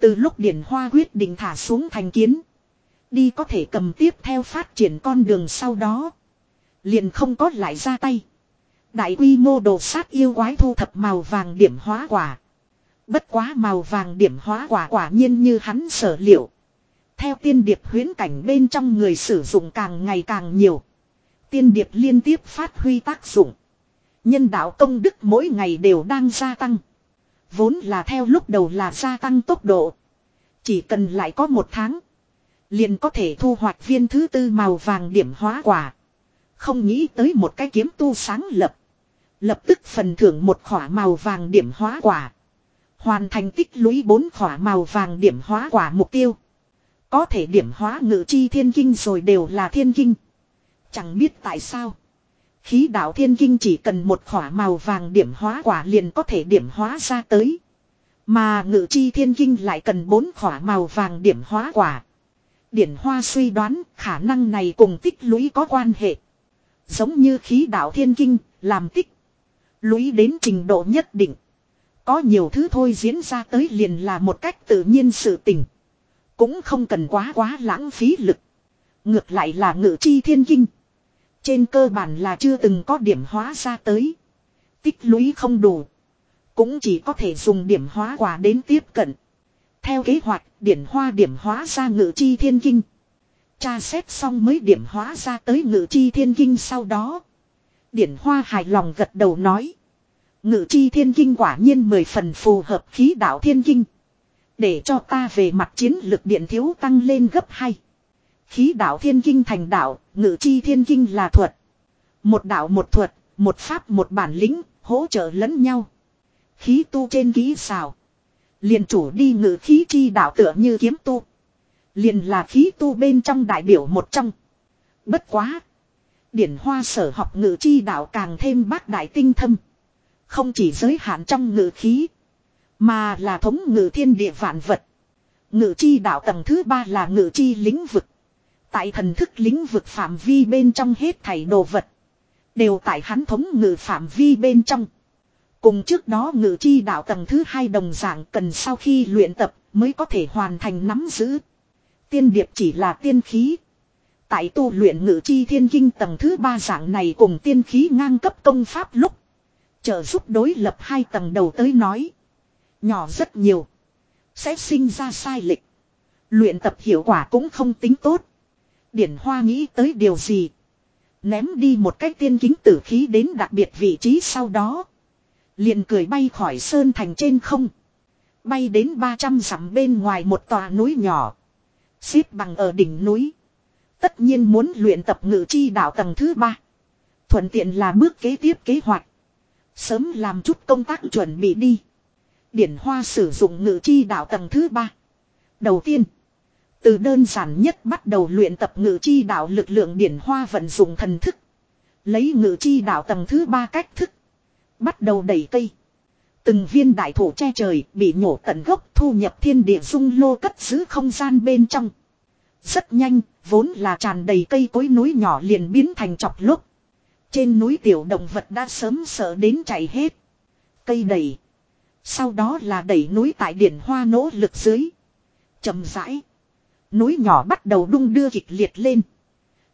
A: Từ lúc điển hoa quyết định thả xuống thành kiến. Đi có thể cầm tiếp theo phát triển con đường sau đó. Liền không có lại ra tay. Đại quy mô đồ sát yêu quái thu thập màu vàng điểm hóa quả. Bất quá màu vàng điểm hóa quả quả nhiên như hắn sở liệu. Theo tiên điệp huyến cảnh bên trong người sử dụng càng ngày càng nhiều. Tiên điệp liên tiếp phát huy tác dụng. Nhân đạo công đức mỗi ngày đều đang gia tăng. Vốn là theo lúc đầu là gia tăng tốc độ. Chỉ cần lại có một tháng. Liền có thể thu hoạch viên thứ tư màu vàng điểm hóa quả. Không nghĩ tới một cái kiếm tu sáng lập. Lập tức phần thưởng một khỏa màu vàng điểm hóa quả. Hoàn thành tích lũy bốn khỏa màu vàng điểm hóa quả mục tiêu. Có thể điểm hóa ngự chi thiên kinh rồi đều là thiên kinh. Chẳng biết tại sao. Khí đạo thiên kinh chỉ cần một khỏa màu vàng điểm hóa quả liền có thể điểm hóa ra tới. Mà ngự chi thiên kinh lại cần bốn khỏa màu vàng điểm hóa quả. Điển hoa suy đoán khả năng này cùng tích lũy có quan hệ. Giống như khí đạo thiên kinh, làm tích. Lũy đến trình độ nhất định. Có nhiều thứ thôi diễn ra tới liền là một cách tự nhiên sự tình. Cũng không cần quá quá lãng phí lực. Ngược lại là ngự chi thiên kinh. Trên cơ bản là chưa từng có điểm hóa ra tới. Tích lũy không đủ. Cũng chỉ có thể dùng điểm hóa quả đến tiếp cận. Theo kế hoạch, điển hoa điểm hóa ra ngự chi thiên kinh. Tra xét xong mới điểm hóa ra tới ngự chi thiên kinh sau đó. Điển hoa hài lòng gật đầu nói. Ngự chi thiên kinh quả nhiên mười phần phù hợp khí đạo thiên kinh. Để cho ta về mặt chiến lực điện thiếu tăng lên gấp hai. Khí đạo thiên kinh thành đạo, ngự chi thiên kinh là thuật. Một đạo một thuật, một pháp một bản lĩnh, hỗ trợ lẫn nhau. Khí tu trên ký xào. Liền chủ đi ngự khí chi đạo tựa như kiếm tu. Liền là khí tu bên trong đại biểu một trong. Bất quá. Điển hoa sở học ngự chi đạo càng thêm bác đại tinh thâm. Không chỉ giới hạn trong ngự khí. Mà là thống ngự thiên địa vạn vật. Ngự chi đạo tầng thứ ba là ngự chi lĩnh vực. Tại thần thức lĩnh vực phạm vi bên trong hết thảy đồ vật. Đều tại hắn thống ngự phạm vi bên trong. Cùng trước đó ngự chi đạo tầng thứ hai đồng dạng cần sau khi luyện tập mới có thể hoàn thành nắm giữ. Tiên điệp chỉ là tiên khí. Tại tu luyện ngự chi thiên kinh tầng thứ ba dạng này cùng tiên khí ngang cấp công pháp lúc. Trợ giúp đối lập hai tầng đầu tới nói. Nhỏ rất nhiều. Sẽ sinh ra sai lệch. Luyện tập hiệu quả cũng không tính tốt. Điển Hoa nghĩ tới điều gì. Ném đi một cái tiên kính tử khí đến đặc biệt vị trí sau đó. Liền cười bay khỏi sơn thành trên không. Bay đến 300 dặm bên ngoài một tòa núi nhỏ. Xếp bằng ở đỉnh núi. Tất nhiên muốn luyện tập ngự chi đạo tầng thứ ba. Thuận tiện là bước kế tiếp kế hoạch. Sớm làm chút công tác chuẩn bị đi. Điển Hoa sử dụng ngự chi đạo tầng thứ ba. Đầu tiên. Từ đơn giản nhất bắt đầu luyện tập ngự chi đạo lực lượng Điển Hoa vận dụng thần thức. Lấy ngự chi đạo tầng thứ ba cách thức. Bắt đầu đẩy cây. Từng viên đại thổ che trời bị nhổ tận gốc thu nhập thiên địa dung lô cất giữ không gian bên trong. Rất nhanh, vốn là tràn đầy cây cối núi nhỏ liền biến thành chọc lúc. Trên núi tiểu động vật đã sớm sợ đến chạy hết. Cây đẩy. Sau đó là đẩy núi tại điển hoa nỗ lực dưới. chậm rãi. Núi nhỏ bắt đầu đung đưa kịch liệt lên.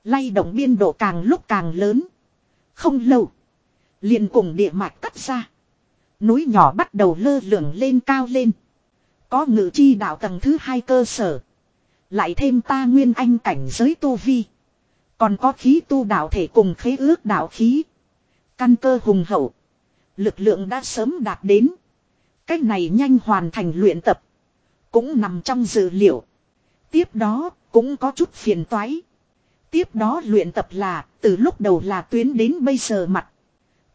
A: Lay động biên độ càng lúc càng lớn. Không lâu liền cùng địa mạch cắt ra. Núi nhỏ bắt đầu lơ lửng lên cao lên. Có ngự chi đạo tầng thứ hai cơ sở. Lại thêm ta nguyên anh cảnh giới tu vi. Còn có khí tu đạo thể cùng khế ước đạo khí. Căn cơ hùng hậu. Lực lượng đã sớm đạt đến. Cách này nhanh hoàn thành luyện tập. Cũng nằm trong dự liệu. Tiếp đó, cũng có chút phiền toái. Tiếp đó luyện tập là, từ lúc đầu là tuyến đến bây giờ mặt.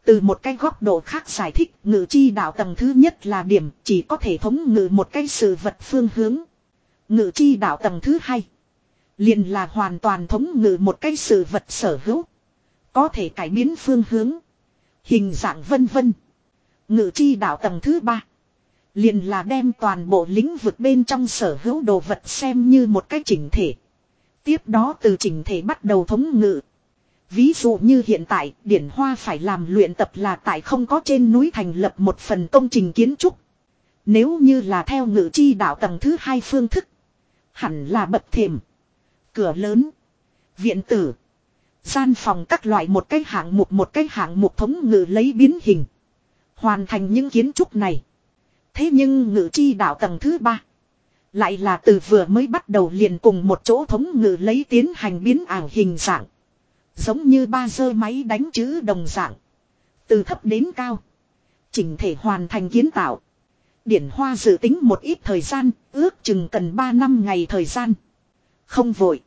A: Từ một cái góc độ khác giải thích, ngự chi đạo tầng thứ nhất là điểm, chỉ có thể thống ngự một cái sự vật phương hướng. Ngự chi đạo tầng thứ hai. liền là hoàn toàn thống ngự một cái sự vật sở hữu. Có thể cải biến phương hướng. Hình dạng vân vân. Ngự chi đạo tầng thứ ba. Liền là đem toàn bộ lĩnh vực bên trong sở hữu đồ vật xem như một cái chỉnh thể. Tiếp đó từ chỉnh thể bắt đầu thống ngự. Ví dụ như hiện tại, Điển Hoa phải làm luyện tập là tại không có trên núi thành lập một phần công trình kiến trúc. Nếu như là theo ngự chi đạo tầng thứ hai phương thức. Hẳn là bậc thềm. Cửa lớn. Viện tử. Gian phòng các loại một cái hạng mục một cái hạng mục thống ngự lấy biến hình. Hoàn thành những kiến trúc này. Thế nhưng ngự chi đạo tầng thứ ba. Lại là từ vừa mới bắt đầu liền cùng một chỗ thống ngự lấy tiến hành biến ảo hình dạng. Giống như ba dơ máy đánh chữ đồng dạng. Từ thấp đến cao. Chỉnh thể hoàn thành kiến tạo. Điển Hoa dự tính một ít thời gian, ước chừng cần 3 năm ngày thời gian. Không vội.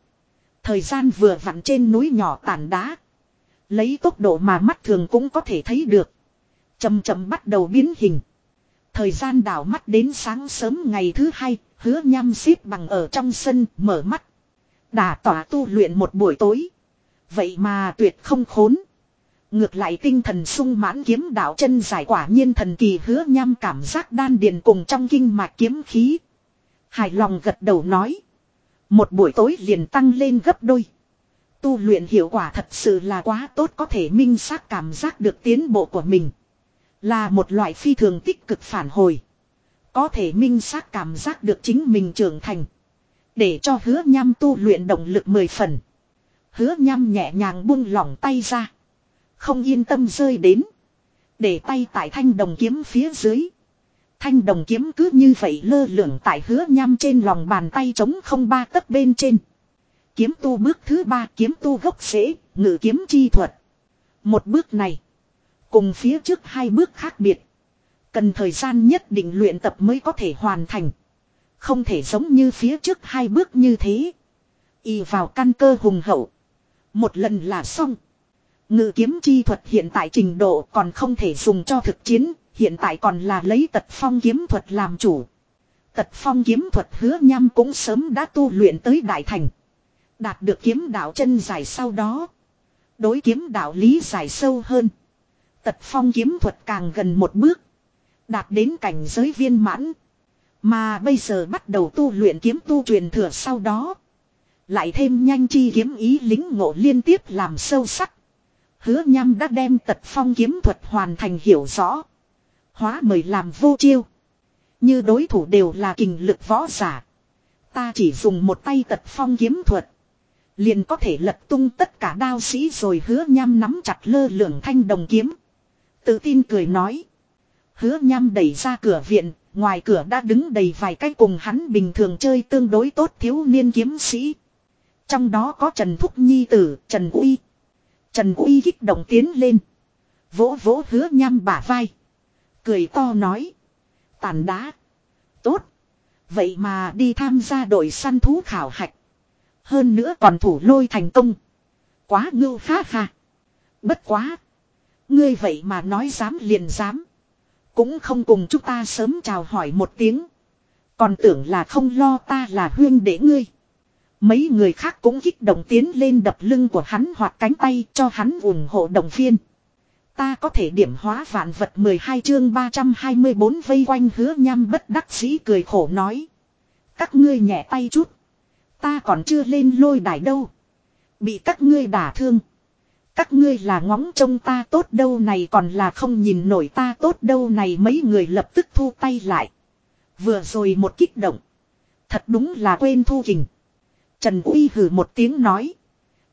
A: Thời gian vừa vặn trên núi nhỏ tàn đá. Lấy tốc độ mà mắt thường cũng có thể thấy được. Chầm chậm bắt đầu biến hình. Thời gian đảo mắt đến sáng sớm ngày thứ hai, hứa nhăm xếp bằng ở trong sân, mở mắt. Đà tỏa tu luyện một buổi tối. Vậy mà tuyệt không khốn. Ngược lại tinh thần sung mãn kiếm đạo chân giải quả nhiên thần kỳ hứa nham cảm giác đan điền cùng trong kinh mạch kiếm khí. Hài lòng gật đầu nói. Một buổi tối liền tăng lên gấp đôi. Tu luyện hiệu quả thật sự là quá tốt có thể minh xác cảm giác được tiến bộ của mình. Là một loại phi thường tích cực phản hồi. Có thể minh xác cảm giác được chính mình trưởng thành. Để cho hứa nham tu luyện động lực mười phần. Hứa nham nhẹ nhàng buông lỏng tay ra. Không yên tâm rơi đến. Để tay tại thanh đồng kiếm phía dưới. Thanh đồng kiếm cứ như vậy lơ lửng tại hứa nham trên lòng bàn tay trống không ba tấc bên trên. Kiếm tu bước thứ ba kiếm tu gốc rễ, ngự kiếm chi thuật. Một bước này. Cùng phía trước hai bước khác biệt. Cần thời gian nhất định luyện tập mới có thể hoàn thành. Không thể giống như phía trước hai bước như thế. Y vào căn cơ hùng hậu. Một lần là xong. Ngự kiếm chi thuật hiện tại trình độ còn không thể dùng cho thực chiến, hiện tại còn là lấy tật phong kiếm thuật làm chủ. Tật phong kiếm thuật hứa nham cũng sớm đã tu luyện tới đại thành. Đạt được kiếm đạo chân dài sau đó. Đối kiếm đạo lý giải sâu hơn. Tật phong kiếm thuật càng gần một bước. Đạt đến cảnh giới viên mãn. Mà bây giờ bắt đầu tu luyện kiếm tu truyền thừa sau đó. Lại thêm nhanh chi kiếm ý lính ngộ liên tiếp làm sâu sắc. Hứa nham đã đem tật phong kiếm thuật hoàn thành hiểu rõ. Hóa mời làm vô chiêu. Như đối thủ đều là kình lực võ giả. Ta chỉ dùng một tay tật phong kiếm thuật. Liền có thể lật tung tất cả đao sĩ rồi hứa nham nắm chặt lơ lửng thanh đồng kiếm. Tự tin cười nói. Hứa nham đẩy ra cửa viện, ngoài cửa đã đứng đầy vài cái cùng hắn bình thường chơi tương đối tốt thiếu niên kiếm sĩ. Trong đó có Trần Thúc Nhi Tử, Trần Uy. Trần Uy kích động tiến lên. Vỗ vỗ hứa nham bả vai. Cười to nói. Tàn đá. Tốt. Vậy mà đi tham gia đội săn thú khảo hạch. Hơn nữa còn thủ lôi thành công. Quá ngưu ha ha. Bất quá. Ngươi vậy mà nói dám liền dám. Cũng không cùng chúng ta sớm chào hỏi một tiếng. Còn tưởng là không lo ta là huyên để ngươi. Mấy người khác cũng kích động tiến lên đập lưng của hắn hoặc cánh tay cho hắn ủng hộ đồng viên. Ta có thể điểm hóa vạn vật 12 chương 324 vây quanh hứa nham bất đắc dĩ cười khổ nói. Các ngươi nhẹ tay chút. Ta còn chưa lên lôi đài đâu. Bị các ngươi đả thương. Các ngươi là ngóng trông ta tốt đâu này còn là không nhìn nổi ta tốt đâu này mấy người lập tức thu tay lại. Vừa rồi một kích động. Thật đúng là quên thu kình. Trần Uy hử một tiếng nói.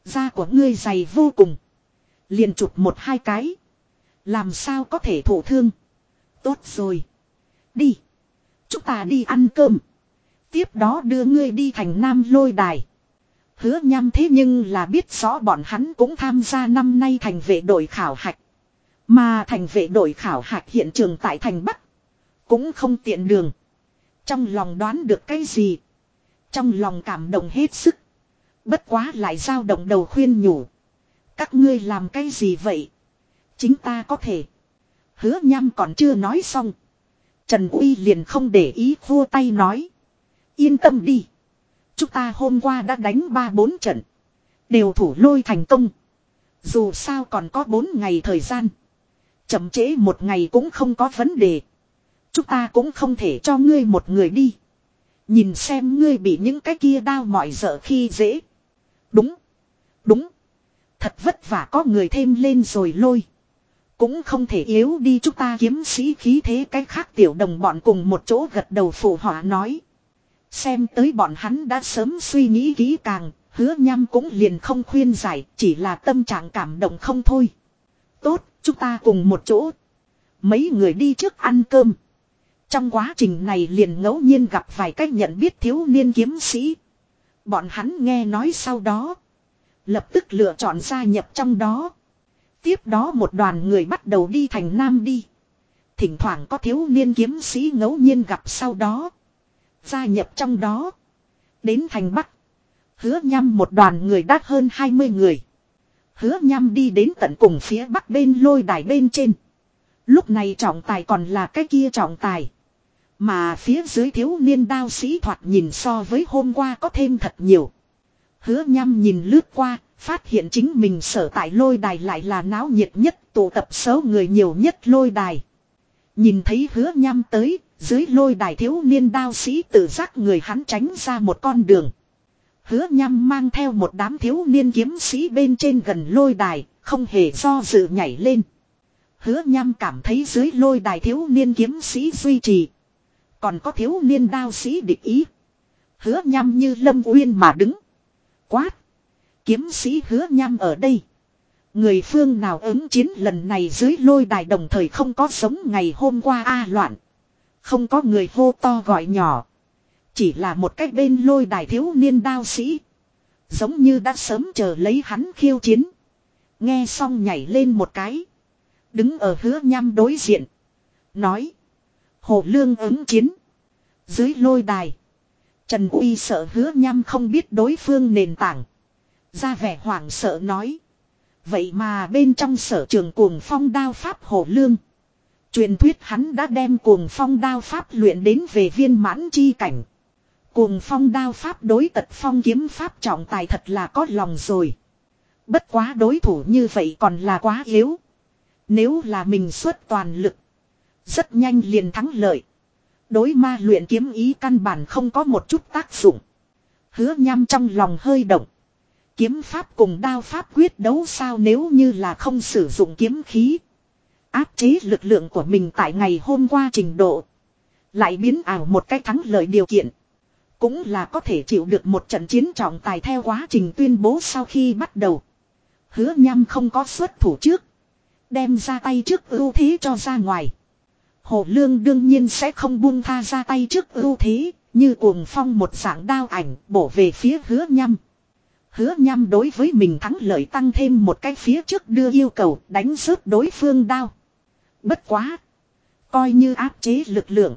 A: Da của ngươi dày vô cùng. Liền chụp một hai cái. Làm sao có thể thổ thương. Tốt rồi. Đi. Chúng ta đi ăn cơm. Tiếp đó đưa ngươi đi thành Nam lôi đài. Hứa nham thế nhưng là biết rõ bọn hắn cũng tham gia năm nay thành vệ đội khảo hạch. Mà thành vệ đội khảo hạch hiện trường tại thành Bắc. Cũng không tiện đường. Trong lòng đoán được cái gì. Trong lòng cảm động hết sức. Bất quá lại dao động đầu khuyên nhủ. Các ngươi làm cái gì vậy? Chính ta có thể. Hứa nham còn chưa nói xong. Trần Uy liền không để ý vua tay nói. Yên tâm đi. Chúng ta hôm qua đã đánh ba bốn trận. Đều thủ lôi thành công. Dù sao còn có bốn ngày thời gian. Chậm trễ một ngày cũng không có vấn đề. Chúng ta cũng không thể cho ngươi một người đi. Nhìn xem ngươi bị những cái kia đau mỏi dở khi dễ. Đúng. Đúng. Thật vất vả có người thêm lên rồi lôi. Cũng không thể yếu đi chúng ta kiếm sĩ khí thế cái khác tiểu đồng bọn cùng một chỗ gật đầu phụ họa nói. Xem tới bọn hắn đã sớm suy nghĩ kỹ càng, Hứa nham cũng liền không khuyên giải, chỉ là tâm trạng cảm động không thôi. Tốt, chúng ta cùng một chỗ. Mấy người đi trước ăn cơm. Trong quá trình này liền ngẫu nhiên gặp vài cách nhận biết thiếu niên kiếm sĩ. Bọn hắn nghe nói sau đó. Lập tức lựa chọn gia nhập trong đó. Tiếp đó một đoàn người bắt đầu đi thành Nam đi. Thỉnh thoảng có thiếu niên kiếm sĩ ngẫu nhiên gặp sau đó. Gia nhập trong đó. Đến thành Bắc. Hứa nhăm một đoàn người đắt hơn 20 người. Hứa nhăm đi đến tận cùng phía bắc bên lôi đài bên trên. Lúc này trọng tài còn là cái kia trọng tài. Mà phía dưới thiếu niên đao sĩ thoạt nhìn so với hôm qua có thêm thật nhiều. Hứa nhăm nhìn lướt qua, phát hiện chính mình sở tại lôi đài lại là náo nhiệt nhất, tụ tập số người nhiều nhất lôi đài. Nhìn thấy hứa nhăm tới, dưới lôi đài thiếu niên đao sĩ tự giác người hắn tránh ra một con đường. Hứa nhăm mang theo một đám thiếu niên kiếm sĩ bên trên gần lôi đài, không hề do dự nhảy lên. Hứa nhăm cảm thấy dưới lôi đài thiếu niên kiếm sĩ duy trì. Còn có thiếu niên đao sĩ địch ý. Hứa nhăm như lâm uyên mà đứng. Quát. Kiếm sĩ hứa nhăm ở đây. Người phương nào ứng chiến lần này dưới lôi đài đồng thời không có sống ngày hôm qua a loạn. Không có người hô to gọi nhỏ. Chỉ là một cách bên lôi đài thiếu niên đao sĩ. Giống như đã sớm chờ lấy hắn khiêu chiến. Nghe xong nhảy lên một cái. Đứng ở hứa nhăm đối diện. Nói. Hồ lương ứng chiến. Dưới lôi đài. Trần Uy sợ hứa nhăm không biết đối phương nền tảng. Ra vẻ hoảng sợ nói. Vậy mà bên trong sở trường cuồng phong đao pháp hồ lương. Truyền thuyết hắn đã đem cuồng phong đao pháp luyện đến về viên mãn chi cảnh. Cuồng phong đao pháp đối tật phong kiếm pháp trọng tài thật là có lòng rồi. Bất quá đối thủ như vậy còn là quá yếu. Nếu là mình xuất toàn lực. Rất nhanh liền thắng lợi. Đối ma luyện kiếm ý căn bản không có một chút tác dụng. Hứa nham trong lòng hơi động. Kiếm pháp cùng đao pháp quyết đấu sao nếu như là không sử dụng kiếm khí. Áp chế lực lượng của mình tại ngày hôm qua trình độ. Lại biến ảo một cách thắng lợi điều kiện. Cũng là có thể chịu được một trận chiến trọng tài theo quá trình tuyên bố sau khi bắt đầu. Hứa nhăm không có xuất thủ trước. Đem ra tay trước ưu thế cho ra ngoài. Hồ Lương đương nhiên sẽ không buông tha ra tay trước ưu thế, như cuồng phong một dạng đao ảnh bổ về phía hứa nhăm. Hứa nhăm đối với mình thắng lợi tăng thêm một cái phía trước đưa yêu cầu đánh rớt đối phương đao. Bất quá. Coi như áp chế lực lượng.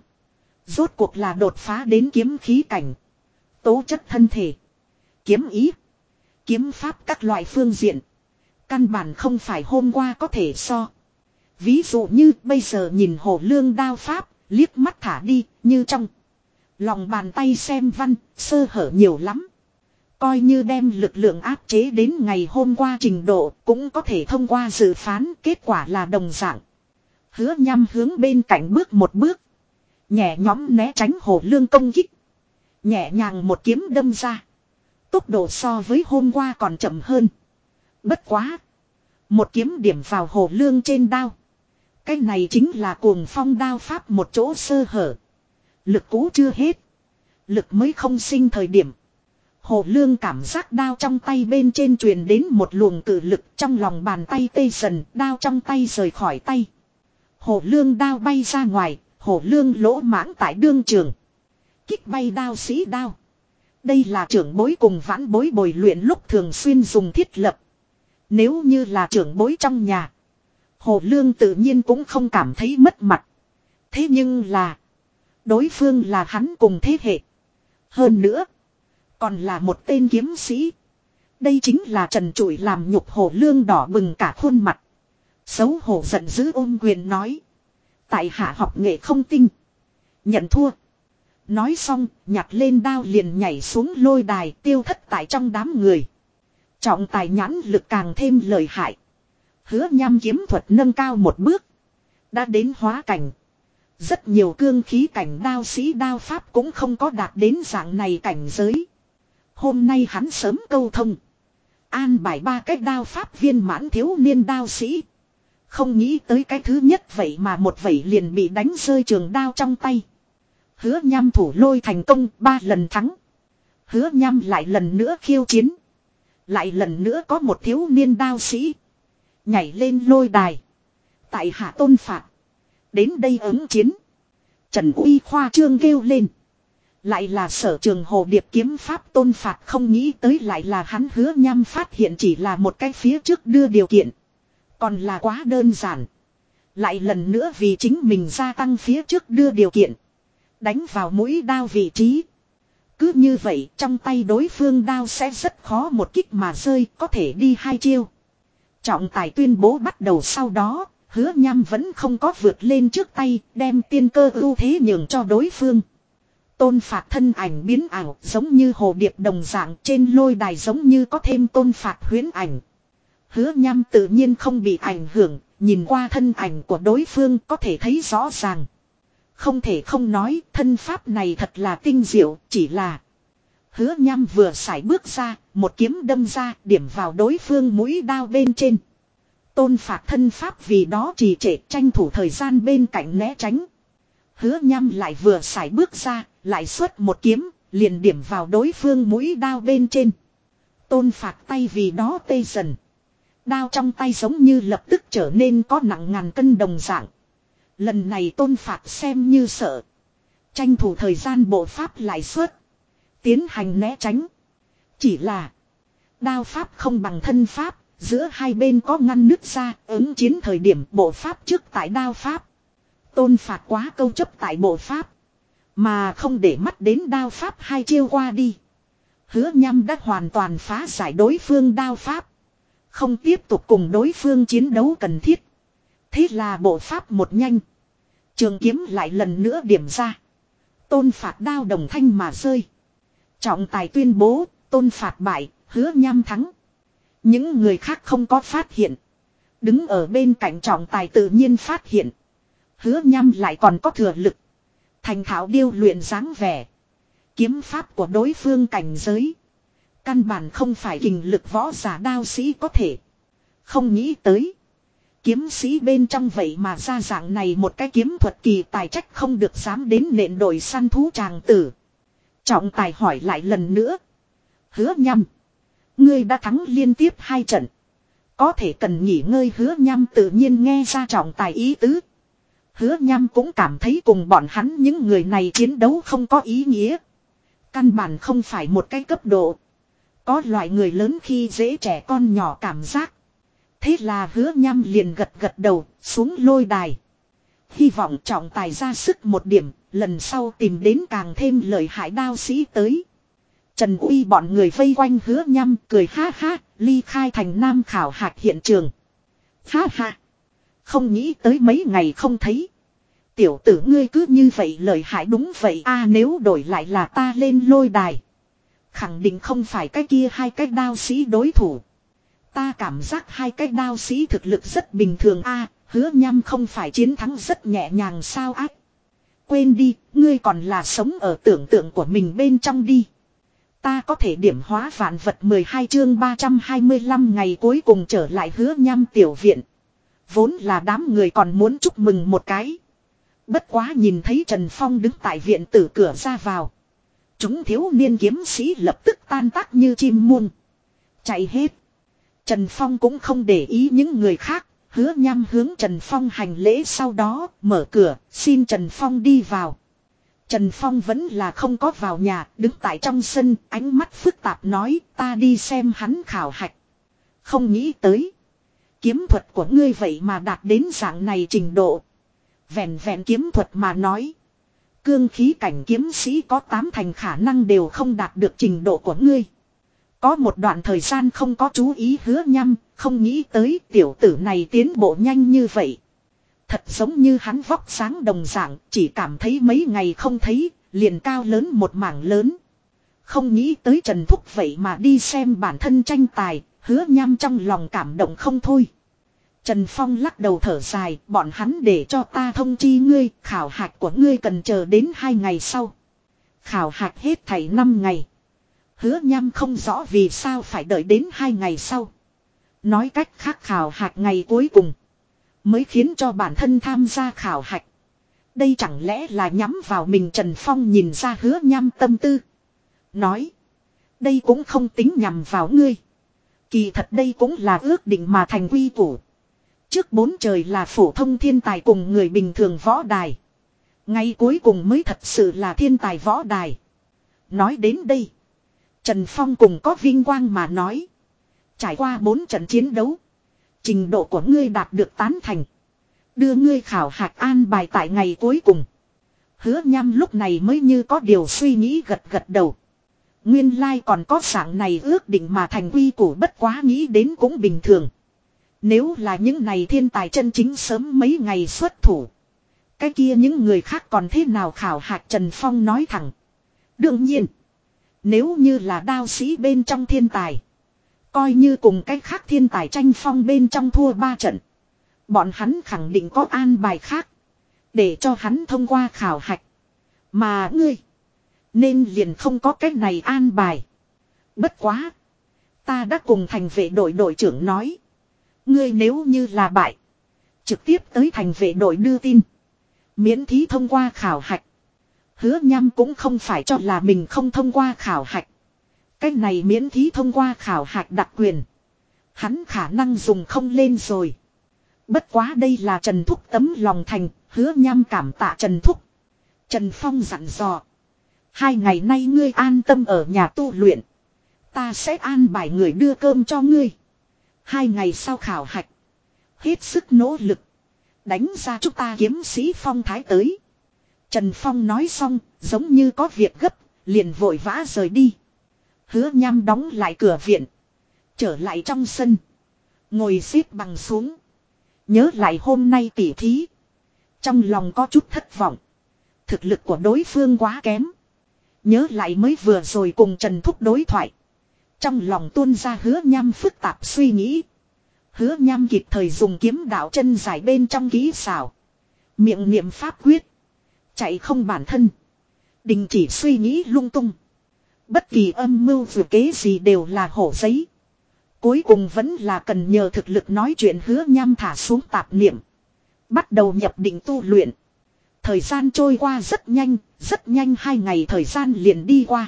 A: Rốt cuộc là đột phá đến kiếm khí cảnh. Tố chất thân thể. Kiếm ý. Kiếm pháp các loại phương diện. Căn bản không phải hôm qua có thể so. Ví dụ như bây giờ nhìn hồ lương đao pháp, liếc mắt thả đi, như trong. Lòng bàn tay xem văn, sơ hở nhiều lắm. Coi như đem lực lượng áp chế đến ngày hôm qua trình độ, cũng có thể thông qua dự phán, kết quả là đồng dạng. Hứa nhăm hướng bên cạnh bước một bước. Nhẹ nhóm né tránh hồ lương công kích. Nhẹ nhàng một kiếm đâm ra. Tốc độ so với hôm qua còn chậm hơn. Bất quá. Một kiếm điểm vào hồ lương trên đao. Cái này chính là cuồng phong đao pháp một chỗ sơ hở. Lực cũ chưa hết. Lực mới không sinh thời điểm. Hồ lương cảm giác đao trong tay bên trên truyền đến một luồng cử lực trong lòng bàn tay tê dần, đao trong tay rời khỏi tay. Hồ lương đao bay ra ngoài, hồ lương lỗ mãng tại đương trường. Kích bay đao sĩ đao. Đây là trưởng bối cùng vãn bối bồi luyện lúc thường xuyên dùng thiết lập. Nếu như là trưởng bối trong nhà. Hồ Lương tự nhiên cũng không cảm thấy mất mặt. Thế nhưng là. Đối phương là hắn cùng thế hệ. Hơn nữa. Còn là một tên kiếm sĩ. Đây chính là trần trụi làm nhục Hồ Lương đỏ bừng cả khuôn mặt. Xấu hổ giận dữ ôm quyền nói. Tại hạ học nghệ không tinh. Nhận thua. Nói xong, nhặt lên đao liền nhảy xuống lôi đài tiêu thất tại trong đám người. Trọng tài nhãn lực càng thêm lời hại. Hứa nham kiếm thuật nâng cao một bước. Đã đến hóa cảnh. Rất nhiều cương khí cảnh đao sĩ đao pháp cũng không có đạt đến dạng này cảnh giới. Hôm nay hắn sớm câu thông. An bài ba cách đao pháp viên mãn thiếu niên đao sĩ. Không nghĩ tới cái thứ nhất vậy mà một vẩy liền bị đánh rơi trường đao trong tay. Hứa nham thủ lôi thành công ba lần thắng. Hứa nham lại lần nữa khiêu chiến. Lại lần nữa có một thiếu niên đao sĩ. Nhảy lên lôi đài. Tại hạ tôn phạt. Đến đây ứng chiến. Trần Uy khoa trương kêu lên. Lại là sở trường hồ điệp kiếm pháp tôn phạt không nghĩ tới lại là hắn hứa nham phát hiện chỉ là một cái phía trước đưa điều kiện. Còn là quá đơn giản. Lại lần nữa vì chính mình gia tăng phía trước đưa điều kiện. Đánh vào mũi đao vị trí. Cứ như vậy trong tay đối phương đao sẽ rất khó một kích mà rơi, có thể đi hai chiêu. Trọng tài tuyên bố bắt đầu sau đó, hứa nham vẫn không có vượt lên trước tay đem tiên cơ ưu thế nhường cho đối phương. Tôn phạt thân ảnh biến ảo giống như hồ điệp đồng dạng trên lôi đài giống như có thêm tôn phạt huyến ảnh. Hứa nham tự nhiên không bị ảnh hưởng, nhìn qua thân ảnh của đối phương có thể thấy rõ ràng. Không thể không nói thân pháp này thật là tinh diệu, chỉ là Hứa nham vừa xài bước ra, một kiếm đâm ra, điểm vào đối phương mũi đao bên trên. Tôn phạt thân pháp vì đó trì trệ tranh thủ thời gian bên cạnh né tránh. Hứa nham lại vừa xài bước ra, lại xuất một kiếm, liền điểm vào đối phương mũi đao bên trên. Tôn phạt tay vì đó tê dần. Đao trong tay giống như lập tức trở nên có nặng ngàn cân đồng dạng. Lần này tôn phạt xem như sợ. Tranh thủ thời gian bộ pháp lại xuất. Tiến hành né tránh. Chỉ là. Đao pháp không bằng thân pháp. Giữa hai bên có ngăn nứt ra. Ứng chiến thời điểm bộ pháp trước tại đao pháp. Tôn phạt quá câu chấp tại bộ pháp. Mà không để mắt đến đao pháp hai chiêu qua đi. Hứa nhăm đã hoàn toàn phá giải đối phương đao pháp. Không tiếp tục cùng đối phương chiến đấu cần thiết. Thế là bộ pháp một nhanh. Trường kiếm lại lần nữa điểm ra. Tôn phạt đao đồng thanh mà rơi. Trọng tài tuyên bố, tôn phạt bại, hứa nham thắng. Những người khác không có phát hiện. Đứng ở bên cạnh trọng tài tự nhiên phát hiện. Hứa nham lại còn có thừa lực. Thành thảo điêu luyện dáng vẻ. Kiếm pháp của đối phương cảnh giới. Căn bản không phải kình lực võ giả đao sĩ có thể. Không nghĩ tới. Kiếm sĩ bên trong vậy mà ra dạng này một cái kiếm thuật kỳ tài trách không được dám đến nện đội săn thú tràng tử. Trọng tài hỏi lại lần nữa. Hứa nhăm. Ngươi đã thắng liên tiếp hai trận. Có thể cần nghỉ ngơi hứa nhăm tự nhiên nghe ra trọng tài ý tứ. Hứa nhăm cũng cảm thấy cùng bọn hắn những người này chiến đấu không có ý nghĩa. Căn bản không phải một cái cấp độ. Có loại người lớn khi dễ trẻ con nhỏ cảm giác. Thế là hứa nhăm liền gật gật đầu, xuống lôi đài. Hy vọng trọng tài ra sức một điểm, lần sau tìm đến càng thêm lời hại đao sĩ tới. Trần Uy bọn người vây quanh hứa nhăm cười ha ha, ly khai thành nam khảo hạt hiện trường. Ha ha, không nghĩ tới mấy ngày không thấy. Tiểu tử ngươi cứ như vậy lời hại đúng vậy a nếu đổi lại là ta lên lôi đài. Khẳng định không phải cái kia hai cái đao sĩ đối thủ. Ta cảm giác hai cái đao sĩ thực lực rất bình thường a hứa nhăm không phải chiến thắng rất nhẹ nhàng sao ác. Quên đi, ngươi còn là sống ở tưởng tượng của mình bên trong đi. Ta có thể điểm hóa vạn vật 12 chương 325 ngày cuối cùng trở lại hứa nham tiểu viện. Vốn là đám người còn muốn chúc mừng một cái. Bất quá nhìn thấy Trần Phong đứng tại viện tử cửa ra vào. Chúng thiếu niên kiếm sĩ lập tức tan tác như chim muôn. Chạy hết. Trần Phong cũng không để ý những người khác. Hứa nham hướng Trần Phong hành lễ sau đó, mở cửa, xin Trần Phong đi vào. Trần Phong vẫn là không có vào nhà, đứng tại trong sân, ánh mắt phức tạp nói, ta đi xem hắn khảo hạch. Không nghĩ tới. Kiếm thuật của ngươi vậy mà đạt đến dạng này trình độ. Vẹn vẹn kiếm thuật mà nói. Cương khí cảnh kiếm sĩ có tám thành khả năng đều không đạt được trình độ của ngươi. Có một đoạn thời gian không có chú ý hứa nhăm, không nghĩ tới tiểu tử này tiến bộ nhanh như vậy. Thật giống như hắn vóc sáng đồng dạng, chỉ cảm thấy mấy ngày không thấy, liền cao lớn một mảng lớn. Không nghĩ tới Trần Thúc vậy mà đi xem bản thân tranh tài, hứa nhăm trong lòng cảm động không thôi. Trần Phong lắc đầu thở dài, bọn hắn để cho ta thông chi ngươi, khảo hạch của ngươi cần chờ đến hai ngày sau. Khảo hạch hết thảy năm ngày. Hứa nhăm không rõ vì sao phải đợi đến hai ngày sau. Nói cách khác khảo hạch ngày cuối cùng. Mới khiến cho bản thân tham gia khảo hạch. Đây chẳng lẽ là nhắm vào mình Trần Phong nhìn ra hứa nhăm tâm tư. Nói. Đây cũng không tính nhằm vào ngươi. Kỳ thật đây cũng là ước định mà thành quy củ. Trước bốn trời là phổ thông thiên tài cùng người bình thường võ đài. Ngay cuối cùng mới thật sự là thiên tài võ đài. Nói đến đây. Trần Phong cùng có vinh quang mà nói. Trải qua bốn trận chiến đấu. Trình độ của ngươi đạt được tán thành. Đưa ngươi khảo hạch an bài tại ngày cuối cùng. Hứa nhăm lúc này mới như có điều suy nghĩ gật gật đầu. Nguyên lai còn có sảng này ước định mà thành quy củ bất quá nghĩ đến cũng bình thường. Nếu là những này thiên tài chân chính sớm mấy ngày xuất thủ. Cái kia những người khác còn thế nào khảo hạch Trần Phong nói thẳng. Đương nhiên. Nếu như là đao sĩ bên trong thiên tài. Coi như cùng cách khác thiên tài tranh phong bên trong thua ba trận. Bọn hắn khẳng định có an bài khác. Để cho hắn thông qua khảo hạch. Mà ngươi. Nên liền không có cách này an bài. Bất quá. Ta đã cùng thành vệ đội đội trưởng nói. Ngươi nếu như là bại. Trực tiếp tới thành vệ đội đưa tin. Miễn thí thông qua khảo hạch. Hứa nhăm cũng không phải cho là mình không thông qua khảo hạch. cách này miễn thí thông qua khảo hạch đặc quyền. Hắn khả năng dùng không lên rồi. Bất quá đây là Trần Thúc tấm lòng thành, hứa nhăm cảm tạ Trần Thúc. Trần Phong dặn dò. Hai ngày nay ngươi an tâm ở nhà tu luyện. Ta sẽ an bài người đưa cơm cho ngươi. Hai ngày sau khảo hạch. Hết sức nỗ lực. Đánh ra chúng ta kiếm sĩ phong thái tới. Trần Phong nói xong, giống như có việc gấp, liền vội vã rời đi. Hứa nham đóng lại cửa viện. Trở lại trong sân. Ngồi xếp bằng xuống. Nhớ lại hôm nay tỉ thí. Trong lòng có chút thất vọng. Thực lực của đối phương quá kém. Nhớ lại mới vừa rồi cùng Trần Thúc đối thoại. Trong lòng tuôn ra hứa nham phức tạp suy nghĩ. Hứa nham kịp thời dùng kiếm đạo chân dài bên trong ký xảo. Miệng niệm pháp quyết. Chạy không bản thân. Đình chỉ suy nghĩ lung tung. Bất kỳ âm mưu vừa kế gì đều là hổ giấy. Cuối cùng vẫn là cần nhờ thực lực nói chuyện hứa nham thả xuống tạp niệm. Bắt đầu nhập định tu luyện. Thời gian trôi qua rất nhanh, rất nhanh hai ngày thời gian liền đi qua.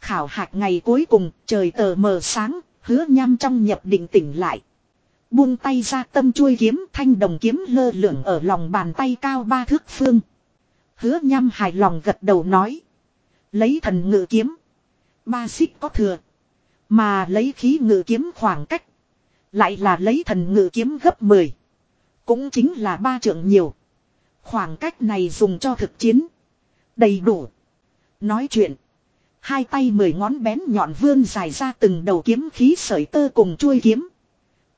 A: Khảo hạch ngày cuối cùng, trời tờ mờ sáng, hứa nham trong nhập định tỉnh lại. Buông tay ra tâm chuôi kiếm thanh đồng kiếm lơ lửng ở lòng bàn tay cao ba thước phương. Hứa nham hài lòng gật đầu nói. Lấy thần ngự kiếm. Ba xích có thừa. Mà lấy khí ngự kiếm khoảng cách. Lại là lấy thần ngự kiếm gấp 10. Cũng chính là ba trượng nhiều. Khoảng cách này dùng cho thực chiến. Đầy đủ. Nói chuyện. Hai tay mười ngón bén nhọn vươn dài ra từng đầu kiếm khí sợi tơ cùng chuôi kiếm.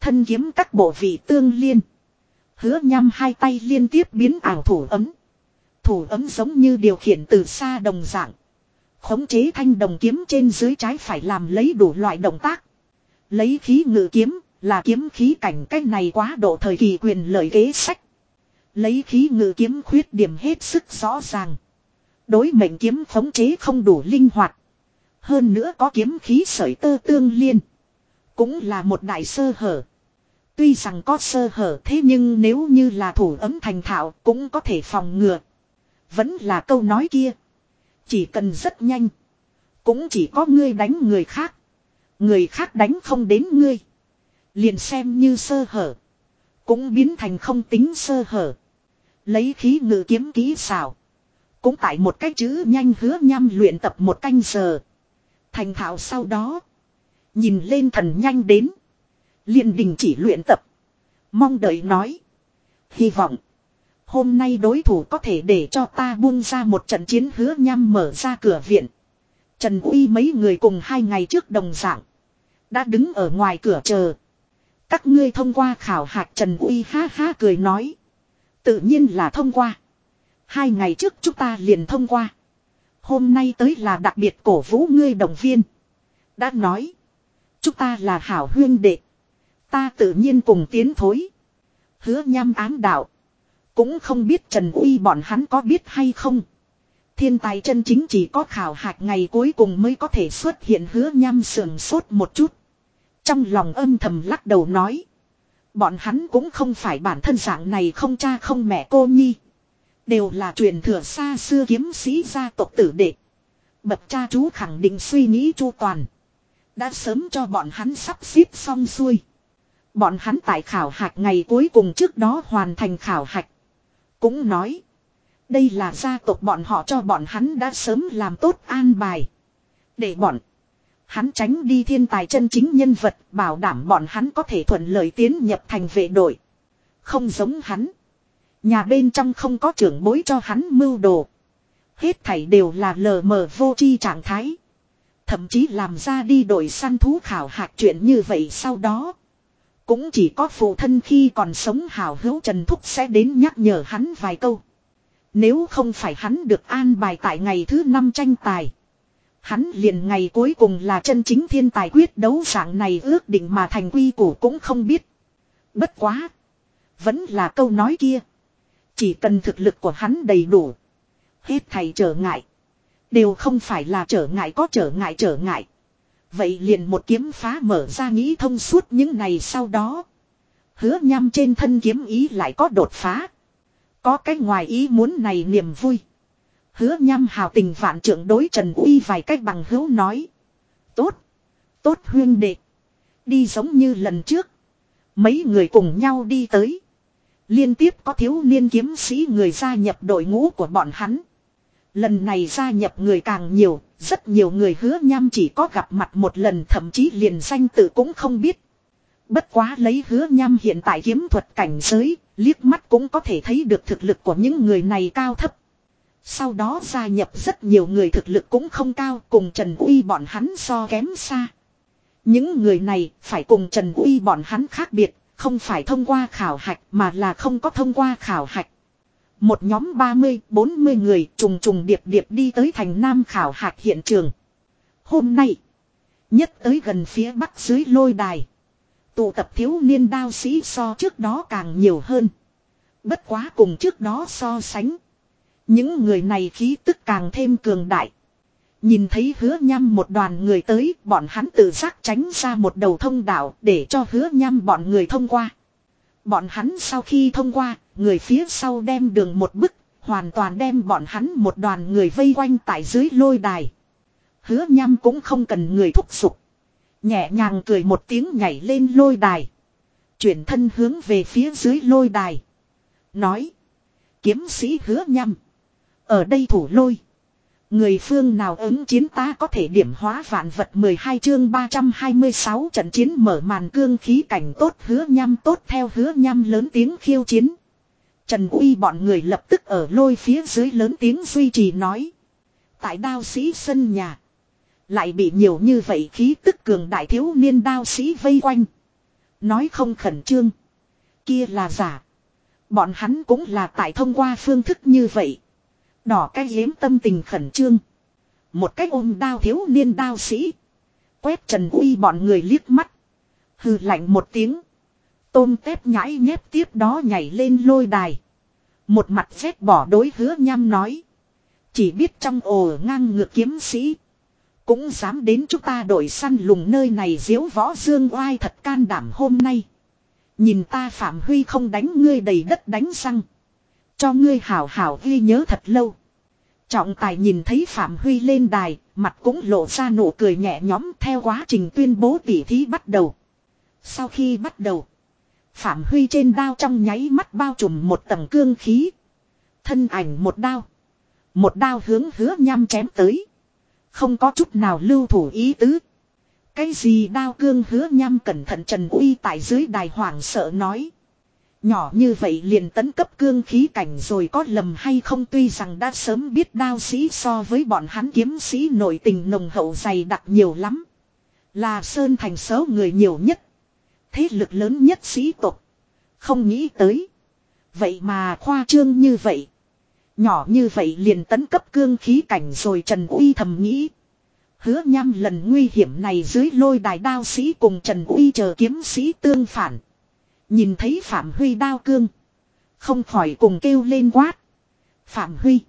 A: Thân kiếm các bộ vị tương liên. Hứa nhăm hai tay liên tiếp biến ảo thủ ấm. Thủ ấm giống như điều khiển từ xa đồng dạng. Khống chế thanh đồng kiếm trên dưới trái phải làm lấy đủ loại động tác. Lấy khí ngự kiếm, là kiếm khí cảnh cách này quá độ thời kỳ quyền lợi kế sách. Lấy khí ngự kiếm khuyết điểm hết sức rõ ràng. Đối mệnh kiếm khống chế không đủ linh hoạt. Hơn nữa có kiếm khí sợi tơ tương liên. Cũng là một đại sơ hở. Tuy rằng có sơ hở thế nhưng nếu như là thủ ấm thành thạo cũng có thể phòng ngừa. Vẫn là câu nói kia. Chỉ cần rất nhanh. Cũng chỉ có ngươi đánh người khác. Người khác đánh không đến ngươi. Liền xem như sơ hở. Cũng biến thành không tính sơ hở. Lấy khí ngự kiếm ký xảo. Cũng tại một cách chữ nhanh hứa nhăm luyện tập một canh giờ. Thành thạo sau đó. Nhìn lên thần nhanh đến. liền đình chỉ luyện tập. Mong đợi nói. Hy vọng. Hôm nay đối thủ có thể để cho ta buông ra một trận chiến hứa nhăm mở ra cửa viện. Trần Uy mấy người cùng hai ngày trước đồng dạng. Đã đứng ở ngoài cửa chờ. Các ngươi thông qua khảo hạch Trần Uy ha ha cười nói. Tự nhiên là thông qua. Hai ngày trước chúng ta liền thông qua. Hôm nay tới là đặc biệt cổ vũ ngươi đồng viên. Đã nói. Chúng ta là hảo huyên đệ. Ta tự nhiên cùng tiến thối. Hứa nhăm ám đạo. Cũng không biết Trần Uy bọn hắn có biết hay không. Thiên tài chân chính chỉ có khảo hạch ngày cuối cùng mới có thể xuất hiện hứa nhăm sườn sốt một chút. Trong lòng âm thầm lắc đầu nói. Bọn hắn cũng không phải bản thân dạng này không cha không mẹ cô nhi. Đều là truyền thừa xa xưa kiếm sĩ gia tộc tử đệ. Bậc cha chú khẳng định suy nghĩ chu toàn. Đã sớm cho bọn hắn sắp xếp xong xuôi. Bọn hắn tại khảo hạch ngày cuối cùng trước đó hoàn thành khảo hạch. Cũng nói. Đây là gia tộc bọn họ cho bọn hắn đã sớm làm tốt an bài. Để bọn. Hắn tránh đi thiên tài chân chính nhân vật bảo đảm bọn hắn có thể thuận lợi tiến nhập thành vệ đội. Không giống hắn. Nhà bên trong không có trưởng bối cho hắn mưu đồ. Hết thảy đều là lờ mờ vô chi trạng thái. Thậm chí làm ra đi đội săn thú khảo hạt chuyện như vậy sau đó. Cũng chỉ có phụ thân khi còn sống hào hữu Trần Thúc sẽ đến nhắc nhở hắn vài câu. Nếu không phải hắn được an bài tại ngày thứ năm tranh tài. Hắn liền ngày cuối cùng là chân chính thiên tài quyết đấu dạng này ước định mà thành quy củ cũng không biết. Bất quá. Vẫn là câu nói kia. Chỉ cần thực lực của hắn đầy đủ. Hết thầy trở ngại. Đều không phải là trở ngại có trở ngại trở ngại. Vậy liền một kiếm phá mở ra nghĩ thông suốt những này sau đó. Hứa nhăm trên thân kiếm ý lại có đột phá. Có cái ngoài ý muốn này niềm vui. Hứa nhăm hào tình vạn trưởng đối Trần Uy vài cách bằng hữu nói. Tốt. Tốt huyên đệ. Đi giống như lần trước. Mấy người cùng nhau đi tới. Liên tiếp có thiếu niên kiếm sĩ người gia nhập đội ngũ của bọn hắn. Lần này gia nhập người càng nhiều, rất nhiều người hứa nham chỉ có gặp mặt một lần thậm chí liền danh tự cũng không biết. Bất quá lấy hứa nham hiện tại kiếm thuật cảnh giới, liếc mắt cũng có thể thấy được thực lực của những người này cao thấp. Sau đó gia nhập rất nhiều người thực lực cũng không cao cùng Trần Uy bọn hắn so kém xa. Những người này phải cùng Trần Uy bọn hắn khác biệt, không phải thông qua khảo hạch mà là không có thông qua khảo hạch. Một nhóm 30, 40 người trùng trùng điệp điệp đi tới thành Nam khảo hạt hiện trường. Hôm nay, nhất tới gần phía bắc dưới lôi đài. Tụ tập thiếu niên đao sĩ so trước đó càng nhiều hơn. Bất quá cùng trước đó so sánh. Những người này khí tức càng thêm cường đại. Nhìn thấy hứa nhăm một đoàn người tới, bọn hắn tự giác tránh ra một đầu thông đạo để cho hứa nhăm bọn người thông qua. Bọn hắn sau khi thông qua, người phía sau đem đường một bức, hoàn toàn đem bọn hắn một đoàn người vây quanh tại dưới lôi đài. Hứa nhăm cũng không cần người thúc giục. Nhẹ nhàng cười một tiếng nhảy lên lôi đài. Chuyển thân hướng về phía dưới lôi đài. Nói. Kiếm sĩ hứa nhăm. Ở đây thủ lôi. Người phương nào ứng chiến ta có thể điểm hóa vạn vật 12 chương 326 trận chiến mở màn cương khí cảnh tốt hứa nhăm tốt theo hứa nhăm lớn tiếng khiêu chiến. Trần Uy bọn người lập tức ở lôi phía dưới lớn tiếng duy trì nói. Tại đao sĩ sân nhà. Lại bị nhiều như vậy khí tức cường đại thiếu niên đao sĩ vây quanh. Nói không khẩn trương. Kia là giả. Bọn hắn cũng là tại thông qua phương thức như vậy. Đỏ cái hiếm tâm tình khẩn trương. Một cách ôm đao thiếu niên đao sĩ. Quét Trần Uy bọn người liếc mắt. Hừ lạnh một tiếng. Tôm tép nhãi nhép tiếp đó nhảy lên lôi đài. Một mặt phép bỏ đối hứa nham nói. Chỉ biết trong ồ ngang ngược kiếm sĩ. Cũng dám đến chúng ta đổi săn lùng nơi này diếu võ dương oai thật can đảm hôm nay. Nhìn ta Phạm Huy không đánh ngươi đầy đất đánh răng. Cho ngươi hảo hảo ghi nhớ thật lâu. Trọng tài nhìn thấy Phạm Huy lên đài, mặt cũng lộ ra nụ cười nhẹ nhõm theo quá trình tuyên bố tỉ thí bắt đầu. Sau khi bắt đầu, Phạm Huy trên đao trong nháy mắt bao trùm một tầng cương khí. Thân ảnh một đao. Một đao hướng hứa nham chém tới. Không có chút nào lưu thủ ý tứ. Cái gì đao cương hứa nham cẩn thận Trần Uy tại dưới đài hoàng sợ nói. Nhỏ như vậy liền tấn cấp cương khí cảnh rồi có lầm hay không tuy rằng đã sớm biết đao sĩ so với bọn hắn kiếm sĩ nội tình nồng hậu dày đặc nhiều lắm. Là Sơn thành số người nhiều nhất. Thế lực lớn nhất sĩ tộc Không nghĩ tới. Vậy mà khoa trương như vậy. Nhỏ như vậy liền tấn cấp cương khí cảnh rồi Trần Uy thầm nghĩ. Hứa nhăm lần nguy hiểm này dưới lôi đài đao sĩ cùng Trần Uy chờ kiếm sĩ tương phản. Nhìn thấy Phạm Huy đao cương. Không khỏi cùng kêu lên quát. Phạm Huy.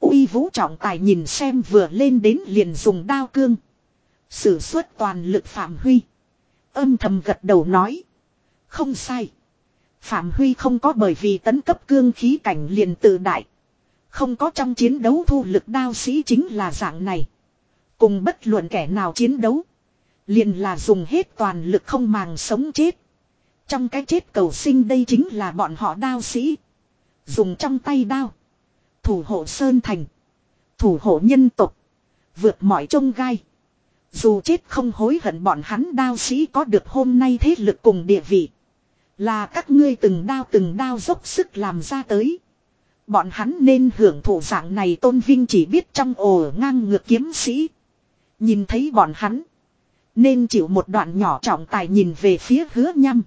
A: Uy vũ trọng tài nhìn xem vừa lên đến liền dùng đao cương. Sử xuất toàn lực Phạm Huy. Âm thầm gật đầu nói. Không sai. Phạm Huy không có bởi vì tấn cấp cương khí cảnh liền tự đại. Không có trong chiến đấu thu lực đao sĩ chính là dạng này. Cùng bất luận kẻ nào chiến đấu. Liền là dùng hết toàn lực không màng sống chết. Trong cái chết cầu sinh đây chính là bọn họ đao sĩ. Dùng trong tay đao. Thủ hộ Sơn Thành. Thủ hộ nhân tục. Vượt mọi trông gai. Dù chết không hối hận bọn hắn đao sĩ có được hôm nay thế lực cùng địa vị. Là các ngươi từng đao từng đao dốc sức làm ra tới. Bọn hắn nên hưởng thụ dạng này tôn vinh chỉ biết trong ồ ngang ngược kiếm sĩ. Nhìn thấy bọn hắn. Nên chịu một đoạn nhỏ trọng tài nhìn về phía hứa nhăm.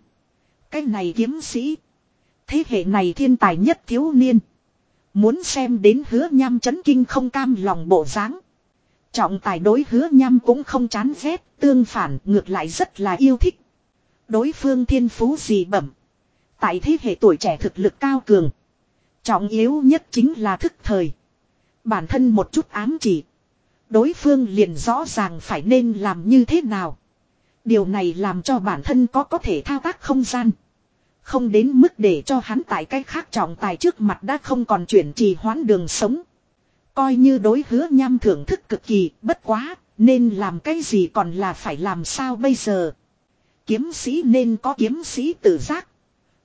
A: Cái này kiếm sĩ. Thế hệ này thiên tài nhất thiếu niên. Muốn xem đến hứa nhăm chấn kinh không cam lòng bộ dáng. Trọng tài đối hứa nhăm cũng không chán ghét, tương phản ngược lại rất là yêu thích. Đối phương thiên phú gì bẩm. Tại thế hệ tuổi trẻ thực lực cao cường. Trọng yếu nhất chính là thức thời. Bản thân một chút ám chỉ. Đối phương liền rõ ràng phải nên làm như thế nào. Điều này làm cho bản thân có có thể thao tác không gian. Không đến mức để cho hắn tại cách khác trọng tài trước mặt đã không còn chuyển trì hoãn đường sống. Coi như đối hứa nham thưởng thức cực kỳ, bất quá, nên làm cái gì còn là phải làm sao bây giờ. Kiếm sĩ nên có kiếm sĩ tự giác.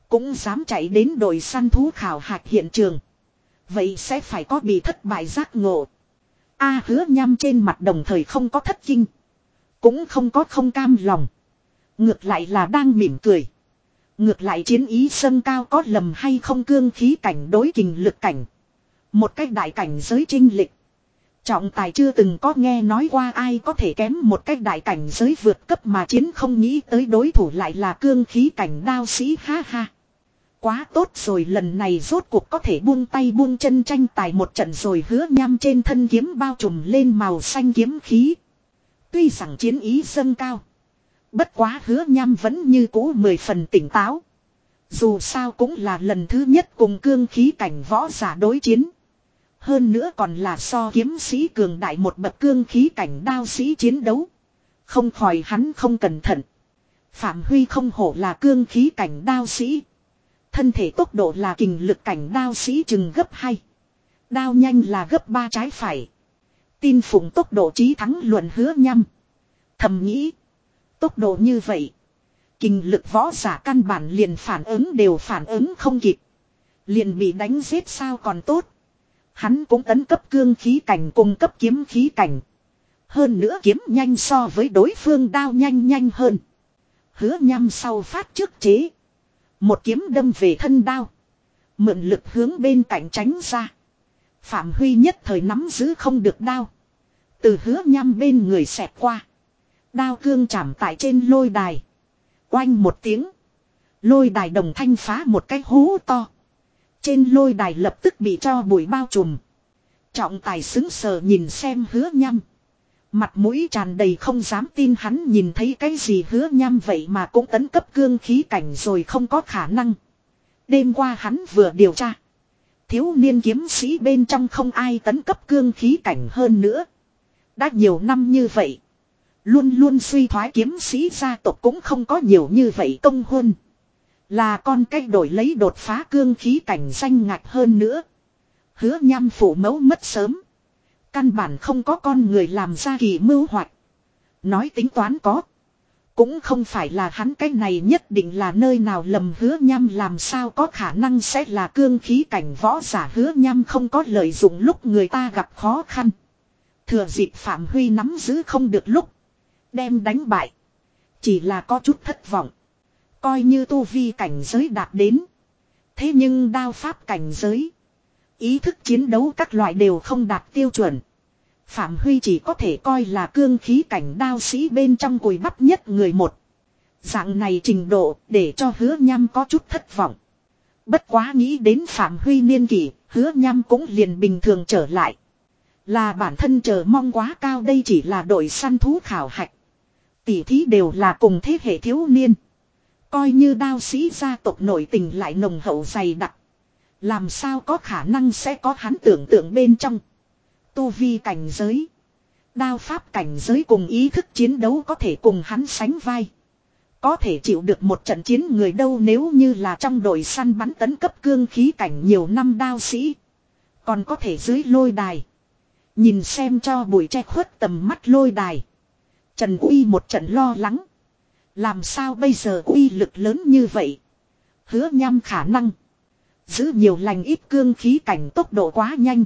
A: Cũng dám chạy đến đội săn thú khảo hạch hiện trường. Vậy sẽ phải có bị thất bại giác ngộ. A hứa nham trên mặt đồng thời không có thất kinh. Cũng không có không cam lòng. Ngược lại là đang mỉm cười. Ngược lại chiến ý sân cao có lầm hay không cương khí cảnh đối kình lực cảnh. Một cách đại cảnh giới trinh lịch. Trọng tài chưa từng có nghe nói qua ai có thể kém một cách đại cảnh giới vượt cấp mà chiến không nghĩ tới đối thủ lại là cương khí cảnh đao sĩ, ha ha. Quá tốt rồi, lần này rốt cuộc có thể buông tay buông chân tranh tài một trận rồi hứa nham trên thân kiếm bao trùm lên màu xanh kiếm khí. Tuy rằng chiến ý dâng cao. Bất quá hứa nham vẫn như cũ mười phần tỉnh táo. Dù sao cũng là lần thứ nhất cùng cương khí cảnh võ giả đối chiến. Hơn nữa còn là so kiếm sĩ cường đại một bậc cương khí cảnh đao sĩ chiến đấu. Không khỏi hắn không cẩn thận. Phạm Huy không hổ là cương khí cảnh đao sĩ. Thân thể tốc độ là kình lực cảnh đao sĩ chừng gấp 2. Đao nhanh là gấp 3 trái phải. Tin phụng tốc độ trí thắng luận hứa nhăm. Thầm nghĩ. Tốc độ như vậy. Kinh lực võ giả căn bản liền phản ứng đều phản ứng không kịp. Liền bị đánh giết sao còn tốt. Hắn cũng tấn cấp cương khí cảnh cùng cấp kiếm khí cảnh. Hơn nữa kiếm nhanh so với đối phương đao nhanh nhanh hơn. Hứa nhằm sau phát trước chế. Một kiếm đâm về thân đao. Mượn lực hướng bên cạnh tránh ra. Phạm Huy nhất thời nắm giữ không được đao. Từ hứa nhằm bên người xẹt qua. Đao cương chạm tại trên lôi đài. Oanh một tiếng. Lôi đài đồng thanh phá một cái hố to. Trên lôi đài lập tức bị cho bụi bao trùm. Trọng tài xứng sờ nhìn xem hứa nhăm. Mặt mũi tràn đầy không dám tin hắn nhìn thấy cái gì hứa nhăm vậy mà cũng tấn cấp cương khí cảnh rồi không có khả năng. Đêm qua hắn vừa điều tra. Thiếu niên kiếm sĩ bên trong không ai tấn cấp cương khí cảnh hơn nữa. Đã nhiều năm như vậy. Luôn luôn suy thoái kiếm sĩ gia tộc cũng không có nhiều như vậy công hôn. Là con cách đổi lấy đột phá cương khí cảnh danh ngạch hơn nữa. Hứa nhăm phủ mẫu mất sớm. Căn bản không có con người làm ra kỳ mưu hoạch. Nói tính toán có. Cũng không phải là hắn cái này nhất định là nơi nào lầm hứa nhăm làm sao có khả năng sẽ là cương khí cảnh võ giả hứa nhăm không có lợi dụng lúc người ta gặp khó khăn. Thừa dịp Phạm Huy nắm giữ không được lúc. Đem đánh bại. Chỉ là có chút thất vọng. Coi như tu vi cảnh giới đạt đến. Thế nhưng đao pháp cảnh giới. Ý thức chiến đấu các loại đều không đạt tiêu chuẩn. Phạm Huy chỉ có thể coi là cương khí cảnh đao sĩ bên trong cùi bắp nhất người một. Dạng này trình độ để cho hứa nhăm có chút thất vọng. Bất quá nghĩ đến Phạm Huy niên kỷ, hứa nhăm cũng liền bình thường trở lại. Là bản thân chờ mong quá cao đây chỉ là đội săn thú khảo hạch. Tỷ thí đều là cùng thế hệ thiếu niên. Coi như đao sĩ gia tộc nội tình lại nồng hậu dày đặc. Làm sao có khả năng sẽ có hắn tưởng tượng bên trong. Tu vi cảnh giới. Đao pháp cảnh giới cùng ý thức chiến đấu có thể cùng hắn sánh vai. Có thể chịu được một trận chiến người đâu nếu như là trong đội săn bắn tấn cấp cương khí cảnh nhiều năm đao sĩ. Còn có thể dưới lôi đài. Nhìn xem cho bụi che khuất tầm mắt lôi đài. Trần Uy một trận lo lắng. Làm sao bây giờ uy lực lớn như vậy? Hứa nhăm khả năng. Giữ nhiều lành ít cương khí cảnh tốc độ quá nhanh.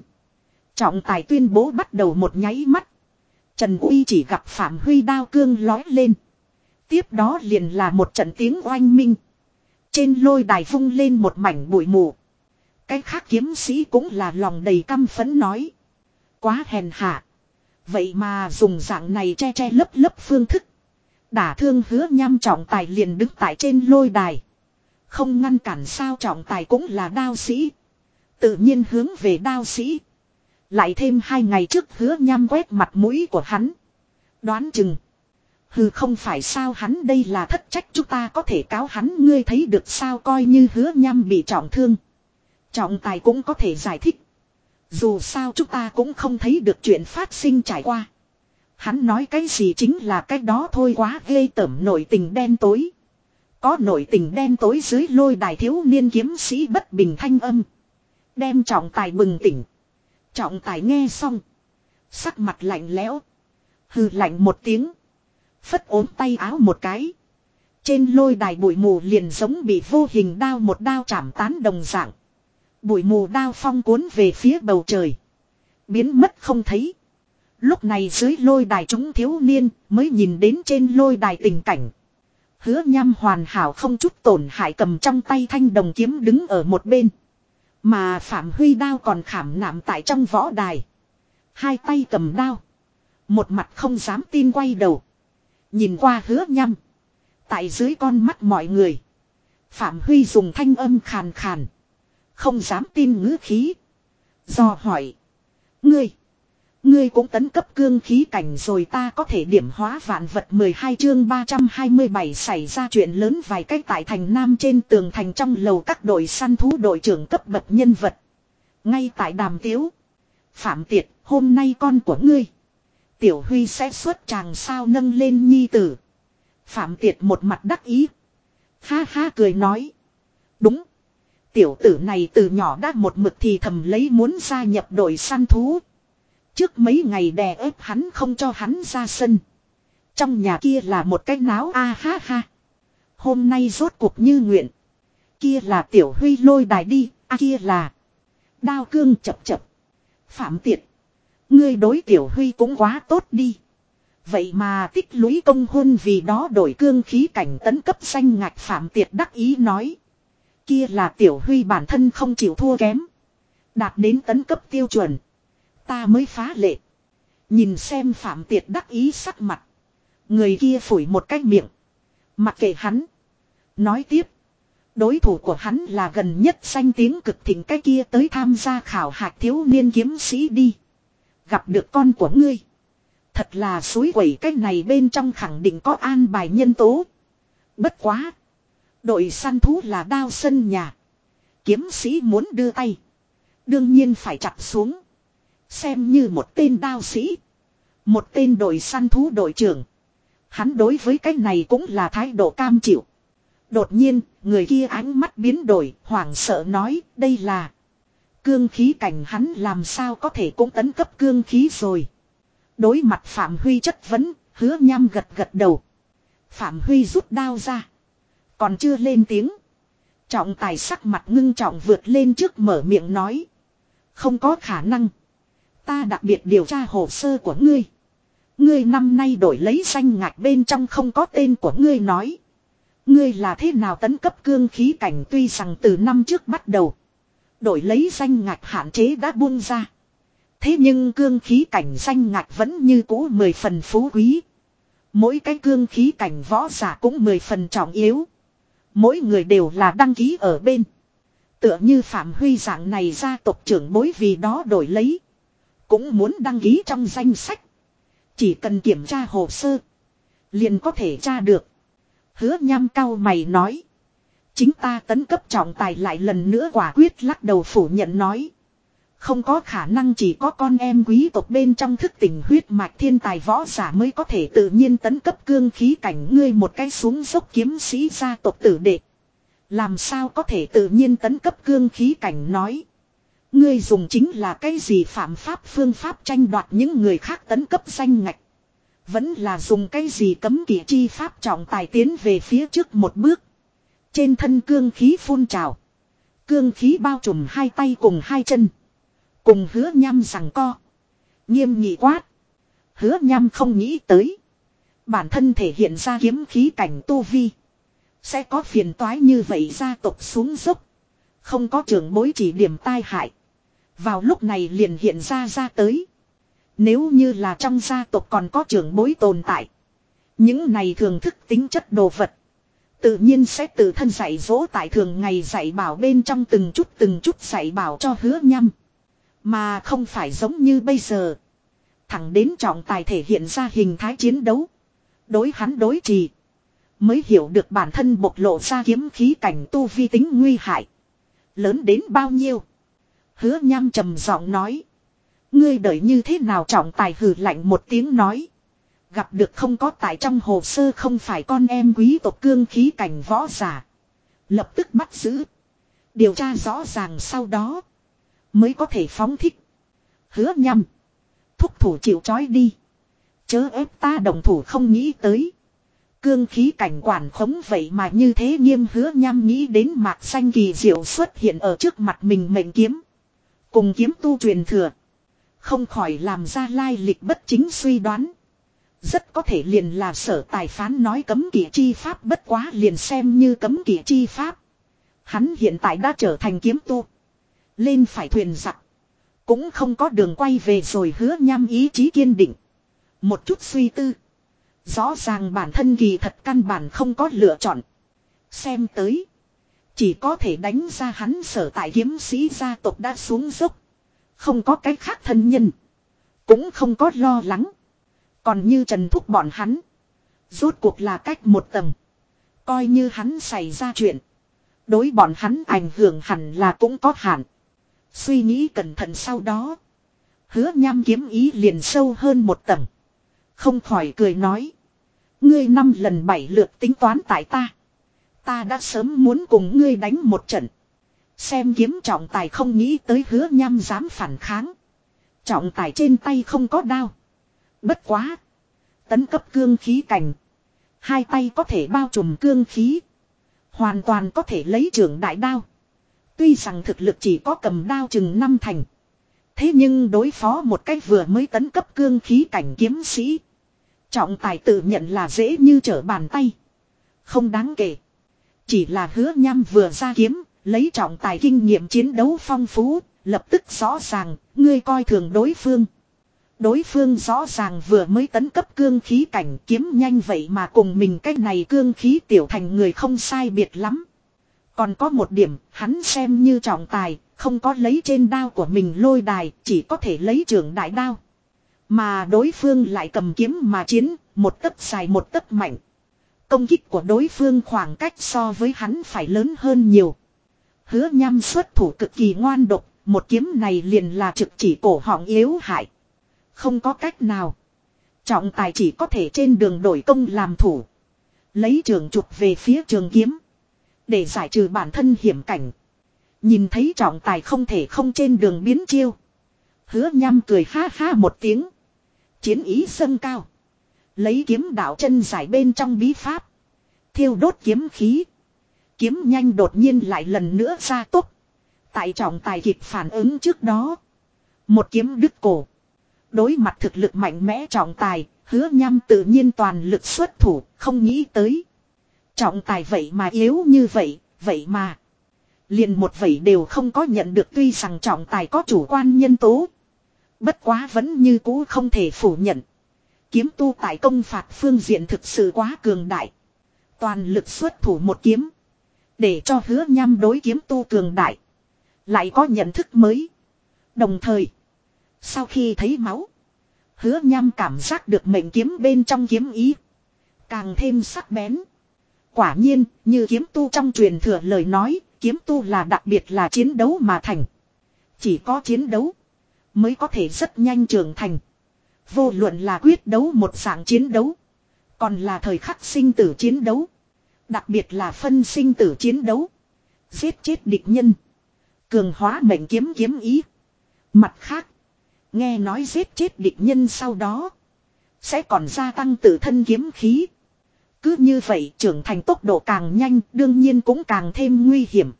A: Trọng tài tuyên bố bắt đầu một nháy mắt. Trần Uy chỉ gặp Phạm Huy đao cương lói lên. Tiếp đó liền là một trận tiếng oanh minh. Trên lôi đài vung lên một mảnh bụi mù. Cái khác kiếm sĩ cũng là lòng đầy căm phấn nói. Quá hèn hạ. Vậy mà dùng dạng này che che lấp lấp phương thức. Đả thương hứa nham trọng tài liền đứng tại trên lôi đài. Không ngăn cản sao trọng tài cũng là đao sĩ. Tự nhiên hướng về đao sĩ. Lại thêm hai ngày trước hứa nham quét mặt mũi của hắn. Đoán chừng. Hừ không phải sao hắn đây là thất trách chúng ta có thể cáo hắn ngươi thấy được sao coi như hứa nham bị trọng thương. Trọng tài cũng có thể giải thích. Dù sao chúng ta cũng không thấy được chuyện phát sinh trải qua. Hắn nói cái gì chính là cái đó thôi quá ghê tởm nội tình đen tối. Có nội tình đen tối dưới lôi đài thiếu niên kiếm sĩ bất bình thanh âm. Đem trọng tài bừng tỉnh. Trọng tài nghe xong. Sắc mặt lạnh lẽo. Hừ lạnh một tiếng. Phất ốm tay áo một cái. Trên lôi đài bụi mù liền giống bị vô hình đao một đao chảm tán đồng dạng. Bụi mù đao phong cuốn về phía bầu trời. Biến mất không thấy. Lúc này dưới lôi đài chúng thiếu niên mới nhìn đến trên lôi đài tình cảnh. Hứa nham hoàn hảo không chút tổn hại cầm trong tay thanh đồng kiếm đứng ở một bên. Mà Phạm Huy đao còn khảm nạm tại trong võ đài. Hai tay cầm đao. Một mặt không dám tin quay đầu. Nhìn qua hứa nhăm. Tại dưới con mắt mọi người. Phạm Huy dùng thanh âm khàn khàn. Không dám tin ngữ khí. Do hỏi. Ngươi. Ngươi cũng tấn cấp cương khí cảnh rồi ta có thể điểm hóa vạn vật 12 chương 327 xảy ra chuyện lớn vài cách tại thành Nam trên tường thành trong lầu các đội săn thú đội trưởng cấp bậc nhân vật. Ngay tại đàm tiếu. Phạm tiệt, hôm nay con của ngươi. Tiểu Huy sẽ xuất chàng sao nâng lên nhi tử. Phạm tiệt một mặt đắc ý. Ha ha cười nói. Đúng. Tiểu tử này từ nhỏ đã một mực thì thầm lấy muốn gia nhập đội săn thú. Trước mấy ngày đè ép hắn không cho hắn ra sân. Trong nhà kia là một cái náo a ha ha. Hôm nay rốt cuộc như nguyện. Kia là tiểu huy lôi đài đi, a kia là. Đao cương chập chập. Phạm tiệt. Ngươi đối tiểu huy cũng quá tốt đi. Vậy mà tích lũy công hôn vì đó đổi cương khí cảnh tấn cấp xanh ngạch phạm tiệt đắc ý nói. Kia là tiểu huy bản thân không chịu thua kém. Đạt đến tấn cấp tiêu chuẩn. Ta mới phá lệ. Nhìn xem phạm tiệt đắc ý sắc mặt. Người kia phủi một cái miệng. Mặc kệ hắn. Nói tiếp. Đối thủ của hắn là gần nhất danh tiếng cực thịnh cái kia tới tham gia khảo hạch thiếu niên kiếm sĩ đi. Gặp được con của ngươi. Thật là suối quẩy cái này bên trong khẳng định có an bài nhân tố. Bất quá. Đội săn thú là đao sân nhà. Kiếm sĩ muốn đưa tay. Đương nhiên phải chặt xuống. Xem như một tên đao sĩ. Một tên đội săn thú đội trưởng. Hắn đối với cái này cũng là thái độ cam chịu. Đột nhiên, người kia ánh mắt biến đổi, hoảng sợ nói, đây là cương khí cảnh hắn làm sao có thể cũng tấn cấp cương khí rồi. Đối mặt Phạm Huy chất vấn, hứa nham gật gật đầu. Phạm Huy rút đao ra. Còn chưa lên tiếng. Trọng tài sắc mặt ngưng trọng vượt lên trước mở miệng nói. Không có khả năng. Ta đặc biệt điều tra hồ sơ của ngươi. Ngươi năm nay đổi lấy danh ngạch bên trong không có tên của ngươi nói. Ngươi là thế nào tấn cấp cương khí cảnh tuy rằng từ năm trước bắt đầu. Đổi lấy danh ngạch hạn chế đã buông ra. Thế nhưng cương khí cảnh danh ngạch vẫn như cũ mười phần phú quý. Mỗi cái cương khí cảnh võ giả cũng mười phần trọng yếu. Mỗi người đều là đăng ký ở bên. Tựa như Phạm Huy dạng này gia tộc trưởng bối vì đó đổi lấy. Cũng muốn đăng ký trong danh sách. Chỉ cần kiểm tra hồ sơ. Liền có thể tra được. Hứa nham cao mày nói. Chính ta tấn cấp trọng tài lại lần nữa quả quyết lắc đầu phủ nhận nói. Không có khả năng chỉ có con em quý tộc bên trong thức tỉnh huyết mạch thiên tài võ giả mới có thể tự nhiên tấn cấp cương khí cảnh ngươi một cái xuống dốc kiếm sĩ gia tộc tử đệ. Làm sao có thể tự nhiên tấn cấp cương khí cảnh nói. Ngươi dùng chính là cái gì phạm pháp phương pháp tranh đoạt những người khác tấn cấp danh ngạch. Vẫn là dùng cái gì cấm kỵ chi pháp trọng tài tiến về phía trước một bước. Trên thân cương khí phun trào. Cương khí bao trùm hai tay cùng hai chân. Cùng hứa nhăm rằng co. Nghiêm nghị quát. Hứa nhăm không nghĩ tới. Bản thân thể hiện ra kiếm khí cảnh tu vi. Sẽ có phiền toái như vậy gia tộc xuống dốc. Không có trưởng bối chỉ điểm tai hại. Vào lúc này liền hiện ra ra tới. Nếu như là trong gia tộc còn có trưởng bối tồn tại. Những này thường thức tính chất đồ vật. Tự nhiên sẽ tự thân dạy dỗ tại thường ngày dạy bảo bên trong từng chút từng chút dạy bảo cho hứa nhăm. Mà không phải giống như bây giờ. Thẳng đến trọng tài thể hiện ra hình thái chiến đấu. Đối hắn đối trì. Mới hiểu được bản thân bộc lộ ra kiếm khí cảnh tu vi tính nguy hại. Lớn đến bao nhiêu. Hứa nham trầm giọng nói. Ngươi đợi như thế nào trọng tài hử lạnh một tiếng nói. Gặp được không có tại trong hồ sơ không phải con em quý tộc cương khí cảnh võ giả. Lập tức bắt giữ. Điều tra rõ ràng sau đó. Mới có thể phóng thích. Hứa nhằm. Thúc thủ chịu trói đi. Chớ ép ta đồng thủ không nghĩ tới. Cương khí cảnh quản khống vậy mà như thế nghiêm hứa nhăm nghĩ đến mạc xanh kỳ diệu xuất hiện ở trước mặt mình mệnh kiếm. Cùng kiếm tu truyền thừa. Không khỏi làm ra lai lịch bất chính suy đoán. Rất có thể liền là sở tài phán nói cấm kỵ chi pháp bất quá liền xem như cấm kỵ chi pháp. Hắn hiện tại đã trở thành kiếm tu. Lên phải thuyền giặc. Cũng không có đường quay về rồi hứa nham ý chí kiên định. Một chút suy tư. Rõ ràng bản thân kỳ thật căn bản không có lựa chọn. Xem tới. Chỉ có thể đánh ra hắn sở tại kiếm sĩ gia tộc đã xuống dốc. Không có cái khác thân nhân. Cũng không có lo lắng. Còn như Trần Thúc bọn hắn. Rốt cuộc là cách một tầng. Coi như hắn xảy ra chuyện. Đối bọn hắn ảnh hưởng hẳn là cũng có hạn. Suy nghĩ cẩn thận sau đó. Hứa nham kiếm ý liền sâu hơn một tầng. Không khỏi cười nói. Ngươi năm lần bảy lượt tính toán tại ta. Ta đã sớm muốn cùng ngươi đánh một trận. Xem kiếm trọng tài không nghĩ tới hứa nham dám phản kháng. Trọng tài trên tay không có đao. Bất quá. Tấn cấp cương khí cảnh. Hai tay có thể bao trùm cương khí. Hoàn toàn có thể lấy trưởng đại đao. Tuy rằng thực lực chỉ có cầm đao chừng năm thành. Thế nhưng đối phó một cách vừa mới tấn cấp cương khí cảnh kiếm sĩ. Trọng tài tự nhận là dễ như trở bàn tay. Không đáng kể. Chỉ là hứa nham vừa ra kiếm, lấy trọng tài kinh nghiệm chiến đấu phong phú, lập tức rõ ràng, ngươi coi thường đối phương. Đối phương rõ ràng vừa mới tấn cấp cương khí cảnh kiếm nhanh vậy mà cùng mình cái này cương khí tiểu thành người không sai biệt lắm. Còn có một điểm, hắn xem như trọng tài, không có lấy trên đao của mình lôi đài, chỉ có thể lấy trưởng đại đao. Mà đối phương lại cầm kiếm mà chiến, một tấc dài một tấc mạnh. Công kích của đối phương khoảng cách so với hắn phải lớn hơn nhiều. Hứa nhăm xuất thủ cực kỳ ngoan độc, một kiếm này liền là trực chỉ cổ họng yếu hại. Không có cách nào. Trọng tài chỉ có thể trên đường đổi công làm thủ. Lấy trường trục về phía trường kiếm. Để giải trừ bản thân hiểm cảnh. Nhìn thấy trọng tài không thể không trên đường biến chiêu. Hứa nhăm cười ha ha một tiếng. Chiến ý sân cao. Lấy kiếm đạo chân giải bên trong bí pháp. Thiêu đốt kiếm khí. Kiếm nhanh đột nhiên lại lần nữa ra tốc. Tại trọng tài kịp phản ứng trước đó. Một kiếm đứt cổ. Đối mặt thực lực mạnh mẽ trọng tài, hứa nham tự nhiên toàn lực xuất thủ, không nghĩ tới. Trọng tài vậy mà yếu như vậy, vậy mà. Liền một vậy đều không có nhận được tuy rằng trọng tài có chủ quan nhân tố. Bất quá vẫn như cũ không thể phủ nhận. Kiếm tu tại công phạt phương diện thực sự quá cường đại. Toàn lực xuất thủ một kiếm. Để cho hứa nhăm đối kiếm tu cường đại. Lại có nhận thức mới. Đồng thời. Sau khi thấy máu. Hứa nhăm cảm giác được mệnh kiếm bên trong kiếm ý. Càng thêm sắc bén. Quả nhiên, như kiếm tu trong truyền thừa lời nói, kiếm tu là đặc biệt là chiến đấu mà thành. Chỉ có chiến đấu, mới có thể rất nhanh trưởng thành. Vô luận là quyết đấu một dạng chiến đấu, còn là thời khắc sinh tử chiến đấu. Đặc biệt là phân sinh tử chiến đấu. Giết chết địch nhân. Cường hóa mệnh kiếm kiếm ý. Mặt khác, nghe nói giết chết địch nhân sau đó. Sẽ còn gia tăng tự thân kiếm khí. Cứ như vậy trưởng thành tốc độ càng nhanh đương nhiên cũng càng thêm nguy hiểm.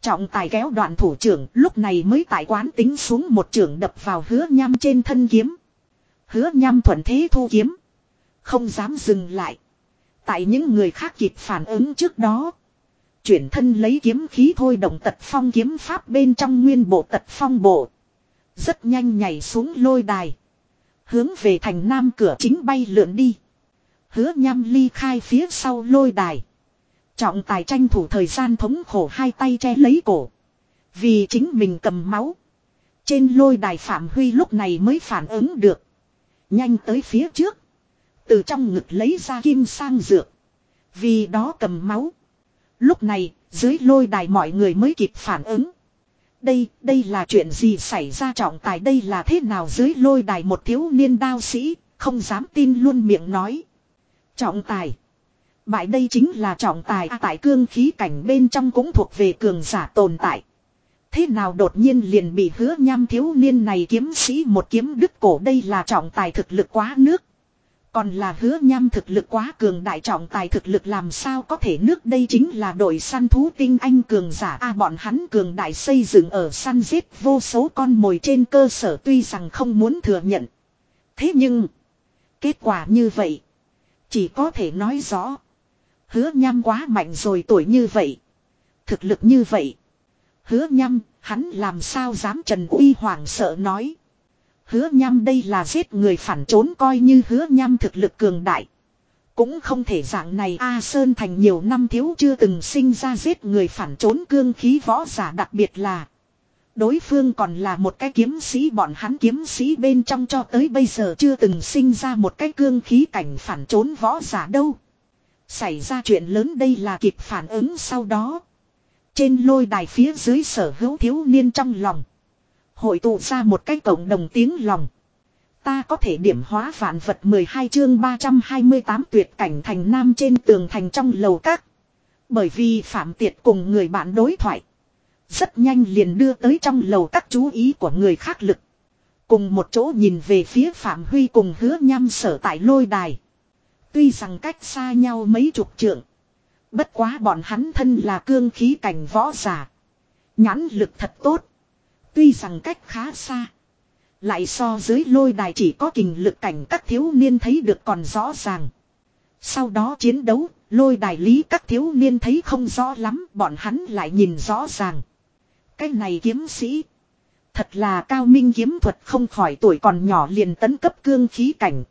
A: Trọng tài kéo đoạn thủ trưởng lúc này mới tại quán tính xuống một trưởng đập vào hứa nham trên thân kiếm. Hứa nham thuận thế thu kiếm. Không dám dừng lại. Tại những người khác kịp phản ứng trước đó. Chuyển thân lấy kiếm khí thôi động tật phong kiếm pháp bên trong nguyên bộ tật phong bộ. Rất nhanh nhảy xuống lôi đài. Hướng về thành nam cửa chính bay lượn đi. Hứa nham ly khai phía sau lôi đài. Trọng tài tranh thủ thời gian thống khổ hai tay che lấy cổ. Vì chính mình cầm máu. Trên lôi đài Phạm Huy lúc này mới phản ứng được. Nhanh tới phía trước. Từ trong ngực lấy ra kim sang dược. Vì đó cầm máu. Lúc này, dưới lôi đài mọi người mới kịp phản ứng. Đây, đây là chuyện gì xảy ra trọng tài đây là thế nào dưới lôi đài một thiếu niên đao sĩ, không dám tin luôn miệng nói. Trọng tài. Bại đây chính là trọng tài à, tại cương khí cảnh bên trong cũng thuộc về cường giả tồn tại. Thế nào đột nhiên liền bị hứa nham thiếu niên này kiếm sĩ một kiếm đứt cổ đây là trọng tài thực lực quá nước. Còn là hứa nham thực lực quá cường đại trọng tài thực lực làm sao có thể nước đây chính là đội săn thú tinh anh cường giả a bọn hắn cường đại xây dựng ở săn giết vô số con mồi trên cơ sở tuy rằng không muốn thừa nhận. Thế nhưng, kết quả như vậy, chỉ có thể nói rõ. Hứa nham quá mạnh rồi tuổi như vậy. Thực lực như vậy. Hứa nhăm, hắn làm sao dám trần uy hoàng sợ nói. Hứa nhăm đây là giết người phản trốn coi như hứa nhăm thực lực cường đại. Cũng không thể dạng này A Sơn thành nhiều năm thiếu chưa từng sinh ra giết người phản trốn cương khí võ giả đặc biệt là. Đối phương còn là một cái kiếm sĩ bọn hắn kiếm sĩ bên trong cho tới bây giờ chưa từng sinh ra một cái cương khí cảnh phản trốn võ giả đâu. Xảy ra chuyện lớn đây là kịp phản ứng sau đó. Trên lôi đài phía dưới sở hữu thiếu niên trong lòng. Hội tụ ra một cái cộng đồng tiếng lòng. Ta có thể điểm hóa vạn vật 12 chương 328 tuyệt cảnh thành nam trên tường thành trong lầu các. Bởi vì Phạm Tiệt cùng người bạn đối thoại. Rất nhanh liền đưa tới trong lầu các chú ý của người khác lực. Cùng một chỗ nhìn về phía Phạm Huy cùng hứa nhăm sở tại lôi đài. Tuy rằng cách xa nhau mấy chục trượng. Bất quá bọn hắn thân là cương khí cảnh võ giả. Nhãn lực thật tốt. Tuy rằng cách khá xa. Lại so dưới lôi đài chỉ có kình lực cảnh các thiếu niên thấy được còn rõ ràng. Sau đó chiến đấu, lôi đài lý các thiếu niên thấy không rõ lắm, bọn hắn lại nhìn rõ ràng. Cái này kiếm sĩ. Thật là cao minh kiếm thuật không khỏi tuổi còn nhỏ liền tấn cấp cương khí cảnh.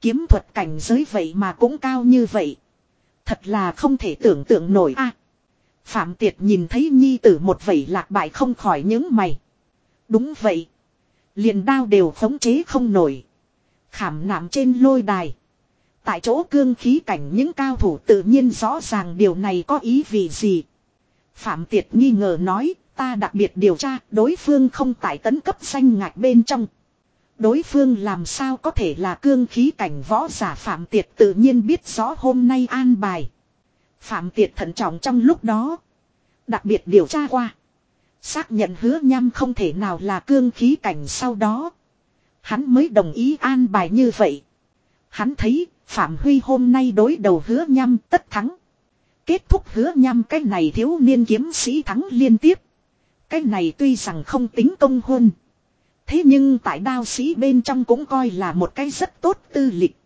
A: Kiếm thuật cảnh giới vậy mà cũng cao như vậy. Thật là không thể tưởng tượng nổi a. Phạm Tiệt nhìn thấy nhi tử một vẩy lạc bại không khỏi những mày. Đúng vậy. Liền đao đều khống chế không nổi. Khảm nạm trên lôi đài. Tại chỗ cương khí cảnh những cao thủ tự nhiên rõ ràng điều này có ý vì gì. Phạm Tiệt nghi ngờ nói, ta đặc biệt điều tra, đối phương không tại tấn cấp xanh ngạch bên trong. Đối phương làm sao có thể là cương khí cảnh võ giả Phạm Tiệt tự nhiên biết rõ hôm nay an bài. Phạm Tiệt thận trọng trong lúc đó. Đặc biệt điều tra qua. Xác nhận hứa nham không thể nào là cương khí cảnh sau đó. Hắn mới đồng ý an bài như vậy. Hắn thấy, Phạm Huy hôm nay đối đầu hứa nham tất thắng. Kết thúc hứa nham cái này thiếu niên kiếm sĩ thắng liên tiếp. Cái này tuy rằng không tính công hôn. Thế nhưng tại đao sĩ bên trong cũng coi là một cái rất tốt tư lịch.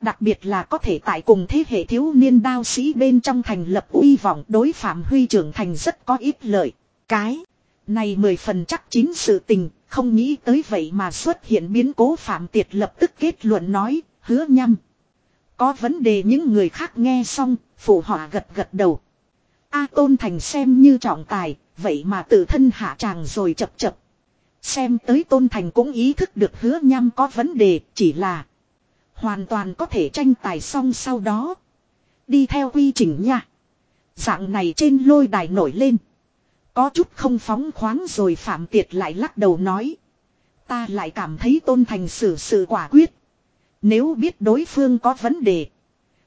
A: Đặc biệt là có thể tại cùng thế hệ thiếu niên đao sĩ bên trong thành lập uy vọng đối phạm huy trưởng thành rất có ít lợi. Cái này mười phần chắc chín sự tình, không nghĩ tới vậy mà xuất hiện biến cố phạm tiệt lập tức kết luận nói, hứa nhăm. Có vấn đề những người khác nghe xong, phụ họa gật gật đầu. A Tôn Thành xem như trọng tài, vậy mà tự thân hạ tràng rồi chập chập. Xem tới Tôn Thành cũng ý thức được hứa nham có vấn đề, chỉ là hoàn toàn có thể tranh tài xong sau đó. Đi theo quy trình nha. Dạng này trên lôi đài nổi lên. Có chút không phóng khoáng rồi Phạm Tiệt lại lắc đầu nói. Ta lại cảm thấy Tôn Thành xử sự quả quyết. Nếu biết đối phương có vấn đề.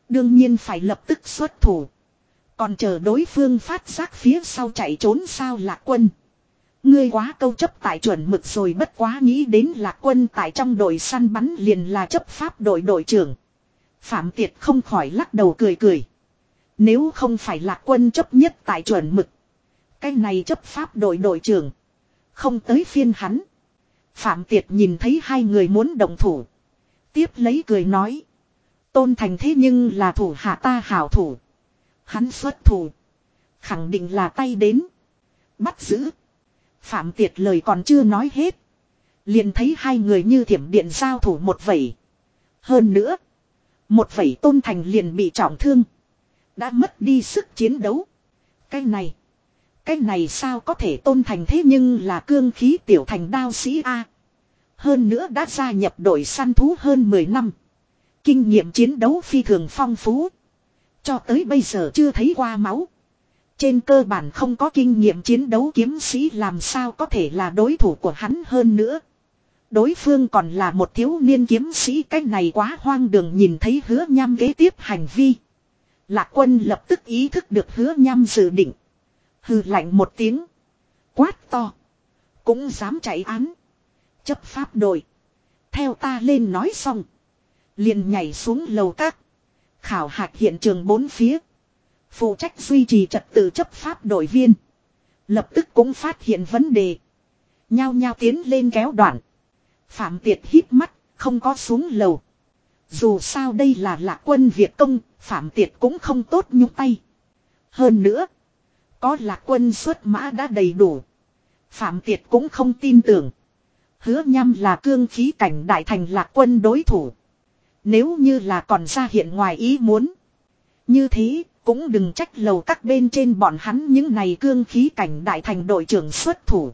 A: Đương nhiên phải lập tức xuất thủ. Còn chờ đối phương phát giác phía sau chạy trốn sao lạc quân. Ngươi quá câu chấp tại chuẩn mực rồi bất quá nghĩ đến là quân tại trong đội săn bắn liền là chấp pháp đội đội trưởng. Phạm Tiệt không khỏi lắc đầu cười cười. Nếu không phải là quân chấp nhất tại chuẩn mực. Cái này chấp pháp đội đội trưởng. Không tới phiên hắn. Phạm Tiệt nhìn thấy hai người muốn đồng thủ. Tiếp lấy cười nói. Tôn Thành thế nhưng là thủ hạ ta hảo thủ. Hắn xuất thủ. Khẳng định là tay đến. Bắt giữ. Phạm Tiệt lời còn chưa nói hết. Liền thấy hai người như thiểm điện giao thủ một vẩy. Hơn nữa. Một vẩy Tôn Thành liền bị trọng thương. Đã mất đi sức chiến đấu. Cái này. Cái này sao có thể Tôn Thành thế nhưng là cương khí tiểu thành đao sĩ A. Hơn nữa đã gia nhập đội săn thú hơn 10 năm. Kinh nghiệm chiến đấu phi thường phong phú. Cho tới bây giờ chưa thấy qua máu. Trên cơ bản không có kinh nghiệm chiến đấu kiếm sĩ làm sao có thể là đối thủ của hắn hơn nữa. Đối phương còn là một thiếu niên kiếm sĩ cách này quá hoang đường nhìn thấy hứa nham kế tiếp hành vi. Lạc quân lập tức ý thức được hứa nham dự định. Hừ lạnh một tiếng. Quát to. Cũng dám chạy án. Chấp pháp đội. Theo ta lên nói xong. Liền nhảy xuống lầu các. Khảo hạch hiện trường bốn phía. Phụ trách duy trì trật tự chấp pháp đội viên. Lập tức cũng phát hiện vấn đề. Nhao nhao tiến lên kéo đoạn. Phạm Tiệt hít mắt, không có xuống lầu. Dù sao đây là lạc quân Việt công, Phạm Tiệt cũng không tốt nhúc tay. Hơn nữa, có lạc quân xuất mã đã đầy đủ. Phạm Tiệt cũng không tin tưởng. Hứa nhăm là cương khí cảnh đại thành lạc quân đối thủ. Nếu như là còn ra hiện ngoài ý muốn. Như thế, cũng đừng trách lầu các bên trên bọn hắn những này cương khí cảnh đại thành đội trưởng xuất thủ.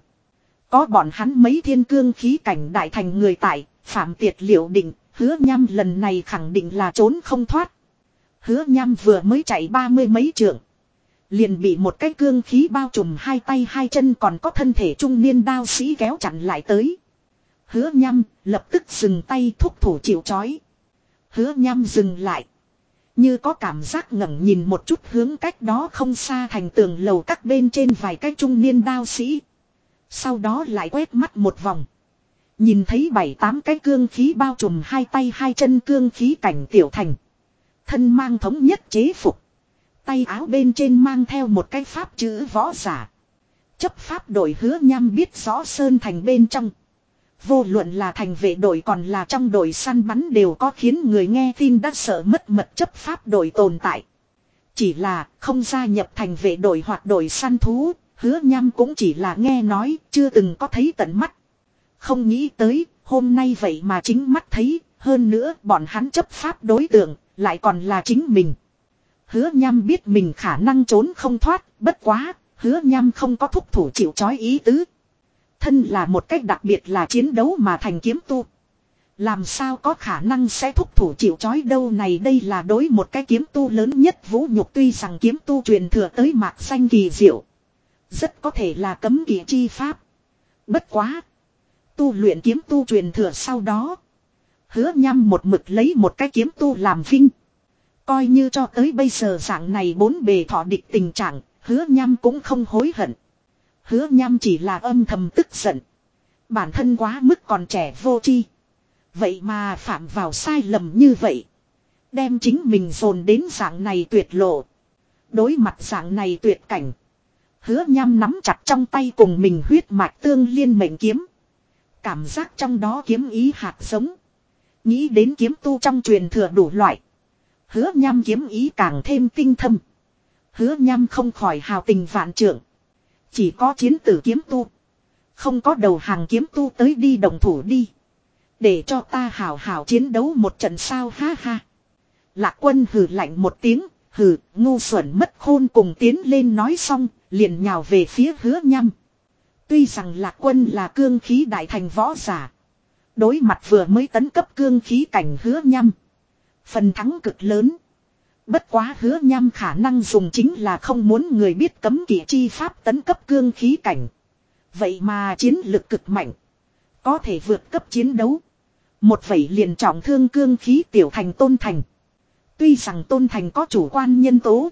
A: Có bọn hắn mấy thiên cương khí cảnh đại thành người tại, phạm tiệt liệu định, hứa nhăm lần này khẳng định là trốn không thoát. Hứa nhăm vừa mới chạy ba mươi mấy trượng. Liền bị một cái cương khí bao trùm hai tay hai chân còn có thân thể trung niên đao sĩ kéo chặn lại tới. Hứa nhăm lập tức dừng tay thúc thủ chịu chói. Hứa nhăm dừng lại. Như có cảm giác ngẩng nhìn một chút hướng cách đó không xa thành tường lầu các bên trên vài cái trung niên đao sĩ. Sau đó lại quét mắt một vòng. Nhìn thấy bảy tám cái cương khí bao trùm hai tay hai chân cương khí cảnh tiểu thành. Thân mang thống nhất chế phục. Tay áo bên trên mang theo một cái pháp chữ võ giả. Chấp pháp đội hứa nham biết rõ Sơn Thành bên trong. Vô luận là thành vệ đội còn là trong đội săn bắn đều có khiến người nghe tin đã sợ mất mật chấp pháp đội tồn tại. Chỉ là không gia nhập thành vệ đội hoặc đội săn thú, hứa nhăm cũng chỉ là nghe nói, chưa từng có thấy tận mắt. Không nghĩ tới, hôm nay vậy mà chính mắt thấy, hơn nữa bọn hắn chấp pháp đối tượng, lại còn là chính mình. Hứa nhăm biết mình khả năng trốn không thoát, bất quá, hứa nhăm không có thúc thủ chịu chói ý tứ. Thân là một cách đặc biệt là chiến đấu mà thành kiếm tu. Làm sao có khả năng sẽ thúc thủ chịu chói đâu này đây là đối một cái kiếm tu lớn nhất vũ nhục tuy rằng kiếm tu truyền thừa tới mạc xanh kỳ diệu. Rất có thể là cấm kỳ chi pháp. Bất quá. Tu luyện kiếm tu truyền thừa sau đó. Hứa nhăm một mực lấy một cái kiếm tu làm vinh. Coi như cho tới bây giờ dạng này bốn bề thọ địch tình trạng, hứa nhăm cũng không hối hận. Hứa nham chỉ là âm thầm tức giận. Bản thân quá mức còn trẻ vô chi. Vậy mà phạm vào sai lầm như vậy. Đem chính mình dồn đến dạng này tuyệt lộ. Đối mặt dạng này tuyệt cảnh. Hứa nham nắm chặt trong tay cùng mình huyết mạch tương liên mệnh kiếm. Cảm giác trong đó kiếm ý hạt giống. Nghĩ đến kiếm tu trong truyền thừa đủ loại. Hứa nham kiếm ý càng thêm tinh thâm. Hứa nham không khỏi hào tình vạn trưởng. Chỉ có chiến tử kiếm tu. Không có đầu hàng kiếm tu tới đi đồng thủ đi. Để cho ta hào hào chiến đấu một trận sao ha ha. Lạc quân hừ lạnh một tiếng, hừ, ngu xuẩn mất khôn cùng tiến lên nói xong, liền nhào về phía hứa nhăm. Tuy rằng lạc quân là cương khí đại thành võ giả. Đối mặt vừa mới tấn cấp cương khí cảnh hứa nhăm. Phần thắng cực lớn. Bất quá hứa nham khả năng dùng chính là không muốn người biết cấm kỵ chi pháp tấn cấp cương khí cảnh. Vậy mà chiến lực cực mạnh. Có thể vượt cấp chiến đấu. Một vẩy liền trọng thương cương khí tiểu thành tôn thành. Tuy rằng tôn thành có chủ quan nhân tố.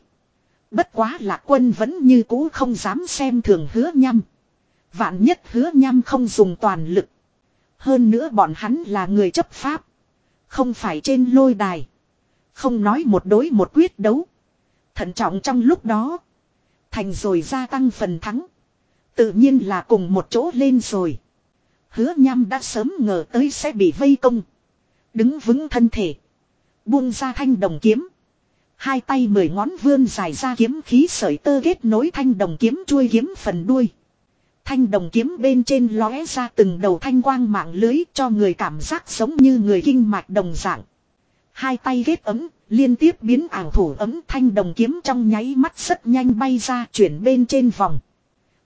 A: Bất quá lạc quân vẫn như cũ không dám xem thường hứa nham. Vạn nhất hứa nham không dùng toàn lực. Hơn nữa bọn hắn là người chấp pháp. Không phải trên lôi đài. Không nói một đối một quyết đấu. Thận trọng trong lúc đó. Thành rồi gia tăng phần thắng. Tự nhiên là cùng một chỗ lên rồi. Hứa nham đã sớm ngờ tới sẽ bị vây công. Đứng vững thân thể. Buông ra thanh đồng kiếm. Hai tay mười ngón vươn dài ra kiếm khí sợi tơ kết nối thanh đồng kiếm chuôi kiếm phần đuôi. Thanh đồng kiếm bên trên lóe ra từng đầu thanh quang mạng lưới cho người cảm giác giống như người kinh mạch đồng dạng. Hai tay ghép ấm, liên tiếp biến ảo thủ ấm thanh đồng kiếm trong nháy mắt rất nhanh bay ra chuyển bên trên vòng.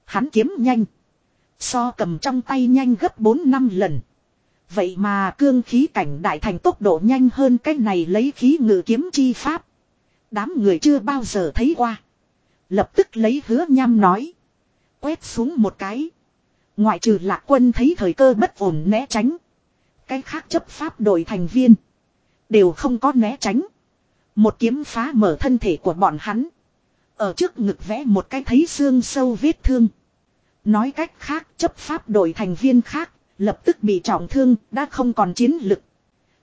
A: Hắn kiếm nhanh. So cầm trong tay nhanh gấp 4 năm lần. Vậy mà cương khí cảnh đại thành tốc độ nhanh hơn cái này lấy khí ngự kiếm chi pháp. Đám người chưa bao giờ thấy qua. Lập tức lấy hứa nham nói. Quét xuống một cái. Ngoại trừ lạc quân thấy thời cơ bất ổn né tránh. Cái khác chấp pháp đổi thành viên. Đều không có né tránh. Một kiếm phá mở thân thể của bọn hắn. Ở trước ngực vẽ một cái thấy xương sâu vết thương. Nói cách khác, chấp pháp đội thành viên khác. Lập tức bị trọng thương, đã không còn chiến lực.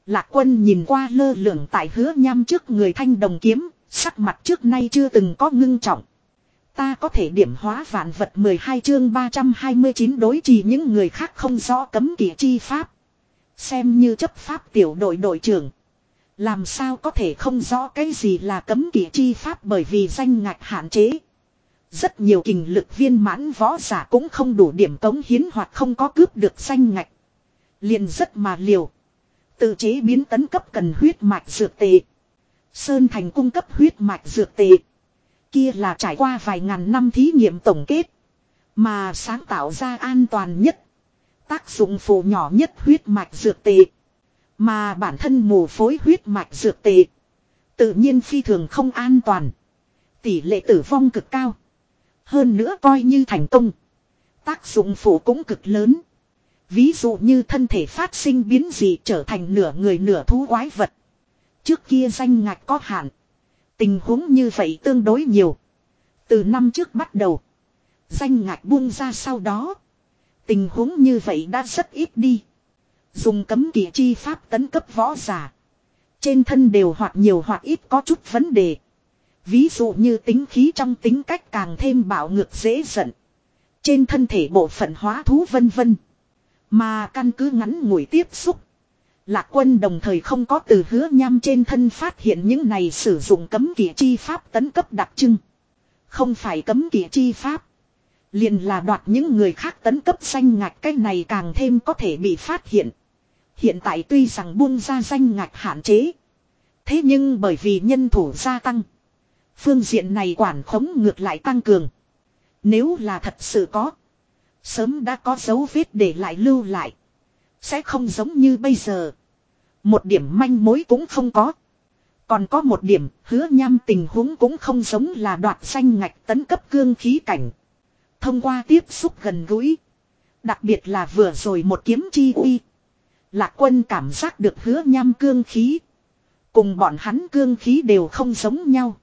A: Lạc quân nhìn qua lơ lửng tại hứa nham trước người thanh đồng kiếm. Sắc mặt trước nay chưa từng có ngưng trọng. Ta có thể điểm hóa vạn vật 12 chương 329 đối trì những người khác không rõ cấm kỵ chi pháp. Xem như chấp pháp tiểu đội đội trưởng. Làm sao có thể không rõ cái gì là cấm kỵ chi pháp bởi vì danh ngạch hạn chế. Rất nhiều kình lực viên mãn võ giả cũng không đủ điểm cống hiến hoặc không có cướp được danh ngạch. liền rất mà liều. Tự chế biến tấn cấp cần huyết mạch dược tệ. Sơn Thành cung cấp huyết mạch dược tệ. Kia là trải qua vài ngàn năm thí nghiệm tổng kết. Mà sáng tạo ra an toàn nhất. Tác dụng phù nhỏ nhất huyết mạch dược tệ. Mà bản thân mù phối huyết mạch dược tệ. Tự nhiên phi thường không an toàn. Tỷ lệ tử vong cực cao. Hơn nữa coi như thành công. Tác dụng phụ cũng cực lớn. Ví dụ như thân thể phát sinh biến dị trở thành nửa người nửa thú quái vật. Trước kia danh ngạch có hạn. Tình huống như vậy tương đối nhiều. Từ năm trước bắt đầu. Danh ngạch buông ra sau đó. Tình huống như vậy đã rất ít đi. Dùng cấm kỵ chi pháp tấn cấp võ giả. Trên thân đều hoặc nhiều hoặc ít có chút vấn đề. Ví dụ như tính khí trong tính cách càng thêm bạo ngược dễ giận. Trên thân thể bộ phận hóa thú vân vân. Mà căn cứ ngắn ngủi tiếp xúc. Lạc quân đồng thời không có từ hứa nham trên thân phát hiện những này sử dụng cấm kỵ chi pháp tấn cấp đặc trưng. Không phải cấm kỵ chi pháp. Liền là đoạt những người khác tấn cấp xanh ngạch cái này càng thêm có thể bị phát hiện. Hiện tại tuy rằng buông ra danh ngạch hạn chế. Thế nhưng bởi vì nhân thủ gia tăng. Phương diện này quản khống ngược lại tăng cường. Nếu là thật sự có. Sớm đã có dấu vết để lại lưu lại. Sẽ không giống như bây giờ. Một điểm manh mối cũng không có. Còn có một điểm, hứa nham tình huống cũng không giống là đoạt xanh ngạch tấn cấp cương khí cảnh. Thông qua tiếp xúc gần gũi. Đặc biệt là vừa rồi một kiếm chi uy. Lạc quân cảm giác được hứa nham cương khí. Cùng bọn hắn cương khí đều không giống nhau.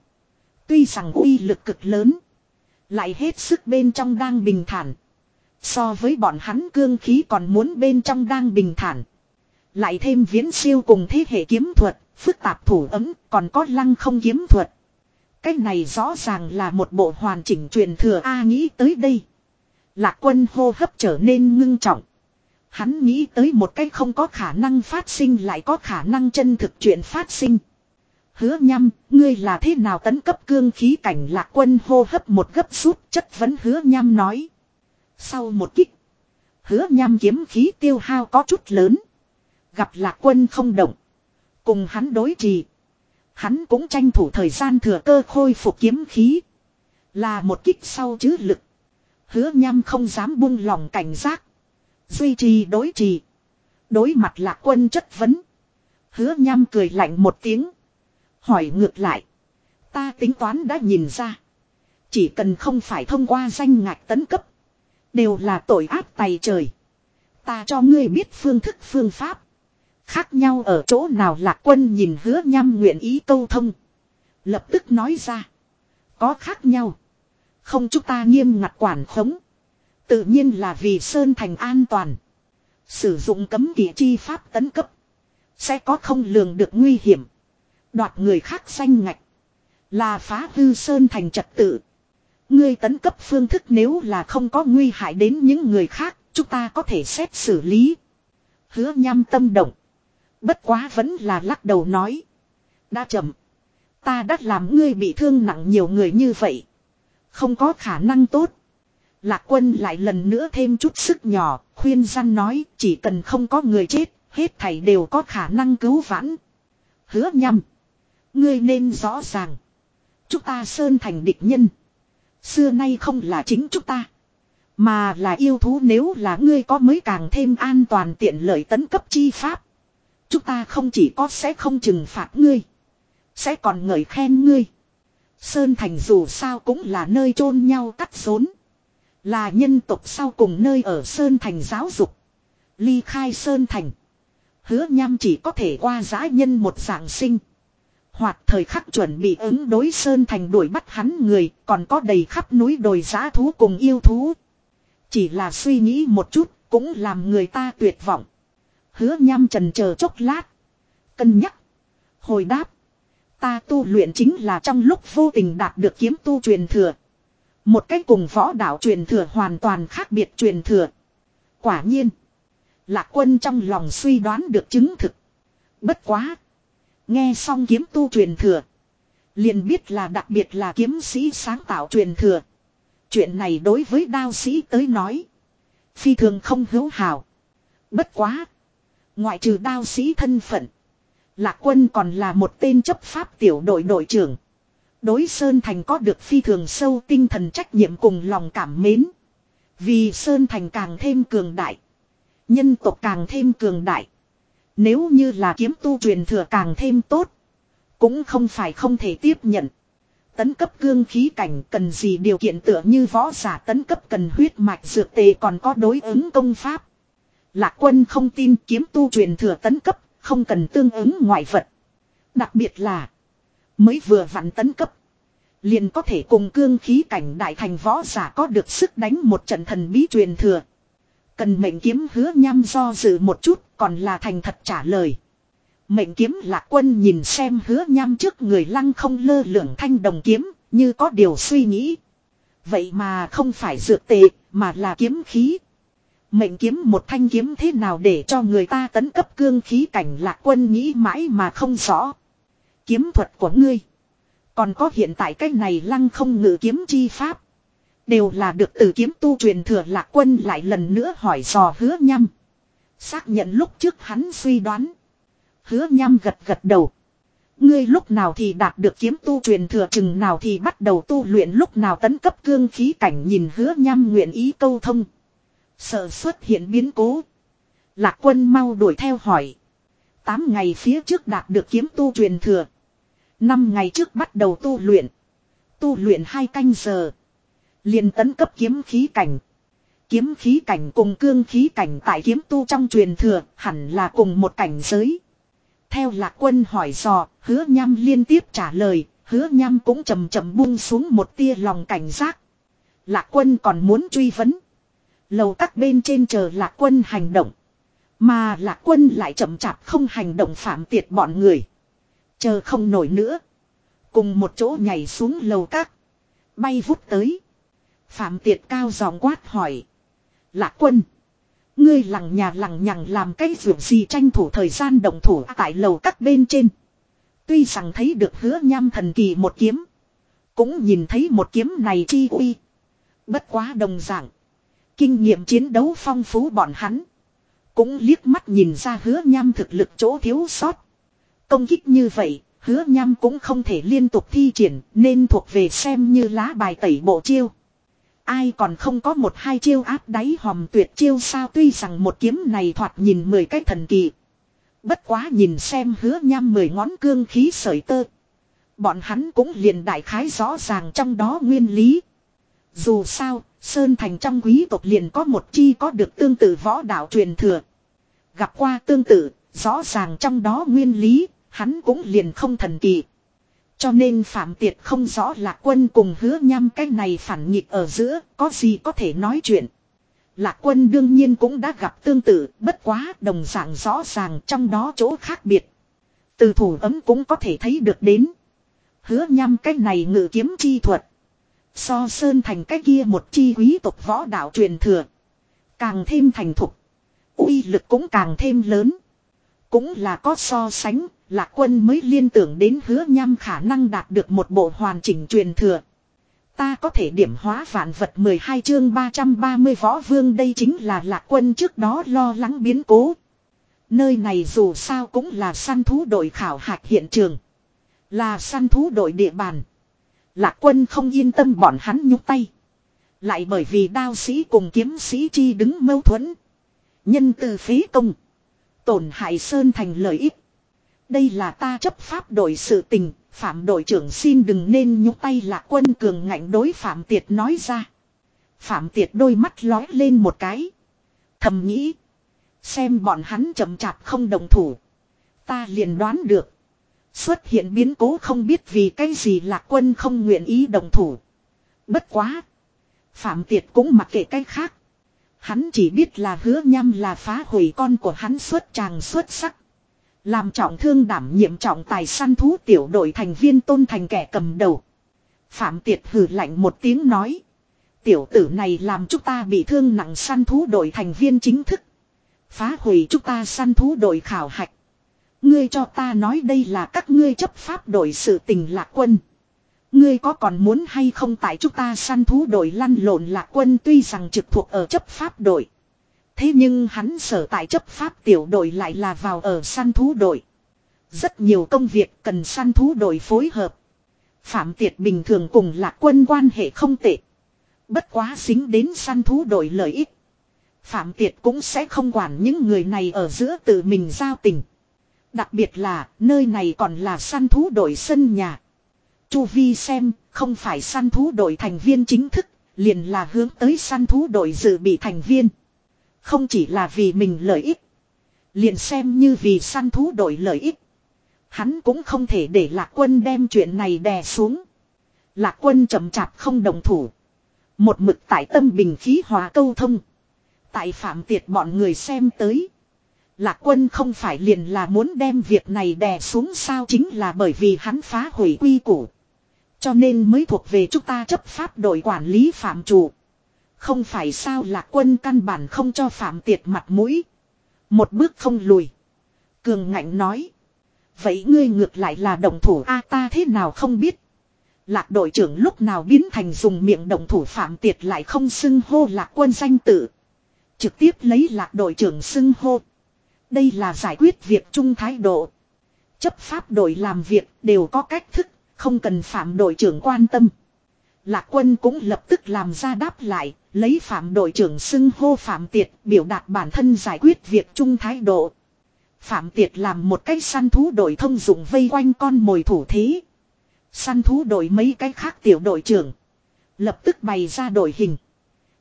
A: Tuy rằng uy lực cực lớn. Lại hết sức bên trong đang bình thản. So với bọn hắn cương khí còn muốn bên trong đang bình thản. Lại thêm viễn siêu cùng thế hệ kiếm thuật, phức tạp thủ ấm, còn có lăng không kiếm thuật. Cái này rõ ràng là một bộ hoàn chỉnh truyền thừa A nghĩ tới đây. Lạc quân hô hấp trở nên ngưng trọng. Hắn nghĩ tới một cái không có khả năng phát sinh lại có khả năng chân thực chuyện phát sinh. Hứa nhăm, ngươi là thế nào tấn cấp cương khí cảnh lạc quân hô hấp một gấp rút chất vấn hứa nhăm nói. Sau một kích, hứa nhăm kiếm khí tiêu hao có chút lớn. Gặp lạc quân không động. Cùng hắn đối trì. Hắn cũng tranh thủ thời gian thừa cơ khôi phục kiếm khí. Là một kích sau chứ lực. Hứa nhăm không dám buông lòng cảnh giác. Duy trì đối trì. Đối mặt lạc quân chất vấn. Hứa nhăm cười lạnh một tiếng. Hỏi ngược lại. Ta tính toán đã nhìn ra. Chỉ cần không phải thông qua danh ngạch tấn cấp. Đều là tội ác tay trời. Ta cho ngươi biết phương thức phương pháp. Khác nhau ở chỗ nào lạc quân nhìn hứa nhăm nguyện ý câu thông. Lập tức nói ra. Có khác nhau. Không chúng ta nghiêm ngặt quản khống. Tự nhiên là vì Sơn Thành an toàn. Sử dụng cấm kỵ chi pháp tấn cấp. Sẽ có không lường được nguy hiểm. Đoạt người khác xanh ngạch. Là phá hư Sơn Thành trật tự. Ngươi tấn cấp phương thức nếu là không có nguy hại đến những người khác, chúng ta có thể xét xử lý. Hứa nham tâm động. Bất quá vẫn là lắc đầu nói. Đã chậm. Ta đã làm ngươi bị thương nặng nhiều người như vậy. Không có khả năng tốt. Lạc quân lại lần nữa thêm chút sức nhỏ, khuyên răn nói chỉ cần không có người chết, hết thảy đều có khả năng cứu vãn. Hứa nhầm Ngươi nên rõ ràng. Chúng ta sơn thành địch nhân. Xưa nay không là chính chúng ta. Mà là yêu thú nếu là ngươi có mới càng thêm an toàn tiện lợi tấn cấp chi pháp. Chúng ta không chỉ có sẽ không trừng phạt ngươi. Sẽ còn ngợi khen ngươi. Sơn Thành dù sao cũng là nơi chôn nhau cắt rốn. Là nhân tộc sau cùng nơi ở Sơn Thành giáo dục. Ly khai Sơn Thành. Hứa nham chỉ có thể qua giã nhân một dạng sinh. Hoặc thời khắc chuẩn bị ứng đối Sơn Thành đuổi bắt hắn người, còn có đầy khắp núi đồi giã thú cùng yêu thú. Chỉ là suy nghĩ một chút, cũng làm người ta tuyệt vọng. Hứa nham trần chờ chốc lát. Cân nhắc. Hồi đáp. Ta tu luyện chính là trong lúc vô tình đạt được kiếm tu truyền thừa. Một cách cùng võ đạo truyền thừa hoàn toàn khác biệt truyền thừa. Quả nhiên. Lạc quân trong lòng suy đoán được chứng thực. Bất quá. Nghe xong kiếm tu truyền thừa. Liền biết là đặc biệt là kiếm sĩ sáng tạo truyền thừa. Chuyện này đối với đao sĩ tới nói. Phi thường không hữu hảo. Bất quá. Ngoại trừ đao sĩ thân phận. Lạc quân còn là một tên chấp pháp tiểu đội đội trưởng. Đối Sơn Thành có được phi thường sâu tinh thần trách nhiệm cùng lòng cảm mến. Vì Sơn Thành càng thêm cường đại. Nhân tộc càng thêm cường đại. Nếu như là kiếm tu truyền thừa càng thêm tốt. Cũng không phải không thể tiếp nhận. Tấn cấp cương khí cảnh cần gì điều kiện tựa như võ giả tấn cấp cần huyết mạch dược tề còn có đối ứng công pháp. Lạc quân không tin kiếm tu truyền thừa tấn cấp, không cần tương ứng ngoại vật. Đặc biệt là, mới vừa vặn tấn cấp. Liền có thể cùng cương khí cảnh đại thành võ giả có được sức đánh một trận thần bí truyền thừa. Cần mệnh kiếm hứa nham do dự một chút, còn là thành thật trả lời. Mệnh kiếm lạc quân nhìn xem hứa nham trước người lăng không lơ lửng thanh đồng kiếm, như có điều suy nghĩ. Vậy mà không phải dược tệ, mà là kiếm khí. Mệnh kiếm một thanh kiếm thế nào để cho người ta tấn cấp cương khí cảnh lạc quân nghĩ mãi mà không rõ. Kiếm thuật của ngươi. Còn có hiện tại cái này lăng không ngự kiếm chi pháp. Đều là được từ kiếm tu truyền thừa lạc quân lại lần nữa hỏi dò hứa nhăm. Xác nhận lúc trước hắn suy đoán. Hứa nhăm gật gật đầu. Ngươi lúc nào thì đạt được kiếm tu truyền thừa, chừng nào thì bắt đầu tu luyện, lúc nào tấn cấp cương khí cảnh nhìn hứa nhăm nguyện ý câu thông. Sợ xuất hiện biến cố. Lạc quân mau đuổi theo hỏi. Tám ngày phía trước đạt được kiếm tu truyền thừa. Năm ngày trước bắt đầu tu luyện. Tu luyện hai canh giờ. liền tấn cấp kiếm khí cảnh. Kiếm khí cảnh cùng cương khí cảnh tại kiếm tu trong truyền thừa hẳn là cùng một cảnh giới. Theo lạc quân hỏi dò, hứa nham liên tiếp trả lời, hứa nham cũng chầm chậm buông xuống một tia lòng cảnh giác. Lạc quân còn muốn truy vấn. Lầu các bên trên chờ lạc quân hành động. Mà lạc quân lại chậm chạp không hành động phạm tiệt bọn người. Chờ không nổi nữa. Cùng một chỗ nhảy xuống lầu các. Bay vút tới. Phạm tiệt cao giọng quát hỏi. Lạc quân. Ngươi lằng nhà lằng nhằng làm cái ruộng gì tranh thủ thời gian động thủ tại lầu các bên trên. Tuy rằng thấy được hứa nham thần kỳ một kiếm. Cũng nhìn thấy một kiếm này chi uy. Bất quá đồng dạng. Kinh nghiệm chiến đấu phong phú bọn hắn. Cũng liếc mắt nhìn ra hứa nham thực lực chỗ thiếu sót. Công kích như vậy, hứa nham cũng không thể liên tục thi triển nên thuộc về xem như lá bài tẩy bộ chiêu. Ai còn không có một hai chiêu áp đáy hòm tuyệt chiêu sao tuy rằng một kiếm này thoạt nhìn mười cái thần kỳ. Bất quá nhìn xem hứa nham mười ngón cương khí sởi tơ. Bọn hắn cũng liền đại khái rõ ràng trong đó nguyên lý. Dù sao, Sơn Thành trong quý tộc liền có một chi có được tương tự võ đạo truyền thừa. Gặp qua tương tự, rõ ràng trong đó nguyên lý, hắn cũng liền không thần kỳ. Cho nên Phạm Tiệt không rõ là quân cùng hứa nhăm cái này phản nghịch ở giữa, có gì có thể nói chuyện. Lạc quân đương nhiên cũng đã gặp tương tự, bất quá đồng dạng rõ ràng trong đó chỗ khác biệt. Từ thủ ấm cũng có thể thấy được đến. Hứa nhăm cái này ngự kiếm chi thuật. So sơn thành cái kia một chi quý tộc võ đạo truyền thừa. Càng thêm thành thục. uy lực cũng càng thêm lớn. Cũng là có so sánh, lạc quân mới liên tưởng đến hứa nhăm khả năng đạt được một bộ hoàn chỉnh truyền thừa. Ta có thể điểm hóa vạn vật 12 chương 330 võ vương đây chính là lạc quân trước đó lo lắng biến cố. Nơi này dù sao cũng là săn thú đội khảo hạch hiện trường. Là săn thú đội địa bàn. Lạc quân không yên tâm bọn hắn nhúc tay. Lại bởi vì đao sĩ cùng kiếm sĩ chi đứng mâu thuẫn. Nhân từ phí công. Tổn hại Sơn thành lợi ích. Đây là ta chấp pháp đội sự tình, Phạm đội trưởng xin đừng nên nhúc tay lạc quân cường ngạnh đối Phạm Tiệt nói ra. Phạm Tiệt đôi mắt lói lên một cái. Thầm nghĩ. Xem bọn hắn chậm chạp không đồng thủ. Ta liền đoán được. Xuất hiện biến cố không biết vì cái gì lạc quân không nguyện ý đồng thủ. Bất quá. Phạm Tiệt cũng mặc kệ cái khác. Hắn chỉ biết là hứa nhăm là phá hủy con của hắn xuất tràng xuất sắc. Làm trọng thương đảm nhiệm trọng tài săn thú tiểu đội thành viên tôn thành kẻ cầm đầu. Phạm Tiệt hử lạnh một tiếng nói. Tiểu tử này làm chúng ta bị thương nặng săn thú đội thành viên chính thức. Phá hủy chúng ta săn thú đội khảo hạch. Ngươi cho ta nói đây là các ngươi chấp pháp đội sự tình lạc quân. Ngươi có còn muốn hay không tại chúng ta săn thú đội lăn lộn lạc quân tuy rằng trực thuộc ở chấp pháp đội. Thế nhưng hắn sở tại chấp pháp tiểu đội lại là vào ở săn thú đội. Rất nhiều công việc cần săn thú đội phối hợp. Phạm Tiệt bình thường cùng lạc quân quan hệ không tệ. Bất quá dính đến săn thú đội lợi ích. Phạm Tiệt cũng sẽ không quản những người này ở giữa tự mình giao tình. Đặc biệt là, nơi này còn là săn thú đội sân nhà. Chu Vi xem không phải săn thú đội thành viên chính thức, liền là hướng tới săn thú đội dự bị thành viên. Không chỉ là vì mình lợi ích. Liền xem như vì săn thú đội lợi ích. Hắn cũng không thể để lạc quân đem chuyện này đè xuống. Lạc quân chậm chạp không đồng thủ. Một mực tại tâm bình khí hòa câu thông. Tại phạm tiệt bọn người xem tới. Lạc quân không phải liền là muốn đem việc này đè xuống sao chính là bởi vì hắn phá hủy quy củ. Cho nên mới thuộc về chúng ta chấp pháp đội quản lý phạm chủ. Không phải sao lạc quân căn bản không cho phạm tiệt mặt mũi. Một bước không lùi. Cường ngạnh nói. Vậy ngươi ngược lại là đồng thủ a ta thế nào không biết. Lạc đội trưởng lúc nào biến thành dùng miệng đồng thủ phạm tiệt lại không xưng hô lạc quân danh tự. Trực tiếp lấy lạc đội trưởng xưng hô. Đây là giải quyết việc chung thái độ. Chấp pháp đội làm việc đều có cách thức, không cần phạm đội trưởng quan tâm. Lạc quân cũng lập tức làm ra đáp lại, lấy phạm đội trưởng xưng hô phạm tiệt biểu đạt bản thân giải quyết việc chung thái độ. Phạm tiệt làm một cách săn thú đội thông dụng vây quanh con mồi thủ thí, Săn thú đội mấy cái khác tiểu đội trưởng. Lập tức bày ra đội hình.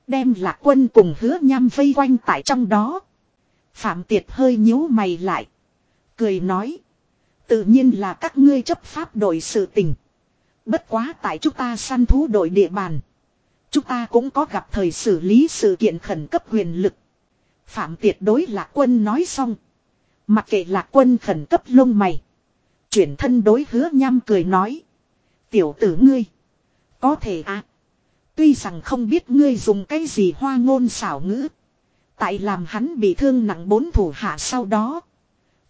A: Đem lạc quân cùng hứa nham vây quanh tại trong đó. Phạm Tiệt hơi nhíu mày lại. Cười nói. Tự nhiên là các ngươi chấp pháp đội sự tình. Bất quá tại chúng ta săn thú đội địa bàn. Chúng ta cũng có gặp thời xử lý sự kiện khẩn cấp quyền lực. Phạm Tiệt đối lạc quân nói xong. Mặc kệ lạc quân khẩn cấp lông mày. Chuyển thân đối hứa nham cười nói. Tiểu tử ngươi. Có thể à. Tuy rằng không biết ngươi dùng cái gì hoa ngôn xảo ngữ. Tại làm hắn bị thương nặng bốn thủ hạ sau đó.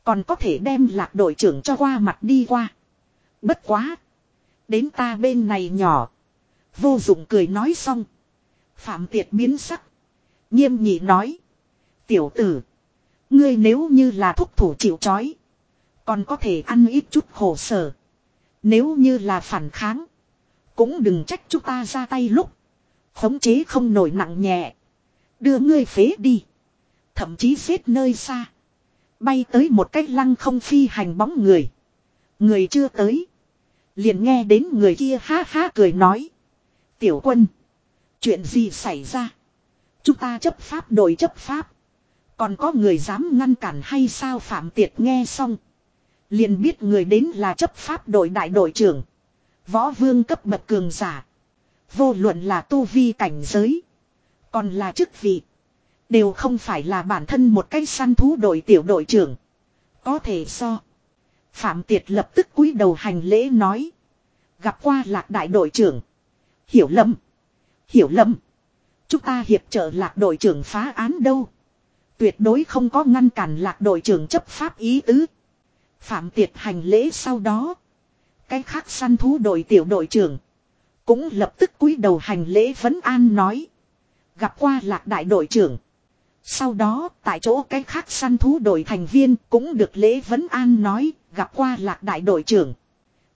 A: Còn có thể đem lạc đội trưởng cho qua mặt đi qua. Bất quá. Đến ta bên này nhỏ. Vô dụng cười nói xong. Phạm tiệt biến sắc. Nghiêm nhị nói. Tiểu tử. Ngươi nếu như là thúc thủ chịu chói. Còn có thể ăn ít chút khổ sở. Nếu như là phản kháng. Cũng đừng trách chúng ta ra tay lúc. Khống chế không nổi nặng nhẹ. Đưa ngươi phế đi. Thậm chí xếp nơi xa. Bay tới một cách lăng không phi hành bóng người. Người chưa tới. Liền nghe đến người kia ha ha cười nói. Tiểu quân. Chuyện gì xảy ra? Chúng ta chấp pháp đội chấp pháp. Còn có người dám ngăn cản hay sao phạm tiệt nghe xong. Liền biết người đến là chấp pháp đội đại đội trưởng. Võ vương cấp bậc cường giả. Vô luận là tu vi cảnh giới. Còn là chức vị. Đều không phải là bản thân một cái săn thú đội tiểu đội trưởng. Có thể so. Phạm Tiệt lập tức cúi đầu hành lễ nói. Gặp qua lạc đại đội trưởng. Hiểu lầm. Hiểu lầm. Chúng ta hiệp trợ lạc đội trưởng phá án đâu. Tuyệt đối không có ngăn cản lạc đội trưởng chấp pháp ý tứ. Phạm Tiệt hành lễ sau đó. Cái khác săn thú đội tiểu đội trưởng. Cũng lập tức cúi đầu hành lễ vấn an nói. Gặp qua lạc đại đội trưởng. Sau đó, tại chỗ cái khác săn thú đội thành viên cũng được lễ vấn an nói, gặp qua lạc đại đội trưởng.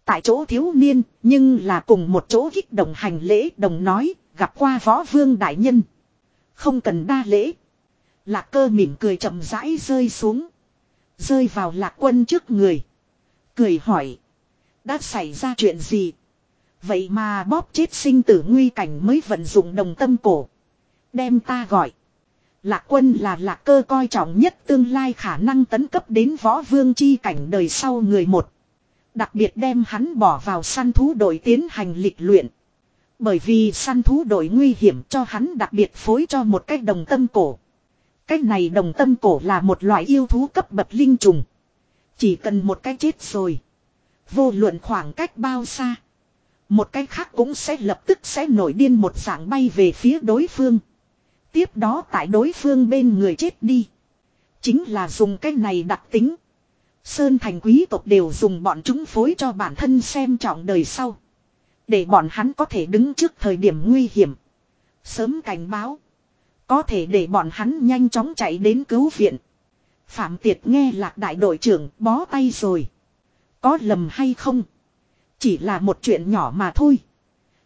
A: Tại chỗ thiếu niên, nhưng là cùng một chỗ kích động hành lễ đồng nói, gặp qua võ vương đại nhân. Không cần đa lễ. Lạc cơ mỉm cười chậm rãi rơi xuống. Rơi vào lạc quân trước người. Cười hỏi. Đã xảy ra chuyện gì? Vậy mà bóp chết sinh tử nguy cảnh mới vận dụng đồng tâm cổ. Đem ta gọi. Lạc quân là lạc cơ coi trọng nhất tương lai khả năng tấn cấp đến võ vương chi cảnh đời sau người một. Đặc biệt đem hắn bỏ vào săn thú đội tiến hành lịch luyện. Bởi vì săn thú đội nguy hiểm cho hắn đặc biệt phối cho một cái đồng tâm cổ. Cái này đồng tâm cổ là một loại yêu thú cấp bậc linh trùng. Chỉ cần một cái chết rồi. Vô luận khoảng cách bao xa. Một cái khác cũng sẽ lập tức sẽ nổi điên một dạng bay về phía đối phương. Tiếp đó tại đối phương bên người chết đi. Chính là dùng cái này đặc tính. Sơn thành quý tộc đều dùng bọn chúng phối cho bản thân xem trọng đời sau. Để bọn hắn có thể đứng trước thời điểm nguy hiểm. Sớm cảnh báo. Có thể để bọn hắn nhanh chóng chạy đến cứu viện. Phạm Tiệt nghe lạc đại đội trưởng bó tay rồi. Có lầm hay không? Chỉ là một chuyện nhỏ mà thôi.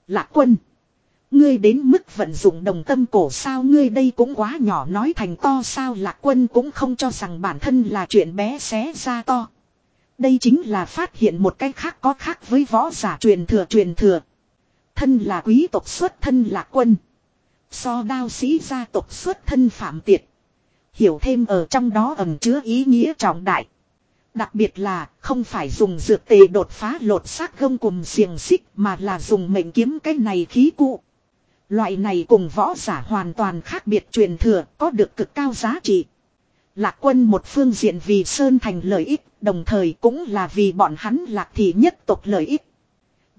A: Lạc quân. Ngươi đến mức vận dụng đồng tâm cổ sao ngươi đây cũng quá nhỏ nói thành to sao lạc quân cũng không cho rằng bản thân là chuyện bé xé ra to. Đây chính là phát hiện một cái khác có khác với võ giả truyền thừa truyền thừa. Thân là quý tộc xuất thân lạc quân. So đao sĩ gia tộc xuất thân phạm tiệt. Hiểu thêm ở trong đó ẩn chứa ý nghĩa trọng đại. Đặc biệt là không phải dùng dược tề đột phá lột xác gông cùng xiềng xích mà là dùng mệnh kiếm cái này khí cụ. Loại này cùng võ giả hoàn toàn khác biệt truyền thừa có được cực cao giá trị. Lạc quân một phương diện vì Sơn Thành lợi ích, đồng thời cũng là vì bọn hắn lạc thị nhất tộc lợi ích.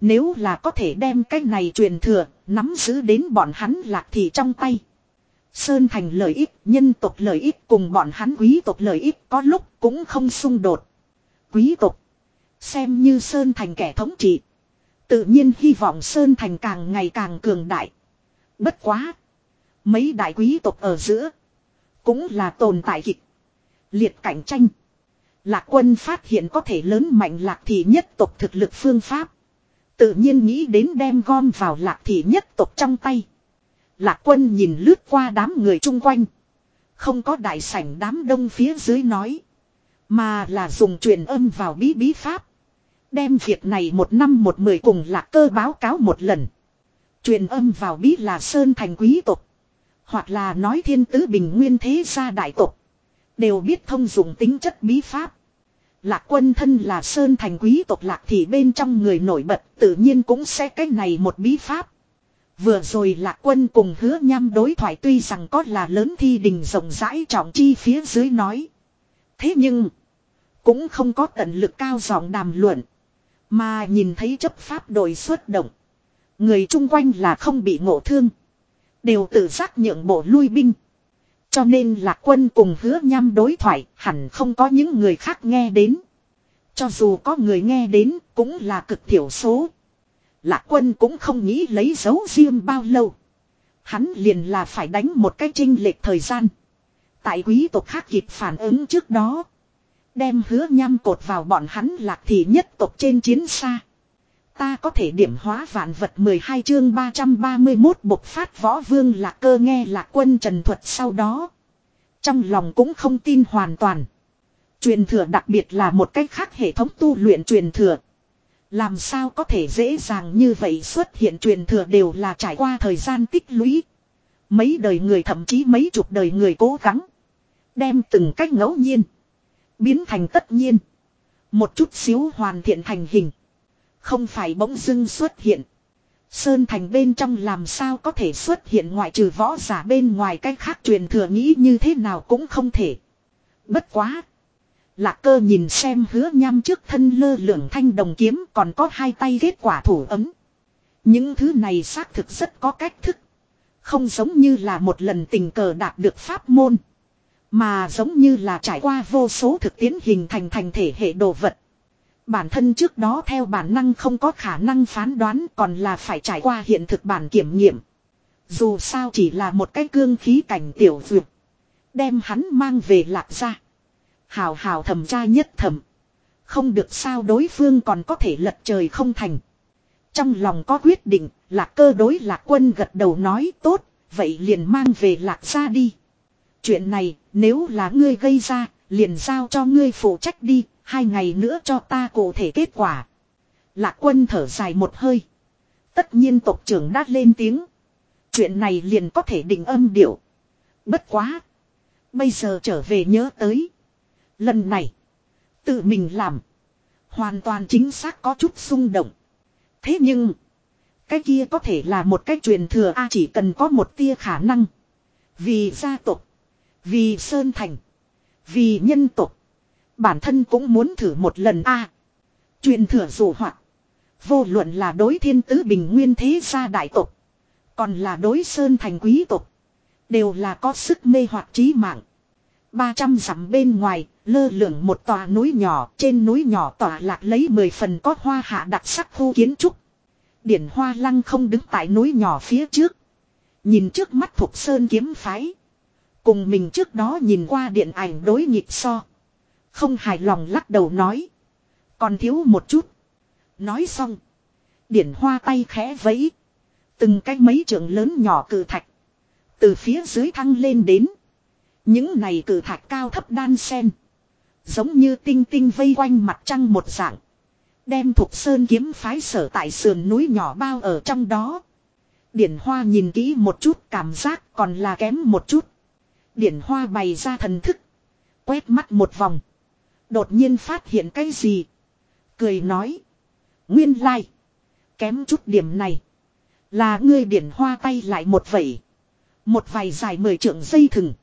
A: Nếu là có thể đem cái này truyền thừa, nắm giữ đến bọn hắn lạc thị trong tay. Sơn Thành lợi ích, nhân tộc lợi ích cùng bọn hắn quý tộc lợi ích có lúc cũng không xung đột. Quý tộc, xem như Sơn Thành kẻ thống trị. Tự nhiên hy vọng Sơn Thành càng ngày càng cường đại. Bất quá. Mấy đại quý tộc ở giữa. Cũng là tồn tại kịch. Liệt cạnh tranh. Lạc quân phát hiện có thể lớn mạnh lạc thị nhất tộc thực lực phương pháp. Tự nhiên nghĩ đến đem gom vào lạc thị nhất tộc trong tay. Lạc quân nhìn lướt qua đám người chung quanh. Không có đại sảnh đám đông phía dưới nói. Mà là dùng truyền âm vào bí bí pháp. Đem việc này một năm một mười cùng lạc cơ báo cáo một lần. Truyền âm vào bí là Sơn thành quý tộc. Hoặc là nói thiên tứ bình nguyên thế gia đại tộc. Đều biết thông dụng tính chất bí pháp. Lạc quân thân là Sơn thành quý tộc lạc thì bên trong người nổi bật tự nhiên cũng sẽ cái này một bí pháp. Vừa rồi lạc quân cùng hứa nham đối thoại tuy rằng có là lớn thi đình rộng rãi trọng chi phía dưới nói. Thế nhưng, cũng không có tận lực cao giọng đàm luận. Mà nhìn thấy chấp pháp đội xuất động. Người chung quanh là không bị ngộ thương. Đều tự giác nhượng bộ lui binh. Cho nên lạc quân cùng hứa nham đối thoại, hẳn không có những người khác nghe đến. Cho dù có người nghe đến, cũng là cực thiểu số. Lạc quân cũng không nghĩ lấy dấu riêng bao lâu. Hắn liền là phải đánh một cái trinh lệch thời gian. Tại quý tộc khác kịp phản ứng trước đó. Đem hứa nham cột vào bọn hắn lạc thị nhất tộc trên chiến xa. Ta có thể điểm hóa vạn vật 12 chương 331 bộc phát võ vương lạc cơ nghe lạc quân trần thuật sau đó. Trong lòng cũng không tin hoàn toàn. Truyền thừa đặc biệt là một cách khác hệ thống tu luyện truyền thừa. Làm sao có thể dễ dàng như vậy xuất hiện truyền thừa đều là trải qua thời gian tích lũy. Mấy đời người thậm chí mấy chục đời người cố gắng. Đem từng cách ngẫu nhiên. Biến thành tất nhiên. Một chút xíu hoàn thiện thành hình. Không phải bỗng dưng xuất hiện. Sơn thành bên trong làm sao có thể xuất hiện ngoại trừ võ giả bên ngoài cách khác truyền thừa nghĩ như thế nào cũng không thể. Bất quá. Lạc cơ nhìn xem hứa nham trước thân lơ lửng thanh đồng kiếm còn có hai tay kết quả thủ ấm. Những thứ này xác thực rất có cách thức. Không giống như là một lần tình cờ đạt được pháp môn. Mà giống như là trải qua vô số thực tiễn hình thành thành thể hệ đồ vật. Bản thân trước đó theo bản năng không có khả năng phán đoán còn là phải trải qua hiện thực bản kiểm nghiệm. Dù sao chỉ là một cái cương khí cảnh tiểu dược. Đem hắn mang về lạc ra. Hào hào thầm tra nhất thầm. Không được sao đối phương còn có thể lật trời không thành. Trong lòng có quyết định, lạc cơ đối lạc quân gật đầu nói tốt, vậy liền mang về lạc ra đi. Chuyện này, nếu là ngươi gây ra, liền giao cho ngươi phụ trách đi, hai ngày nữa cho ta cụ thể kết quả. Lạc quân thở dài một hơi. Tất nhiên tộc trưởng đã lên tiếng. Chuyện này liền có thể định âm điệu. Bất quá. Bây giờ trở về nhớ tới. Lần này. Tự mình làm. Hoàn toàn chính xác có chút xung động. Thế nhưng. Cái kia có thể là một cái truyền thừa A chỉ cần có một tia khả năng. Vì gia tộc. Vì Sơn Thành. Vì nhân tộc. Bản thân cũng muốn thử một lần A. truyền thừa dù hoạt. Vô luận là đối thiên tứ bình nguyên thế gia đại tộc. Còn là đối Sơn Thành quý tộc. Đều là có sức mê hoặc trí mạng. 300 dặm bên ngoài, lơ lửng một tòa núi nhỏ, trên núi nhỏ tòa lạc lấy 10 phần có hoa hạ đặc sắc khu kiến trúc. Điển hoa lăng không đứng tại núi nhỏ phía trước. Nhìn trước mắt thuộc sơn kiếm phái. Cùng mình trước đó nhìn qua điện ảnh đối nghịch so. Không hài lòng lắc đầu nói. Còn thiếu một chút. Nói xong. Điển hoa tay khẽ vẫy. Từng cái mấy trường lớn nhỏ cử thạch. Từ phía dưới thăng lên đến. Những này cử thạch cao thấp đan sen. Giống như tinh tinh vây quanh mặt trăng một dạng. Đem thuộc sơn kiếm phái sở tại sườn núi nhỏ bao ở trong đó. Điển hoa nhìn kỹ một chút, cảm giác còn là kém một chút. Điển hoa bày ra thần thức. Quét mắt một vòng. Đột nhiên phát hiện cái gì. Cười nói. Nguyên lai. Like. Kém chút điểm này. Là ngươi điển hoa tay lại một vẩy. Một vài dài mười trượng dây thừng.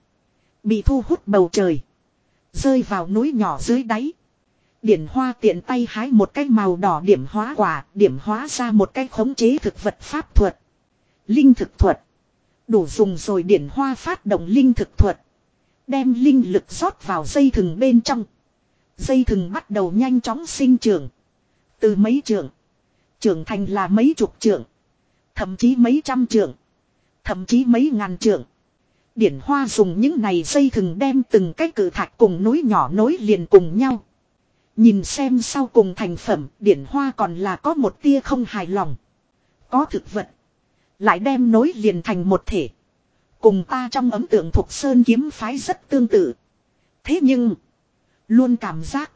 A: Bị thu hút bầu trời. Rơi vào núi nhỏ dưới đáy. Điển hoa tiện tay hái một cái màu đỏ điểm hóa quả, điểm hóa ra một cái khống chế thực vật pháp thuật. Linh thực thuật. Đủ dùng rồi điển hoa phát động linh thực thuật. Đem linh lực rót vào dây thừng bên trong. Dây thừng bắt đầu nhanh chóng sinh trưởng. Từ mấy trưởng. Trưởng thành là mấy chục trưởng. Thậm chí mấy trăm trưởng. Thậm chí mấy ngàn trưởng. Điển hoa dùng những này dây thừng đem từng cái cử thạch cùng núi nhỏ nối liền cùng nhau. Nhìn xem sau cùng thành phẩm, điển hoa còn là có một tia không hài lòng. Có thực vật. Lại đem nối liền thành một thể. Cùng ta trong ấm tượng thuộc sơn kiếm phái rất tương tự. Thế nhưng. Luôn cảm giác.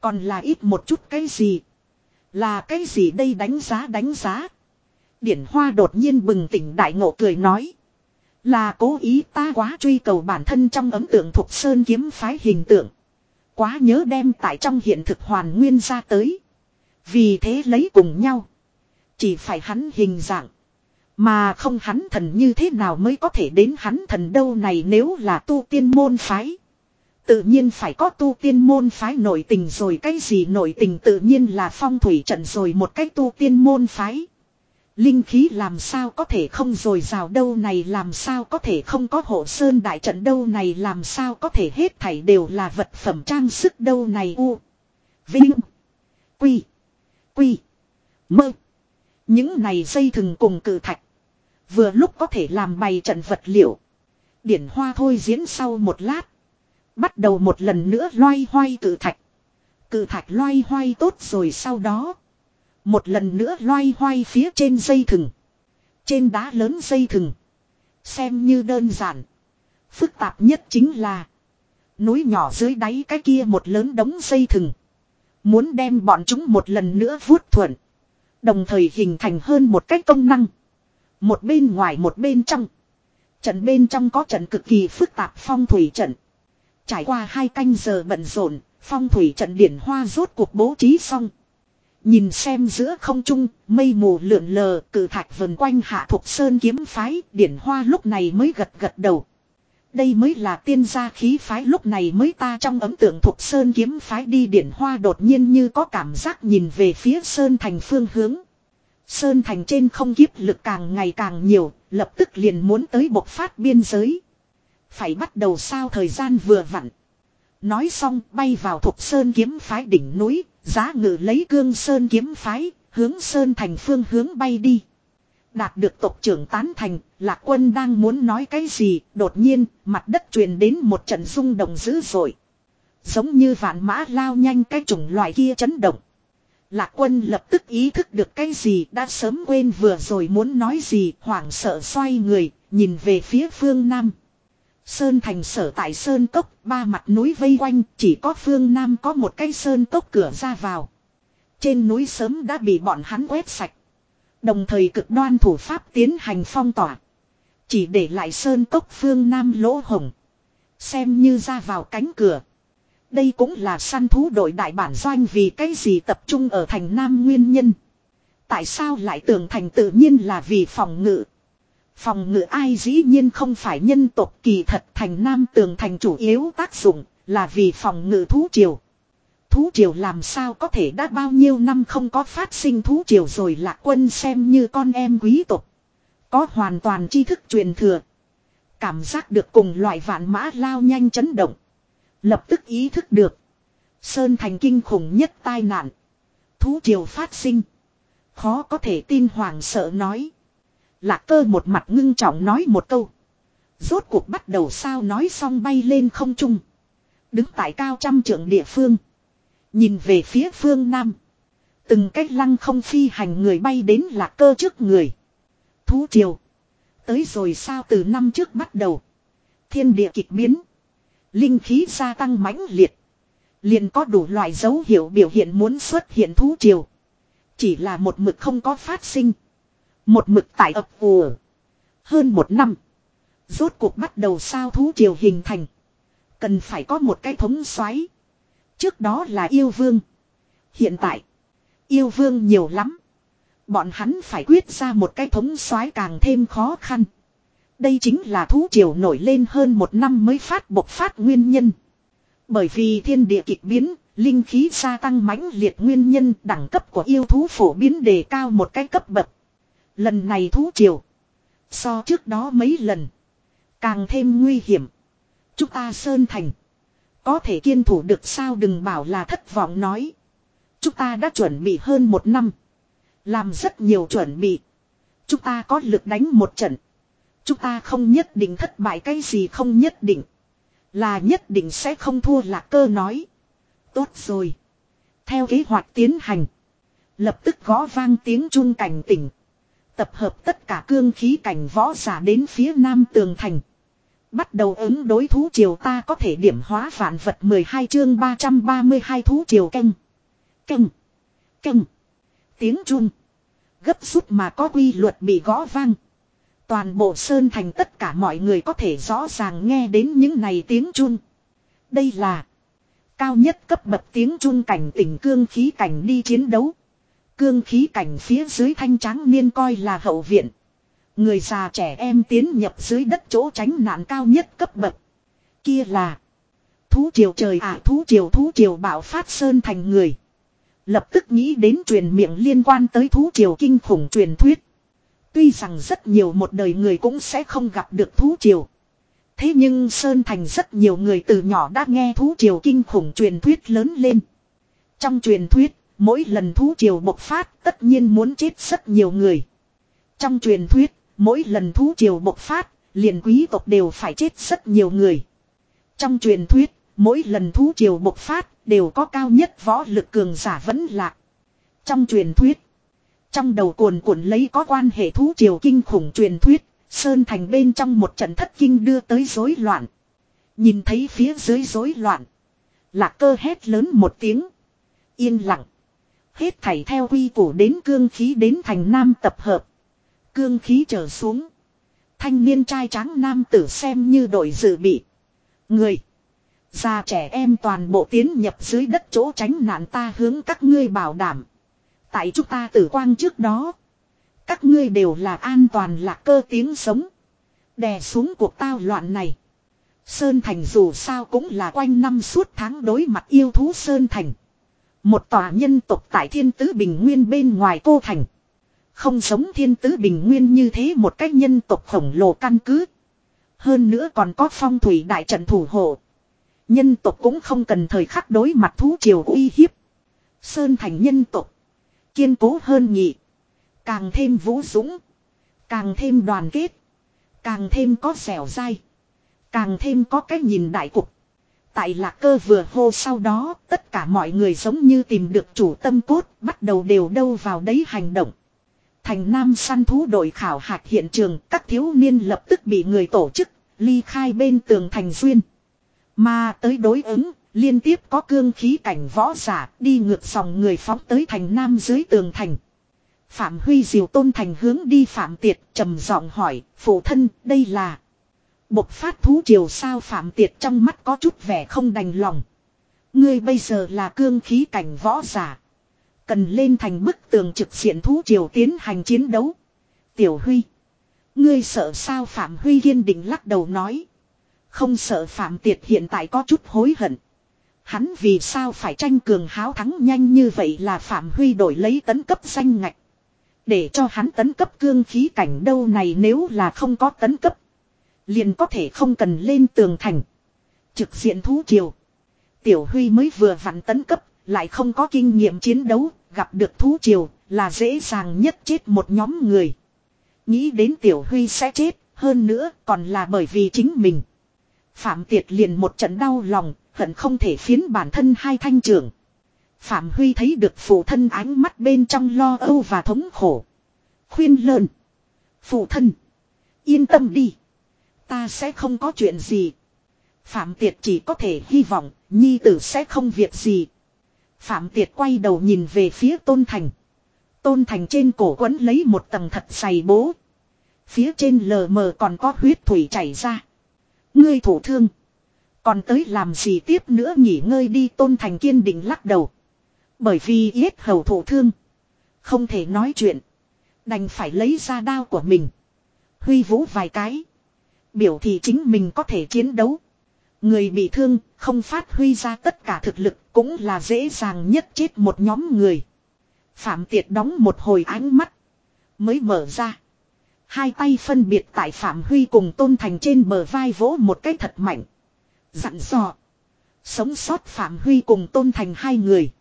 A: Còn là ít một chút cái gì. Là cái gì đây đánh giá đánh giá. Điển hoa đột nhiên bừng tỉnh đại ngộ cười nói. Là cố ý ta quá truy cầu bản thân trong ấm tượng thuộc sơn kiếm phái hình tượng. Quá nhớ đem tại trong hiện thực hoàn nguyên ra tới. Vì thế lấy cùng nhau. Chỉ phải hắn hình dạng. Mà không hắn thần như thế nào mới có thể đến hắn thần đâu này nếu là tu tiên môn phái. Tự nhiên phải có tu tiên môn phái nổi tình rồi, cái gì nổi tình tự nhiên là phong thủy trận rồi, một cái tu tiên môn phái. Linh khí làm sao có thể không rồi rào đâu, này làm sao có thể không có hộ sơn đại trận đâu, này làm sao có thể hết thảy đều là vật phẩm trang sức đâu, này u. Vinh. Quy. Quy. Mơ. Những này dây thừng cùng cử thạch. Vừa lúc có thể làm bày trận vật liệu. Điển hoa thôi diễn sau một lát. Bắt đầu một lần nữa loay hoay cử thạch. Cử thạch loay hoay tốt rồi sau đó. Một lần nữa loay hoay phía trên dây thừng. Trên đá lớn dây thừng. Xem như đơn giản. Phức tạp nhất chính là. Núi nhỏ dưới đáy cái kia một lớn đống dây thừng. Muốn đem bọn chúng một lần nữa vuốt thuận. Đồng thời hình thành hơn một cách công năng. Một bên ngoài một bên trong. Trận bên trong có trận cực kỳ phức tạp phong thủy trận. Trải qua hai canh giờ bận rộn, phong thủy trận điển hoa rốt cuộc bố trí xong. Nhìn xem giữa không trung, mây mù lượn lờ, cử thạch vần quanh hạ thuộc sơn kiếm phái, điển hoa lúc này mới gật gật đầu. Đây mới là tiên gia khí phái lúc này mới ta trong ấm tượng thuộc sơn kiếm phái đi điển hoa đột nhiên như có cảm giác nhìn về phía sơn thành phương hướng. Sơn thành trên không kiếp lực càng ngày càng nhiều, lập tức liền muốn tới bộc phát biên giới. Phải bắt đầu sao thời gian vừa vặn. Nói xong bay vào thục sơn kiếm phái đỉnh núi, giá ngự lấy cương sơn kiếm phái, hướng sơn thành phương hướng bay đi. Đạt được tộc trưởng tán thành, lạc quân đang muốn nói cái gì, đột nhiên, mặt đất truyền đến một trận rung động dữ dội. Giống như vạn mã lao nhanh cái chủng loài kia chấn động. Lạc quân lập tức ý thức được cái gì đã sớm quên vừa rồi muốn nói gì hoảng sợ xoay người, nhìn về phía phương Nam. Sơn thành sở tại Sơn Cốc, ba mặt núi vây quanh, chỉ có phương Nam có một cái Sơn Cốc cửa ra vào. Trên núi sớm đã bị bọn hắn quét sạch. Đồng thời cực đoan thủ pháp tiến hành phong tỏa. Chỉ để lại Sơn Cốc phương Nam lỗ hồng. Xem như ra vào cánh cửa. Đây cũng là săn thú đội đại bản doanh vì cái gì tập trung ở thành Nam nguyên nhân. Tại sao lại tưởng thành tự nhiên là vì phòng ngự. Phòng ngự ai dĩ nhiên không phải nhân tộc kỳ thật thành Nam tường thành chủ yếu tác dụng là vì phòng ngự thú triều. Thú triều làm sao có thể đã bao nhiêu năm không có phát sinh thú triều rồi lạc quân xem như con em quý tộc. Có hoàn toàn tri thức truyền thừa. Cảm giác được cùng loại vạn mã lao nhanh chấn động. Lập tức ý thức được. Sơn thành kinh khủng nhất tai nạn. Thú triều phát sinh. Khó có thể tin hoàng sợ nói. Lạc cơ một mặt ngưng trọng nói một câu. Rốt cuộc bắt đầu sao nói xong bay lên không trung. Đứng tại cao trăm trượng địa phương. Nhìn về phía phương Nam. Từng cách lăng không phi hành người bay đến lạc cơ trước người. Thú triều. Tới rồi sao từ năm trước bắt đầu. Thiên địa kịch biến. Linh khí gia tăng mãnh liệt. Liền có đủ loại dấu hiệu biểu hiện muốn xuất hiện thú triều. Chỉ là một mực không có phát sinh. Một mực tại ập ùa. Hơn một năm. Rốt cuộc bắt đầu sao thú triều hình thành. Cần phải có một cái thống xoáy. Trước đó là yêu vương. Hiện tại. Yêu vương nhiều lắm. Bọn hắn phải quyết ra một cái thống soái càng thêm khó khăn. Đây chính là thú triều nổi lên hơn một năm mới phát bộc phát nguyên nhân. Bởi vì thiên địa kịch biến, linh khí gia tăng mãnh liệt nguyên nhân đẳng cấp của yêu thú phổ biến đề cao một cái cấp bậc. Lần này thú triều. So trước đó mấy lần. Càng thêm nguy hiểm. Chúng ta sơn thành. Có thể kiên thủ được sao đừng bảo là thất vọng nói. Chúng ta đã chuẩn bị hơn một năm. Làm rất nhiều chuẩn bị. Chúng ta có lực đánh một trận. Chúng ta không nhất định thất bại cái gì không nhất định. Là nhất định sẽ không thua lạc cơ nói. Tốt rồi. Theo kế hoạch tiến hành. Lập tức gõ vang tiếng chun cảnh tỉnh. Tập hợp tất cả cương khí cảnh võ giả đến phía nam tường thành. Bắt đầu ứng đối thú triều ta có thể điểm hóa vạn vật 12 chương 332 thú triều canh. Canh. Canh. Tiếng chung. Gấp rút mà có quy luật bị gõ vang. Toàn bộ sơn thành tất cả mọi người có thể rõ ràng nghe đến những này tiếng chung. Đây là cao nhất cấp bậc tiếng chun cảnh tỉnh cương khí cảnh đi chiến đấu. Cương khí cảnh phía dưới thanh trắng niên coi là hậu viện. Người già trẻ em tiến nhập dưới đất chỗ tránh nạn cao nhất cấp bậc. Kia là thú triều trời ạ thú triều thú triều bạo phát sơn thành người. Lập tức nghĩ đến truyền miệng liên quan tới thú triều kinh khủng truyền thuyết. Tuy rằng rất nhiều một đời người cũng sẽ không gặp được thú triều. Thế nhưng Sơn Thành rất nhiều người từ nhỏ đã nghe thú triều kinh khủng truyền thuyết lớn lên. Trong truyền thuyết, mỗi lần thú triều bộc phát tất nhiên muốn chết rất nhiều người. Trong truyền thuyết, mỗi lần thú triều bộc phát, liền quý tộc đều phải chết rất nhiều người. Trong truyền thuyết, mỗi lần thú triều bộc phát, đều có cao nhất võ lực cường giả vẫn lạc. Trong truyền thuyết, trong đầu cuồn cuộn lấy có quan hệ thú triều kinh khủng truyền thuyết, Sơn Thành bên trong một trận thất kinh đưa tới rối loạn. Nhìn thấy phía dưới rối loạn. Lạc cơ hét lớn một tiếng. Yên lặng. Hết thảy theo quy củ đến cương khí đến thành nam tập hợp. Cương khí trở xuống. Thanh niên trai trắng nam tử xem như đội dự bị. Người. Già trẻ em toàn bộ tiến nhập dưới đất chỗ tránh nạn ta hướng các ngươi bảo đảm. Tại chúng ta tử quang trước đó. Các ngươi đều là an toàn là cơ tiếng sống. Đè xuống cuộc tao loạn này. Sơn Thành dù sao cũng là quanh năm suốt tháng đối mặt yêu thú Sơn Thành. Một tòa nhân tộc tại thiên tứ bình nguyên bên ngoài cô thành. Không giống thiên tứ bình nguyên như thế một cách nhân tộc khổng lồ căn cứ. Hơn nữa còn có phong thủy đại trận thủ hộ. Nhân tộc cũng không cần thời khắc đối mặt thú triều uy hiếp. Sơn thành nhân tộc. Kiên cố hơn nhị. Càng thêm vũ dũng. Càng thêm đoàn kết. Càng thêm có dẻo dai. Càng thêm có cái nhìn đại cục. Tại lạc cơ vừa hô sau đó, tất cả mọi người giống như tìm được chủ tâm cốt, bắt đầu đều đâu vào đấy hành động. Thành Nam săn thú đội khảo hạch hiện trường, các thiếu niên lập tức bị người tổ chức, ly khai bên tường thành duyên. Mà tới đối ứng, liên tiếp có cương khí cảnh võ giả đi ngược dòng người phóng tới thành Nam dưới tường thành. Phạm Huy diều tôn thành hướng đi Phạm Tiệt trầm giọng hỏi, phụ thân, đây là... Bộc phát thú triều sao Phạm Tiệt trong mắt có chút vẻ không đành lòng. Ngươi bây giờ là cương khí cảnh võ giả. Cần lên thành bức tường trực diện thú triều tiến hành chiến đấu. Tiểu Huy. Ngươi sợ sao Phạm Huy kiên định lắc đầu nói. Không sợ Phạm Tiệt hiện tại có chút hối hận. Hắn vì sao phải tranh cường háo thắng nhanh như vậy là Phạm Huy đổi lấy tấn cấp danh ngạch. Để cho hắn tấn cấp cương khí cảnh đâu này nếu là không có tấn cấp. Liền có thể không cần lên tường thành. Trực diện thú triều. Tiểu Huy mới vừa vặn tấn cấp, lại không có kinh nghiệm chiến đấu, gặp được thú triều, là dễ dàng nhất chết một nhóm người. Nghĩ đến Tiểu Huy sẽ chết, hơn nữa còn là bởi vì chính mình. Phạm Tiệt liền một trận đau lòng, hận không thể phiến bản thân hai thanh trưởng. Phạm Huy thấy được phụ thân ánh mắt bên trong lo âu và thống khổ. Khuyên lợn. Phụ thân. Yên tâm đi. Ta sẽ không có chuyện gì. Phạm Tiệt chỉ có thể hy vọng, Nhi tử sẽ không việc gì. Phạm Tiệt quay đầu nhìn về phía Tôn Thành. Tôn Thành trên cổ quấn lấy một tầng thật dày bố. Phía trên lờ mờ còn có huyết thủy chảy ra. Ngươi thủ thương. Còn tới làm gì tiếp nữa nghỉ ngơi đi, Tôn Thành kiên định lắc đầu. Bởi vì yết hầu thủ thương. Không thể nói chuyện. Đành phải lấy ra đao của mình. Huy vũ vài cái. Biểu thị chính mình có thể chiến đấu. Người bị thương, không phát huy ra tất cả thực lực, cũng là dễ dàng nhất chết một nhóm người. Phạm Tiệt đóng một hồi ánh mắt. Mới mở ra. Hai tay phân biệt tại Phạm Huy cùng Tôn Thành trên bờ vai vỗ một cái thật mạnh. Dặn dò. Sống sót Phạm Huy cùng Tôn Thành hai người.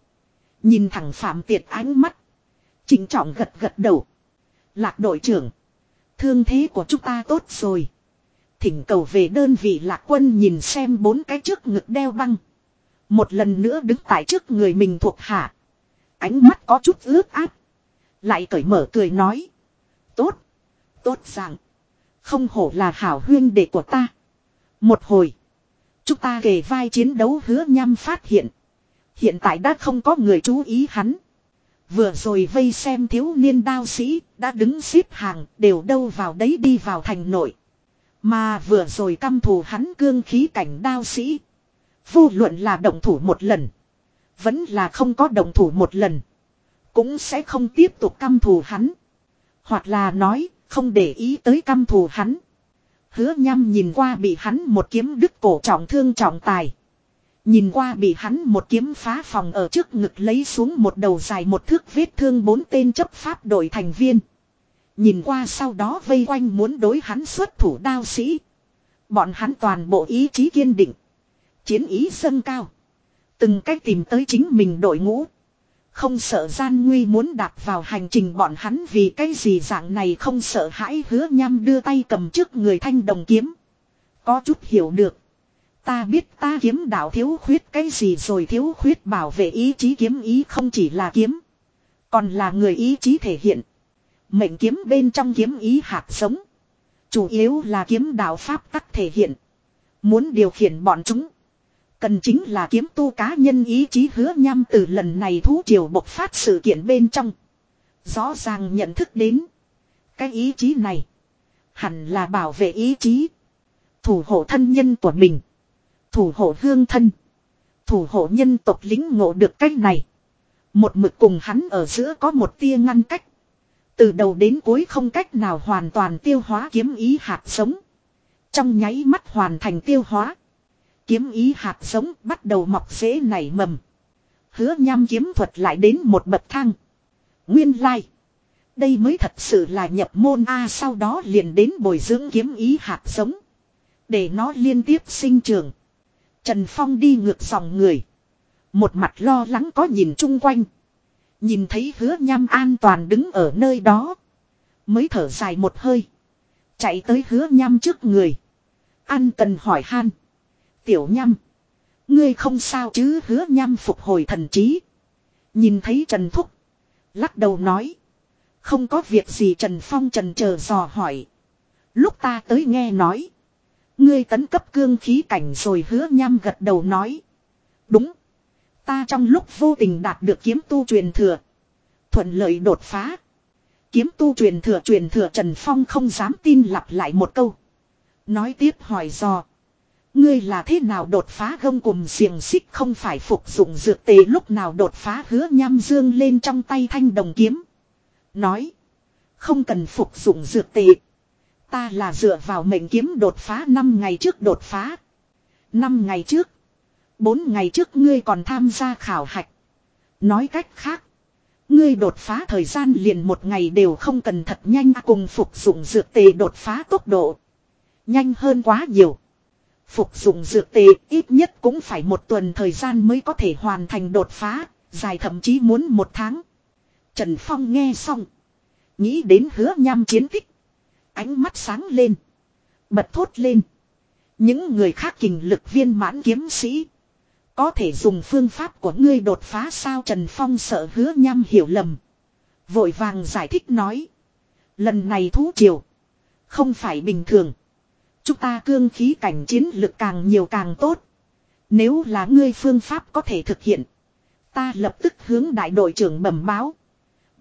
A: Nhìn thẳng Phạm Tiệt ánh mắt. Chính trọng gật gật đầu. Lạc đội trưởng. Thương thế của chúng ta tốt rồi. Thỉnh cầu về đơn vị lạc quân nhìn xem bốn cái trước ngực đeo băng. Một lần nữa đứng tại trước người mình thuộc hạ. Ánh mắt có chút ướt át. Lại cởi mở cười nói. Tốt. Tốt rằng. Không hổ là hảo huyên đệ của ta. Một hồi. Chúng ta kề vai chiến đấu hứa nhăm phát hiện. Hiện tại đã không có người chú ý hắn. Vừa rồi vây xem thiếu niên đao sĩ, đã đứng xếp hàng, đều đâu vào đấy đi vào thành nội. Mà vừa rồi căm thù hắn cương khí cảnh đao sĩ. Vô luận là động thủ một lần. Vẫn là không có động thủ một lần. Cũng sẽ không tiếp tục căm thù hắn. Hoặc là nói, không để ý tới căm thù hắn. Hứa nhăm nhìn qua bị hắn một kiếm đứt cổ trọng thương trọng tài. Nhìn qua bị hắn một kiếm phá phòng ở trước ngực lấy xuống một đầu dài một thước vết thương bốn tên chấp pháp đội thành viên. Nhìn qua sau đó vây quanh muốn đối hắn xuất thủ đao sĩ. Bọn hắn toàn bộ ý chí kiên định. Chiến ý dâng cao. Từng cách tìm tới chính mình đội ngũ. Không sợ gian nguy muốn đạp vào hành trình bọn hắn vì cái gì dạng này không sợ hãi hứa nhăm đưa tay cầm trước người thanh đồng kiếm. Có chút hiểu được. Ta biết ta kiếm đạo thiếu khuyết cái gì rồi thiếu khuyết bảo vệ ý chí kiếm ý không chỉ là kiếm. Còn là người ý chí thể hiện. Mệnh kiếm bên trong kiếm ý hạt sống. Chủ yếu là kiếm đạo pháp tắc thể hiện. Muốn điều khiển bọn chúng. Cần chính là kiếm tu cá nhân ý chí hứa nham từ lần này thú triều bộc phát sự kiện bên trong. Rõ ràng nhận thức đến. Cái ý chí này. Hẳn là bảo vệ ý chí. Thủ hộ thân nhân của mình. Thủ hộ hương thân. Thủ hộ nhân tộc lính ngộ được cách này. Một mực cùng hắn ở giữa có một tia ngăn cách. Từ đầu đến cuối không cách nào hoàn toàn tiêu hóa kiếm ý hạt sống, Trong nháy mắt hoàn thành tiêu hóa. Kiếm ý hạt sống bắt đầu mọc rễ nảy mầm. Hứa nham kiếm thuật lại đến một bậc thang. Nguyên lai. Đây mới thật sự là nhập môn A sau đó liền đến bồi dưỡng kiếm ý hạt giống. Để nó liên tiếp sinh trường. Trần Phong đi ngược dòng người. Một mặt lo lắng có nhìn chung quanh. Nhìn thấy hứa nham an toàn đứng ở nơi đó. Mới thở dài một hơi. Chạy tới hứa nham trước người. An cần hỏi han. Tiểu nham. Ngươi không sao chứ hứa nham phục hồi thần trí. Nhìn thấy Trần Thúc. Lắc đầu nói. Không có việc gì Trần Phong trần chờ dò hỏi. Lúc ta tới nghe nói. Ngươi tấn cấp cương khí cảnh rồi hứa nham gật đầu nói. Đúng. Ta trong lúc vô tình đạt được kiếm tu truyền thừa. Thuận lợi đột phá. Kiếm tu truyền thừa truyền thừa Trần Phong không dám tin lặp lại một câu. Nói tiếp hỏi dò. Ngươi là thế nào đột phá gông cùng xiềng xích không phải phục dụng dược tề lúc nào đột phá hứa nham dương lên trong tay thanh đồng kiếm. Nói. Không cần phục dụng dược tệ. Ta là dựa vào mệnh kiếm đột phá 5 ngày trước đột phá. 5 ngày trước bốn ngày trước ngươi còn tham gia khảo hạch. Nói cách khác. Ngươi đột phá thời gian liền một ngày đều không cần thật nhanh cùng phục dụng dược tề đột phá tốc độ. Nhanh hơn quá nhiều. Phục dụng dược tề ít nhất cũng phải một tuần thời gian mới có thể hoàn thành đột phá, dài thậm chí muốn một tháng. Trần Phong nghe xong. Nghĩ đến hứa nham chiến tích. Ánh mắt sáng lên. Bật thốt lên. Những người khác kình lực viên mãn kiếm sĩ. Có thể dùng phương pháp của ngươi đột phá sao Trần Phong sợ hứa nhăm hiểu lầm. Vội vàng giải thích nói. Lần này thú triều. Không phải bình thường. Chúng ta cương khí cảnh chiến lực càng nhiều càng tốt. Nếu là ngươi phương pháp có thể thực hiện. Ta lập tức hướng đại đội trưởng bẩm báo.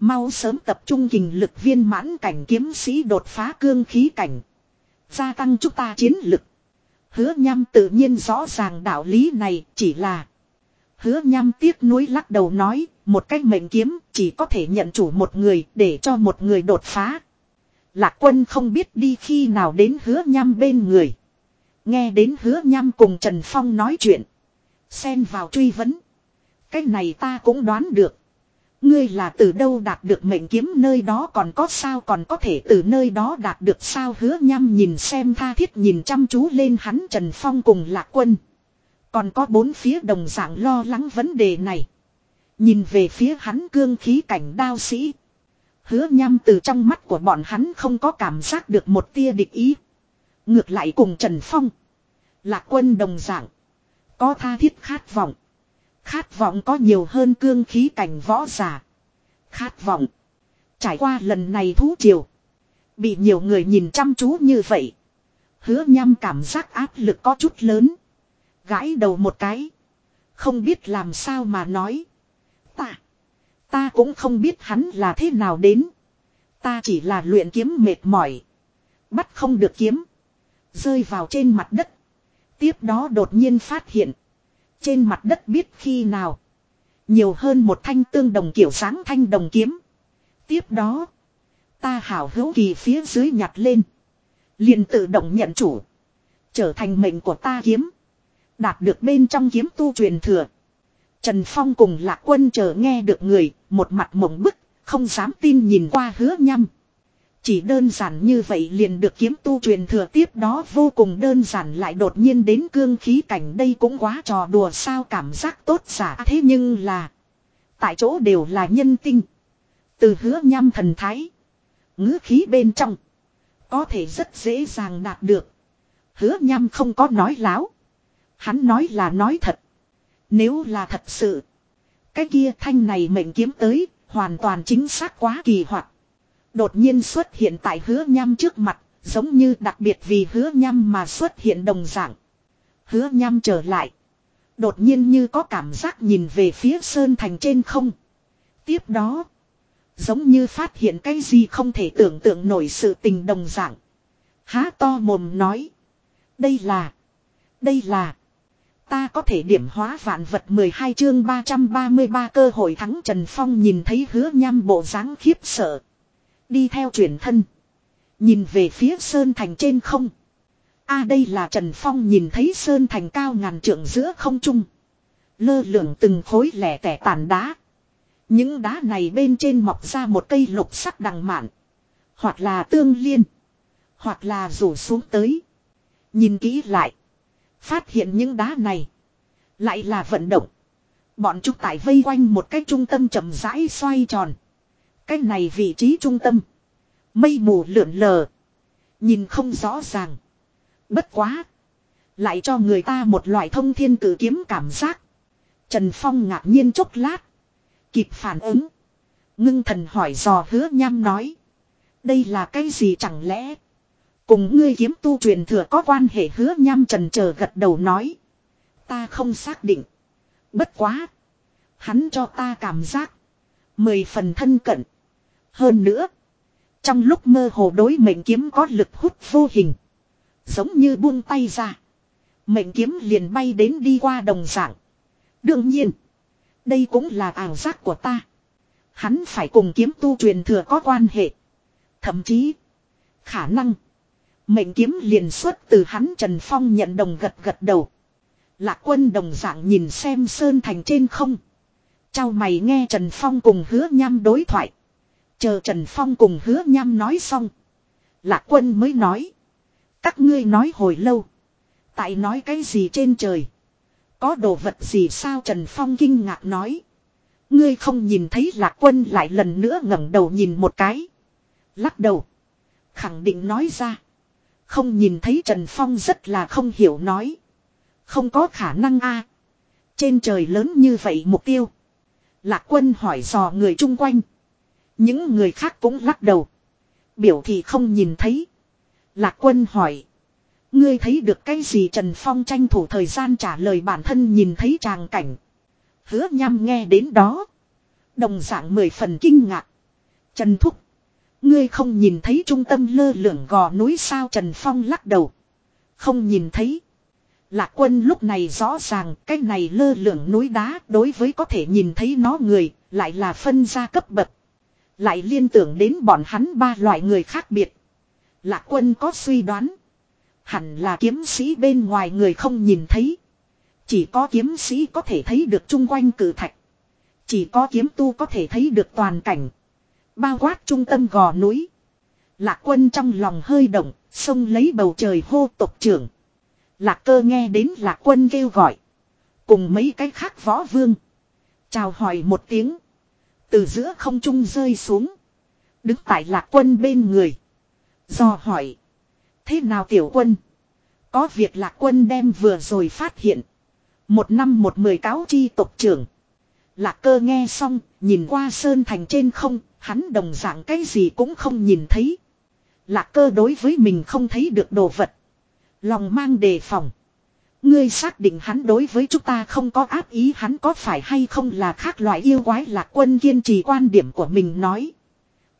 A: Mau sớm tập trung hình lực viên mãn cảnh kiếm sĩ đột phá cương khí cảnh. Gia tăng chúng ta chiến lực. Hứa nham tự nhiên rõ ràng đạo lý này chỉ là. Hứa nham tiếc nuối lắc đầu nói, một cách mệnh kiếm chỉ có thể nhận chủ một người để cho một người đột phá. Lạc quân không biết đi khi nào đến hứa nham bên người. Nghe đến hứa nham cùng Trần Phong nói chuyện. Xen vào truy vấn. Cái này ta cũng đoán được. Ngươi là từ đâu đạt được mệnh kiếm nơi đó còn có sao còn có thể từ nơi đó đạt được sao hứa nhăm nhìn xem tha thiết nhìn chăm chú lên hắn Trần Phong cùng lạc quân. Còn có bốn phía đồng dạng lo lắng vấn đề này. Nhìn về phía hắn cương khí cảnh đao sĩ. Hứa nhăm từ trong mắt của bọn hắn không có cảm giác được một tia địch ý. Ngược lại cùng Trần Phong. Lạc quân đồng dạng. Có tha thiết khát vọng. Khát vọng có nhiều hơn cương khí cảnh võ giả. Khát vọng. Trải qua lần này thú triều. Bị nhiều người nhìn chăm chú như vậy. Hứa nhăm cảm giác áp lực có chút lớn. Gãi đầu một cái. Không biết làm sao mà nói. Ta. Ta cũng không biết hắn là thế nào đến. Ta chỉ là luyện kiếm mệt mỏi. Bắt không được kiếm. Rơi vào trên mặt đất. Tiếp đó đột nhiên phát hiện. Trên mặt đất biết khi nào. Nhiều hơn một thanh tương đồng kiểu sáng thanh đồng kiếm. Tiếp đó. Ta hảo hữu kỳ phía dưới nhặt lên. liền tự động nhận chủ. Trở thành mệnh của ta kiếm. Đạt được bên trong kiếm tu truyền thừa. Trần Phong cùng lạc quân chờ nghe được người. Một mặt mộng bức. Không dám tin nhìn qua hứa nhăm. Chỉ đơn giản như vậy liền được kiếm tu truyền thừa tiếp đó vô cùng đơn giản lại đột nhiên đến cương khí cảnh đây cũng quá trò đùa sao cảm giác tốt giả thế nhưng là tại chỗ đều là nhân tinh. Từ hứa nhăm thần thái, ngữ khí bên trong có thể rất dễ dàng đạt được. Hứa nhăm không có nói láo. Hắn nói là nói thật. Nếu là thật sự, cái kia thanh này mệnh kiếm tới, hoàn toàn chính xác quá kỳ hoặc Đột nhiên xuất hiện tại hứa nham trước mặt, giống như đặc biệt vì hứa nham mà xuất hiện đồng dạng. Hứa nham trở lại. Đột nhiên như có cảm giác nhìn về phía sơn thành trên không. Tiếp đó. Giống như phát hiện cái gì không thể tưởng tượng nổi sự tình đồng dạng. Há to mồm nói. Đây là. Đây là. Ta có thể điểm hóa vạn vật 12 chương 333 cơ hội thắng Trần Phong nhìn thấy hứa nham bộ dáng khiếp sợ. Đi theo chuyển thân. Nhìn về phía Sơn Thành trên không. a à, đây là Trần Phong nhìn thấy Sơn Thành cao ngàn trượng giữa không trung. Lơ lửng từng khối lẻ tẻ tàn đá. Những đá này bên trên mọc ra một cây lục sắc đằng mạn. Hoặc là tương liên. Hoặc là rủ xuống tới. Nhìn kỹ lại. Phát hiện những đá này. Lại là vận động. Bọn chúng tại vây quanh một cái trung tâm chậm rãi xoay tròn. Cái này vị trí trung tâm. Mây mù lượn lờ. Nhìn không rõ ràng. Bất quá. Lại cho người ta một loại thông thiên cử kiếm cảm giác. Trần Phong ngạc nhiên chốc lát. Kịp phản ứng. Ngưng thần hỏi dò hứa nham nói. Đây là cái gì chẳng lẽ. Cùng ngươi kiếm tu truyền thừa có quan hệ hứa nham trần chờ gật đầu nói. Ta không xác định. Bất quá. Hắn cho ta cảm giác. Mười phần thân cận. Hơn nữa. Trong lúc mơ hồ đối mệnh kiếm có lực hút vô hình. Giống như buông tay ra. Mệnh kiếm liền bay đến đi qua đồng dạng. Đương nhiên. Đây cũng là ảo giác của ta. Hắn phải cùng kiếm tu truyền thừa có quan hệ. Thậm chí. Khả năng. Mệnh kiếm liền xuất từ hắn Trần Phong nhận đồng gật gật đầu. Lạc quân đồng dạng nhìn xem Sơn Thành trên không. Chào mày nghe Trần Phong cùng hứa nham đối thoại. Chờ Trần Phong cùng hứa nham nói xong. Lạc quân mới nói. Các ngươi nói hồi lâu. Tại nói cái gì trên trời. Có đồ vật gì sao Trần Phong kinh ngạc nói. Ngươi không nhìn thấy lạc quân lại lần nữa ngẩng đầu nhìn một cái. Lắc đầu. Khẳng định nói ra. Không nhìn thấy Trần Phong rất là không hiểu nói. Không có khả năng a Trên trời lớn như vậy mục tiêu. Lạc quân hỏi dò người chung quanh. Những người khác cũng lắc đầu. Biểu thì không nhìn thấy. Lạc quân hỏi. Ngươi thấy được cái gì Trần Phong tranh thủ thời gian trả lời bản thân nhìn thấy tràng cảnh. Hứa nhăm nghe đến đó. Đồng dạng mười phần kinh ngạc. Trần Thúc. Ngươi không nhìn thấy trung tâm lơ lửng gò núi sao Trần Phong lắc đầu. Không nhìn thấy. Lạc quân lúc này rõ ràng cái này lơ lửng núi đá đối với có thể nhìn thấy nó người lại là phân ra cấp bậc. Lại liên tưởng đến bọn hắn ba loại người khác biệt. Lạc quân có suy đoán. Hẳn là kiếm sĩ bên ngoài người không nhìn thấy. Chỉ có kiếm sĩ có thể thấy được chung quanh cử thạch. Chỉ có kiếm tu có thể thấy được toàn cảnh. Bao quát trung tâm gò núi. Lạc quân trong lòng hơi động, xông lấy bầu trời hô tộc trưởng. Lạc cơ nghe đến lạc quân kêu gọi. Cùng mấy cái khác võ vương. Chào hỏi một tiếng. Từ giữa không trung rơi xuống. Đứng tại lạc quân bên người. Do hỏi. Thế nào tiểu quân? Có việc lạc quân đem vừa rồi phát hiện. Một năm một mười cáo chi tộc trưởng. Lạc cơ nghe xong, nhìn qua sơn thành trên không, hắn đồng dạng cái gì cũng không nhìn thấy. Lạc cơ đối với mình không thấy được đồ vật. Lòng mang đề phòng. Ngươi xác định hắn đối với chúng ta không có áp ý hắn có phải hay không là khác loại yêu quái lạc quân kiên trì quan điểm của mình nói.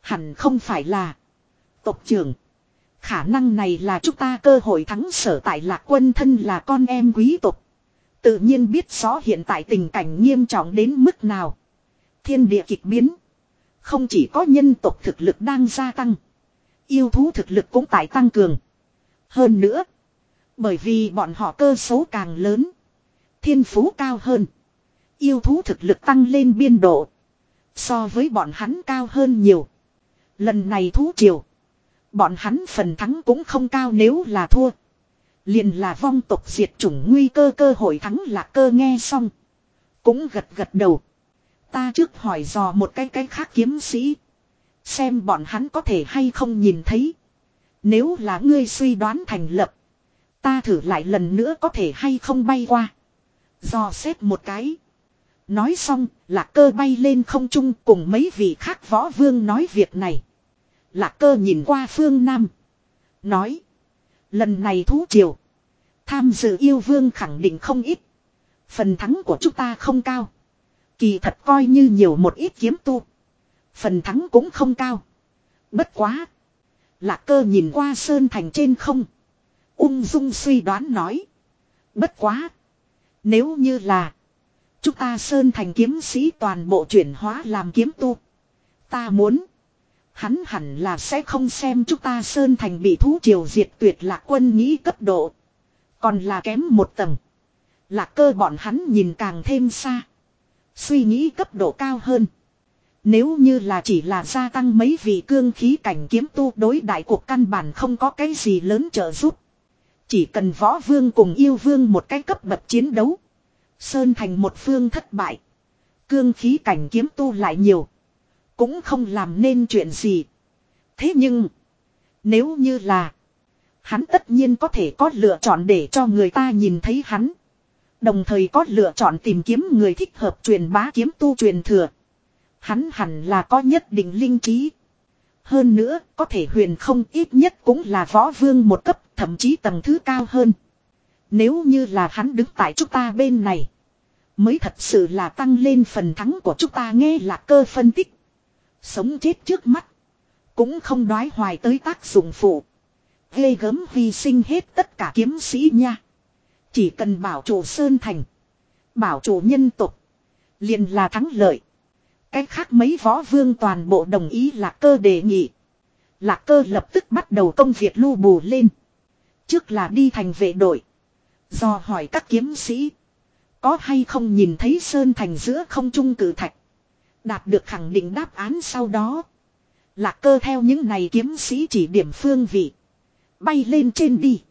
A: Hẳn không phải là. Tộc trưởng. Khả năng này là chúng ta cơ hội thắng sở tại lạc quân thân là con em quý tộc. Tự nhiên biết rõ hiện tại tình cảnh nghiêm trọng đến mức nào. Thiên địa kịch biến. Không chỉ có nhân tộc thực lực đang gia tăng. Yêu thú thực lực cũng tại tăng cường. Hơn nữa. Bởi vì bọn họ cơ số càng lớn. Thiên phú cao hơn. Yêu thú thực lực tăng lên biên độ. So với bọn hắn cao hơn nhiều. Lần này thú triều. Bọn hắn phần thắng cũng không cao nếu là thua. Liền là vong tộc diệt chủng nguy cơ cơ hội thắng là cơ nghe xong. Cũng gật gật đầu. Ta trước hỏi dò một cái cái khác kiếm sĩ. Xem bọn hắn có thể hay không nhìn thấy. Nếu là ngươi suy đoán thành lập. Ta thử lại lần nữa có thể hay không bay qua. Do xét một cái. Nói xong, lạc cơ bay lên không trung cùng mấy vị khác võ vương nói việc này. Lạc cơ nhìn qua phương Nam. Nói. Lần này thú triều. Tham dự yêu vương khẳng định không ít. Phần thắng của chúng ta không cao. Kỳ thật coi như nhiều một ít kiếm tu. Phần thắng cũng không cao. Bất quá. Lạc cơ nhìn qua sơn thành trên không. Ung dung suy đoán nói. Bất quá. Nếu như là. Chúng ta sơn thành kiếm sĩ toàn bộ chuyển hóa làm kiếm tu. Ta muốn. Hắn hẳn là sẽ không xem chúng ta sơn thành bị thú triều diệt tuyệt lạc quân nghĩ cấp độ. Còn là kém một tầng. Lạc cơ bọn hắn nhìn càng thêm xa. Suy nghĩ cấp độ cao hơn. Nếu như là chỉ là gia tăng mấy vị cương khí cảnh kiếm tu đối đại cuộc căn bản không có cái gì lớn trợ giúp. Chỉ cần võ vương cùng yêu vương một cái cấp bậc chiến đấu. Sơn thành một phương thất bại. Cương khí cảnh kiếm tu lại nhiều. Cũng không làm nên chuyện gì. Thế nhưng. Nếu như là. Hắn tất nhiên có thể có lựa chọn để cho người ta nhìn thấy hắn. Đồng thời có lựa chọn tìm kiếm người thích hợp truyền bá kiếm tu truyền thừa. Hắn hẳn là có nhất định linh trí. Hơn nữa, có thể huyền không ít nhất cũng là võ vương một cấp, thậm chí tầng thứ cao hơn. Nếu như là hắn đứng tại chúng ta bên này. Mới thật sự là tăng lên phần thắng của chúng ta nghe là cơ phân tích. Sống chết trước mắt. Cũng không đoái hoài tới tác dụng phụ. Ghê gớm hy sinh hết tất cả kiếm sĩ nha. Chỉ cần bảo chủ Sơn Thành. Bảo chủ nhân tục. liền là thắng lợi. Cách khác mấy võ vương toàn bộ đồng ý lạc cơ đề nghị. Lạc cơ lập tức bắt đầu công việc lưu bù lên. Trước là đi thành vệ đội. Do hỏi các kiếm sĩ. Có hay không nhìn thấy Sơn Thành giữa không trung cử thạch. Đạt được khẳng định đáp án sau đó. Lạc cơ theo những này kiếm sĩ chỉ điểm phương vị. Bay lên trên đi.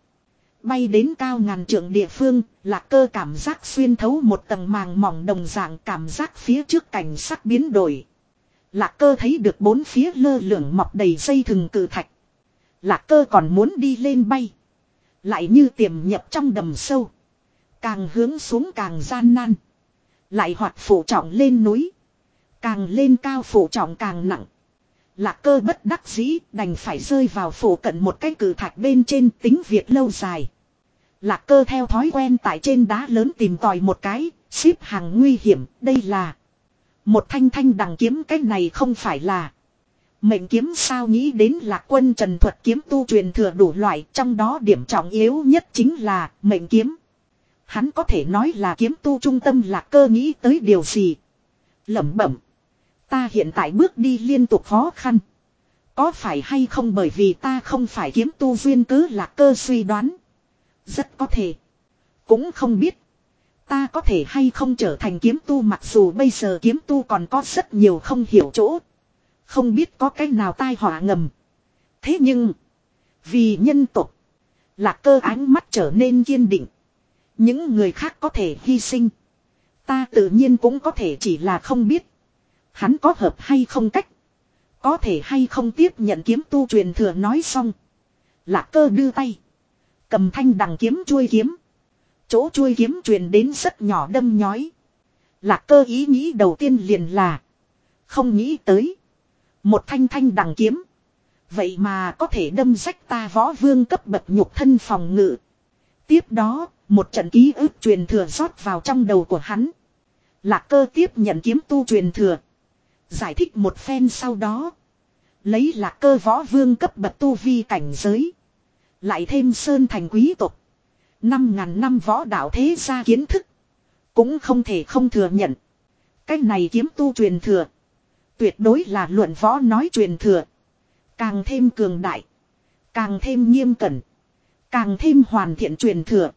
A: Bay đến cao ngàn trượng địa phương, lạc cơ cảm giác xuyên thấu một tầng màng mỏng đồng dạng cảm giác phía trước cảnh sắc biến đổi. Lạc cơ thấy được bốn phía lơ lửng mọc đầy dây thừng cử thạch. Lạc cơ còn muốn đi lên bay. Lại như tiềm nhập trong đầm sâu. Càng hướng xuống càng gian nan. Lại hoạt phủ trọng lên núi. Càng lên cao phủ trọng càng nặng. Lạc cơ bất đắc dĩ đành phải rơi vào phủ cận một cái cử thạch bên trên tính việc lâu dài. Lạc cơ theo thói quen tại trên đá lớn tìm tòi một cái, xếp hàng nguy hiểm, đây là một thanh thanh đằng kiếm cái này không phải là mệnh kiếm sao nghĩ đến lạc quân trần thuật kiếm tu truyền thừa đủ loại trong đó điểm trọng yếu nhất chính là mệnh kiếm. Hắn có thể nói là kiếm tu trung tâm lạc cơ nghĩ tới điều gì. Lẩm bẩm. Ta hiện tại bước đi liên tục khó khăn. Có phải hay không bởi vì ta không phải kiếm tu duyên cứ là cơ suy đoán. Rất có thể. Cũng không biết. Ta có thể hay không trở thành kiếm tu mặc dù bây giờ kiếm tu còn có rất nhiều không hiểu chỗ. Không biết có cách nào tai họa ngầm. Thế nhưng. Vì nhân tục. là cơ ánh mắt trở nên kiên định. Những người khác có thể hy sinh. Ta tự nhiên cũng có thể chỉ là không biết. Hắn có hợp hay không cách. Có thể hay không tiếp nhận kiếm tu truyền thừa nói xong. Lạc cơ đưa tay. Cầm thanh đằng kiếm chuôi kiếm. Chỗ chuôi kiếm truyền đến rất nhỏ đâm nhói. Lạc cơ ý nghĩ đầu tiên liền là. Không nghĩ tới. Một thanh thanh đằng kiếm. Vậy mà có thể đâm rách ta võ vương cấp bậc nhục thân phòng ngự. Tiếp đó, một trận ký ức truyền thừa rót vào trong đầu của hắn. Lạc cơ tiếp nhận kiếm tu truyền thừa. Giải thích một phen sau đó. Lấy là cơ võ vương cấp bậc tu vi cảnh giới. Lại thêm sơn thành quý tộc. Năm ngàn năm võ đạo thế gia kiến thức. Cũng không thể không thừa nhận. Cái này kiếm tu truyền thừa. Tuyệt đối là luận võ nói truyền thừa. Càng thêm cường đại. Càng thêm nghiêm cẩn. Càng thêm hoàn thiện truyền thừa.